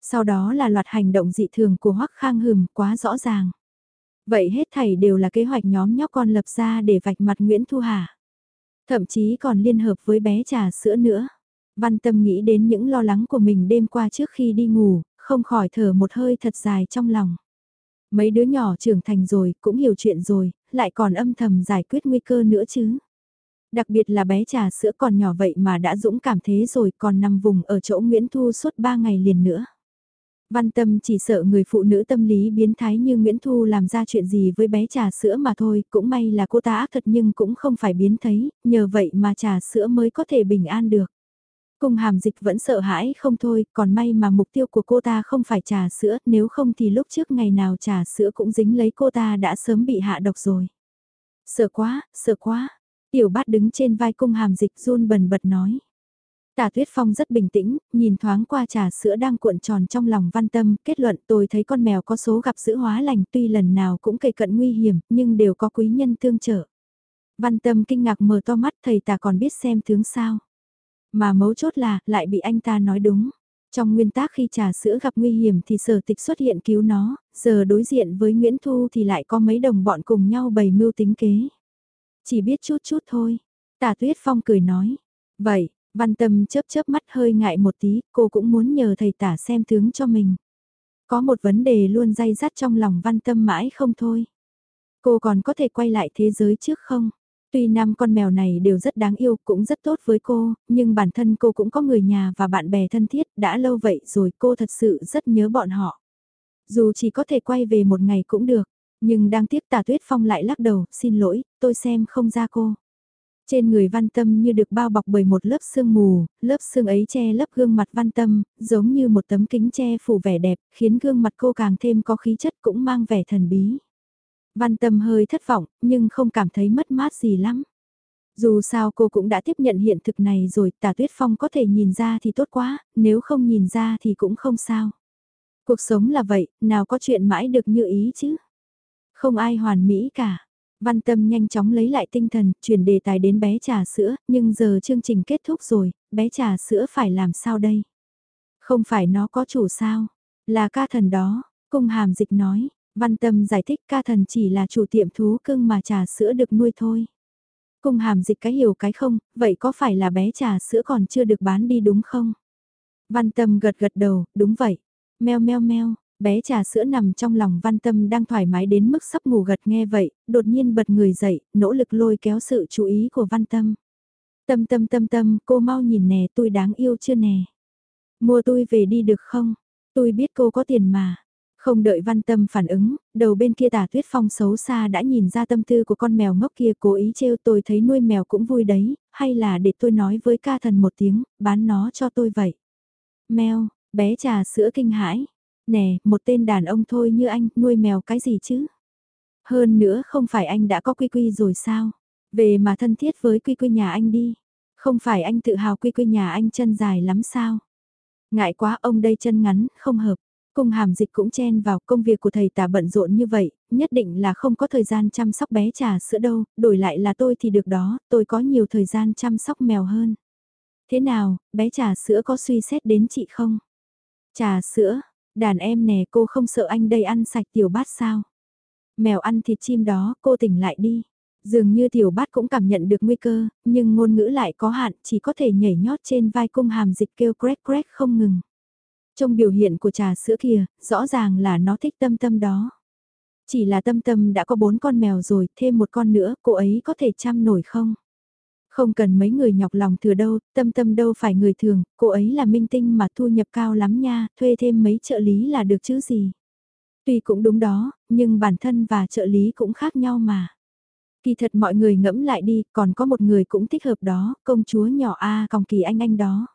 Sau đó là loạt hành động dị thường của Hoắc Khang Hừm quá rõ ràng. Vậy hết thảy đều là kế hoạch nhóm nhóc con lập ra để vạch mặt Nguyễn Thu Hà. Thậm chí còn liên hợp với bé trà sữa nữa. Văn tâm nghĩ đến những lo lắng của mình đêm qua trước khi đi ngủ, không khỏi thở một hơi thật dài trong lòng. Mấy đứa nhỏ trưởng thành rồi, cũng hiểu chuyện rồi, lại còn âm thầm giải quyết nguy cơ nữa chứ. Đặc biệt là bé trà sữa còn nhỏ vậy mà đã dũng cảm thế rồi còn nằm vùng ở chỗ Nguyễn Thu suốt 3 ngày liền nữa. Văn tâm chỉ sợ người phụ nữ tâm lý biến thái như Nguyễn Thu làm ra chuyện gì với bé trà sữa mà thôi, cũng may là cô ta ác thật nhưng cũng không phải biến thấy, nhờ vậy mà trà sữa mới có thể bình an được. Cung hàm dịch vẫn sợ hãi không thôi, còn may mà mục tiêu của cô ta không phải trà sữa, nếu không thì lúc trước ngày nào trà sữa cũng dính lấy cô ta đã sớm bị hạ độc rồi. Sợ quá, sợ quá. Tiểu bát đứng trên vai cung hàm dịch run bần bật nói. Tả Tuyết Phong rất bình tĩnh, nhìn thoáng qua trà sữa đang cuộn tròn trong lòng văn tâm, kết luận tôi thấy con mèo có số gặp giữ hóa lành tuy lần nào cũng kề cận nguy hiểm, nhưng đều có quý nhân tương trợ. Văn tâm kinh ngạc mở to mắt thầy ta còn biết xem tướng sao. Mà mấu chốt là, lại bị anh ta nói đúng. Trong nguyên tắc khi trà sữa gặp nguy hiểm thì sở tịch xuất hiện cứu nó, giờ đối diện với Nguyễn Thu thì lại có mấy đồng bọn cùng nhau bày mưu tính kế. Chỉ biết chút chút thôi. Tả Tuyết Phong cười nói. Vậy, Văn Tâm chớp chớp mắt hơi ngại một tí, cô cũng muốn nhờ thầy tả xem tướng cho mình. Có một vấn đề luôn dây dắt trong lòng Văn Tâm mãi không thôi. Cô còn có thể quay lại thế giới trước không? Tuy năm con mèo này đều rất đáng yêu, cũng rất tốt với cô, nhưng bản thân cô cũng có người nhà và bạn bè thân thiết, đã lâu vậy rồi cô thật sự rất nhớ bọn họ. Dù chỉ có thể quay về một ngày cũng được, nhưng đang tiếc tà tuyết phong lại lắc đầu, xin lỗi, tôi xem không ra cô. Trên người văn tâm như được bao bọc bởi một lớp sương mù, lớp sương ấy che lấp gương mặt văn tâm, giống như một tấm kính che phủ vẻ đẹp, khiến gương mặt cô càng thêm có khí chất cũng mang vẻ thần bí. Văn tâm hơi thất vọng, nhưng không cảm thấy mất mát gì lắm. Dù sao cô cũng đã tiếp nhận hiện thực này rồi, tả tuyết phong có thể nhìn ra thì tốt quá, nếu không nhìn ra thì cũng không sao. Cuộc sống là vậy, nào có chuyện mãi được như ý chứ. Không ai hoàn mỹ cả. Văn tâm nhanh chóng lấy lại tinh thần, chuyển đề tài đến bé trà sữa, nhưng giờ chương trình kết thúc rồi, bé trà sữa phải làm sao đây? Không phải nó có chủ sao? Là ca thần đó, cung hàm dịch nói, Văn Tâm giải thích ca thần chỉ là chủ tiệm thú cưng mà trà sữa được nuôi thôi. Cung hàm dịch cái hiểu cái không, vậy có phải là bé trà sữa còn chưa được bán đi đúng không? Văn Tâm gật gật đầu, đúng vậy. Meo meo meo, bé trà sữa nằm trong lòng Văn Tâm đang thoải mái đến mức sắp ngủ gật nghe vậy, đột nhiên bật người dậy, nỗ lực lôi kéo sự chú ý của Văn Tâm. Tâm tâm tâm tâm, cô mau nhìn nè tôi đáng yêu chưa nè. Mua tôi về đi được không? Tôi biết cô có tiền mà. Không đợi văn tâm phản ứng, đầu bên kia tả tuyết phong xấu xa đã nhìn ra tâm tư của con mèo ngốc kia cố ý trêu tôi thấy nuôi mèo cũng vui đấy, hay là để tôi nói với ca thần một tiếng, bán nó cho tôi vậy. Mèo, bé trà sữa kinh hãi. Nè, một tên đàn ông thôi như anh, nuôi mèo cái gì chứ? Hơn nữa không phải anh đã có quy quy rồi sao? Về mà thân thiết với quy quy nhà anh đi. Không phải anh tự hào quy quy nhà anh chân dài lắm sao? Ngại quá ông đây chân ngắn, không hợp. Cung hàm dịch cũng chen vào công việc của thầy tả bận rộn như vậy, nhất định là không có thời gian chăm sóc bé trà sữa đâu, đổi lại là tôi thì được đó, tôi có nhiều thời gian chăm sóc mèo hơn. Thế nào, bé trà sữa có suy xét đến chị không? Trà sữa, đàn em nè cô không sợ anh đây ăn sạch tiểu bát sao? Mèo ăn thịt chim đó, cô tỉnh lại đi. Dường như tiểu bát cũng cảm nhận được nguy cơ, nhưng ngôn ngữ lại có hạn, chỉ có thể nhảy nhót trên vai cung hàm dịch kêu crack crack không ngừng. Trong biểu hiện của trà sữa kia, rõ ràng là nó thích tâm tâm đó. Chỉ là tâm tâm đã có bốn con mèo rồi, thêm một con nữa, cô ấy có thể chăm nổi không? Không cần mấy người nhọc lòng thừa đâu, tâm tâm đâu phải người thường, cô ấy là minh tinh mà thu nhập cao lắm nha, thuê thêm mấy trợ lý là được chứ gì. Tuy cũng đúng đó, nhưng bản thân và trợ lý cũng khác nhau mà. Kỳ thật mọi người ngẫm lại đi, còn có một người cũng thích hợp đó, công chúa nhỏ A còng kỳ anh anh đó.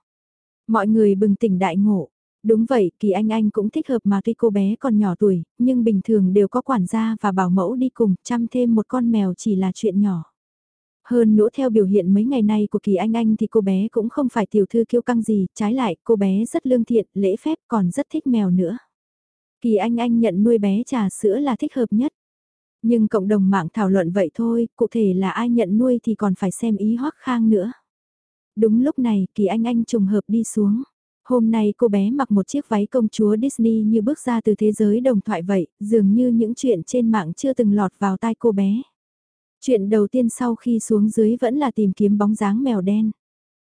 Mọi người bừng tỉnh đại ngộ, Đúng vậy, Kỳ Anh Anh cũng thích hợp mà tuy cô bé còn nhỏ tuổi, nhưng bình thường đều có quản gia và bảo mẫu đi cùng, chăm thêm một con mèo chỉ là chuyện nhỏ. Hơn nữa theo biểu hiện mấy ngày nay của Kỳ Anh Anh thì cô bé cũng không phải tiểu thư kiêu căng gì, trái lại cô bé rất lương thiện, lễ phép còn rất thích mèo nữa. Kỳ Anh Anh nhận nuôi bé trà sữa là thích hợp nhất. Nhưng cộng đồng mạng thảo luận vậy thôi, cụ thể là ai nhận nuôi thì còn phải xem ý hoắc khang nữa. Đúng lúc này Kỳ Anh Anh trùng hợp đi xuống. Hôm nay cô bé mặc một chiếc váy công chúa Disney như bước ra từ thế giới đồng thoại vậy, dường như những chuyện trên mạng chưa từng lọt vào tai cô bé. Chuyện đầu tiên sau khi xuống dưới vẫn là tìm kiếm bóng dáng mèo đen.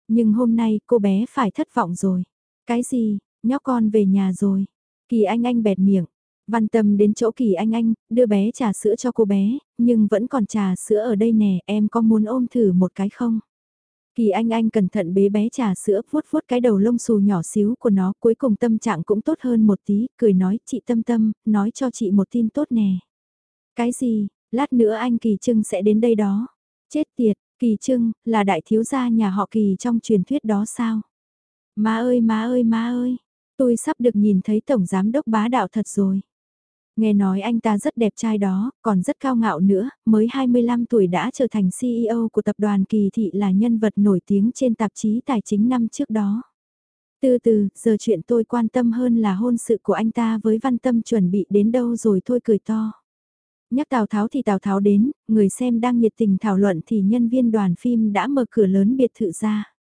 Nhưng hôm nay cô bé phải thất vọng rồi. Cái gì, nhóc con về nhà rồi. Kỳ Anh Anh bẹt miệng. Văn tâm đến chỗ Kỳ Anh Anh, đưa bé trà sữa cho cô bé, nhưng vẫn còn trà sữa ở đây nè, em có muốn ôm thử một cái không? Kỳ Anh Anh cẩn thận bế bé trà sữa vuốt vuốt cái đầu lông xù nhỏ xíu của nó cuối cùng tâm trạng cũng tốt hơn một tí, cười nói chị Tâm Tâm, nói cho chị một tin tốt nè. Cái gì, lát nữa anh Kỳ Trưng sẽ đến đây đó. Chết tiệt, Kỳ Trưng, là đại thiếu gia nhà họ Kỳ trong truyền thuyết đó sao? Má ơi má ơi má ơi, tôi sắp được nhìn thấy Tổng Giám Đốc bá đạo thật rồi. Nghe nói anh ta rất đẹp trai đó, còn rất cao ngạo nữa, mới 25 tuổi đã trở thành CEO của tập đoàn Kỳ Thị là nhân vật nổi tiếng trên tạp chí tài chính năm trước đó. Từ từ, giờ chuyện tôi quan tâm hơn là hôn sự của anh ta với văn tâm chuẩn bị đến đâu rồi thôi cười to. Nhắc Tào Tháo thì Tào Tháo đến, người xem đang nhiệt tình thảo luận thì nhân viên đoàn phim đã mở cửa lớn biệt thự ra.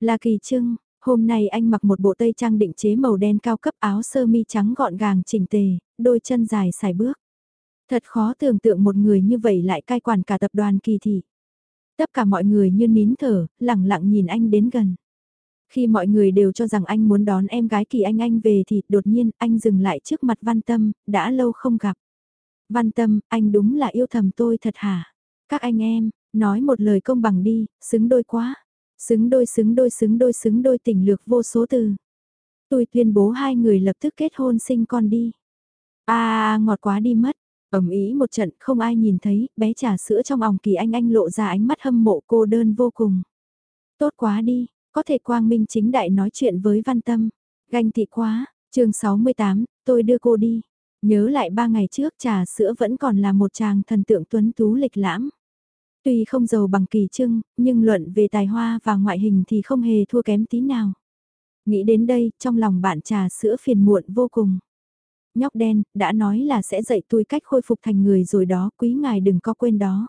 Là Kỳ Trưng, hôm nay anh mặc một bộ tây trang định chế màu đen cao cấp áo sơ mi trắng gọn gàng chỉnh tề, đôi chân dài xài bước. Thật khó tưởng tượng một người như vậy lại cai quản cả tập đoàn kỳ thị. Tất cả mọi người như nín thở, lặng lặng nhìn anh đến gần. Khi mọi người đều cho rằng anh muốn đón em gái Kỳ Anh Anh về thì đột nhiên anh dừng lại trước mặt Văn Tâm, đã lâu không gặp. Văn Tâm, anh đúng là yêu thầm tôi thật hả? Các anh em, nói một lời công bằng đi, xứng đôi quá. Xứng đôi xứng đôi xứng đôi xứng đôi tình lược vô số từ. Tôi tuyên bố hai người lập tức kết hôn sinh con đi. À ngọt quá đi mất. ầm ý một trận không ai nhìn thấy, bé trà sữa trong òng kỳ anh anh lộ ra ánh mắt hâm mộ cô đơn vô cùng. Tốt quá đi, có thể quang minh chính đại nói chuyện với văn tâm. Ganh tị quá, chương 68, tôi đưa cô đi. Nhớ lại ba ngày trước trà sữa vẫn còn là một chàng thần tượng tuấn tú lịch lãm. Tuy không giàu bằng kỳ trưng, nhưng luận về tài hoa và ngoại hình thì không hề thua kém tí nào. Nghĩ đến đây, trong lòng bạn trà sữa phiền muộn vô cùng. Nhóc đen, đã nói là sẽ dạy tôi cách khôi phục thành người rồi đó, quý ngài đừng có quên đó.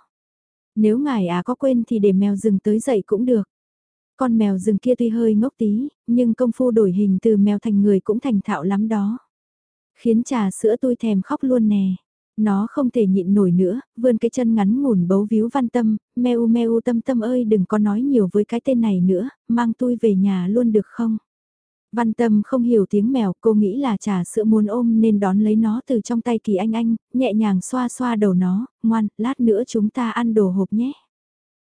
Nếu ngài à có quên thì để mèo rừng tới dậy cũng được. Con mèo rừng kia tuy hơi ngốc tí, nhưng công phu đổi hình từ mèo thành người cũng thành thạo lắm đó. Khiến trà sữa tôi thèm khóc luôn nè. Nó không thể nhịn nổi nữa, vươn cái chân ngắn ngủn bấu víu văn tâm, meo meo tâm tâm ơi đừng có nói nhiều với cái tên này nữa, mang tôi về nhà luôn được không? Văn tâm không hiểu tiếng mèo, cô nghĩ là trà sữa muốn ôm nên đón lấy nó từ trong tay kỳ anh anh, nhẹ nhàng xoa xoa đầu nó, ngoan, lát nữa chúng ta ăn đồ hộp nhé.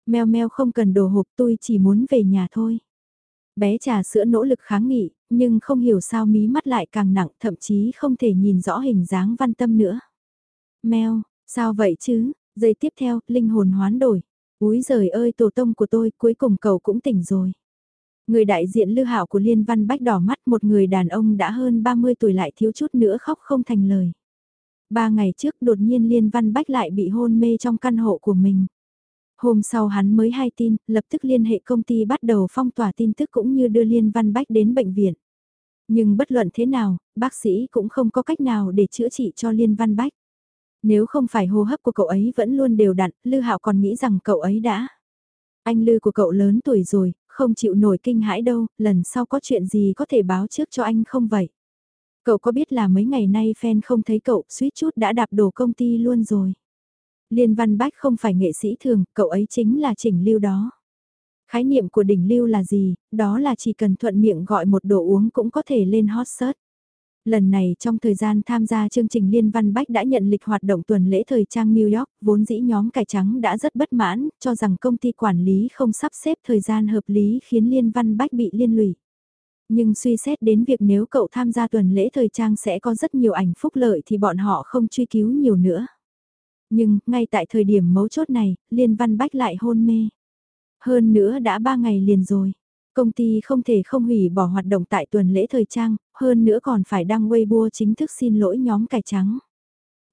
Mèo mèo không cần đồ hộp tôi chỉ muốn về nhà thôi. Bé trà sữa nỗ lực kháng nghị, nhưng không hiểu sao mí mắt lại càng nặng thậm chí không thể nhìn rõ hình dáng văn tâm nữa. Mèo, sao vậy chứ? Giây tiếp theo, linh hồn hoán đổi. Úi giời ơi tổ tông của tôi, cuối cùng cậu cũng tỉnh rồi. Người đại diện Lưu hạo của Liên Văn Bách đỏ mắt một người đàn ông đã hơn 30 tuổi lại thiếu chút nữa khóc không thành lời. Ba ngày trước đột nhiên Liên Văn Bách lại bị hôn mê trong căn hộ của mình. Hôm sau hắn mới hay tin, lập tức liên hệ công ty bắt đầu phong tỏa tin tức cũng như đưa Liên Văn Bách đến bệnh viện. Nhưng bất luận thế nào, bác sĩ cũng không có cách nào để chữa trị cho Liên Văn Bách. Nếu không phải hô hấp của cậu ấy vẫn luôn đều đặn, Lư Hạo còn nghĩ rằng cậu ấy đã. Anh Lư của cậu lớn tuổi rồi, không chịu nổi kinh hãi đâu, lần sau có chuyện gì có thể báo trước cho anh không vậy? Cậu có biết là mấy ngày nay fan không thấy cậu, suýt chút đã đạp đổ công ty luôn rồi. Liên Văn Bách không phải nghệ sĩ thường, cậu ấy chính là chỉnh lưu đó. Khái niệm của đỉnh lưu là gì? Đó là chỉ cần thuận miệng gọi một đồ uống cũng có thể lên hot search. Lần này trong thời gian tham gia chương trình Liên Văn Bách đã nhận lịch hoạt động tuần lễ thời trang New York, vốn dĩ nhóm cải trắng đã rất bất mãn, cho rằng công ty quản lý không sắp xếp thời gian hợp lý khiến Liên Văn Bách bị liên lụy. Nhưng suy xét đến việc nếu cậu tham gia tuần lễ thời trang sẽ có rất nhiều ảnh phúc lợi thì bọn họ không truy cứu nhiều nữa. Nhưng, ngay tại thời điểm mấu chốt này, Liên Văn Bách lại hôn mê. Hơn nữa đã ba ngày liền rồi. Công ty không thể không hủy bỏ hoạt động tại tuần lễ thời trang, hơn nữa còn phải đăng Weibo chính thức xin lỗi nhóm cải trắng.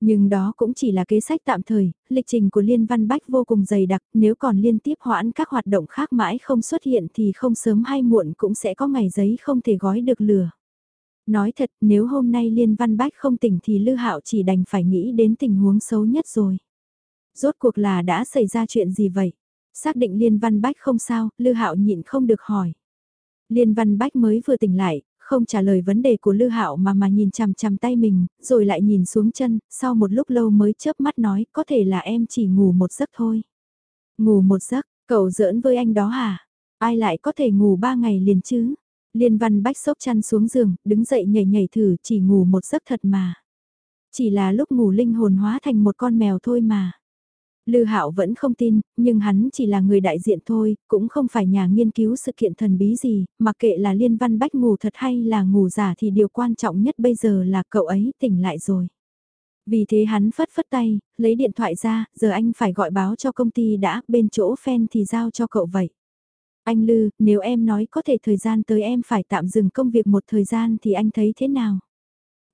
Nhưng đó cũng chỉ là kế sách tạm thời, lịch trình của Liên Văn Bách vô cùng dày đặc, nếu còn liên tiếp hoãn các hoạt động khác mãi không xuất hiện thì không sớm hay muộn cũng sẽ có ngày giấy không thể gói được lửa. Nói thật, nếu hôm nay Liên Văn Bách không tỉnh thì Lư Hạo chỉ đành phải nghĩ đến tình huống xấu nhất rồi. Rốt cuộc là đã xảy ra chuyện gì vậy? Xác định Liên Văn Bách không sao, Lư Hạo nhịn không được hỏi. Liên Văn Bách mới vừa tỉnh lại, không trả lời vấn đề của Lư Hạo mà mà nhìn chằm chằm tay mình, rồi lại nhìn xuống chân, sau một lúc lâu mới chớp mắt nói, có thể là em chỉ ngủ một giấc thôi. Ngủ một giấc, cậu giỡn với anh đó hả? Ai lại có thể ngủ ba ngày liền chứ? Liên Văn Bách xốc chăn xuống giường, đứng dậy nhảy nhảy thử, chỉ ngủ một giấc thật mà. Chỉ là lúc ngủ linh hồn hóa thành một con mèo thôi mà. Lư Hạo vẫn không tin, nhưng hắn chỉ là người đại diện thôi, cũng không phải nhà nghiên cứu sự kiện thần bí gì, mà kệ là Liên Văn Bách ngủ thật hay là ngủ giả thì điều quan trọng nhất bây giờ là cậu ấy tỉnh lại rồi. Vì thế hắn phất phất tay, lấy điện thoại ra, giờ anh phải gọi báo cho công ty đã, bên chỗ fan thì giao cho cậu vậy. Anh Lư, nếu em nói có thể thời gian tới em phải tạm dừng công việc một thời gian thì anh thấy thế nào?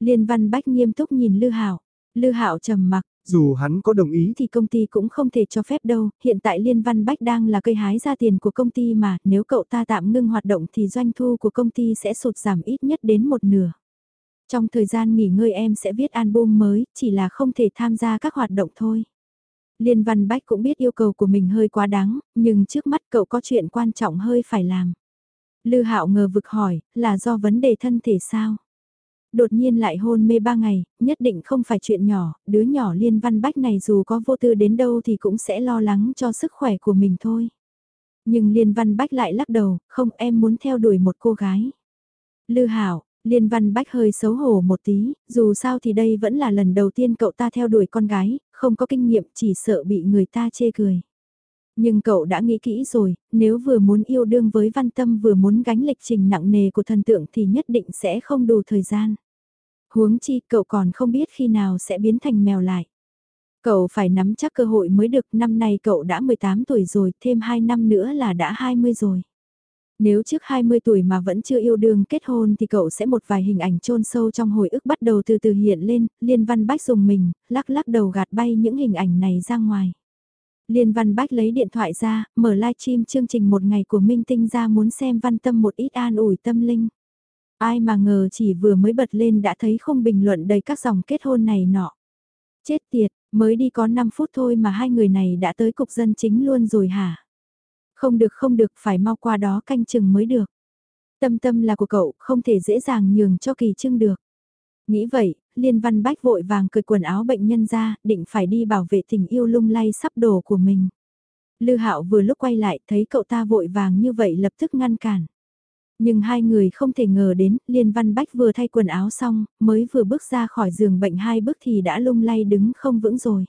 Liên Văn Bách nghiêm túc nhìn Lư Hạo, Lư Hạo trầm mặc, dù hắn có đồng ý thì công ty cũng không thể cho phép đâu, hiện tại Liên Văn Bách đang là cây hái ra tiền của công ty mà, nếu cậu ta tạm ngưng hoạt động thì doanh thu của công ty sẽ sụt giảm ít nhất đến một nửa. Trong thời gian nghỉ ngơi em sẽ viết album mới, chỉ là không thể tham gia các hoạt động thôi. Liên Văn Bách cũng biết yêu cầu của mình hơi quá đáng, nhưng trước mắt cậu có chuyện quan trọng hơi phải làm. Lư Hạo ngờ vực hỏi, là do vấn đề thân thể sao? Đột nhiên lại hôn mê ba ngày, nhất định không phải chuyện nhỏ, đứa nhỏ liên văn bách này dù có vô tư đến đâu thì cũng sẽ lo lắng cho sức khỏe của mình thôi. Nhưng liên văn bách lại lắc đầu, không em muốn theo đuổi một cô gái. Lư Hạo, Liên Văn Bách hơi xấu hổ một tí, dù sao thì đây vẫn là lần đầu tiên cậu ta theo đuổi con gái, không có kinh nghiệm chỉ sợ bị người ta chê cười. Nhưng cậu đã nghĩ kỹ rồi, nếu vừa muốn yêu đương với văn tâm vừa muốn gánh lịch trình nặng nề của thần tượng thì nhất định sẽ không đủ thời gian. Huống chi cậu còn không biết khi nào sẽ biến thành mèo lại. Cậu phải nắm chắc cơ hội mới được, năm nay cậu đã 18 tuổi rồi, thêm 2 năm nữa là đã 20 rồi. Nếu trước 20 tuổi mà vẫn chưa yêu đương kết hôn thì cậu sẽ một vài hình ảnh chôn sâu trong hồi ức bắt đầu từ từ hiện lên, Liên Văn Bách dùng mình, lắc lắc đầu gạt bay những hình ảnh này ra ngoài. Liên Văn Bách lấy điện thoại ra, mở livestream chương trình một ngày của Minh Tinh ra muốn xem văn tâm một ít an ủi tâm linh. Ai mà ngờ chỉ vừa mới bật lên đã thấy không bình luận đầy các dòng kết hôn này nọ. Chết tiệt, mới đi có 5 phút thôi mà hai người này đã tới cục dân chính luôn rồi hả? Không được không được phải mau qua đó canh chừng mới được. Tâm tâm là của cậu, không thể dễ dàng nhường cho kỳ trưng được. Nghĩ vậy, Liên Văn Bách vội vàng cởi quần áo bệnh nhân ra, định phải đi bảo vệ tình yêu lung lay sắp đổ của mình. Lư Hạo vừa lúc quay lại thấy cậu ta vội vàng như vậy lập tức ngăn cản. Nhưng hai người không thể ngờ đến, Liên Văn Bách vừa thay quần áo xong, mới vừa bước ra khỏi giường bệnh hai bước thì đã lung lay đứng không vững rồi.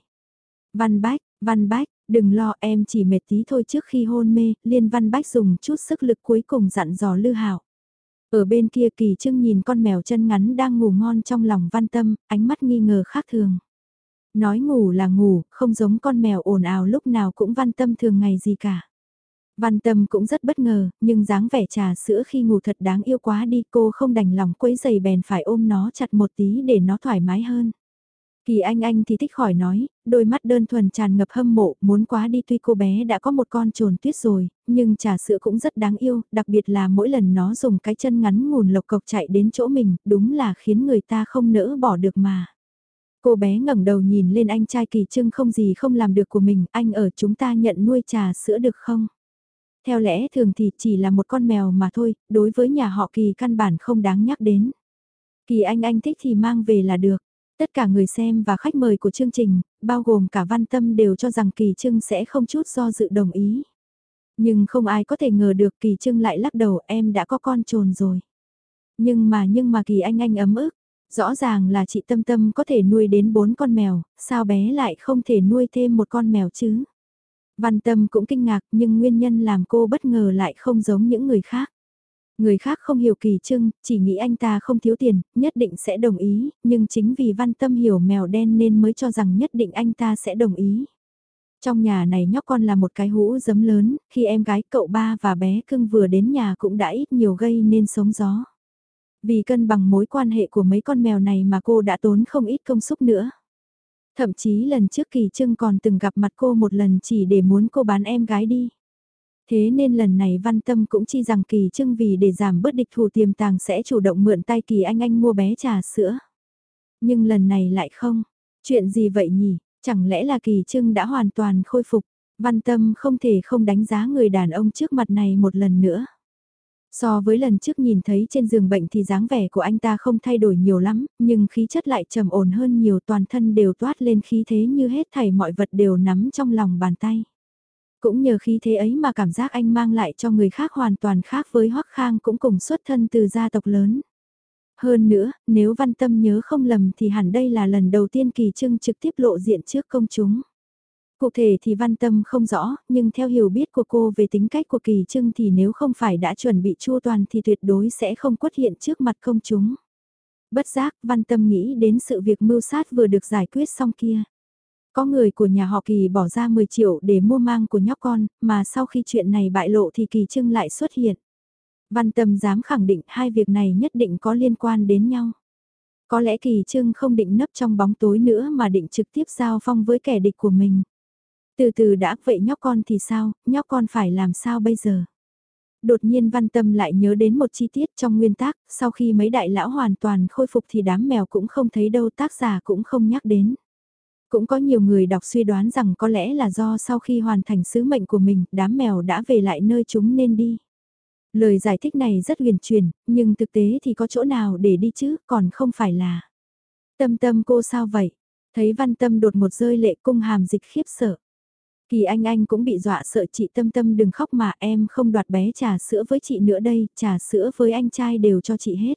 Văn Bách, Văn Bách, đừng lo em chỉ mệt tí thôi trước khi hôn mê, Liên Văn Bách dùng chút sức lực cuối cùng dặn dò Lư Hạo. Ở bên kia kỳ trưng nhìn con mèo chân ngắn đang ngủ ngon trong lòng văn tâm, ánh mắt nghi ngờ khác thường. Nói ngủ là ngủ, không giống con mèo ồn ào lúc nào cũng văn tâm thường ngày gì cả. Văn tâm cũng rất bất ngờ, nhưng dáng vẻ trà sữa khi ngủ thật đáng yêu quá đi cô không đành lòng quấy giày bèn phải ôm nó chặt một tí để nó thoải mái hơn. Kỳ Anh Anh thì thích khỏi nói, đôi mắt đơn thuần tràn ngập hâm mộ, muốn quá đi tuy cô bé đã có một con trồn tuyết rồi, nhưng trà sữa cũng rất đáng yêu, đặc biệt là mỗi lần nó dùng cái chân ngắn ngùn lộc cộc chạy đến chỗ mình, đúng là khiến người ta không nỡ bỏ được mà. Cô bé ngẩng đầu nhìn lên anh trai kỳ trưng không gì không làm được của mình, anh ở chúng ta nhận nuôi trà sữa được không? Theo lẽ thường thì chỉ là một con mèo mà thôi, đối với nhà họ kỳ căn bản không đáng nhắc đến. Kỳ anh anh thích thì mang về là được. Tất cả người xem và khách mời của chương trình, bao gồm cả văn tâm đều cho rằng Kỳ Trưng sẽ không chút do dự đồng ý. Nhưng không ai có thể ngờ được Kỳ Trưng lại lắc đầu em đã có con trồn rồi. Nhưng mà nhưng mà Kỳ Anh Anh ấm ức, rõ ràng là chị Tâm Tâm có thể nuôi đến bốn con mèo, sao bé lại không thể nuôi thêm một con mèo chứ? Văn Tâm cũng kinh ngạc nhưng nguyên nhân làm cô bất ngờ lại không giống những người khác. Người khác không hiểu kỳ trưng, chỉ nghĩ anh ta không thiếu tiền, nhất định sẽ đồng ý, nhưng chính vì văn tâm hiểu mèo đen nên mới cho rằng nhất định anh ta sẽ đồng ý. Trong nhà này nhóc con là một cái hũ giấm lớn, khi em gái cậu ba và bé cưng vừa đến nhà cũng đã ít nhiều gây nên sống gió. Vì cân bằng mối quan hệ của mấy con mèo này mà cô đã tốn không ít công sức nữa. Thậm chí lần trước Kỳ Trưng còn từng gặp mặt cô một lần chỉ để muốn cô bán em gái đi. Thế nên lần này Văn Tâm cũng chi rằng Kỳ Trưng vì để giảm bớt địch thù tiềm tàng sẽ chủ động mượn tay Kỳ Anh Anh mua bé trà sữa. Nhưng lần này lại không. Chuyện gì vậy nhỉ? Chẳng lẽ là Kỳ Trưng đã hoàn toàn khôi phục? Văn Tâm không thể không đánh giá người đàn ông trước mặt này một lần nữa. So với lần trước nhìn thấy trên giường bệnh thì dáng vẻ của anh ta không thay đổi nhiều lắm, nhưng khí chất lại trầm ổn hơn nhiều toàn thân đều toát lên khí thế như hết thảy mọi vật đều nắm trong lòng bàn tay. Cũng nhờ khí thế ấy mà cảm giác anh mang lại cho người khác hoàn toàn khác với Hoắc Khang cũng cùng xuất thân từ gia tộc lớn. Hơn nữa, nếu Văn Tâm nhớ không lầm thì hẳn đây là lần đầu tiên Kỳ Trưng trực tiếp lộ diện trước công chúng. Cụ thể thì Văn Tâm không rõ, nhưng theo hiểu biết của cô về tính cách của Kỳ Trưng thì nếu không phải đã chuẩn bị chua toàn thì tuyệt đối sẽ không quất hiện trước mặt công chúng. Bất giác, Văn Tâm nghĩ đến sự việc mưu sát vừa được giải quyết xong kia. Có người của nhà họ Kỳ bỏ ra 10 triệu để mua mang của nhóc con, mà sau khi chuyện này bại lộ thì Kỳ Trưng lại xuất hiện. Văn Tâm dám khẳng định hai việc này nhất định có liên quan đến nhau. Có lẽ Kỳ Trưng không định nấp trong bóng tối nữa mà định trực tiếp giao phong với kẻ địch của mình. Từ từ đã vậy nhóc con thì sao, nhóc con phải làm sao bây giờ? Đột nhiên văn tâm lại nhớ đến một chi tiết trong nguyên tác, sau khi mấy đại lão hoàn toàn khôi phục thì đám mèo cũng không thấy đâu tác giả cũng không nhắc đến. Cũng có nhiều người đọc suy đoán rằng có lẽ là do sau khi hoàn thành sứ mệnh của mình, đám mèo đã về lại nơi chúng nên đi. Lời giải thích này rất huyền truyền, nhưng thực tế thì có chỗ nào để đi chứ, còn không phải là. Tâm tâm cô sao vậy? Thấy văn tâm đột một rơi lệ cung hàm dịch khiếp sợ. Kỳ anh anh cũng bị dọa sợ chị tâm tâm đừng khóc mà em không đoạt bé trà sữa với chị nữa đây, trà sữa với anh trai đều cho chị hết.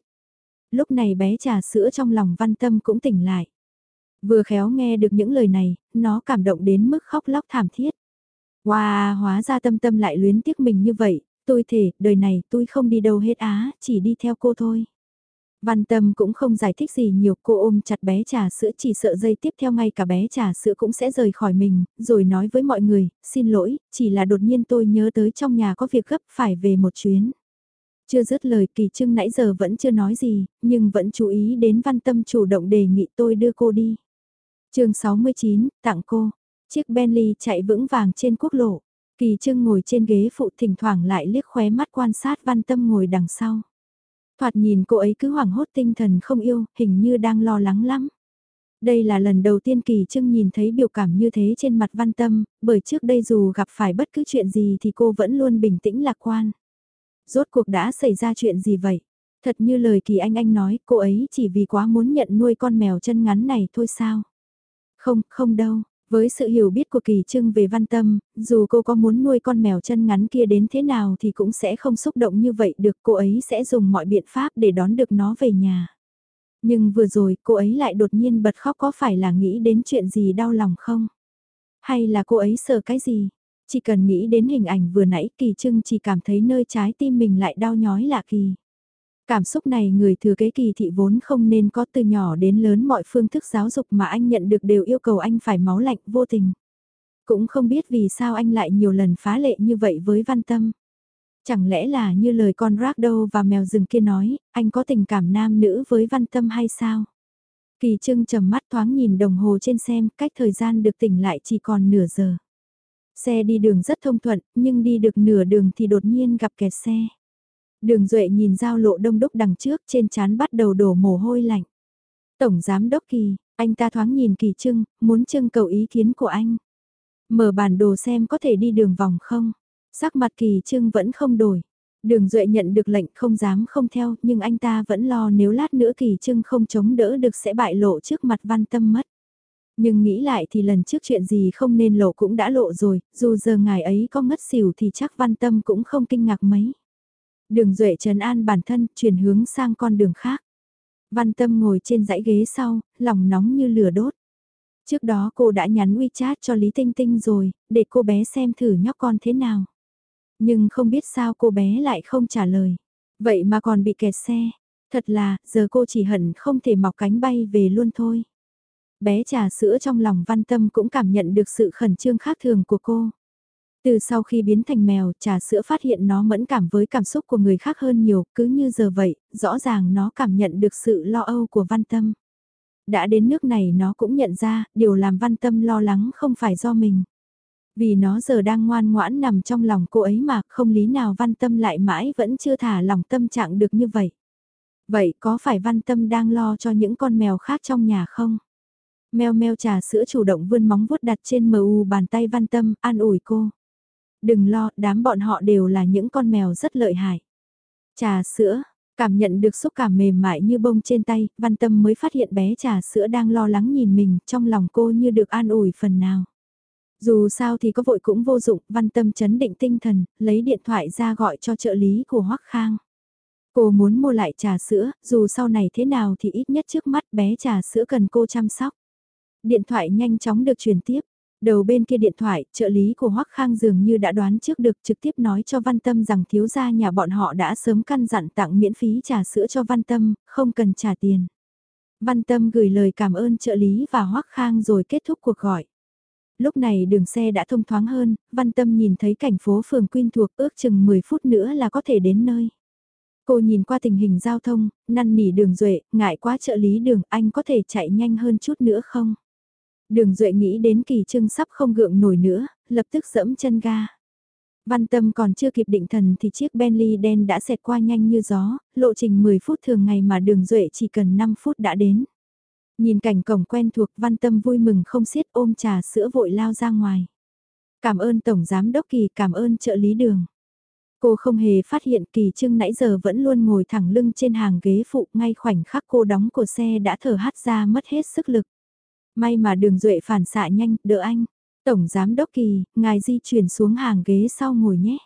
Lúc này bé trà sữa trong lòng văn tâm cũng tỉnh lại. Vừa khéo nghe được những lời này, nó cảm động đến mức khóc lóc thảm thiết. Wow, hóa ra tâm tâm lại luyến tiếc mình như vậy, tôi thể, đời này tôi không đi đâu hết á, chỉ đi theo cô thôi. Văn Tâm cũng không giải thích gì nhiều, cô ôm chặt bé trà sữa chỉ sợ dây tiếp theo ngay cả bé trà sữa cũng sẽ rời khỏi mình, rồi nói với mọi người, xin lỗi, chỉ là đột nhiên tôi nhớ tới trong nhà có việc gấp phải về một chuyến. Chưa dứt lời kỳ trưng nãy giờ vẫn chưa nói gì, nhưng vẫn chú ý đến Văn Tâm chủ động đề nghị tôi đưa cô đi chương 69, tặng cô, chiếc Bentley chạy vững vàng trên quốc lộ. Kỳ trưng ngồi trên ghế phụ thỉnh thoảng lại liếc khóe mắt quan sát Văn Tâm ngồi đằng sau. Thoạt nhìn cô ấy cứ hoảng hốt tinh thần không yêu, hình như đang lo lắng lắm. Đây là lần đầu tiên Kỳ Trưng nhìn thấy biểu cảm như thế trên mặt văn tâm, bởi trước đây dù gặp phải bất cứ chuyện gì thì cô vẫn luôn bình tĩnh lạc quan. Rốt cuộc đã xảy ra chuyện gì vậy? Thật như lời Kỳ Anh Anh nói, cô ấy chỉ vì quá muốn nhận nuôi con mèo chân ngắn này thôi sao? Không, không đâu, với sự hiểu biết của Kỳ Trưng về văn tâm, dù cô có muốn nuôi con mèo chân ngắn kia đến thế nào thì cũng sẽ không xúc động như vậy được cô ấy sẽ dùng mọi biện pháp để đón được nó về nhà. Nhưng vừa rồi cô ấy lại đột nhiên bật khóc có phải là nghĩ đến chuyện gì đau lòng không? Hay là cô ấy sợ cái gì? Chỉ cần nghĩ đến hình ảnh vừa nãy Kỳ Trưng chỉ cảm thấy nơi trái tim mình lại đau nhói lạ kỳ. Cảm xúc này người thừa kế kỳ thị vốn không nên có từ nhỏ đến lớn mọi phương thức giáo dục mà anh nhận được đều yêu cầu anh phải máu lạnh vô tình. Cũng không biết vì sao anh lại nhiều lần phá lệ như vậy với văn tâm. Chẳng lẽ là như lời con rác đâu và mèo rừng kia nói, anh có tình cảm nam nữ với văn tâm hay sao? Kỳ trưng trầm mắt thoáng nhìn đồng hồ trên xem cách thời gian được tỉnh lại chỉ còn nửa giờ. Xe đi đường rất thông thuận, nhưng đi được nửa đường thì đột nhiên gặp kẹt xe. Đường Duệ nhìn giao lộ đông đúc đằng trước trên chán bắt đầu đổ mồ hôi lạnh. Tổng Giám Đốc Kỳ, anh ta thoáng nhìn Kỳ Trưng, muốn trưng cầu ý kiến của anh. Mở bản đồ xem có thể đi đường vòng không. Sắc mặt Kỳ Trưng vẫn không đổi. Đường Duệ nhận được lệnh không dám không theo, nhưng anh ta vẫn lo nếu lát nữa Kỳ Trưng không chống đỡ được sẽ bại lộ trước mặt văn tâm mất. Nhưng nghĩ lại thì lần trước chuyện gì không nên lộ cũng đã lộ rồi, dù giờ ngài ấy có ngất xỉu thì chắc văn tâm cũng không kinh ngạc mấy. Đường Duệ trấn an bản thân, chuyển hướng sang con đường khác. Văn Tâm ngồi trên dãy ghế sau, lòng nóng như lửa đốt. Trước đó cô đã nhắn WeChat cho Lý Tinh Tinh rồi, để cô bé xem thử nhóc con thế nào. Nhưng không biết sao cô bé lại không trả lời. Vậy mà còn bị kẹt xe. Thật là, giờ cô chỉ hận không thể mọc cánh bay về luôn thôi. Bé trà sữa trong lòng văn tâm cũng cảm nhận được sự khẩn trương khác thường của cô. Từ sau khi biến thành mèo, trà sữa phát hiện nó mẫn cảm với cảm xúc của người khác hơn nhiều, cứ như giờ vậy, rõ ràng nó cảm nhận được sự lo âu của văn tâm. Đã đến nước này nó cũng nhận ra, điều làm văn tâm lo lắng không phải do mình. Vì nó giờ đang ngoan ngoãn nằm trong lòng cô ấy mà không lý nào văn tâm lại mãi vẫn chưa thả lòng tâm trạng được như vậy. Vậy có phải văn tâm đang lo cho những con mèo khác trong nhà không? Mèo mèo trà sữa chủ động vươn móng vuốt đặt trên mờ bàn tay văn tâm, an ủi cô. Đừng lo, đám bọn họ đều là những con mèo rất lợi hại. Trà sữa, cảm nhận được xúc cảm mềm mại như bông trên tay, văn tâm mới phát hiện bé trà sữa đang lo lắng nhìn mình, trong lòng cô như được an ủi phần nào. Dù sao thì có vội cũng vô dụng, văn tâm chấn định tinh thần, lấy điện thoại ra gọi cho trợ lý của Hoắc Khang. Cô muốn mua lại trà sữa, dù sau này thế nào thì ít nhất trước mắt bé trà sữa cần cô chăm sóc. Điện thoại nhanh chóng được truyền tiếp, Đầu bên kia điện thoại, trợ lý của Hoắc Khang dường như đã đoán trước được trực tiếp nói cho Văn Tâm rằng thiếu gia nhà bọn họ đã sớm căn dặn tặng miễn phí trà sữa cho Văn Tâm, không cần trả tiền. Văn Tâm gửi lời cảm ơn trợ lý và Hoắc Khang rồi kết thúc cuộc gọi. Lúc này đường xe đã thông thoáng hơn, Văn Tâm nhìn thấy cảnh phố phường Quyên thuộc ước chừng 10 phút nữa là có thể đến nơi. Cô nhìn qua tình hình giao thông, năn nỉ đường duệ, ngại quá trợ lý đường, anh có thể chạy nhanh hơn chút nữa không? Đường Duệ nghĩ đến kỳ trưng sắp không gượng nổi nữa, lập tức dẫm chân ga. Văn tâm còn chưa kịp định thần thì chiếc Bentley đen đã xẹt qua nhanh như gió, lộ trình 10 phút thường ngày mà đường Duệ chỉ cần 5 phút đã đến. Nhìn cảnh cổng quen thuộc văn tâm vui mừng không xiết ôm trà sữa vội lao ra ngoài. Cảm ơn Tổng Giám Đốc Kỳ, cảm ơn trợ lý đường. Cô không hề phát hiện kỳ trưng nãy giờ vẫn luôn ngồi thẳng lưng trên hàng ghế phụ ngay khoảnh khắc cô đóng của xe đã thở hắt ra mất hết sức lực. May mà đường duệ phản xạ nhanh, đỡ anh. Tổng giám đốc kỳ, ngài di chuyển xuống hàng ghế sau ngồi nhé.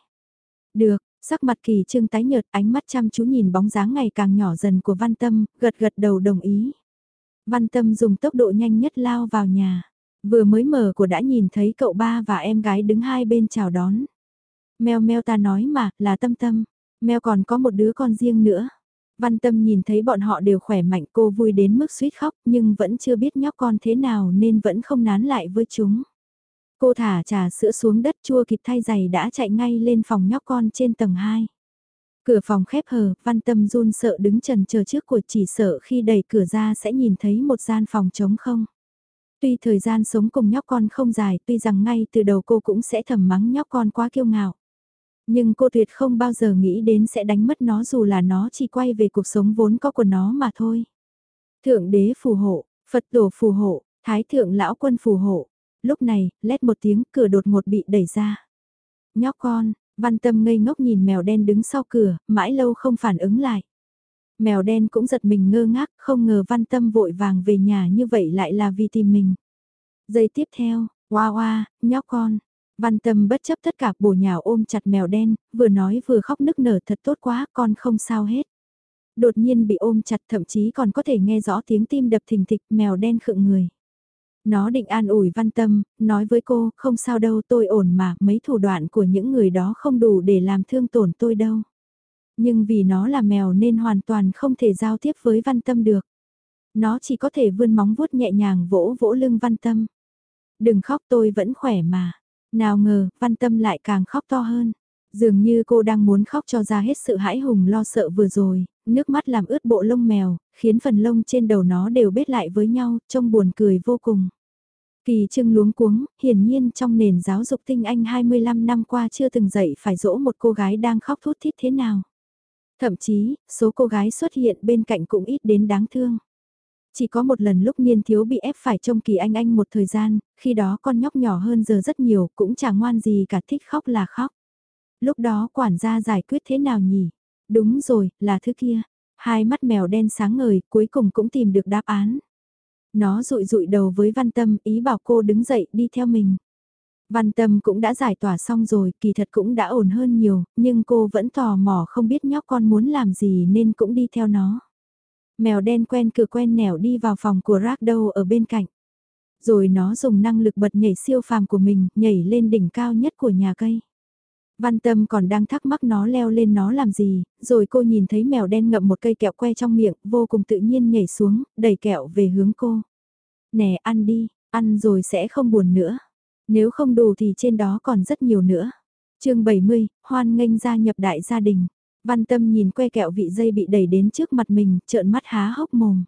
Được, sắc mặt kỳ trương tái nhợt ánh mắt chăm chú nhìn bóng dáng ngày càng nhỏ dần của văn tâm, gật gật đầu đồng ý. Văn tâm dùng tốc độ nhanh nhất lao vào nhà. Vừa mới mở của đã nhìn thấy cậu ba và em gái đứng hai bên chào đón. Mèo mèo ta nói mà, là tâm tâm. Mèo còn có một đứa con riêng nữa. Văn tâm nhìn thấy bọn họ đều khỏe mạnh cô vui đến mức suýt khóc nhưng vẫn chưa biết nhóc con thế nào nên vẫn không nán lại với chúng. Cô thả trà sữa xuống đất chua kịp thay giày đã chạy ngay lên phòng nhóc con trên tầng 2. Cửa phòng khép hờ, văn tâm run sợ đứng trần chờ trước của chỉ sợ khi đẩy cửa ra sẽ nhìn thấy một gian phòng trống không. Tuy thời gian sống cùng nhóc con không dài, tuy rằng ngay từ đầu cô cũng sẽ thầm mắng nhóc con quá kiêu ngạo. Nhưng cô tuyệt không bao giờ nghĩ đến sẽ đánh mất nó dù là nó chỉ quay về cuộc sống vốn có của nó mà thôi. Thượng đế phù hộ, Phật tổ phù hộ, Thái thượng lão quân phù hộ. Lúc này, lét một tiếng, cửa đột ngột bị đẩy ra. Nhóc con, văn tâm ngây ngốc nhìn mèo đen đứng sau cửa, mãi lâu không phản ứng lại. Mèo đen cũng giật mình ngơ ngác, không ngờ văn tâm vội vàng về nhà như vậy lại là vì tìm mình. Giây tiếp theo, hoa hoa, nhóc con, Văn tâm bất chấp tất cả bổ nhào ôm chặt mèo đen, vừa nói vừa khóc nức nở thật tốt quá, con không sao hết. Đột nhiên bị ôm chặt thậm chí còn có thể nghe rõ tiếng tim đập thình thịch mèo đen khựng người. Nó định an ủi văn tâm, nói với cô, không sao đâu tôi ổn mà, mấy thủ đoạn của những người đó không đủ để làm thương tổn tôi đâu. Nhưng vì nó là mèo nên hoàn toàn không thể giao tiếp với văn tâm được. Nó chỉ có thể vươn móng vuốt nhẹ nhàng vỗ vỗ lưng văn tâm. Đừng khóc tôi vẫn khỏe mà. Nào ngờ, văn tâm lại càng khóc to hơn. Dường như cô đang muốn khóc cho ra hết sự hãi hùng lo sợ vừa rồi, nước mắt làm ướt bộ lông mèo, khiến phần lông trên đầu nó đều bết lại với nhau, trông buồn cười vô cùng. Kỳ trưng luống cuống, hiển nhiên trong nền giáo dục tinh anh 25 năm qua chưa từng dạy phải dỗ một cô gái đang khóc thút thít thế nào. Thậm chí, số cô gái xuất hiện bên cạnh cũng ít đến đáng thương. Chỉ có một lần lúc niên thiếu bị ép phải trông kỳ anh anh một thời gian, khi đó con nhóc nhỏ hơn giờ rất nhiều, cũng chẳng ngoan gì cả thích khóc là khóc. Lúc đó quản gia giải quyết thế nào nhỉ? Đúng rồi, là thứ kia. Hai mắt mèo đen sáng ngời, cuối cùng cũng tìm được đáp án. Nó rụi rụi đầu với văn tâm, ý bảo cô đứng dậy đi theo mình. Văn tâm cũng đã giải tỏa xong rồi, kỳ thật cũng đã ổn hơn nhiều, nhưng cô vẫn tò mò không biết nhóc con muốn làm gì nên cũng đi theo nó. Mèo đen quen cửa quen nẻo đi vào phòng của Ragdow ở bên cạnh. Rồi nó dùng năng lực bật nhảy siêu phàm của mình, nhảy lên đỉnh cao nhất của nhà cây. Văn Tâm còn đang thắc mắc nó leo lên nó làm gì, rồi cô nhìn thấy mèo đen ngậm một cây kẹo que trong miệng, vô cùng tự nhiên nhảy xuống, đẩy kẹo về hướng cô. Nè ăn đi, ăn rồi sẽ không buồn nữa. Nếu không đủ thì trên đó còn rất nhiều nữa. chương 70, hoan nghênh gia nhập đại gia đình. Văn tâm nhìn que kẹo vị dây bị đẩy đến trước mặt mình, trợn mắt há hốc mồm.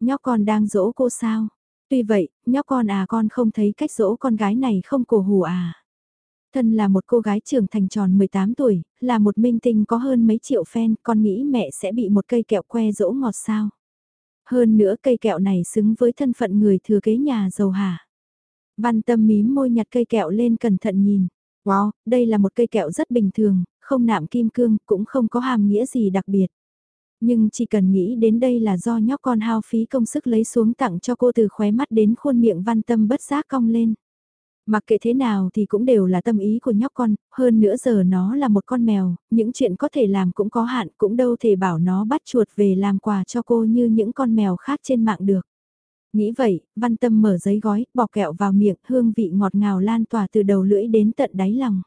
Nhóc con đang dỗ cô sao? Tuy vậy, nhóc con à con không thấy cách dỗ con gái này không cổ hù à. Thân là một cô gái trưởng thành tròn 18 tuổi, là một minh tinh có hơn mấy triệu fan, con nghĩ mẹ sẽ bị một cây kẹo que dỗ ngọt sao. Hơn nữa cây kẹo này xứng với thân phận người thừa kế nhà giàu hả. Văn tâm mím môi nhặt cây kẹo lên cẩn thận nhìn. Wow, đây là một cây kẹo rất bình thường, không nạm kim cương, cũng không có hàm nghĩa gì đặc biệt. Nhưng chỉ cần nghĩ đến đây là do nhóc con hao phí công sức lấy xuống tặng cho cô từ khóe mắt đến khuôn miệng văn tâm bất giác cong lên. Mặc kệ thế nào thì cũng đều là tâm ý của nhóc con, hơn nữa giờ nó là một con mèo, những chuyện có thể làm cũng có hạn, cũng đâu thể bảo nó bắt chuột về làm quà cho cô như những con mèo khác trên mạng được. Nghĩ vậy, văn tâm mở giấy gói, bỏ kẹo vào miệng, hương vị ngọt ngào lan tỏa từ đầu lưỡi đến tận đáy lòng.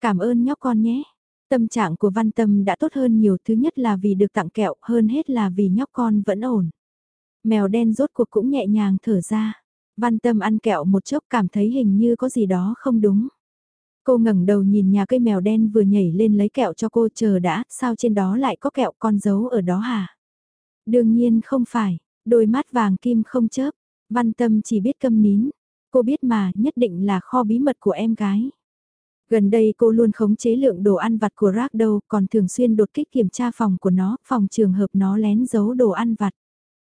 Cảm ơn nhóc con nhé. Tâm trạng của văn tâm đã tốt hơn nhiều thứ nhất là vì được tặng kẹo hơn hết là vì nhóc con vẫn ổn. Mèo đen rốt cuộc cũng nhẹ nhàng thở ra. Văn tâm ăn kẹo một chốc cảm thấy hình như có gì đó không đúng. Cô ngẩng đầu nhìn nhà cây mèo đen vừa nhảy lên lấy kẹo cho cô chờ đã, sao trên đó lại có kẹo con giấu ở đó hả? Đương nhiên không phải, đôi mắt vàng kim không chớp, văn tâm chỉ biết câm nín. Cô biết mà, nhất định là kho bí mật của em gái. Gần đây cô luôn khống chế lượng đồ ăn vặt của Rác đâu, còn thường xuyên đột kích kiểm tra phòng của nó, phòng trường hợp nó lén giấu đồ ăn vặt.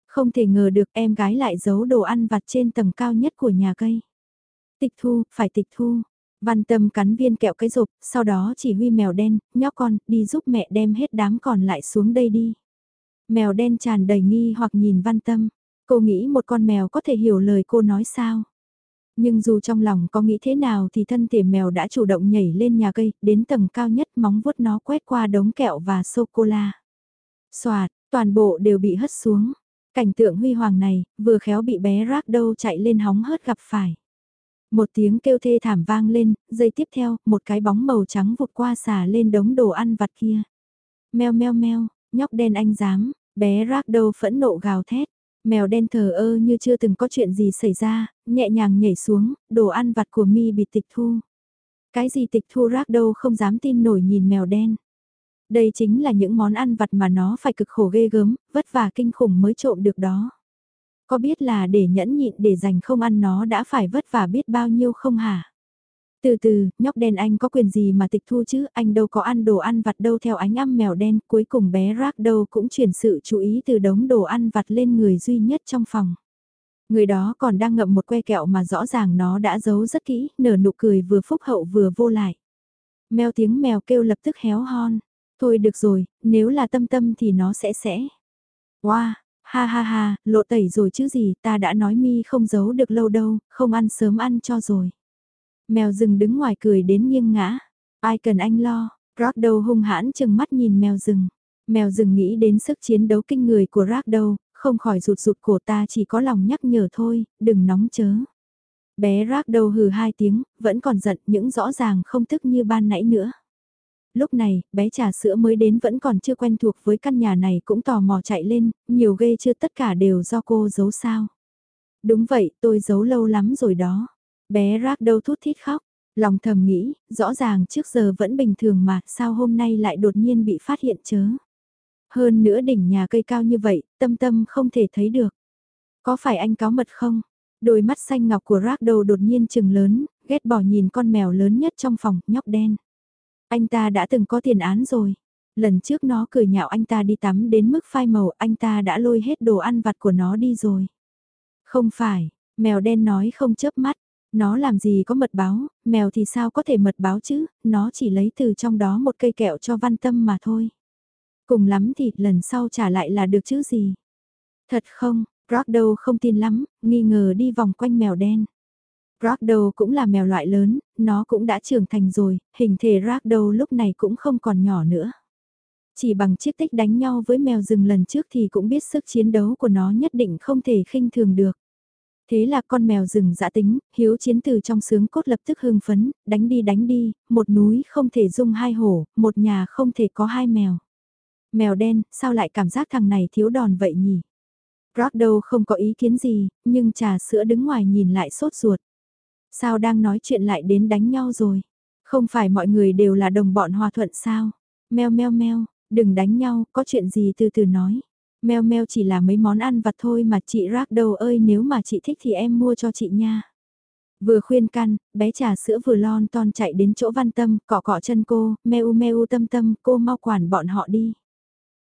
Không thể ngờ được em gái lại giấu đồ ăn vặt trên tầng cao nhất của nhà cây. Tịch thu, phải tịch thu. Văn tâm cắn viên kẹo cái rộp, sau đó chỉ huy mèo đen, nhóc con, đi giúp mẹ đem hết đám còn lại xuống đây đi. Mèo đen tràn đầy nghi hoặc nhìn văn tâm. Cô nghĩ một con mèo có thể hiểu lời cô nói sao. Nhưng dù trong lòng có nghĩ thế nào thì thân thể mèo đã chủ động nhảy lên nhà cây, đến tầng cao nhất móng vuốt nó quét qua đống kẹo và sô-cô-la. Xoạt, toàn bộ đều bị hất xuống. Cảnh tượng huy hoàng này, vừa khéo bị bé rác đâu chạy lên hóng hớt gặp phải. Một tiếng kêu thê thảm vang lên, giây tiếp theo, một cái bóng màu trắng vụt qua xả lên đống đồ ăn vặt kia. Mèo meo meo, nhóc đen anh dám, bé rác đâu phẫn nộ gào thét. Mèo đen thờ ơ như chưa từng có chuyện gì xảy ra, nhẹ nhàng nhảy xuống, đồ ăn vặt của mi bị tịch thu. Cái gì tịch thu rác đâu không dám tin nổi nhìn mèo đen. Đây chính là những món ăn vặt mà nó phải cực khổ ghê gớm, vất vả kinh khủng mới trộm được đó. Có biết là để nhẫn nhịn để dành không ăn nó đã phải vất vả biết bao nhiêu không hả? Từ từ, nhóc đen anh có quyền gì mà tịch thu chứ, anh đâu có ăn đồ ăn vặt đâu theo ánh âm mèo đen, cuối cùng bé rác đâu cũng chuyển sự chú ý từ đống đồ ăn vặt lên người duy nhất trong phòng. Người đó còn đang ngậm một que kẹo mà rõ ràng nó đã giấu rất kỹ, nở nụ cười vừa phúc hậu vừa vô lại. Mèo tiếng mèo kêu lập tức héo hon. Thôi được rồi, nếu là tâm tâm thì nó sẽ sẽ. Wow, ha ha ha, lộ tẩy rồi chứ gì, ta đã nói mi không giấu được lâu đâu, không ăn sớm ăn cho rồi. Mèo rừng đứng ngoài cười đến nghiêng ngã. Ai cần anh lo, Ragdow hung hãn chừng mắt nhìn mèo rừng. Mèo rừng nghĩ đến sức chiến đấu kinh người của Ragdow, không khỏi rụt rụt cổ ta chỉ có lòng nhắc nhở thôi, đừng nóng chớ. Bé Ragdow hừ hai tiếng, vẫn còn giận những rõ ràng không thức như ban nãy nữa. Lúc này, bé trà sữa mới đến vẫn còn chưa quen thuộc với căn nhà này cũng tò mò chạy lên, nhiều ghê chưa tất cả đều do cô giấu sao. Đúng vậy, tôi giấu lâu lắm rồi đó. Bé rác đâu thút thít khóc, lòng thầm nghĩ, rõ ràng trước giờ vẫn bình thường mà, sao hôm nay lại đột nhiên bị phát hiện chớ. Hơn nữa đỉnh nhà cây cao như vậy, tâm tâm không thể thấy được. Có phải anh cáo mật không? Đôi mắt xanh ngọc của rác đầu đột nhiên chừng lớn, ghét bỏ nhìn con mèo lớn nhất trong phòng, nhóc đen. Anh ta đã từng có tiền án rồi. Lần trước nó cười nhạo anh ta đi tắm đến mức phai màu anh ta đã lôi hết đồ ăn vặt của nó đi rồi. Không phải, mèo đen nói không chớp mắt. Nó làm gì có mật báo, mèo thì sao có thể mật báo chứ, nó chỉ lấy từ trong đó một cây kẹo cho văn tâm mà thôi. Cùng lắm thì lần sau trả lại là được chứ gì. Thật không, Rockdow không tin lắm, nghi ngờ đi vòng quanh mèo đen. Ragdoll cũng là mèo loại lớn, nó cũng đã trưởng thành rồi, hình thể Ragdoll lúc này cũng không còn nhỏ nữa. Chỉ bằng chiếc tích đánh nhau với mèo rừng lần trước thì cũng biết sức chiến đấu của nó nhất định không thể khinh thường được. Thế là con mèo rừng dã tính, hiếu chiến từ trong sướng cốt lập tức hưng phấn, đánh đi đánh đi, một núi không thể dung hai hổ, một nhà không thể có hai mèo. Mèo đen, sao lại cảm giác thằng này thiếu đòn vậy nhỉ? Ragdoll không có ý kiến gì, nhưng trà sữa đứng ngoài nhìn lại sốt ruột. Sao đang nói chuyện lại đến đánh nhau rồi? Không phải mọi người đều là đồng bọn hòa thuận sao? Meo meo meo, đừng đánh nhau, có chuyện gì từ từ nói. Meo meo chỉ là mấy món ăn vặt thôi mà chị rác đầu ơi nếu mà chị thích thì em mua cho chị nha. Vừa khuyên can, bé trà sữa vừa lon ton chạy đến chỗ văn tâm, cọ cọ chân cô, meo meo tâm tâm, cô mau quản bọn họ đi.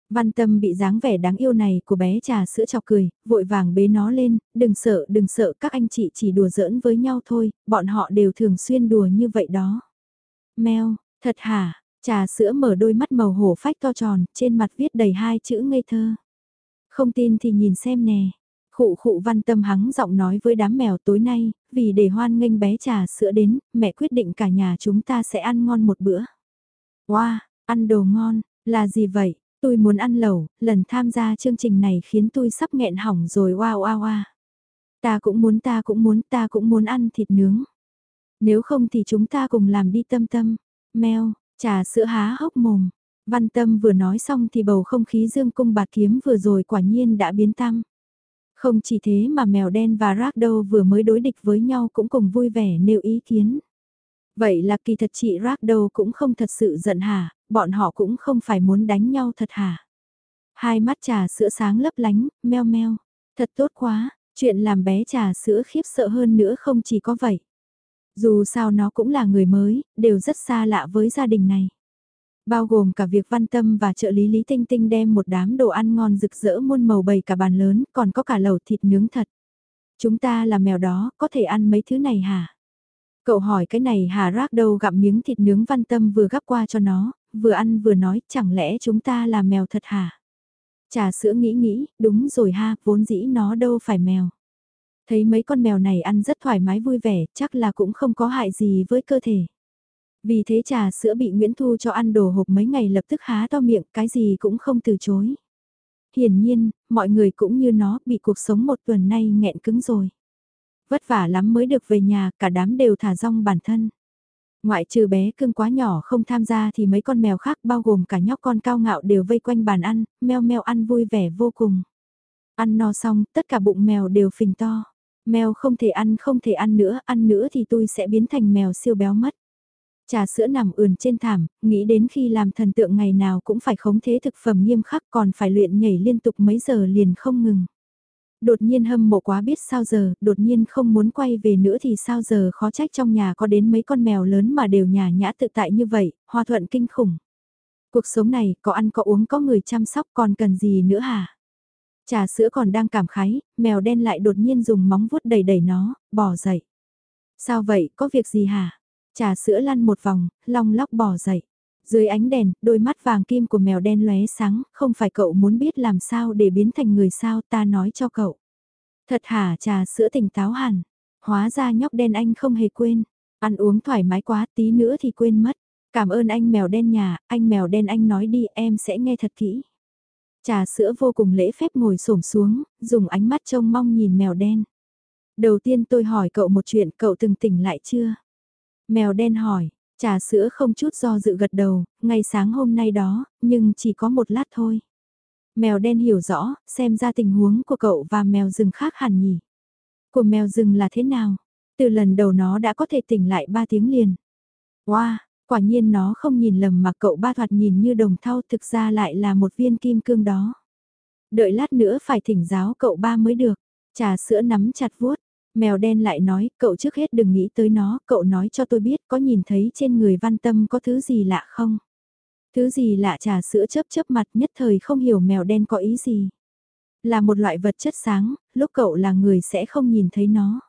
Văn tâm bị dáng vẻ đáng yêu này của bé trà sữa chọc cười, vội vàng bế nó lên, đừng sợ đừng sợ các anh chị chỉ đùa giỡn với nhau thôi, bọn họ đều thường xuyên đùa như vậy đó. Mèo, thật hả, trà sữa mở đôi mắt màu hổ phách to tròn, trên mặt viết đầy hai chữ ngây thơ. Không tin thì nhìn xem nè. Khụ khụ văn tâm hắng giọng nói với đám mèo tối nay, vì để hoan nghênh bé trà sữa đến, mẹ quyết định cả nhà chúng ta sẽ ăn ngon một bữa. Wow, ăn đồ ngon, là gì vậy? Tôi muốn ăn lẩu, lần tham gia chương trình này khiến tôi sắp nghẹn hỏng rồi wow wow wow. Ta cũng muốn ta cũng muốn ta cũng muốn ăn thịt nướng. Nếu không thì chúng ta cùng làm đi tâm tâm. Mèo, trà sữa há hốc mồm. Văn tâm vừa nói xong thì bầu không khí dương cung bạt kiếm vừa rồi quả nhiên đã biến tăng. Không chỉ thế mà mèo đen và rác đâu vừa mới đối địch với nhau cũng cùng vui vẻ nêu ý kiến. Vậy là kỳ thật chị rác đâu cũng không thật sự giận hả, bọn họ cũng không phải muốn đánh nhau thật hả. Hai mắt trà sữa sáng lấp lánh, meo meo. Thật tốt quá, chuyện làm bé trà sữa khiếp sợ hơn nữa không chỉ có vậy. Dù sao nó cũng là người mới, đều rất xa lạ với gia đình này. Bao gồm cả việc văn tâm và trợ lý Lý Tinh Tinh đem một đám đồ ăn ngon rực rỡ muôn màu bầy cả bàn lớn, còn có cả lẩu thịt nướng thật. Chúng ta là mèo đó, có thể ăn mấy thứ này hả? Cậu hỏi cái này Hà Rác đâu gặm miếng thịt nướng văn tâm vừa gắp qua cho nó, vừa ăn vừa nói chẳng lẽ chúng ta là mèo thật hả? Trà sữa nghĩ nghĩ, đúng rồi ha, vốn dĩ nó đâu phải mèo. Thấy mấy con mèo này ăn rất thoải mái vui vẻ, chắc là cũng không có hại gì với cơ thể. Vì thế trà sữa bị Nguyễn Thu cho ăn đồ hộp mấy ngày lập tức há to miệng, cái gì cũng không từ chối. Hiển nhiên, mọi người cũng như nó bị cuộc sống một tuần nay nghẹn cứng rồi. Vất vả lắm mới được về nhà, cả đám đều thả rong bản thân. Ngoại trừ bé cưng quá nhỏ không tham gia thì mấy con mèo khác bao gồm cả nhóc con cao ngạo đều vây quanh bàn ăn, meo meo ăn vui vẻ vô cùng. Ăn no xong, tất cả bụng mèo đều phình to. Mèo không thể ăn không thể ăn nữa, ăn nữa thì tôi sẽ biến thành mèo siêu béo mất. Trà sữa nằm ườn trên thảm, nghĩ đến khi làm thần tượng ngày nào cũng phải khống thế thực phẩm nghiêm khắc còn phải luyện nhảy liên tục mấy giờ liền không ngừng. Đột nhiên hâm mộ quá biết sao giờ, đột nhiên không muốn quay về nữa thì sao giờ khó trách trong nhà có đến mấy con mèo lớn mà đều nhà nhã tự tại như vậy, hoa thuận kinh khủng. Cuộc sống này có ăn có uống có người chăm sóc còn cần gì nữa hả? Trà sữa còn đang cảm khái, mèo đen lại đột nhiên dùng móng vuốt đẩy đẩy nó, bỏ dậy. Sao vậy, có việc gì hả? Trà sữa lăn một vòng, long lóc bỏ dậy. Dưới ánh đèn, đôi mắt vàng kim của mèo đen lóe sáng, không phải cậu muốn biết làm sao để biến thành người sao ta nói cho cậu. Thật hả trà sữa tỉnh táo hẳn. Hóa ra nhóc đen anh không hề quên. Ăn uống thoải mái quá tí nữa thì quên mất. Cảm ơn anh mèo đen nhà, anh mèo đen anh nói đi em sẽ nghe thật kỹ. Trà sữa vô cùng lễ phép ngồi xổm xuống, dùng ánh mắt trông mong nhìn mèo đen. Đầu tiên tôi hỏi cậu một chuyện cậu từng tỉnh lại chưa? Mèo đen hỏi, trà sữa không chút do dự gật đầu, ngày sáng hôm nay đó, nhưng chỉ có một lát thôi. Mèo đen hiểu rõ, xem ra tình huống của cậu và mèo rừng khác hẳn nhỉ. Của mèo rừng là thế nào? Từ lần đầu nó đã có thể tỉnh lại 3 tiếng liền. Wow, quả nhiên nó không nhìn lầm mà cậu ba thoạt nhìn như đồng thau thực ra lại là một viên kim cương đó. Đợi lát nữa phải thỉnh giáo cậu ba mới được. Trà sữa nắm chặt vuốt, Mèo đen lại nói, cậu trước hết đừng nghĩ tới nó, cậu nói cho tôi biết có nhìn thấy trên người văn tâm có thứ gì lạ không? Thứ gì lạ trà sữa chớp chớp mặt nhất thời không hiểu mèo đen có ý gì. Là một loại vật chất sáng, lúc cậu là người sẽ không nhìn thấy nó.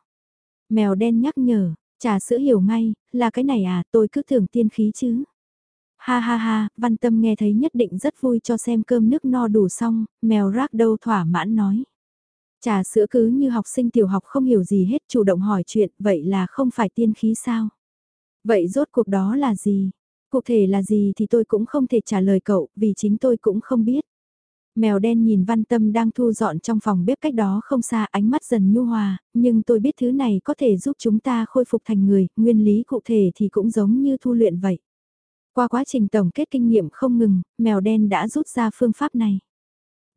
Mèo đen nhắc nhở, trà sữa hiểu ngay, là cái này à, tôi cứ tưởng tiên khí chứ. Ha ha ha, văn tâm nghe thấy nhất định rất vui cho xem cơm nước no đủ xong, mèo rác đâu thỏa mãn nói. Trà sữa cứ như học sinh tiểu học không hiểu gì hết chủ động hỏi chuyện, vậy là không phải tiên khí sao? Vậy rốt cuộc đó là gì? Cụ thể là gì thì tôi cũng không thể trả lời cậu, vì chính tôi cũng không biết. Mèo đen nhìn văn tâm đang thu dọn trong phòng bếp cách đó không xa ánh mắt dần nhu hòa, nhưng tôi biết thứ này có thể giúp chúng ta khôi phục thành người, nguyên lý cụ thể thì cũng giống như thu luyện vậy. Qua quá trình tổng kết kinh nghiệm không ngừng, mèo đen đã rút ra phương pháp này.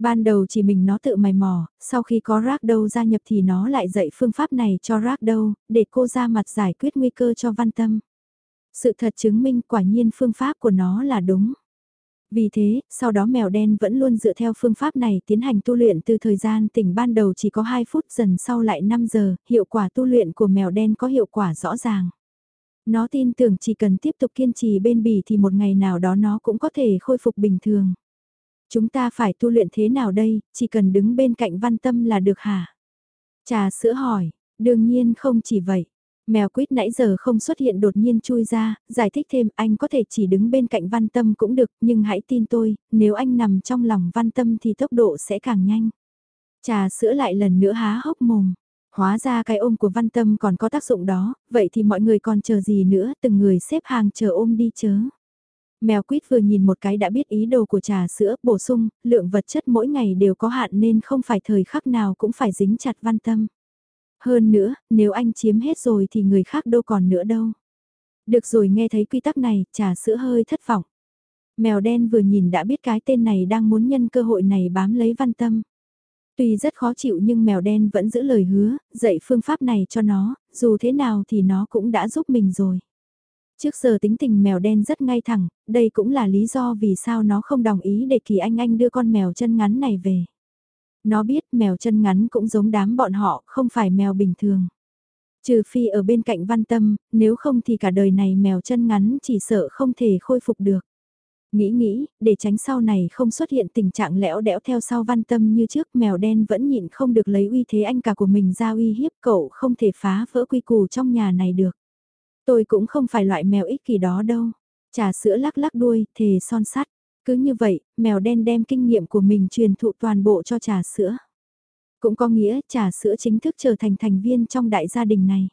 Ban đầu chỉ mình nó tự mày mò, sau khi có rác đâu gia nhập thì nó lại dạy phương pháp này cho rác đâu, để cô ra mặt giải quyết nguy cơ cho văn tâm. Sự thật chứng minh quả nhiên phương pháp của nó là đúng. Vì thế, sau đó mèo đen vẫn luôn dựa theo phương pháp này tiến hành tu luyện từ thời gian tỉnh ban đầu chỉ có 2 phút dần sau lại 5 giờ, hiệu quả tu luyện của mèo đen có hiệu quả rõ ràng. Nó tin tưởng chỉ cần tiếp tục kiên trì bên bì thì một ngày nào đó nó cũng có thể khôi phục bình thường. Chúng ta phải tu luyện thế nào đây, chỉ cần đứng bên cạnh văn tâm là được hả? Trà sữa hỏi, đương nhiên không chỉ vậy. Mèo quýt nãy giờ không xuất hiện đột nhiên chui ra, giải thích thêm anh có thể chỉ đứng bên cạnh văn tâm cũng được, nhưng hãy tin tôi, nếu anh nằm trong lòng văn tâm thì tốc độ sẽ càng nhanh. Trà sữa lại lần nữa há hốc mồm. Hóa ra cái ôm của văn tâm còn có tác dụng đó, vậy thì mọi người còn chờ gì nữa, từng người xếp hàng chờ ôm đi chớ. Mèo quýt vừa nhìn một cái đã biết ý đồ của trà sữa, bổ sung, lượng vật chất mỗi ngày đều có hạn nên không phải thời khắc nào cũng phải dính chặt văn tâm. Hơn nữa, nếu anh chiếm hết rồi thì người khác đâu còn nữa đâu. Được rồi nghe thấy quy tắc này, trà sữa hơi thất vọng. Mèo đen vừa nhìn đã biết cái tên này đang muốn nhân cơ hội này bám lấy văn tâm. Tuy rất khó chịu nhưng mèo đen vẫn giữ lời hứa, dạy phương pháp này cho nó, dù thế nào thì nó cũng đã giúp mình rồi. Trước giờ tính tình mèo đen rất ngay thẳng, đây cũng là lý do vì sao nó không đồng ý để Kỳ Anh Anh đưa con mèo chân ngắn này về. Nó biết mèo chân ngắn cũng giống đám bọn họ, không phải mèo bình thường. Trừ phi ở bên cạnh văn tâm, nếu không thì cả đời này mèo chân ngắn chỉ sợ không thể khôi phục được. Nghĩ nghĩ, để tránh sau này không xuất hiện tình trạng lẽo đẽo theo sau văn tâm như trước mèo đen vẫn nhịn không được lấy uy thế anh cả của mình ra uy hiếp cậu không thể phá vỡ quy củ trong nhà này được. Tôi cũng không phải loại mèo ích kỷ đó đâu. Trà sữa lắc lắc đuôi, thề son sắt. Cứ như vậy, mèo đen đem kinh nghiệm của mình truyền thụ toàn bộ cho trà sữa. Cũng có nghĩa trà sữa chính thức trở thành thành viên trong đại gia đình này.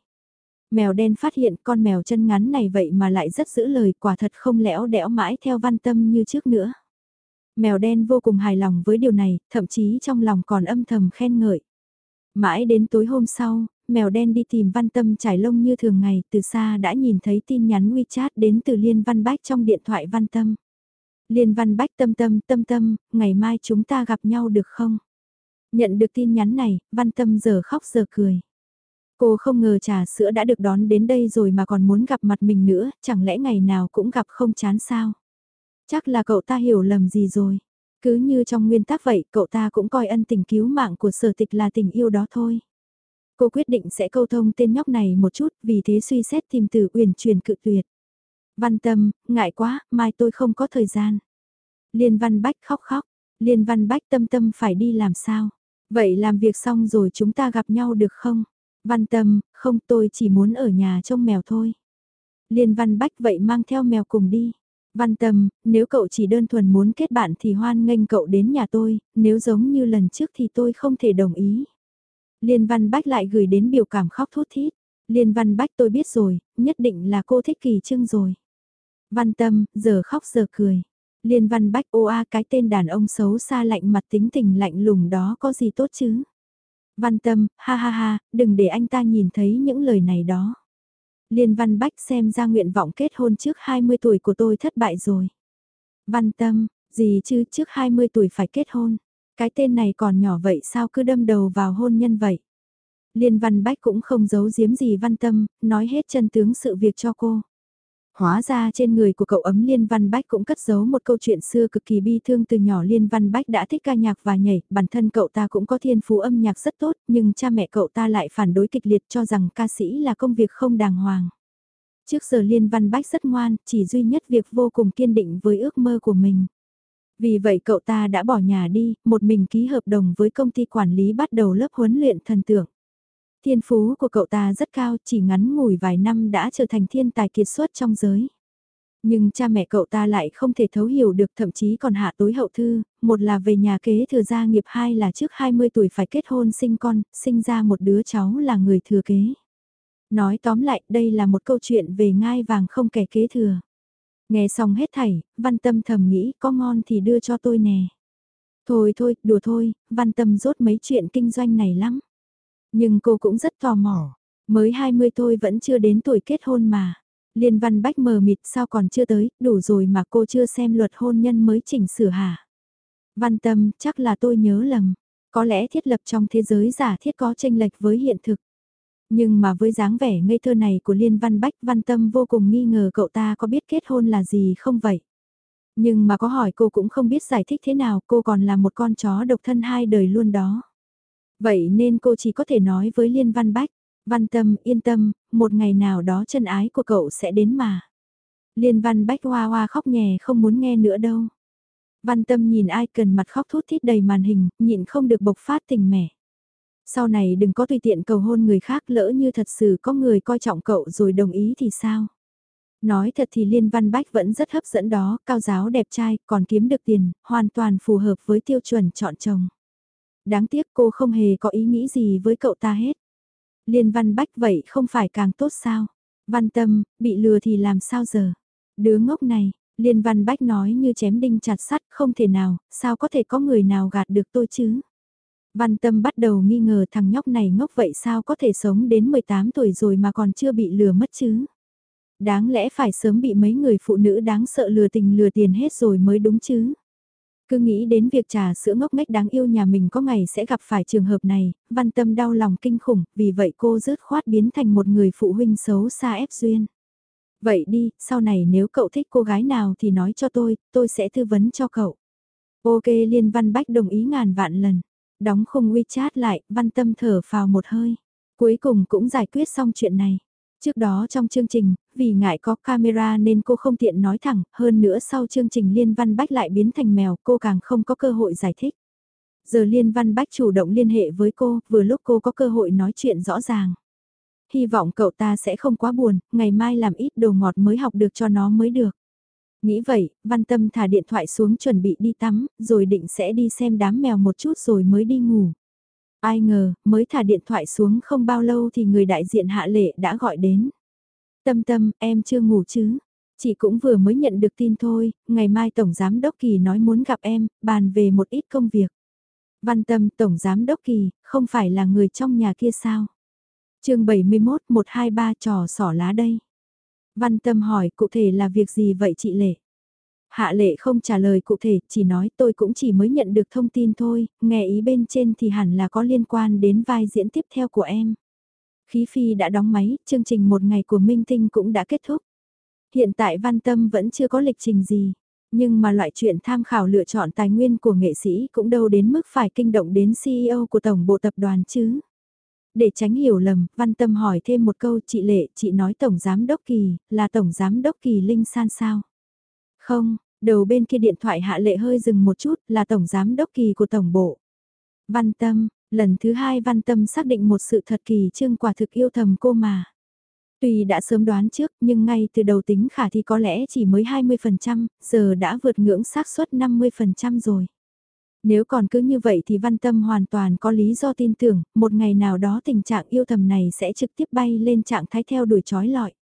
Mèo đen phát hiện con mèo chân ngắn này vậy mà lại rất giữ lời quả thật không lẽo đẽo mãi theo văn tâm như trước nữa. Mèo đen vô cùng hài lòng với điều này, thậm chí trong lòng còn âm thầm khen ngợi. Mãi đến tối hôm sau, mèo đen đi tìm văn tâm trải lông như thường ngày, từ xa đã nhìn thấy tin nhắn WeChat đến từ Liên Văn Bách trong điện thoại văn tâm. Liên Văn Bách tâm tâm tâm tâm, ngày mai chúng ta gặp nhau được không? Nhận được tin nhắn này, văn tâm giờ khóc giờ cười. Cô không ngờ trà sữa đã được đón đến đây rồi mà còn muốn gặp mặt mình nữa, chẳng lẽ ngày nào cũng gặp không chán sao? Chắc là cậu ta hiểu lầm gì rồi. Cứ như trong nguyên tắc vậy, cậu ta cũng coi ân tình cứu mạng của sở tịch là tình yêu đó thôi. Cô quyết định sẽ câu thông tên nhóc này một chút, vì thế suy xét tìm từ uyển truyền cự tuyệt. Văn tâm, ngại quá, mai tôi không có thời gian. Liên văn bách khóc khóc, liên văn bách tâm tâm phải đi làm sao? Vậy làm việc xong rồi chúng ta gặp nhau được không? Văn tâm, không tôi chỉ muốn ở nhà trông mèo thôi. Liên văn bách vậy mang theo mèo cùng đi. Văn tâm, nếu cậu chỉ đơn thuần muốn kết bạn thì hoan nghênh cậu đến nhà tôi, nếu giống như lần trước thì tôi không thể đồng ý. Liên văn bách lại gửi đến biểu cảm khóc thút thít. Liên văn bách tôi biết rồi, nhất định là cô thích kỳ trưng rồi. Văn tâm, giờ khóc giờ cười. Liên văn bách ô a cái tên đàn ông xấu xa lạnh mặt tính tình lạnh lùng đó có gì tốt chứ? Văn tâm, ha ha ha, đừng để anh ta nhìn thấy những lời này đó. Liên Văn Bách xem ra nguyện vọng kết hôn trước 20 tuổi của tôi thất bại rồi. Văn tâm, gì chứ trước 20 tuổi phải kết hôn. Cái tên này còn nhỏ vậy sao cứ đâm đầu vào hôn nhân vậy. Liên Văn Bách cũng không giấu giếm gì văn tâm, nói hết chân tướng sự việc cho cô. Hóa ra trên người của cậu ấm Liên Văn Bách cũng cất giấu một câu chuyện xưa cực kỳ bi thương từ nhỏ Liên Văn Bách đã thích ca nhạc và nhảy, bản thân cậu ta cũng có thiên phú âm nhạc rất tốt, nhưng cha mẹ cậu ta lại phản đối kịch liệt cho rằng ca sĩ là công việc không đàng hoàng. Trước giờ Liên Văn Bách rất ngoan, chỉ duy nhất việc vô cùng kiên định với ước mơ của mình. Vì vậy cậu ta đã bỏ nhà đi, một mình ký hợp đồng với công ty quản lý bắt đầu lớp huấn luyện thần tượng. Thiên phú của cậu ta rất cao, chỉ ngắn ngủi vài năm đã trở thành thiên tài kiệt xuất trong giới. Nhưng cha mẹ cậu ta lại không thể thấu hiểu được thậm chí còn hạ tối hậu thư, một là về nhà kế thừa gia nghiệp hai là trước 20 tuổi phải kết hôn sinh con, sinh ra một đứa cháu là người thừa kế. Nói tóm lại đây là một câu chuyện về ngai vàng không kẻ kế thừa. Nghe xong hết thảy, văn tâm thầm nghĩ có ngon thì đưa cho tôi nè. Thôi thôi, đùa thôi, văn tâm rốt mấy chuyện kinh doanh này lắm. Nhưng cô cũng rất tò mò. Mới 20 thôi vẫn chưa đến tuổi kết hôn mà. Liên văn bách mờ mịt sao còn chưa tới, đủ rồi mà cô chưa xem luật hôn nhân mới chỉnh sửa hả? Văn tâm, chắc là tôi nhớ lầm. Có lẽ thiết lập trong thế giới giả thiết có tranh lệch với hiện thực. Nhưng mà với dáng vẻ ngây thơ này của Liên Văn Bách Văn Tâm vô cùng nghi ngờ cậu ta có biết kết hôn là gì không vậy. Nhưng mà có hỏi cô cũng không biết giải thích thế nào cô còn là một con chó độc thân hai đời luôn đó. Vậy nên cô chỉ có thể nói với Liên Văn Bách, Văn Tâm yên tâm, một ngày nào đó chân ái của cậu sẽ đến mà. Liên Văn Bách hoa hoa khóc nhè không muốn nghe nữa đâu. Văn Tâm nhìn ai cần mặt khóc thút thít đầy màn hình, nhịn không được bộc phát tình mẻ. Sau này đừng có tùy tiện cầu hôn người khác lỡ như thật sự có người coi trọng cậu rồi đồng ý thì sao? Nói thật thì Liên Văn Bách vẫn rất hấp dẫn đó, cao giáo đẹp trai, còn kiếm được tiền, hoàn toàn phù hợp với tiêu chuẩn chọn chồng. Đáng tiếc cô không hề có ý nghĩ gì với cậu ta hết. Liên Văn Bách vậy không phải càng tốt sao? Văn tâm, bị lừa thì làm sao giờ? Đứa ngốc này, Liên Văn Bách nói như chém đinh chặt sắt, không thể nào, sao có thể có người nào gạt được tôi chứ? Văn Tâm bắt đầu nghi ngờ thằng nhóc này ngốc vậy sao có thể sống đến 18 tuổi rồi mà còn chưa bị lừa mất chứ? Đáng lẽ phải sớm bị mấy người phụ nữ đáng sợ lừa tình lừa tiền hết rồi mới đúng chứ? Cứ nghĩ đến việc trà sữa ngốc nghếch đáng yêu nhà mình có ngày sẽ gặp phải trường hợp này, văn tâm đau lòng kinh khủng, vì vậy cô rớt khoát biến thành một người phụ huynh xấu xa ép duyên. Vậy đi, sau này nếu cậu thích cô gái nào thì nói cho tôi, tôi sẽ tư vấn cho cậu. Ok Liên Văn Bách đồng ý ngàn vạn lần. Đóng khung WeChat lại, văn tâm thở phào một hơi. Cuối cùng cũng giải quyết xong chuyện này. Trước đó trong chương trình, vì ngại có camera nên cô không tiện nói thẳng, hơn nữa sau chương trình Liên Văn Bách lại biến thành mèo cô càng không có cơ hội giải thích. Giờ Liên Văn Bách chủ động liên hệ với cô, vừa lúc cô có cơ hội nói chuyện rõ ràng. hy vọng cậu ta sẽ không quá buồn, ngày mai làm ít đồ ngọt mới học được cho nó mới được. Nghĩ vậy, văn tâm thả điện thoại xuống chuẩn bị đi tắm, rồi định sẽ đi xem đám mèo một chút rồi mới đi ngủ. Ai ngờ, mới thả điện thoại xuống không bao lâu thì người đại diện hạ lệ đã gọi đến. Tâm tâm, em chưa ngủ chứ? Chị cũng vừa mới nhận được tin thôi, ngày mai Tổng Giám Đốc Kỳ nói muốn gặp em, bàn về một ít công việc. Văn tâm Tổng Giám Đốc Kỳ, không phải là người trong nhà kia sao? chương 71, 123 trò sỏ lá đây. Văn tâm hỏi cụ thể là việc gì vậy chị Lệ? Hạ lệ không trả lời cụ thể, chỉ nói tôi cũng chỉ mới nhận được thông tin thôi, nghe ý bên trên thì hẳn là có liên quan đến vai diễn tiếp theo của em. Khí phi đã đóng máy, chương trình một ngày của Minh Tinh cũng đã kết thúc. Hiện tại Văn Tâm vẫn chưa có lịch trình gì, nhưng mà loại chuyện tham khảo lựa chọn tài nguyên của nghệ sĩ cũng đâu đến mức phải kinh động đến CEO của tổng bộ tập đoàn chứ. Để tránh hiểu lầm, Văn Tâm hỏi thêm một câu chị Lệ, chị nói Tổng Giám Đốc Kỳ, là Tổng Giám Đốc Kỳ Linh San sao? Không, đầu bên kia điện thoại Hạ Lệ hơi dừng một chút, là Tổng Giám Đốc Kỳ của Tổng Bộ. Văn Tâm, lần thứ hai Văn Tâm xác định một sự thật kỳ trương quả thực yêu thầm cô mà. Tuy đã sớm đoán trước nhưng ngay từ đầu tính khả thì có lẽ chỉ mới 20%, giờ đã vượt ngưỡng xác suất 50% rồi. Nếu còn cứ như vậy thì văn tâm hoàn toàn có lý do tin tưởng, một ngày nào đó tình trạng yêu thầm này sẽ trực tiếp bay lên trạng thái theo đuổi trói lọi.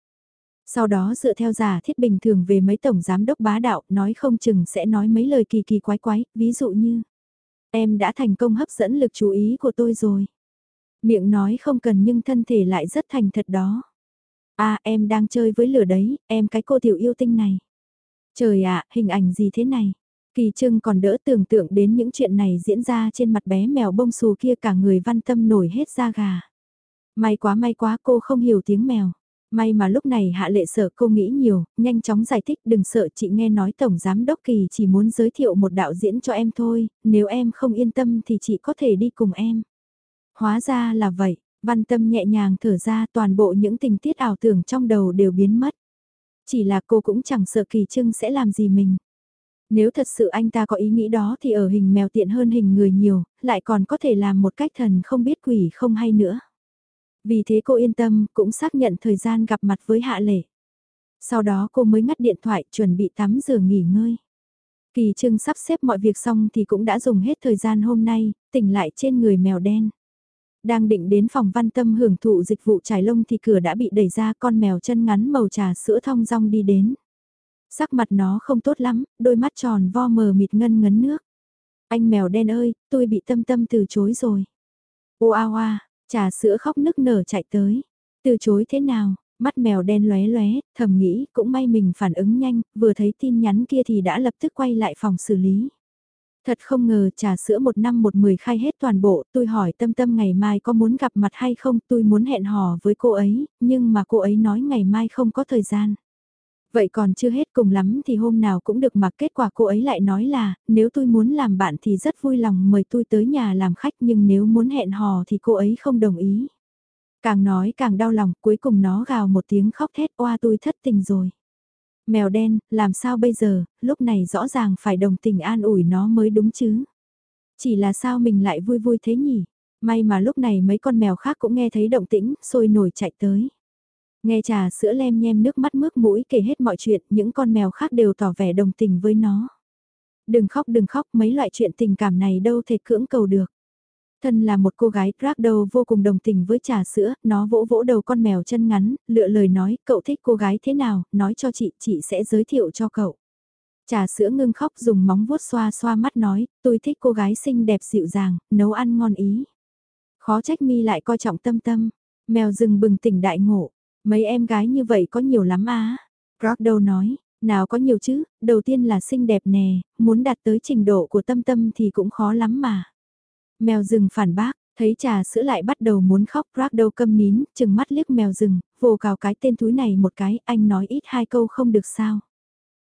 Sau đó dựa theo giả thiết bình thường về mấy tổng giám đốc bá đạo, nói không chừng sẽ nói mấy lời kỳ kỳ quái quái, ví dụ như Em đã thành công hấp dẫn lực chú ý của tôi rồi. Miệng nói không cần nhưng thân thể lại rất thành thật đó. À em đang chơi với lửa đấy, em cái cô tiểu yêu tinh này. Trời ạ, hình ảnh gì thế này? Kỳ trưng còn đỡ tưởng tượng đến những chuyện này diễn ra trên mặt bé mèo bông xù kia cả người văn tâm nổi hết da gà. May quá may quá cô không hiểu tiếng mèo. May mà lúc này hạ lệ sợ cô nghĩ nhiều, nhanh chóng giải thích đừng sợ chị nghe nói Tổng Giám Đốc Kỳ chỉ muốn giới thiệu một đạo diễn cho em thôi, nếu em không yên tâm thì chị có thể đi cùng em. Hóa ra là vậy, văn tâm nhẹ nhàng thở ra toàn bộ những tình tiết ảo tưởng trong đầu đều biến mất. Chỉ là cô cũng chẳng sợ Kỳ Trưng sẽ làm gì mình. Nếu thật sự anh ta có ý nghĩ đó thì ở hình mèo tiện hơn hình người nhiều, lại còn có thể làm một cách thần không biết quỷ không hay nữa. Vì thế cô yên tâm, cũng xác nhận thời gian gặp mặt với Hạ Lệ. Sau đó cô mới ngắt điện thoại chuẩn bị tắm rửa nghỉ ngơi. Kỳ trưng sắp xếp mọi việc xong thì cũng đã dùng hết thời gian hôm nay, tỉnh lại trên người mèo đen. Đang định đến phòng văn tâm hưởng thụ dịch vụ trải lông thì cửa đã bị đẩy ra con mèo chân ngắn màu trà sữa thong dong đi đến. Sắc mặt nó không tốt lắm, đôi mắt tròn vo mờ mịt ngân ngấn nước. Anh mèo đen ơi, tôi bị tâm tâm từ chối rồi. Ô a oa, trà sữa khóc nức nở chạy tới. Từ chối thế nào, mắt mèo đen lóe lóe, thầm nghĩ cũng may mình phản ứng nhanh, vừa thấy tin nhắn kia thì đã lập tức quay lại phòng xử lý. Thật không ngờ trà sữa một năm một mười khai hết toàn bộ, tôi hỏi tâm tâm ngày mai có muốn gặp mặt hay không, tôi muốn hẹn hò với cô ấy, nhưng mà cô ấy nói ngày mai không có thời gian. Vậy còn chưa hết cùng lắm thì hôm nào cũng được mà kết quả cô ấy lại nói là, nếu tôi muốn làm bạn thì rất vui lòng mời tôi tới nhà làm khách nhưng nếu muốn hẹn hò thì cô ấy không đồng ý. Càng nói càng đau lòng, cuối cùng nó gào một tiếng khóc thét oa tôi thất tình rồi. Mèo đen, làm sao bây giờ, lúc này rõ ràng phải đồng tình an ủi nó mới đúng chứ. Chỉ là sao mình lại vui vui thế nhỉ? May mà lúc này mấy con mèo khác cũng nghe thấy động tĩnh, sôi nổi chạy tới. Nghe trà sữa lem nhem nước mắt mướt mũi kể hết mọi chuyện, những con mèo khác đều tỏ vẻ đồng tình với nó. Đừng khóc đừng khóc, mấy loại chuyện tình cảm này đâu thể cưỡng cầu được. Thân là một cô gái đầu vô cùng đồng tình với trà sữa, nó vỗ vỗ đầu con mèo chân ngắn, lựa lời nói, cậu thích cô gái thế nào, nói cho chị, chị sẽ giới thiệu cho cậu. Trà sữa ngưng khóc dùng móng vuốt xoa xoa mắt nói, tôi thích cô gái xinh đẹp dịu dàng, nấu ăn ngon ý. Khó trách mi lại coi trọng tâm tâm, mèo rừng bừng tỉnh đại ngộ, Mấy em gái như vậy có nhiều lắm á. Rockwell nói, nào có nhiều chứ, đầu tiên là xinh đẹp nè, muốn đạt tới trình độ của tâm tâm thì cũng khó lắm mà. Mèo rừng phản bác, thấy trà sữa lại bắt đầu muốn khóc Rockwell câm nín, chừng mắt liếc mèo rừng, vồ cào cái tên túi này một cái, anh nói ít hai câu không được sao.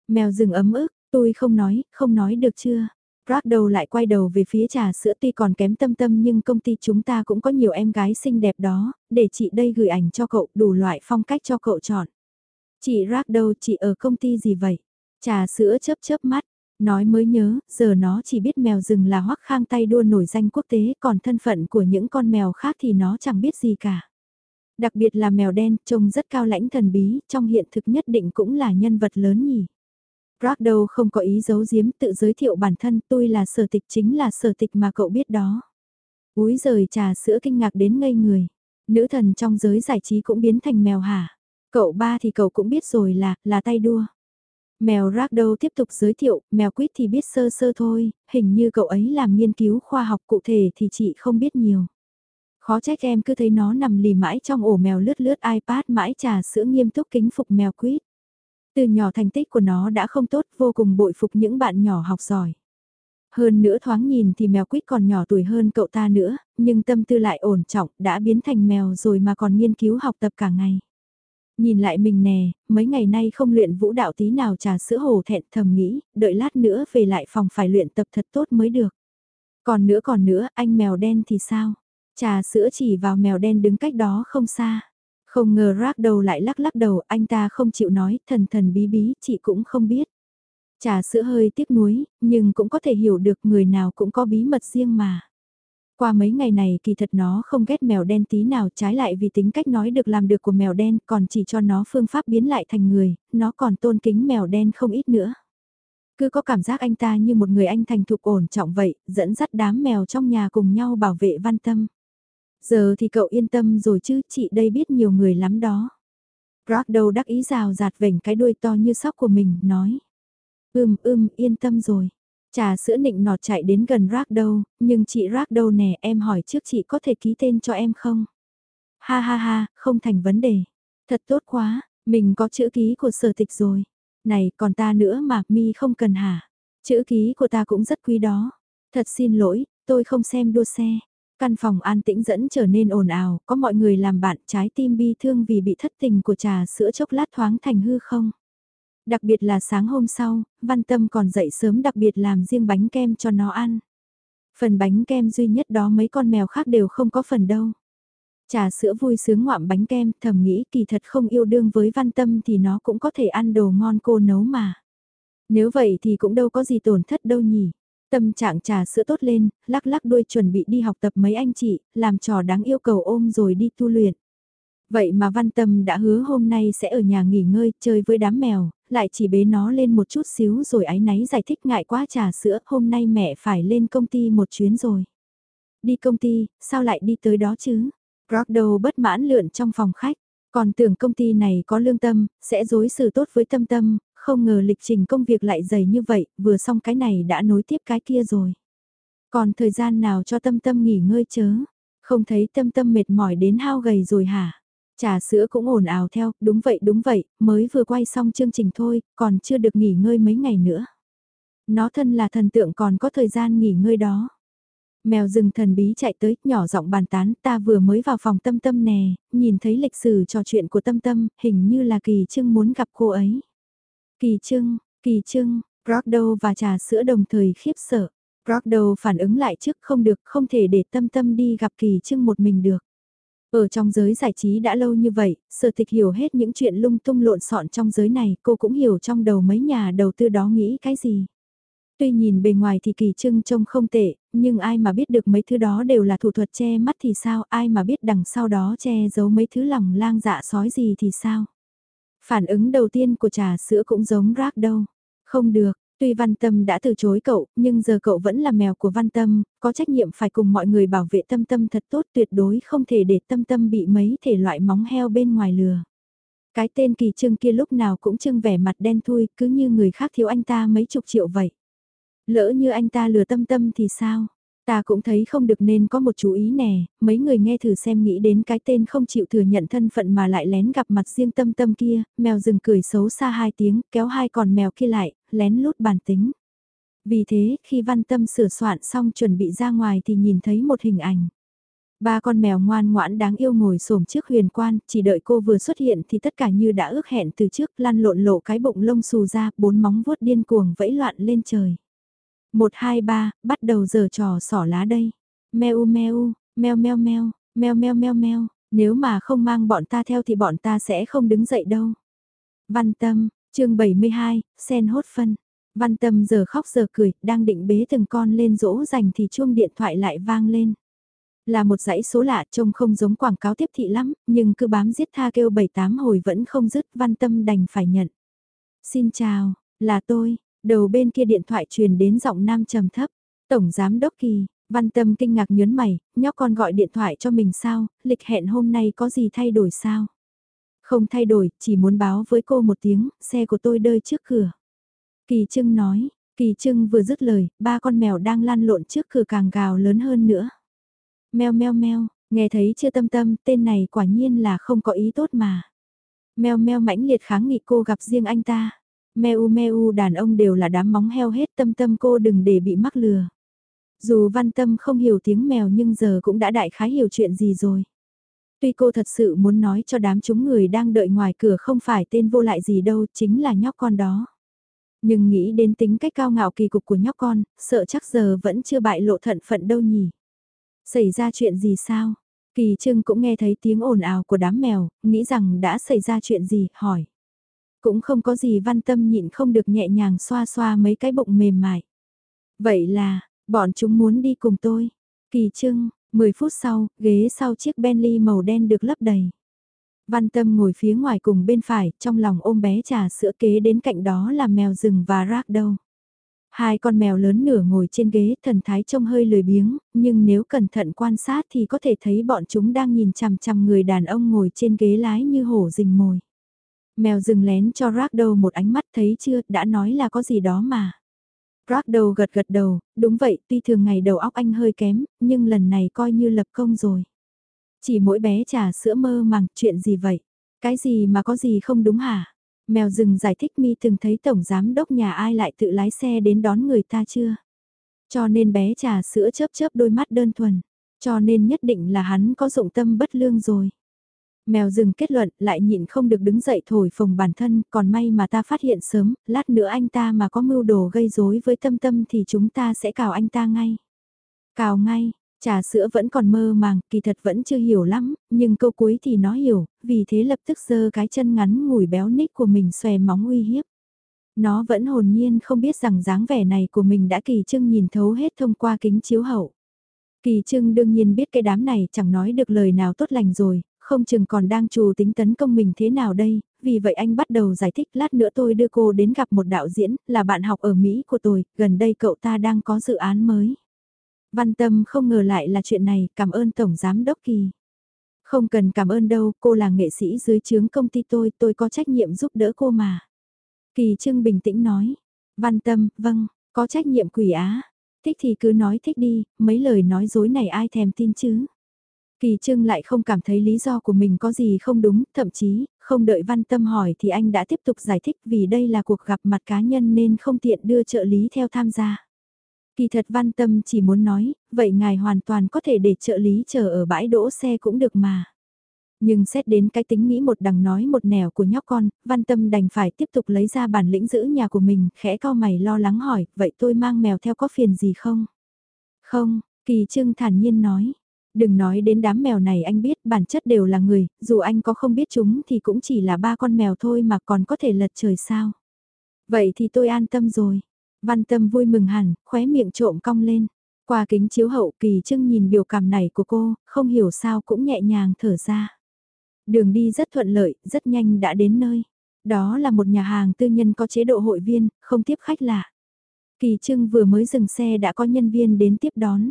Mèo rừng ấm ức, tôi không nói, không nói được chưa. Rác đầu lại quay đầu về phía trà sữa tuy còn kém tâm tâm nhưng công ty chúng ta cũng có nhiều em gái xinh đẹp đó, để chị đây gửi ảnh cho cậu đủ loại phong cách cho cậu chọn. Chị Rác đầu chị ở công ty gì vậy? Trà sữa chớp chớp mắt, nói mới nhớ, giờ nó chỉ biết mèo rừng là hoắc khang tay đua nổi danh quốc tế còn thân phận của những con mèo khác thì nó chẳng biết gì cả. Đặc biệt là mèo đen, trông rất cao lãnh thần bí, trong hiện thực nhất định cũng là nhân vật lớn nhỉ. Ragdow không có ý giấu giếm tự giới thiệu bản thân tôi là sở tịch chính là sở tịch mà cậu biết đó. Úi rời trà sữa kinh ngạc đến ngây người. Nữ thần trong giới giải trí cũng biến thành mèo hả. Cậu ba thì cậu cũng biết rồi là, là tay đua. Mèo Ragdow tiếp tục giới thiệu, mèo quýt thì biết sơ sơ thôi, hình như cậu ấy làm nghiên cứu khoa học cụ thể thì chị không biết nhiều. Khó trách em cứ thấy nó nằm lì mãi trong ổ mèo lướt lướt iPad mãi trà sữa nghiêm túc kính phục mèo quýt. Từ nhỏ thành tích của nó đã không tốt vô cùng bội phục những bạn nhỏ học giỏi. Hơn nữa thoáng nhìn thì mèo quýt còn nhỏ tuổi hơn cậu ta nữa, nhưng tâm tư lại ổn trọng, đã biến thành mèo rồi mà còn nghiên cứu học tập cả ngày. Nhìn lại mình nè, mấy ngày nay không luyện vũ đạo tí nào trà sữa hồ thẹn thầm nghĩ, đợi lát nữa về lại phòng phải luyện tập thật tốt mới được. Còn nữa còn nữa, anh mèo đen thì sao? Trà sữa chỉ vào mèo đen đứng cách đó không xa. Không ngờ rác đầu lại lắc lắc đầu, anh ta không chịu nói, thần thần bí bí, chị cũng không biết. Trà sữa hơi tiếc nuối, nhưng cũng có thể hiểu được người nào cũng có bí mật riêng mà. Qua mấy ngày này kỳ thật nó không ghét mèo đen tí nào trái lại vì tính cách nói được làm được của mèo đen còn chỉ cho nó phương pháp biến lại thành người, nó còn tôn kính mèo đen không ít nữa. Cứ có cảm giác anh ta như một người anh thành thục ổn trọng vậy, dẫn dắt đám mèo trong nhà cùng nhau bảo vệ văn tâm. Giờ thì cậu yên tâm rồi chứ, chị đây biết nhiều người lắm đó. Rock đầu đắc ý rào rạt vểnh cái đuôi to như sóc của mình, nói. Ưm ưm, yên tâm rồi. Trà sữa nịnh nọt chạy đến gần rác đâu, nhưng chị rác đâu nè, em hỏi trước chị có thể ký tên cho em không? Ha ha ha, không thành vấn đề. Thật tốt quá, mình có chữ ký của sở tịch rồi. Này, còn ta nữa mà, mi không cần hả? Chữ ký của ta cũng rất quý đó. Thật xin lỗi, tôi không xem đua xe. Căn phòng an tĩnh dẫn trở nên ồn ào, có mọi người làm bạn trái tim bi thương vì bị thất tình của trà sữa chốc lát thoáng thành hư không. Đặc biệt là sáng hôm sau, Văn Tâm còn dậy sớm đặc biệt làm riêng bánh kem cho nó ăn. Phần bánh kem duy nhất đó mấy con mèo khác đều không có phần đâu. Trà sữa vui sướng ngoạm bánh kem, thầm nghĩ kỳ thật không yêu đương với Văn Tâm thì nó cũng có thể ăn đồ ngon cô nấu mà. Nếu vậy thì cũng đâu có gì tổn thất đâu nhỉ. Tâm trạng trà sữa tốt lên, lắc lắc đuôi chuẩn bị đi học tập mấy anh chị, làm trò đáng yêu cầu ôm rồi đi tu luyện. Vậy mà Văn Tâm đã hứa hôm nay sẽ ở nhà nghỉ ngơi, chơi với đám mèo, lại chỉ bế nó lên một chút xíu rồi ái náy giải thích ngại quá trà sữa, hôm nay mẹ phải lên công ty một chuyến rồi. Đi công ty, sao lại đi tới đó chứ? Rockdow bất mãn lượn trong phòng khách, còn tưởng công ty này có lương tâm, sẽ dối xử tốt với tâm tâm, không ngờ lịch trình công việc lại dày như vậy, vừa xong cái này đã nối tiếp cái kia rồi. Còn thời gian nào cho tâm tâm nghỉ ngơi chớ? Không thấy tâm tâm mệt mỏi đến hao gầy rồi hả? Trà sữa cũng ồn ào theo, đúng vậy đúng vậy, mới vừa quay xong chương trình thôi, còn chưa được nghỉ ngơi mấy ngày nữa. Nó thân là thần tượng còn có thời gian nghỉ ngơi đó. Mèo rừng thần bí chạy tới, nhỏ giọng bàn tán, ta vừa mới vào phòng tâm tâm nè, nhìn thấy lịch sử trò chuyện của tâm tâm, hình như là kỳ trưng muốn gặp cô ấy. Kỳ trưng, kỳ trưng, Rockdow và trà sữa đồng thời khiếp sợ. Rockdow phản ứng lại trước không được, không thể để tâm tâm đi gặp kỳ trưng một mình được. Ở trong giới giải trí đã lâu như vậy, sở tịch hiểu hết những chuyện lung tung lộn xộn trong giới này, cô cũng hiểu trong đầu mấy nhà đầu tư đó nghĩ cái gì. Tuy nhìn bề ngoài thì kỳ trưng trông không tệ, nhưng ai mà biết được mấy thứ đó đều là thủ thuật che mắt thì sao, ai mà biết đằng sau đó che giấu mấy thứ lòng lang dạ sói gì thì sao. Phản ứng đầu tiên của trà sữa cũng giống rác đâu. Không được, Tuy Văn Tâm đã từ chối cậu, nhưng giờ cậu vẫn là mèo của Văn Tâm, có trách nhiệm phải cùng mọi người bảo vệ Tâm Tâm thật tốt tuyệt đối không thể để Tâm Tâm bị mấy thể loại móng heo bên ngoài lừa. Cái tên kỳ trưng kia lúc nào cũng trưng vẻ mặt đen thui, cứ như người khác thiếu anh ta mấy chục triệu vậy. Lỡ như anh ta lừa Tâm Tâm thì sao? Ta cũng thấy không được nên có một chú ý nè, mấy người nghe thử xem nghĩ đến cái tên không chịu thừa nhận thân phận mà lại lén gặp mặt riêng tâm tâm kia, mèo rừng cười xấu xa hai tiếng, kéo hai con mèo kia lại, lén lút bản tính. Vì thế, khi văn tâm sửa soạn xong chuẩn bị ra ngoài thì nhìn thấy một hình ảnh. Ba con mèo ngoan ngoãn đáng yêu ngồi xổm trước huyền quan, chỉ đợi cô vừa xuất hiện thì tất cả như đã ước hẹn từ trước lăn lộn lộ cái bụng lông xù ra, bốn móng vuốt điên cuồng vẫy loạn lên trời. 1, 2, 3, bắt đầu giờ trò sỏ lá đây. meo meo meo meo meo meo meo meo meo nếu mà không mang bọn ta theo thì bọn ta sẽ không đứng dậy đâu. Văn Tâm, chương 72, sen hốt phân. Văn Tâm giờ khóc giờ cười, đang định bế từng con lên dỗ dành thì chuông điện thoại lại vang lên. Là một dãy số lạ trông không giống quảng cáo tiếp thị lắm, nhưng cứ bám giết tha kêu 7-8 hồi vẫn không dứt văn tâm đành phải nhận. Xin chào, là tôi, đầu bên kia điện thoại truyền đến giọng nam trầm thấp. Tổng Giám Đốc Kỳ, văn tâm kinh ngạc nhớn mày, nhóc con gọi điện thoại cho mình sao, lịch hẹn hôm nay có gì thay đổi sao? Không thay đổi, chỉ muốn báo với cô một tiếng, xe của tôi đơi trước cửa. Kỳ Trưng nói, Kỳ Trưng vừa dứt lời, ba con mèo đang lan lộn trước cửa càng gào lớn hơn nữa. Mèo meo meo, nghe thấy chưa tâm tâm, tên này quả nhiên là không có ý tốt mà. Mèo meo mãnh liệt kháng nghị cô gặp riêng anh ta. Meu meu đàn ông đều là đám móng heo hết tâm tâm cô đừng để bị mắc lừa. Dù văn tâm không hiểu tiếng mèo nhưng giờ cũng đã đại khái hiểu chuyện gì rồi. Tuy cô thật sự muốn nói cho đám chúng người đang đợi ngoài cửa không phải tên vô lại gì đâu, chính là nhóc con đó. Nhưng nghĩ đến tính cách cao ngạo kỳ cục của nhóc con, sợ chắc giờ vẫn chưa bại lộ thận phận đâu nhỉ. Xảy ra chuyện gì sao? Kỳ trưng cũng nghe thấy tiếng ồn ào của đám mèo, nghĩ rằng đã xảy ra chuyện gì, hỏi. Cũng không có gì văn tâm nhịn không được nhẹ nhàng xoa xoa mấy cái bụng mềm mại. Vậy là, bọn chúng muốn đi cùng tôi. Kỳ trưng, 10 phút sau, ghế sau chiếc Bentley màu đen được lấp đầy. Văn Tâm ngồi phía ngoài cùng bên phải, trong lòng ôm bé trà sữa kế đến cạnh đó là mèo rừng và rác đâu. Hai con mèo lớn nửa ngồi trên ghế thần thái trông hơi lười biếng, nhưng nếu cẩn thận quan sát thì có thể thấy bọn chúng đang nhìn chằm chằm người đàn ông ngồi trên ghế lái như hổ rình mồi. Mèo rừng lén cho Ragdow đầu một ánh mắt thấy chưa, đã nói là có gì đó mà. Ragdow đầu gật gật đầu, đúng vậy, tuy thường ngày đầu óc anh hơi kém, nhưng lần này coi như lập công rồi. Chỉ mỗi bé trà sữa mơ màng, chuyện gì vậy? Cái gì mà có gì không đúng hả? Mèo rừng giải thích mi từng thấy tổng giám đốc nhà ai lại tự lái xe đến đón người ta chưa? Cho nên bé trà sữa chớp chớp đôi mắt đơn thuần. Cho nên nhất định là hắn có dụng tâm bất lương rồi. Mèo rừng kết luận lại nhịn không được đứng dậy thổi phồng bản thân, còn may mà ta phát hiện sớm, lát nữa anh ta mà có mưu đồ gây rối với tâm tâm thì chúng ta sẽ cào anh ta ngay. Cào ngay, trà sữa vẫn còn mơ màng, kỳ thật vẫn chưa hiểu lắm, nhưng câu cuối thì nó hiểu, vì thế lập tức giơ cái chân ngắn ngủi béo ních của mình xòe móng uy hiếp. Nó vẫn hồn nhiên không biết rằng dáng vẻ này của mình đã kỳ trưng nhìn thấu hết thông qua kính chiếu hậu. Kỳ trưng đương nhiên biết cái đám này chẳng nói được lời nào tốt lành rồi, không chừng còn đang trù tính tấn công mình thế nào đây, vì vậy anh bắt đầu giải thích lát nữa tôi đưa cô đến gặp một đạo diễn, là bạn học ở Mỹ của tôi, gần đây cậu ta đang có dự án mới. Văn Tâm không ngờ lại là chuyện này, cảm ơn Tổng Giám Đốc Kỳ. Không cần cảm ơn đâu, cô là nghệ sĩ dưới chướng công ty tôi, tôi có trách nhiệm giúp đỡ cô mà. Kỳ Trưng bình tĩnh nói. Văn Tâm, vâng, có trách nhiệm quỷ á. Thích thì cứ nói thích đi, mấy lời nói dối này ai thèm tin chứ. Kỳ Trưng lại không cảm thấy lý do của mình có gì không đúng, thậm chí, không đợi Văn Tâm hỏi thì anh đã tiếp tục giải thích vì đây là cuộc gặp mặt cá nhân nên không tiện đưa trợ lý theo tham gia. Kỳ thật Văn Tâm chỉ muốn nói, vậy ngài hoàn toàn có thể để trợ lý chờ ở bãi đỗ xe cũng được mà. Nhưng xét đến cái tính nghĩ một đằng nói một nẻo của nhóc con, Văn Tâm đành phải tiếp tục lấy ra bản lĩnh giữ nhà của mình, khẽ cao mày lo lắng hỏi, vậy tôi mang mèo theo có phiền gì không? Không, Kỳ Trưng thản nhiên nói, Đừng nói đến đám mèo này anh biết bản chất đều là người, dù anh có không biết chúng thì cũng chỉ là ba con mèo thôi mà còn có thể lật trời sao. Vậy thì tôi an tâm rồi. Văn tâm vui mừng hẳn, khóe miệng trộm cong lên. Qua kính chiếu hậu kỳ trưng nhìn biểu cảm này của cô, không hiểu sao cũng nhẹ nhàng thở ra. Đường đi rất thuận lợi, rất nhanh đã đến nơi. Đó là một nhà hàng tư nhân có chế độ hội viên, không tiếp khách lạ. Kỳ trưng vừa mới dừng xe đã có nhân viên đến tiếp đón.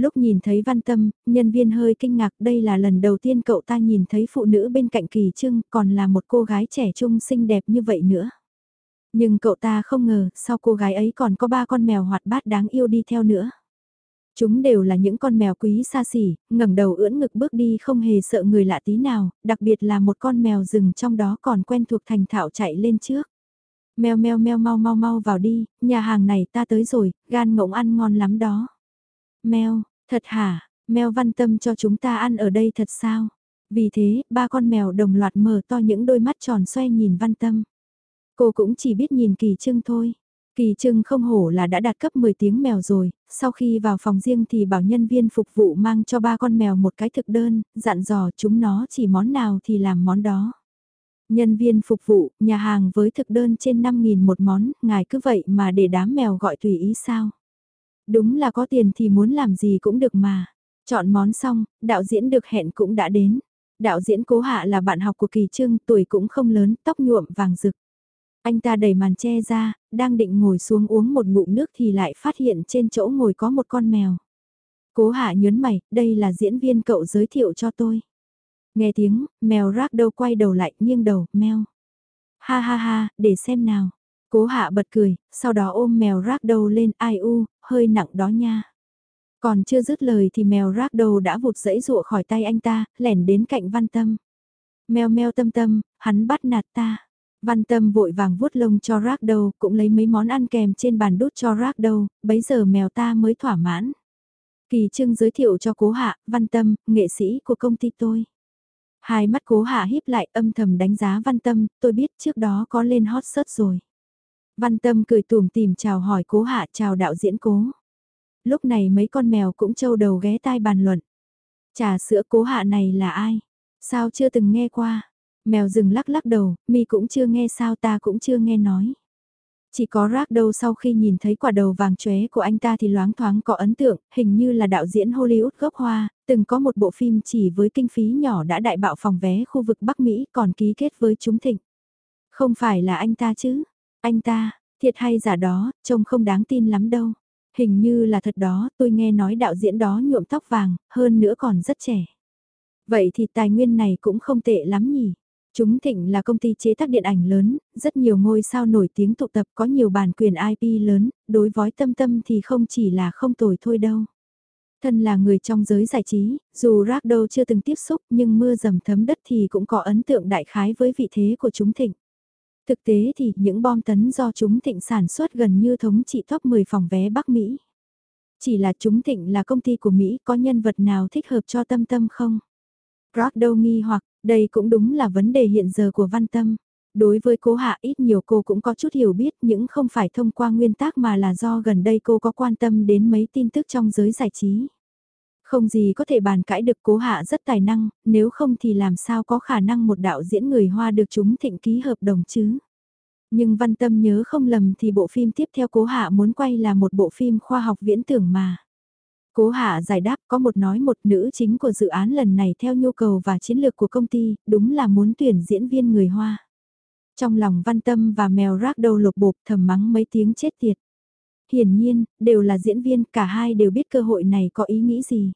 Lúc nhìn thấy văn tâm, nhân viên hơi kinh ngạc đây là lần đầu tiên cậu ta nhìn thấy phụ nữ bên cạnh kỳ trưng còn là một cô gái trẻ trung xinh đẹp như vậy nữa. Nhưng cậu ta không ngờ sau cô gái ấy còn có ba con mèo hoạt bát đáng yêu đi theo nữa. Chúng đều là những con mèo quý xa xỉ, ngẩng đầu ưỡn ngực bước đi không hề sợ người lạ tí nào, đặc biệt là một con mèo rừng trong đó còn quen thuộc thành thạo chạy lên trước. Mèo mèo mèo mau mau mau vào đi, nhà hàng này ta tới rồi, gan ngỗng ăn ngon lắm đó. Mèo, Thật hả, mèo văn tâm cho chúng ta ăn ở đây thật sao? Vì thế, ba con mèo đồng loạt mở to những đôi mắt tròn xoay nhìn văn tâm. Cô cũng chỉ biết nhìn kỳ trưng thôi. Kỳ trưng không hổ là đã đạt cấp 10 tiếng mèo rồi, sau khi vào phòng riêng thì bảo nhân viên phục vụ mang cho ba con mèo một cái thực đơn, dặn dò chúng nó chỉ món nào thì làm món đó. Nhân viên phục vụ, nhà hàng với thực đơn trên 5.000 một món, ngài cứ vậy mà để đám mèo gọi tùy ý sao? Đúng là có tiền thì muốn làm gì cũng được mà. Chọn món xong, đạo diễn được hẹn cũng đã đến. Đạo diễn cố hạ là bạn học của Kỳ Trưng, tuổi cũng không lớn, tóc nhuộm vàng rực. Anh ta đẩy màn che ra, đang định ngồi xuống uống một ngụm nước thì lại phát hiện trên chỗ ngồi có một con mèo. Cố hạ nhớn mày, đây là diễn viên cậu giới thiệu cho tôi. Nghe tiếng, mèo rác đâu quay đầu lại, nghiêng đầu, mèo. Ha ha ha, để xem nào. Cố hạ bật cười, sau đó ôm mèo rác đầu lên, ai u, hơi nặng đó nha. Còn chưa dứt lời thì mèo rác đầu đã vụt dẫy rụa khỏi tay anh ta, lẻn đến cạnh văn tâm. Mèo mèo tâm tâm, hắn bắt nạt ta. Văn tâm vội vàng vuốt lông cho rác đầu, cũng lấy mấy món ăn kèm trên bàn đút cho rác đầu, bấy giờ mèo ta mới thỏa mãn. Kỳ trưng giới thiệu cho cố hạ, văn tâm, nghệ sĩ của công ty tôi. Hai mắt cố hạ híp lại âm thầm đánh giá văn tâm, tôi biết trước đó có lên hot search rồi. Văn tâm cười tùm tìm chào hỏi cố hạ chào đạo diễn cố. Lúc này mấy con mèo cũng trâu đầu ghé tai bàn luận. Trà sữa cố hạ này là ai? Sao chưa từng nghe qua? Mèo rừng lắc lắc đầu, mi cũng chưa nghe sao ta cũng chưa nghe nói. Chỉ có rác đâu sau khi nhìn thấy quả đầu vàng chóe của anh ta thì loáng thoáng có ấn tượng, hình như là đạo diễn Hollywood gốc hoa, từng có một bộ phim chỉ với kinh phí nhỏ đã đại bạo phòng vé khu vực Bắc Mỹ còn ký kết với chúng thịnh. Không phải là anh ta chứ? Anh ta, thiệt hay giả đó, trông không đáng tin lắm đâu. Hình như là thật đó, tôi nghe nói đạo diễn đó nhuộm tóc vàng, hơn nữa còn rất trẻ. Vậy thì tài nguyên này cũng không tệ lắm nhỉ? Chúng Thịnh là công ty chế tác điện ảnh lớn, rất nhiều ngôi sao nổi tiếng tụ tập có nhiều bản quyền IP lớn, đối với tâm tâm thì không chỉ là không tồi thôi đâu. Thân là người trong giới giải trí, dù Ragdo chưa từng tiếp xúc nhưng mưa dầm thấm đất thì cũng có ấn tượng đại khái với vị thế của chúng Thịnh. Thực tế thì những bom tấn do chúng Thịnh sản xuất gần như thống trị top 10 phòng vé Bắc Mỹ. Chỉ là chúng Thịnh là công ty của Mỹ, có nhân vật nào thích hợp cho tâm tâm không? Ragdo nghi hoặc, đây cũng đúng là vấn đề hiện giờ của văn tâm. Đối với cố hạ, ít nhiều cô cũng có chút hiểu biết, những không phải thông qua nguyên tắc mà là do gần đây cô có quan tâm đến mấy tin tức trong giới giải trí. Không gì có thể bàn cãi được cố hạ rất tài năng, nếu không thì làm sao có khả năng một đạo diễn người Hoa được chúng thịnh ký hợp đồng chứ. Nhưng văn tâm nhớ không lầm thì bộ phim tiếp theo cố hạ muốn quay là một bộ phim khoa học viễn tưởng mà. Cố Hạ giải đáp có một nói một nữ chính của dự án lần này theo nhu cầu và chiến lược của công ty, đúng là muốn tuyển diễn viên người Hoa. Trong lòng văn tâm và mèo rác đầu lục bộp thầm mắng mấy tiếng chết tiệt. Hiển nhiên, đều là diễn viên, cả hai đều biết cơ hội này có ý nghĩ gì.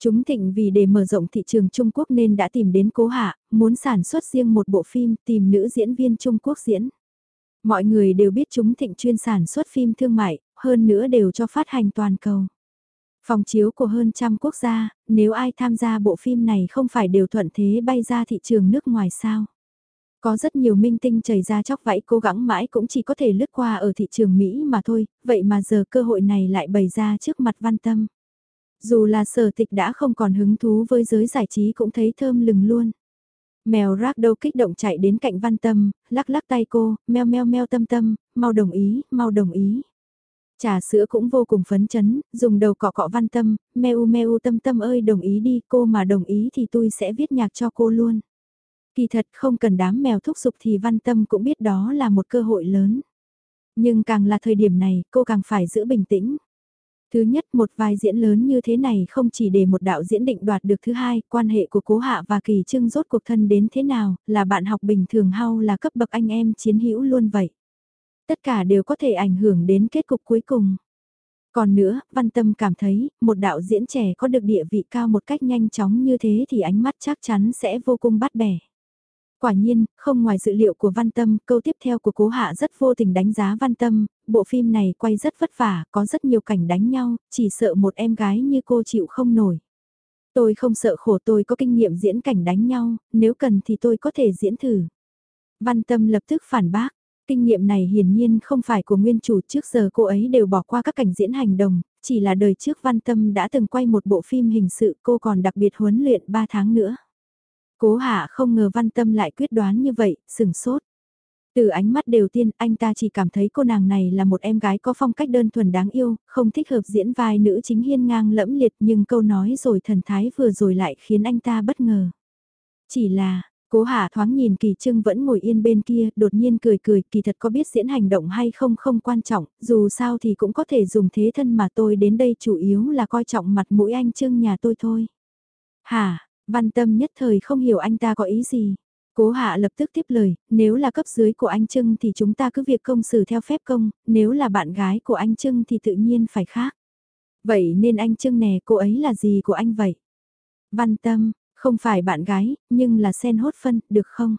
Chúng thịnh vì để mở rộng thị trường Trung Quốc nên đã tìm đến cố hạ, muốn sản xuất riêng một bộ phim tìm nữ diễn viên Trung Quốc diễn. Mọi người đều biết chúng thịnh chuyên sản xuất phim thương mại, hơn nữa đều cho phát hành toàn cầu. Phòng chiếu của hơn trăm quốc gia, nếu ai tham gia bộ phim này không phải đều thuận thế bay ra thị trường nước ngoài sao. Có rất nhiều minh tinh chảy ra chóc vẫy cố gắng mãi cũng chỉ có thể lướt qua ở thị trường Mỹ mà thôi, vậy mà giờ cơ hội này lại bày ra trước mặt văn tâm. Dù là sở tịch đã không còn hứng thú với giới giải trí cũng thấy thơm lừng luôn. Mèo rác đâu kích động chạy đến cạnh văn tâm, lắc lắc tay cô, meo meo meo tâm tâm, mau đồng ý, mau đồng ý. Trà sữa cũng vô cùng phấn chấn, dùng đầu cọ cọ văn tâm, meo meo tâm tâm ơi đồng ý đi, cô mà đồng ý thì tôi sẽ viết nhạc cho cô luôn. Kỳ thật không cần đám mèo thúc giục thì văn tâm cũng biết đó là một cơ hội lớn. Nhưng càng là thời điểm này, cô càng phải giữ bình tĩnh. Thứ nhất, một vai diễn lớn như thế này không chỉ để một đạo diễn định đoạt được thứ hai, quan hệ của cố hạ và kỳ trưng rốt cuộc thân đến thế nào, là bạn học bình thường hao là cấp bậc anh em chiến hữu luôn vậy. Tất cả đều có thể ảnh hưởng đến kết cục cuối cùng. Còn nữa, Văn Tâm cảm thấy, một đạo diễn trẻ có được địa vị cao một cách nhanh chóng như thế thì ánh mắt chắc chắn sẽ vô cùng bắt bẻ. Quả nhiên, không ngoài dự liệu của Văn Tâm, câu tiếp theo của Cố Hạ rất vô tình đánh giá Văn Tâm, bộ phim này quay rất vất vả, có rất nhiều cảnh đánh nhau, chỉ sợ một em gái như cô chịu không nổi. Tôi không sợ khổ tôi có kinh nghiệm diễn cảnh đánh nhau, nếu cần thì tôi có thể diễn thử. Văn Tâm lập tức phản bác, Kinh nghiệm này hiển nhiên không phải của nguyên chủ trước giờ cô ấy đều bỏ qua các cảnh diễn hành động, chỉ là đời trước Văn Tâm đã từng quay một bộ phim hình sự cô còn đặc biệt huấn luyện 3 tháng nữa. Cố hạ không ngờ Văn Tâm lại quyết đoán như vậy, sừng sốt. Từ ánh mắt đầu tiên anh ta chỉ cảm thấy cô nàng này là một em gái có phong cách đơn thuần đáng yêu, không thích hợp diễn vai nữ chính hiên ngang lẫm liệt nhưng câu nói rồi thần thái vừa rồi lại khiến anh ta bất ngờ. Chỉ là, Cố Hạ thoáng nhìn Kỳ Trưng vẫn ngồi yên bên kia, đột nhiên cười cười, kỳ thật có biết diễn hành động hay không không quan trọng, dù sao thì cũng có thể dùng thế thân mà tôi đến đây chủ yếu là coi trọng mặt mũi anh Trưng nhà tôi thôi. Hả, văn tâm nhất thời không hiểu anh ta có ý gì. Cố Hạ lập tức tiếp lời, nếu là cấp dưới của anh Trưng thì chúng ta cứ việc công xử theo phép công, nếu là bạn gái của anh Trưng thì tự nhiên phải khác. Vậy nên anh Trưng nè, cô ấy là gì của anh vậy? Văn tâm, không phải bạn gái, nhưng là sen hốt phân, được không?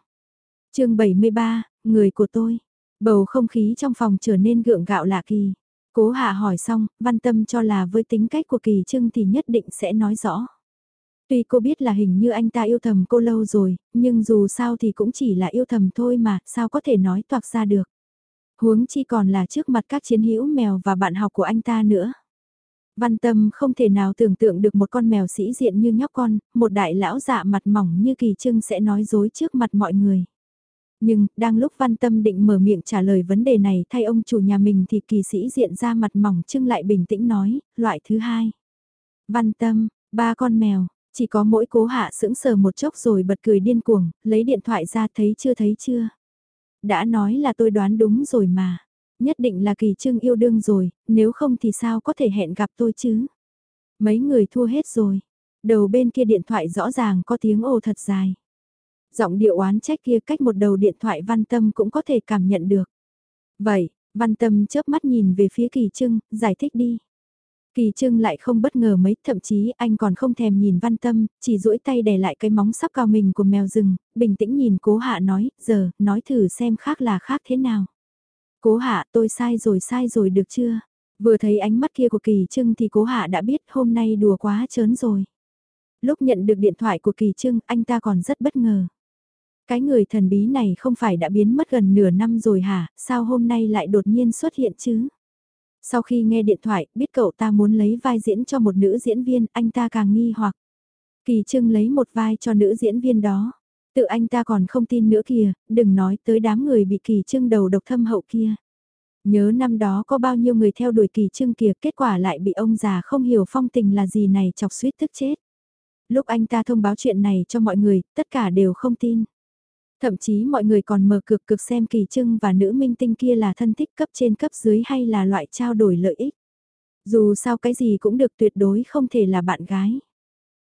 chương 73, người của tôi. Bầu không khí trong phòng trở nên gượng gạo lạ kỳ. Cố hạ hỏi xong, văn tâm cho là với tính cách của kỳ trưng thì nhất định sẽ nói rõ. Tuy cô biết là hình như anh ta yêu thầm cô lâu rồi, nhưng dù sao thì cũng chỉ là yêu thầm thôi mà, sao có thể nói toạc ra được. Huống chi còn là trước mặt các chiến hữu mèo và bạn học của anh ta nữa. Văn tâm không thể nào tưởng tượng được một con mèo sĩ diện như nhóc con, một đại lão dạ mặt mỏng như kỳ trưng sẽ nói dối trước mặt mọi người. Nhưng, đang lúc văn tâm định mở miệng trả lời vấn đề này thay ông chủ nhà mình thì kỳ sĩ diện ra mặt mỏng trưng lại bình tĩnh nói, loại thứ hai. Văn tâm, ba con mèo, chỉ có mỗi cố hạ sững sờ một chốc rồi bật cười điên cuồng, lấy điện thoại ra thấy chưa thấy chưa. Đã nói là tôi đoán đúng rồi mà. Nhất định là kỳ trưng yêu đương rồi, nếu không thì sao có thể hẹn gặp tôi chứ? Mấy người thua hết rồi. Đầu bên kia điện thoại rõ ràng có tiếng ồ thật dài. Giọng điệu oán trách kia cách một đầu điện thoại văn tâm cũng có thể cảm nhận được. Vậy, văn tâm chớp mắt nhìn về phía kỳ trưng, giải thích đi. Kỳ trưng lại không bất ngờ mấy, thậm chí anh còn không thèm nhìn văn tâm, chỉ duỗi tay đè lại cái móng sắp cao mình của mèo rừng, bình tĩnh nhìn cố hạ nói, giờ, nói thử xem khác là khác thế nào. Cố hạ tôi sai rồi sai rồi được chưa? Vừa thấy ánh mắt kia của Kỳ Trưng thì cố hạ đã biết hôm nay đùa quá chớn rồi. Lúc nhận được điện thoại của Kỳ Trưng anh ta còn rất bất ngờ. Cái người thần bí này không phải đã biến mất gần nửa năm rồi hả, sao hôm nay lại đột nhiên xuất hiện chứ? Sau khi nghe điện thoại, biết cậu ta muốn lấy vai diễn cho một nữ diễn viên, anh ta càng nghi hoặc. Kỳ Trưng lấy một vai cho nữ diễn viên đó. Tự anh ta còn không tin nữa kìa, đừng nói tới đám người bị kỳ trưng đầu độc thâm hậu kia. Nhớ năm đó có bao nhiêu người theo đuổi kỳ trưng kìa, kết quả lại bị ông già không hiểu phong tình là gì này chọc suýt tức chết. Lúc anh ta thông báo chuyện này cho mọi người, tất cả đều không tin. Thậm chí mọi người còn mở cực cực xem kỳ trưng và nữ minh tinh kia là thân thích cấp trên cấp dưới hay là loại trao đổi lợi ích. Dù sao cái gì cũng được tuyệt đối không thể là bạn gái.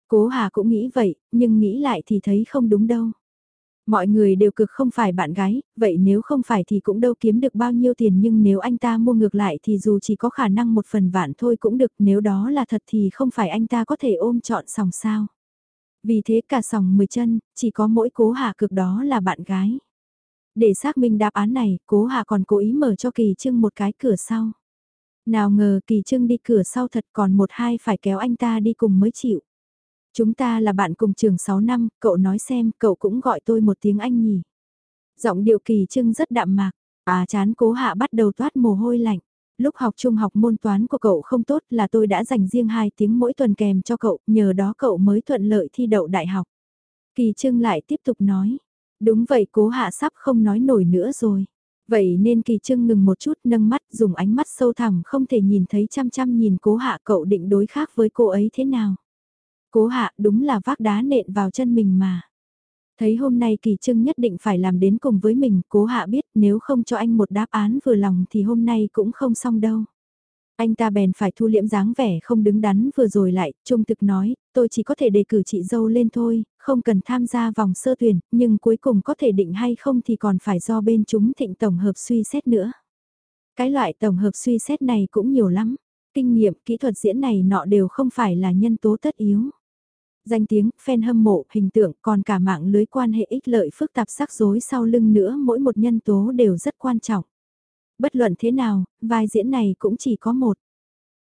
Cố Hà cũng nghĩ vậy, nhưng nghĩ lại thì thấy không đúng đâu. Mọi người đều cực không phải bạn gái, vậy nếu không phải thì cũng đâu kiếm được bao nhiêu tiền nhưng nếu anh ta mua ngược lại thì dù chỉ có khả năng một phần vạn thôi cũng được nếu đó là thật thì không phải anh ta có thể ôm chọn sòng sao. Vì thế cả sòng 10 chân, chỉ có mỗi cố hạ cực đó là bạn gái. Để xác minh đáp án này, cố hạ còn cố ý mở cho kỳ trưng một cái cửa sau. Nào ngờ kỳ trưng đi cửa sau thật còn một hai phải kéo anh ta đi cùng mới chịu. Chúng ta là bạn cùng trường 6 năm, cậu nói xem, cậu cũng gọi tôi một tiếng anh nhỉ. Giọng điệu kỳ trưng rất đạm mạc, à chán cố hạ bắt đầu toát mồ hôi lạnh. Lúc học trung học môn toán của cậu không tốt là tôi đã dành riêng 2 tiếng mỗi tuần kèm cho cậu, nhờ đó cậu mới thuận lợi thi đậu đại học. Kỳ trưng lại tiếp tục nói, đúng vậy cố hạ sắp không nói nổi nữa rồi. Vậy nên kỳ trưng ngừng một chút nâng mắt dùng ánh mắt sâu thẳm không thể nhìn thấy chăm chăm nhìn cố hạ cậu định đối khác với cô ấy thế nào. Cố hạ đúng là vác đá nện vào chân mình mà. Thấy hôm nay kỳ trưng nhất định phải làm đến cùng với mình, cố hạ biết nếu không cho anh một đáp án vừa lòng thì hôm nay cũng không xong đâu. Anh ta bèn phải thu liễm dáng vẻ không đứng đắn vừa rồi lại, trung thực nói, tôi chỉ có thể đề cử chị dâu lên thôi, không cần tham gia vòng sơ tuyển, nhưng cuối cùng có thể định hay không thì còn phải do bên chúng thịnh tổng hợp suy xét nữa. Cái loại tổng hợp suy xét này cũng nhiều lắm, kinh nghiệm, kỹ thuật diễn này nọ đều không phải là nhân tố tất yếu danh tiếng, fan hâm mộ, hình tượng, còn cả mạng lưới quan hệ ích lợi phức tạp rắc rối sau lưng nữa mỗi một nhân tố đều rất quan trọng. Bất luận thế nào, vai diễn này cũng chỉ có một.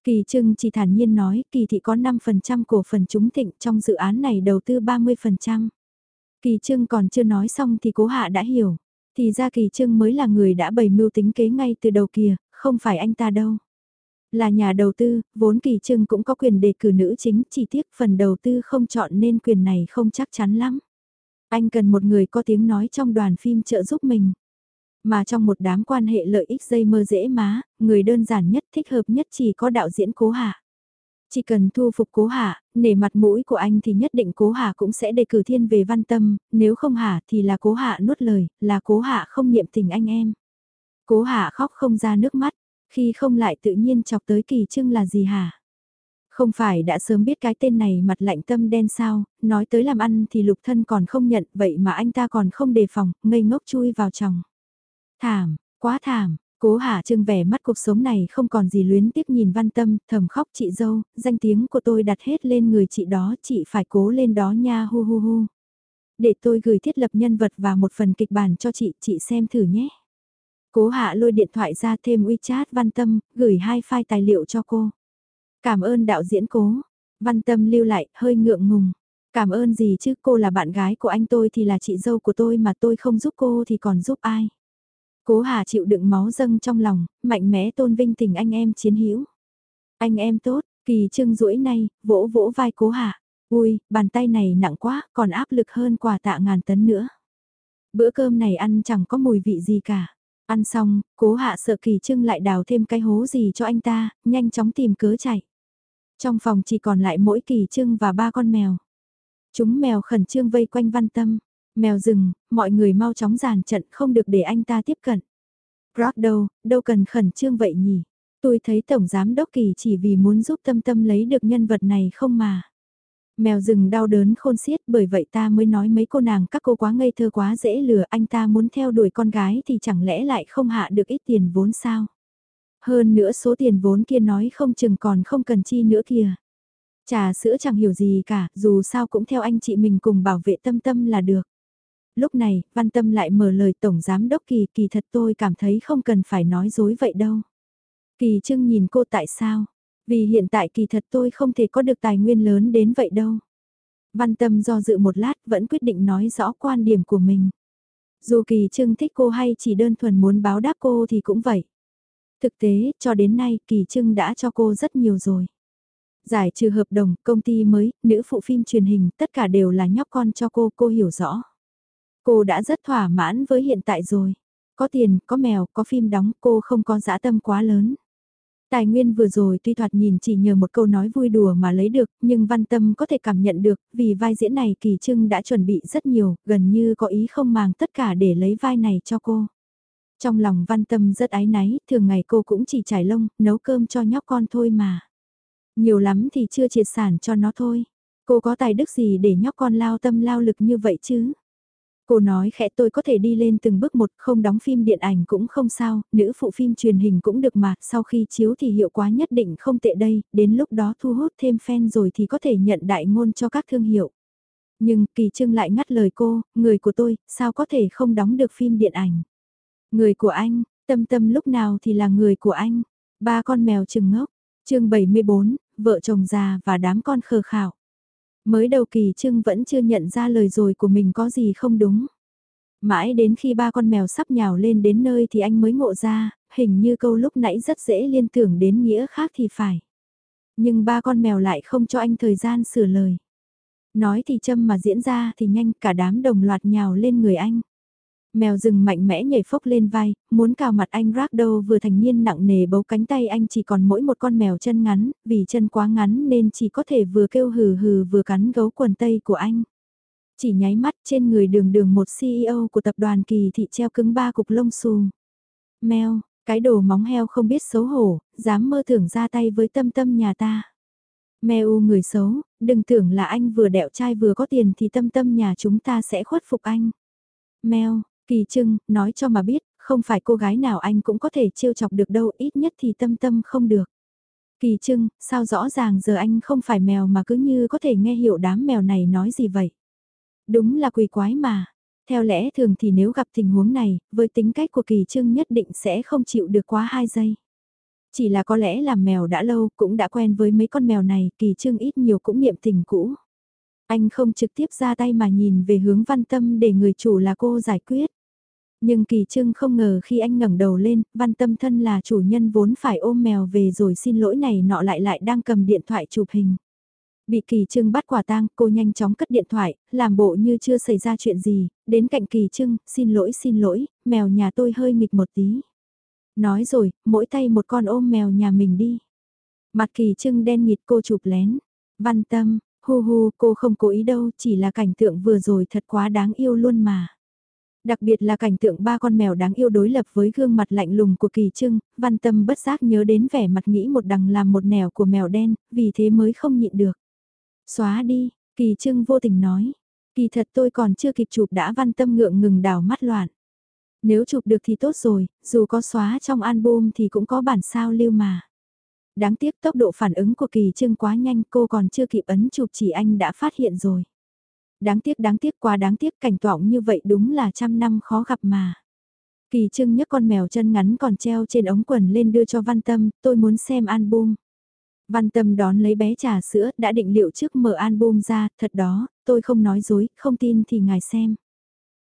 Kỳ Trưng chỉ thản nhiên nói, Kỳ Thị có 5% cổ phần chúng thịnh trong dự án này đầu tư 30%. Kỳ Trưng còn chưa nói xong thì cố hạ đã hiểu. Thì ra Kỳ Trưng mới là người đã bày mưu tính kế ngay từ đầu kìa, không phải anh ta đâu. Là nhà đầu tư, vốn kỳ trưng cũng có quyền đề cử nữ chính, chỉ tiếc phần đầu tư không chọn nên quyền này không chắc chắn lắm. Anh cần một người có tiếng nói trong đoàn phim trợ giúp mình. Mà trong một đám quan hệ lợi ích dây mơ dễ má, người đơn giản nhất thích hợp nhất chỉ có đạo diễn cố hạ. Chỉ cần thu phục cố hạ, nể mặt mũi của anh thì nhất định cố hạ cũng sẽ đề cử thiên về văn tâm, nếu không hạ thì là cố hạ nuốt lời, là cố hạ không niệm tình anh em. Cố hạ khóc không ra nước mắt, khi không lại tự nhiên chọc tới kỳ trưng là gì hả? Không phải đã sớm biết cái tên này mặt lạnh tâm đen sao, nói tới làm ăn thì lục thân còn không nhận, vậy mà anh ta còn không đề phòng, ngây ngốc chui vào chồng. Thảm, quá thảm, cố hạ trưng vẻ mắt cuộc sống này không còn gì luyến tiếc nhìn văn tâm, thầm khóc chị dâu, danh tiếng của tôi đặt hết lên người chị đó, chị phải cố lên đó nha hu hu hu. Để tôi gửi thiết lập nhân vật và một phần kịch bản cho chị, chị xem thử nhé. Cố hạ lôi điện thoại ra thêm WeChat văn tâm, gửi hai file tài liệu cho cô. Cảm ơn đạo diễn cố. Văn tâm lưu lại, hơi ngượng ngùng. Cảm ơn gì chứ cô là bạn gái của anh tôi thì là chị dâu của tôi mà tôi không giúp cô thì còn giúp ai. Cố Hà chịu đựng máu dâng trong lòng, mạnh mẽ tôn vinh tình anh em chiến hữu. Anh em tốt, kỳ trưng rũi nay, vỗ vỗ vai Cố Hà. Ui, bàn tay này nặng quá, còn áp lực hơn quả tạ ngàn tấn nữa. Bữa cơm này ăn chẳng có mùi vị gì cả. Ăn xong, cố hạ sợ kỳ trưng lại đào thêm cái hố gì cho anh ta, nhanh chóng tìm cớ chạy. Trong phòng chỉ còn lại mỗi kỳ trưng và ba con mèo. Chúng mèo khẩn trương vây quanh văn tâm. Mèo rừng, mọi người mau chóng giàn trận không được để anh ta tiếp cận. Rod đâu, đâu cần khẩn trương vậy nhỉ? Tôi thấy Tổng Giám Đốc Kỳ chỉ vì muốn giúp Tâm Tâm lấy được nhân vật này không mà. Mèo rừng đau đớn khôn xiết bởi vậy ta mới nói mấy cô nàng các cô quá ngây thơ quá dễ lừa anh ta muốn theo đuổi con gái thì chẳng lẽ lại không hạ được ít tiền vốn sao? Hơn nữa số tiền vốn kia nói không chừng còn không cần chi nữa kìa. Trà sữa chẳng hiểu gì cả, dù sao cũng theo anh chị mình cùng bảo vệ tâm tâm là được. Lúc này, Văn Tâm lại mở lời Tổng Giám Đốc Kỳ, kỳ thật tôi cảm thấy không cần phải nói dối vậy đâu. Kỳ Trưng nhìn cô tại sao? Vì hiện tại kỳ thật tôi không thể có được tài nguyên lớn đến vậy đâu. Văn Tâm do dự một lát vẫn quyết định nói rõ quan điểm của mình. Dù Kỳ Trưng thích cô hay chỉ đơn thuần muốn báo đáp cô thì cũng vậy. Thực tế, cho đến nay Kỳ Trưng đã cho cô rất nhiều rồi. Giải trừ hợp đồng, công ty mới, nữ phụ phim truyền hình, tất cả đều là nhóc con cho cô, cô hiểu rõ. Cô đã rất thỏa mãn với hiện tại rồi. Có tiền, có mèo, có phim đóng, cô không có dã tâm quá lớn. Tài nguyên vừa rồi tuy thoạt nhìn chỉ nhờ một câu nói vui đùa mà lấy được, nhưng văn tâm có thể cảm nhận được, vì vai diễn này Kỳ Trưng đã chuẩn bị rất nhiều, gần như có ý không màng tất cả để lấy vai này cho cô. Trong lòng văn tâm rất ái náy, thường ngày cô cũng chỉ trải lông, nấu cơm cho nhóc con thôi mà. Nhiều lắm thì chưa triệt sản cho nó thôi. Cô có tài đức gì để nhóc con lao tâm lao lực như vậy chứ? Cô nói khẽ tôi có thể đi lên từng bước một, không đóng phim điện ảnh cũng không sao, nữ phụ phim truyền hình cũng được mà, sau khi chiếu thì hiệu quả nhất định không tệ đây, đến lúc đó thu hút thêm fan rồi thì có thể nhận đại ngôn cho các thương hiệu. Nhưng Kỳ Trưng lại ngắt lời cô, người của tôi, sao có thể không đóng được phim điện ảnh? Người của anh, tâm tâm lúc nào thì là người của anh. Ba con mèo trừng ngốc, chương 74, vợ chồng già và đám con khờ khảo. Mới đầu kỳ trưng vẫn chưa nhận ra lời rồi của mình có gì không đúng. Mãi đến khi ba con mèo sắp nhào lên đến nơi thì anh mới ngộ ra, hình như câu lúc nãy rất dễ liên tưởng đến nghĩa khác thì phải. Nhưng ba con mèo lại không cho anh thời gian sửa lời. Nói thì châm mà diễn ra thì nhanh cả đám đồng loạt nhào lên người anh. Mèo rừng mạnh mẽ nhảy phốc lên vai, muốn cào mặt anh Ragdow vừa thành niên nặng nề bấu cánh tay anh chỉ còn mỗi một con mèo chân ngắn, vì chân quá ngắn nên chỉ có thể vừa kêu hừ hừ vừa cắn gấu quần tây của anh. Chỉ nháy mắt trên người đường đường một CEO của tập đoàn kỳ thị treo cứng ba cục lông xù. Mèo, cái đồ móng heo không biết xấu hổ, dám mơ tưởng ra tay với tâm tâm nhà ta. Mèo người xấu, đừng tưởng là anh vừa đẹo trai vừa có tiền thì tâm tâm nhà chúng ta sẽ khuất phục anh. Mèo, Kỳ trưng, nói cho mà biết, không phải cô gái nào anh cũng có thể trêu chọc được đâu, ít nhất thì tâm tâm không được. Kỳ trưng, sao rõ ràng giờ anh không phải mèo mà cứ như có thể nghe hiểu đám mèo này nói gì vậy? Đúng là quỷ quái mà. Theo lẽ thường thì nếu gặp tình huống này, với tính cách của kỳ trưng nhất định sẽ không chịu được quá 2 giây. Chỉ là có lẽ làm mèo đã lâu cũng đã quen với mấy con mèo này, kỳ trưng ít nhiều cũng niệm tình cũ. Anh không trực tiếp ra tay mà nhìn về hướng văn tâm để người chủ là cô giải quyết. Nhưng Kỳ Trưng không ngờ khi anh ngẩng đầu lên, văn tâm thân là chủ nhân vốn phải ôm mèo về rồi xin lỗi này nọ lại lại đang cầm điện thoại chụp hình. Bị Kỳ Trưng bắt quả tang, cô nhanh chóng cất điện thoại, làm bộ như chưa xảy ra chuyện gì, đến cạnh Kỳ Trưng, xin lỗi xin lỗi, mèo nhà tôi hơi nghịch một tí. Nói rồi, mỗi tay một con ôm mèo nhà mình đi. Mặt kỳ trưng đen nghịt cô chụp lén. Văn tâm, hu hu cô không cố ý đâu chỉ là cảnh tượng vừa rồi thật quá đáng yêu luôn mà. Đặc biệt là cảnh tượng ba con mèo đáng yêu đối lập với gương mặt lạnh lùng của kỳ trưng, văn tâm bất giác nhớ đến vẻ mặt nghĩ một đằng làm một nẻo của mèo đen, vì thế mới không nhịn được. Xóa đi, kỳ trưng vô tình nói. Kỳ thật tôi còn chưa kịp chụp đã văn tâm ngượng ngừng đảo mắt loạn. Nếu chụp được thì tốt rồi, dù có xóa trong album thì cũng có bản sao lưu mà. Đáng tiếc tốc độ phản ứng của kỳ trưng quá nhanh cô còn chưa kịp ấn chụp chỉ anh đã phát hiện rồi. Đáng tiếc đáng tiếc quá đáng tiếc cảnh tỏng như vậy đúng là trăm năm khó gặp mà. Kỳ trưng nhấc con mèo chân ngắn còn treo trên ống quần lên đưa cho Văn Tâm, tôi muốn xem album. Văn Tâm đón lấy bé trà sữa, đã định liệu trước mở album ra, thật đó, tôi không nói dối, không tin thì ngài xem.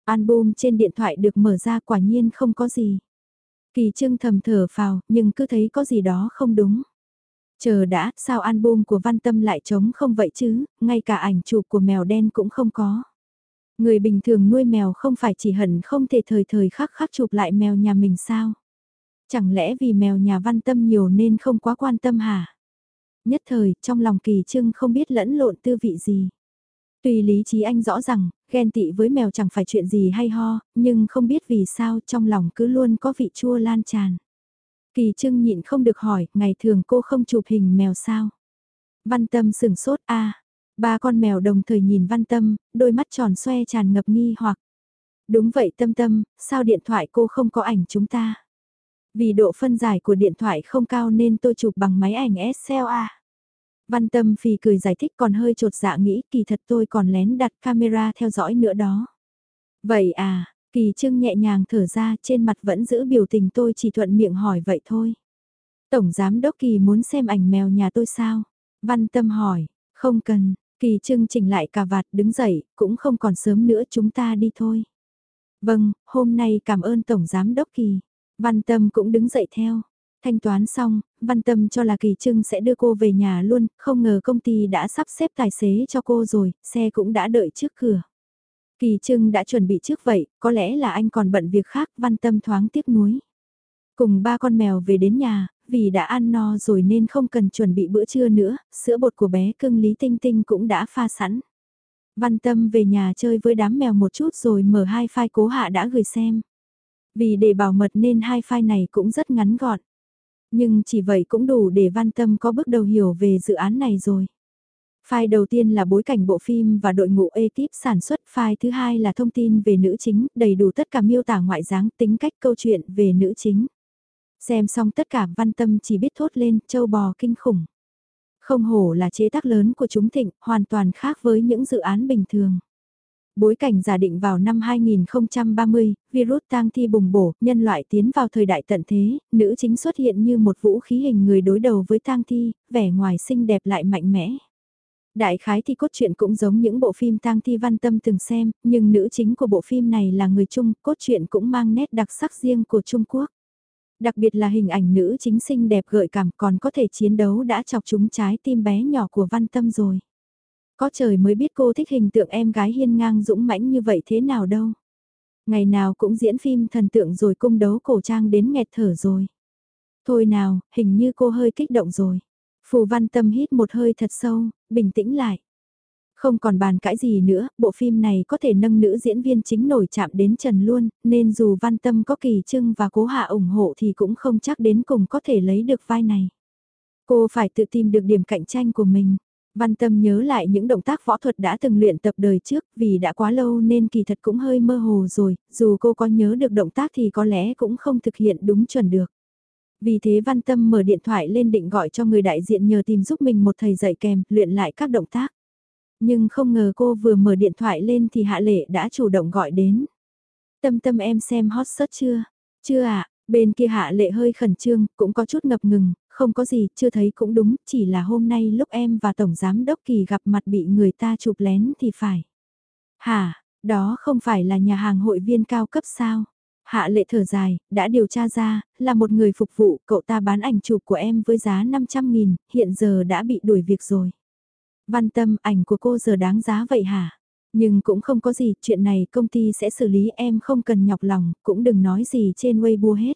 Album trên điện thoại được mở ra quả nhiên không có gì. Kỳ trưng thầm thở phào, nhưng cứ thấy có gì đó không đúng. Chờ đã, sao album của Văn Tâm lại trống không vậy chứ, ngay cả ảnh chụp của mèo đen cũng không có. Người bình thường nuôi mèo không phải chỉ hận không thể thời thời khắc khắc chụp lại mèo nhà mình sao? Chẳng lẽ vì mèo nhà Văn Tâm nhiều nên không quá quan tâm hả? Nhất thời, trong lòng kỳ trưng không biết lẫn lộn tư vị gì. Tuy lý trí anh rõ rằng, ghen tị với mèo chẳng phải chuyện gì hay ho, nhưng không biết vì sao trong lòng cứ luôn có vị chua lan tràn. Kỳ trưng nhịn không được hỏi, ngày thường cô không chụp hình mèo sao? Văn tâm sừng sốt a ba con mèo đồng thời nhìn văn tâm, đôi mắt tròn xoe tràn ngập nghi hoặc. Đúng vậy tâm tâm, sao điện thoại cô không có ảnh chúng ta? Vì độ phân giải của điện thoại không cao nên tôi chụp bằng máy ảnh SLA. Văn tâm phì cười giải thích còn hơi trột dạ nghĩ kỳ thật tôi còn lén đặt camera theo dõi nữa đó. Vậy à, kỳ trưng nhẹ nhàng thở ra trên mặt vẫn giữ biểu tình tôi chỉ thuận miệng hỏi vậy thôi. Tổng giám đốc kỳ muốn xem ảnh mèo nhà tôi sao? Văn tâm hỏi, không cần, kỳ trưng chỉnh lại cà vạt đứng dậy, cũng không còn sớm nữa chúng ta đi thôi. Vâng, hôm nay cảm ơn Tổng Giám Đốc Kỳ. Văn Tâm cũng đứng dậy theo. Thanh toán xong, Văn Tâm cho là Kỳ Trưng sẽ đưa cô về nhà luôn, không ngờ công ty đã sắp xếp tài xế cho cô rồi, xe cũng đã đợi trước cửa. Kỳ Trưng đã chuẩn bị trước vậy, có lẽ là anh còn bận việc khác, Văn Tâm thoáng tiếc nuối. Cùng ba con mèo về đến nhà, vì đã ăn no rồi nên không cần chuẩn bị bữa trưa nữa, sữa bột của bé cưng Lý Tinh Tinh cũng đã pha sẵn. Văn Tâm về nhà chơi với đám mèo một chút rồi mở hai file cố hạ đã gửi xem. Vì để bảo mật nên hai file này cũng rất ngắn gọn. Nhưng chỉ vậy cũng đủ để Văn Tâm có bước đầu hiểu về dự án này rồi. File đầu tiên là bối cảnh bộ phim và đội ngũ ekip sản xuất, file thứ hai là thông tin về nữ chính, đầy đủ tất cả miêu tả ngoại dáng, tính cách câu chuyện về nữ chính. Xem xong tất cả văn tâm chỉ biết thốt lên, châu bò kinh khủng. Không hổ là chế tác lớn của chúng thịnh, hoàn toàn khác với những dự án bình thường. Bối cảnh giả định vào năm 2030, virus tang thi bùng bổ, nhân loại tiến vào thời đại tận thế, nữ chính xuất hiện như một vũ khí hình người đối đầu với tang thi, vẻ ngoài xinh đẹp lại mạnh mẽ. Đại khái thì cốt truyện cũng giống những bộ phim tang thi văn tâm từng xem, nhưng nữ chính của bộ phim này là người Trung, cốt truyện cũng mang nét đặc sắc riêng của Trung Quốc. Đặc biệt là hình ảnh nữ chính xinh đẹp gợi cảm còn có thể chiến đấu đã chọc trúng trái tim bé nhỏ của văn tâm rồi. Có trời mới biết cô thích hình tượng em gái hiên ngang dũng mãnh như vậy thế nào đâu. Ngày nào cũng diễn phim thần tượng rồi cung đấu cổ trang đến nghẹt thở rồi. Thôi nào, hình như cô hơi kích động rồi. Phù văn tâm hít một hơi thật sâu, bình tĩnh lại. Không còn bàn cãi gì nữa, bộ phim này có thể nâng nữ diễn viên chính nổi chạm đến Trần luôn, nên dù Văn Tâm có kỳ trưng và cố hạ ủng hộ thì cũng không chắc đến cùng có thể lấy được vai này. Cô phải tự tìm được điểm cạnh tranh của mình. Văn Tâm nhớ lại những động tác võ thuật đã từng luyện tập đời trước vì đã quá lâu nên kỳ thật cũng hơi mơ hồ rồi, dù cô có nhớ được động tác thì có lẽ cũng không thực hiện đúng chuẩn được. Vì thế Văn Tâm mở điện thoại lên định gọi cho người đại diện nhờ tìm giúp mình một thầy dạy kèm, luyện lại các động tác. Nhưng không ngờ cô vừa mở điện thoại lên thì Hạ Lệ đã chủ động gọi đến. Tâm tâm em xem hot search chưa? Chưa ạ, à? bên kia Hạ Lệ hơi khẩn trương, cũng có chút ngập ngừng, không có gì, chưa thấy cũng đúng, chỉ là hôm nay lúc em và Tổng Giám Đốc Kỳ gặp mặt bị người ta chụp lén thì phải. Hả, đó không phải là nhà hàng hội viên cao cấp sao? Hạ lệ thở dài, đã điều tra ra, là một người phục vụ, cậu ta bán ảnh chụp của em với giá 500.000, hiện giờ đã bị đuổi việc rồi. Văn tâm ảnh của cô giờ đáng giá vậy hả? Nhưng cũng không có gì, chuyện này công ty sẽ xử lý em không cần nhọc lòng, cũng đừng nói gì trên Weibo hết.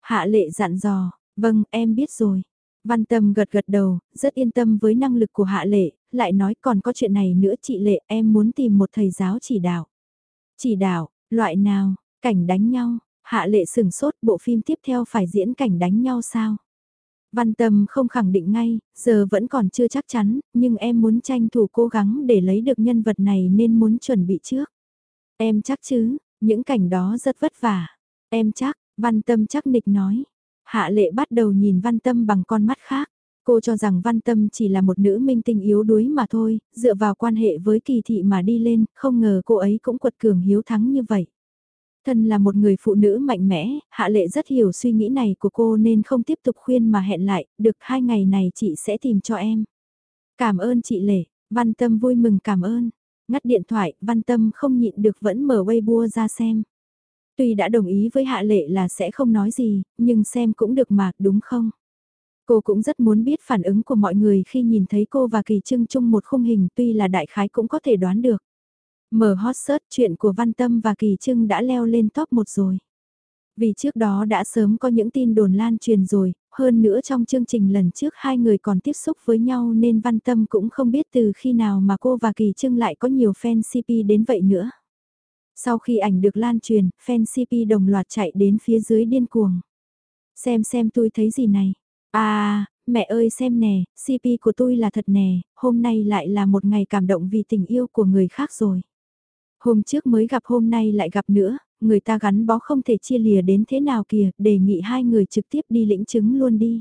Hạ lệ dặn dò, vâng em biết rồi. Văn Tâm gật gật đầu, rất yên tâm với năng lực của Hạ Lệ, lại nói còn có chuyện này nữa chị Lệ em muốn tìm một thầy giáo chỉ đạo. Chỉ đạo, loại nào, cảnh đánh nhau, Hạ Lệ sừng sốt bộ phim tiếp theo phải diễn cảnh đánh nhau sao? Văn Tâm không khẳng định ngay, giờ vẫn còn chưa chắc chắn, nhưng em muốn tranh thủ cố gắng để lấy được nhân vật này nên muốn chuẩn bị trước. Em chắc chứ, những cảnh đó rất vất vả. Em chắc, Văn Tâm chắc nịch nói. Hạ lệ bắt đầu nhìn Văn Tâm bằng con mắt khác. Cô cho rằng Văn Tâm chỉ là một nữ minh tinh yếu đuối mà thôi, dựa vào quan hệ với kỳ thị mà đi lên, không ngờ cô ấy cũng quật cường hiếu thắng như vậy. Thân là một người phụ nữ mạnh mẽ, Hạ Lệ rất hiểu suy nghĩ này của cô nên không tiếp tục khuyên mà hẹn lại, được hai ngày này chị sẽ tìm cho em. Cảm ơn chị Lệ, Văn Tâm vui mừng cảm ơn. Ngắt điện thoại, Văn Tâm không nhịn được vẫn mở Weibo ra xem. Tuy đã đồng ý với Hạ Lệ là sẽ không nói gì, nhưng xem cũng được mà, đúng không? Cô cũng rất muốn biết phản ứng của mọi người khi nhìn thấy cô và Kỳ Trưng chung một khung hình tuy là đại khái cũng có thể đoán được. Mở hot search chuyện của Văn Tâm và Kỳ Trưng đã leo lên top 1 rồi. Vì trước đó đã sớm có những tin đồn lan truyền rồi, hơn nữa trong chương trình lần trước hai người còn tiếp xúc với nhau nên Văn Tâm cũng không biết từ khi nào mà cô và Kỳ Trưng lại có nhiều fan CP đến vậy nữa. Sau khi ảnh được lan truyền, fan CP đồng loạt chạy đến phía dưới điên cuồng. Xem xem tôi thấy gì này. À, mẹ ơi xem nè, CP của tôi là thật nè, hôm nay lại là một ngày cảm động vì tình yêu của người khác rồi. Hôm trước mới gặp hôm nay lại gặp nữa, người ta gắn bó không thể chia lìa đến thế nào kìa, đề nghị hai người trực tiếp đi lĩnh chứng luôn đi.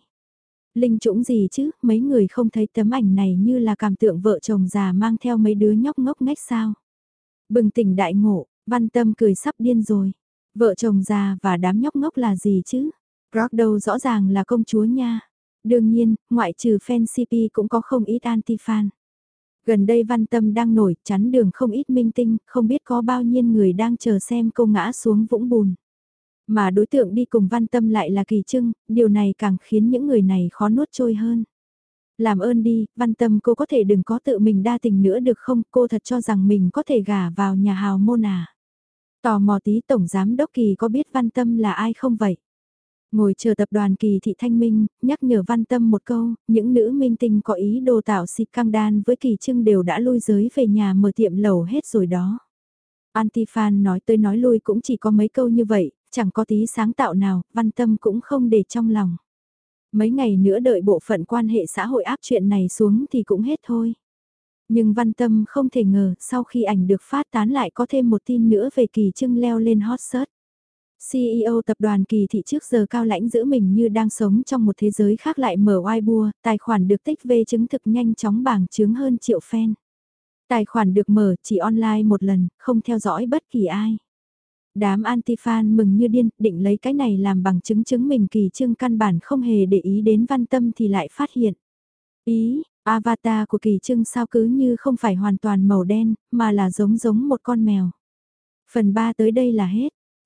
Linh trũng gì chứ, mấy người không thấy tấm ảnh này như là cảm tượng vợ chồng già mang theo mấy đứa nhóc ngốc ngách sao. Bừng tỉnh đại ngộ, văn tâm cười sắp điên rồi. Vợ chồng già và đám nhóc ngốc là gì chứ? Rock đâu rõ ràng là công chúa nha. Đương nhiên, ngoại trừ fan CP cũng có không ít anti-fan. Gần đây văn tâm đang nổi, chắn đường không ít minh tinh, không biết có bao nhiêu người đang chờ xem cô ngã xuống vũng bùn. Mà đối tượng đi cùng văn tâm lại là kỳ trưng, điều này càng khiến những người này khó nuốt trôi hơn. Làm ơn đi, văn tâm cô có thể đừng có tự mình đa tình nữa được không, cô thật cho rằng mình có thể gả vào nhà hào môn à. Tò mò tí tổng giám đốc kỳ có biết văn tâm là ai không vậy? Ngồi chờ tập đoàn kỳ thị thanh minh, nhắc nhở văn tâm một câu, những nữ minh tinh có ý đồ tạo xịt căng đan với kỳ trưng đều đã lui giới về nhà mở tiệm lầu hết rồi đó. Antifan nói tới nói lui cũng chỉ có mấy câu như vậy, chẳng có tí sáng tạo nào, văn tâm cũng không để trong lòng. Mấy ngày nữa đợi bộ phận quan hệ xã hội áp chuyện này xuống thì cũng hết thôi. Nhưng văn tâm không thể ngờ sau khi ảnh được phát tán lại có thêm một tin nữa về kỳ trưng leo lên hot search. CEO tập đoàn kỳ thị trước giờ cao lãnh giữ mình như đang sống trong một thế giới khác lại mở Weibo, tài khoản được tích về chứng thực nhanh chóng bảng chứng hơn triệu fan. Tài khoản được mở chỉ online một lần, không theo dõi bất kỳ ai. Đám anti-fan mừng như điên, định lấy cái này làm bằng chứng chứng mình kỳ trương căn bản không hề để ý đến văn tâm thì lại phát hiện. Ý, avatar của kỳ trưng sao cứ như không phải hoàn toàn màu đen, mà là giống giống một con mèo. Phần 3 tới đây là hết.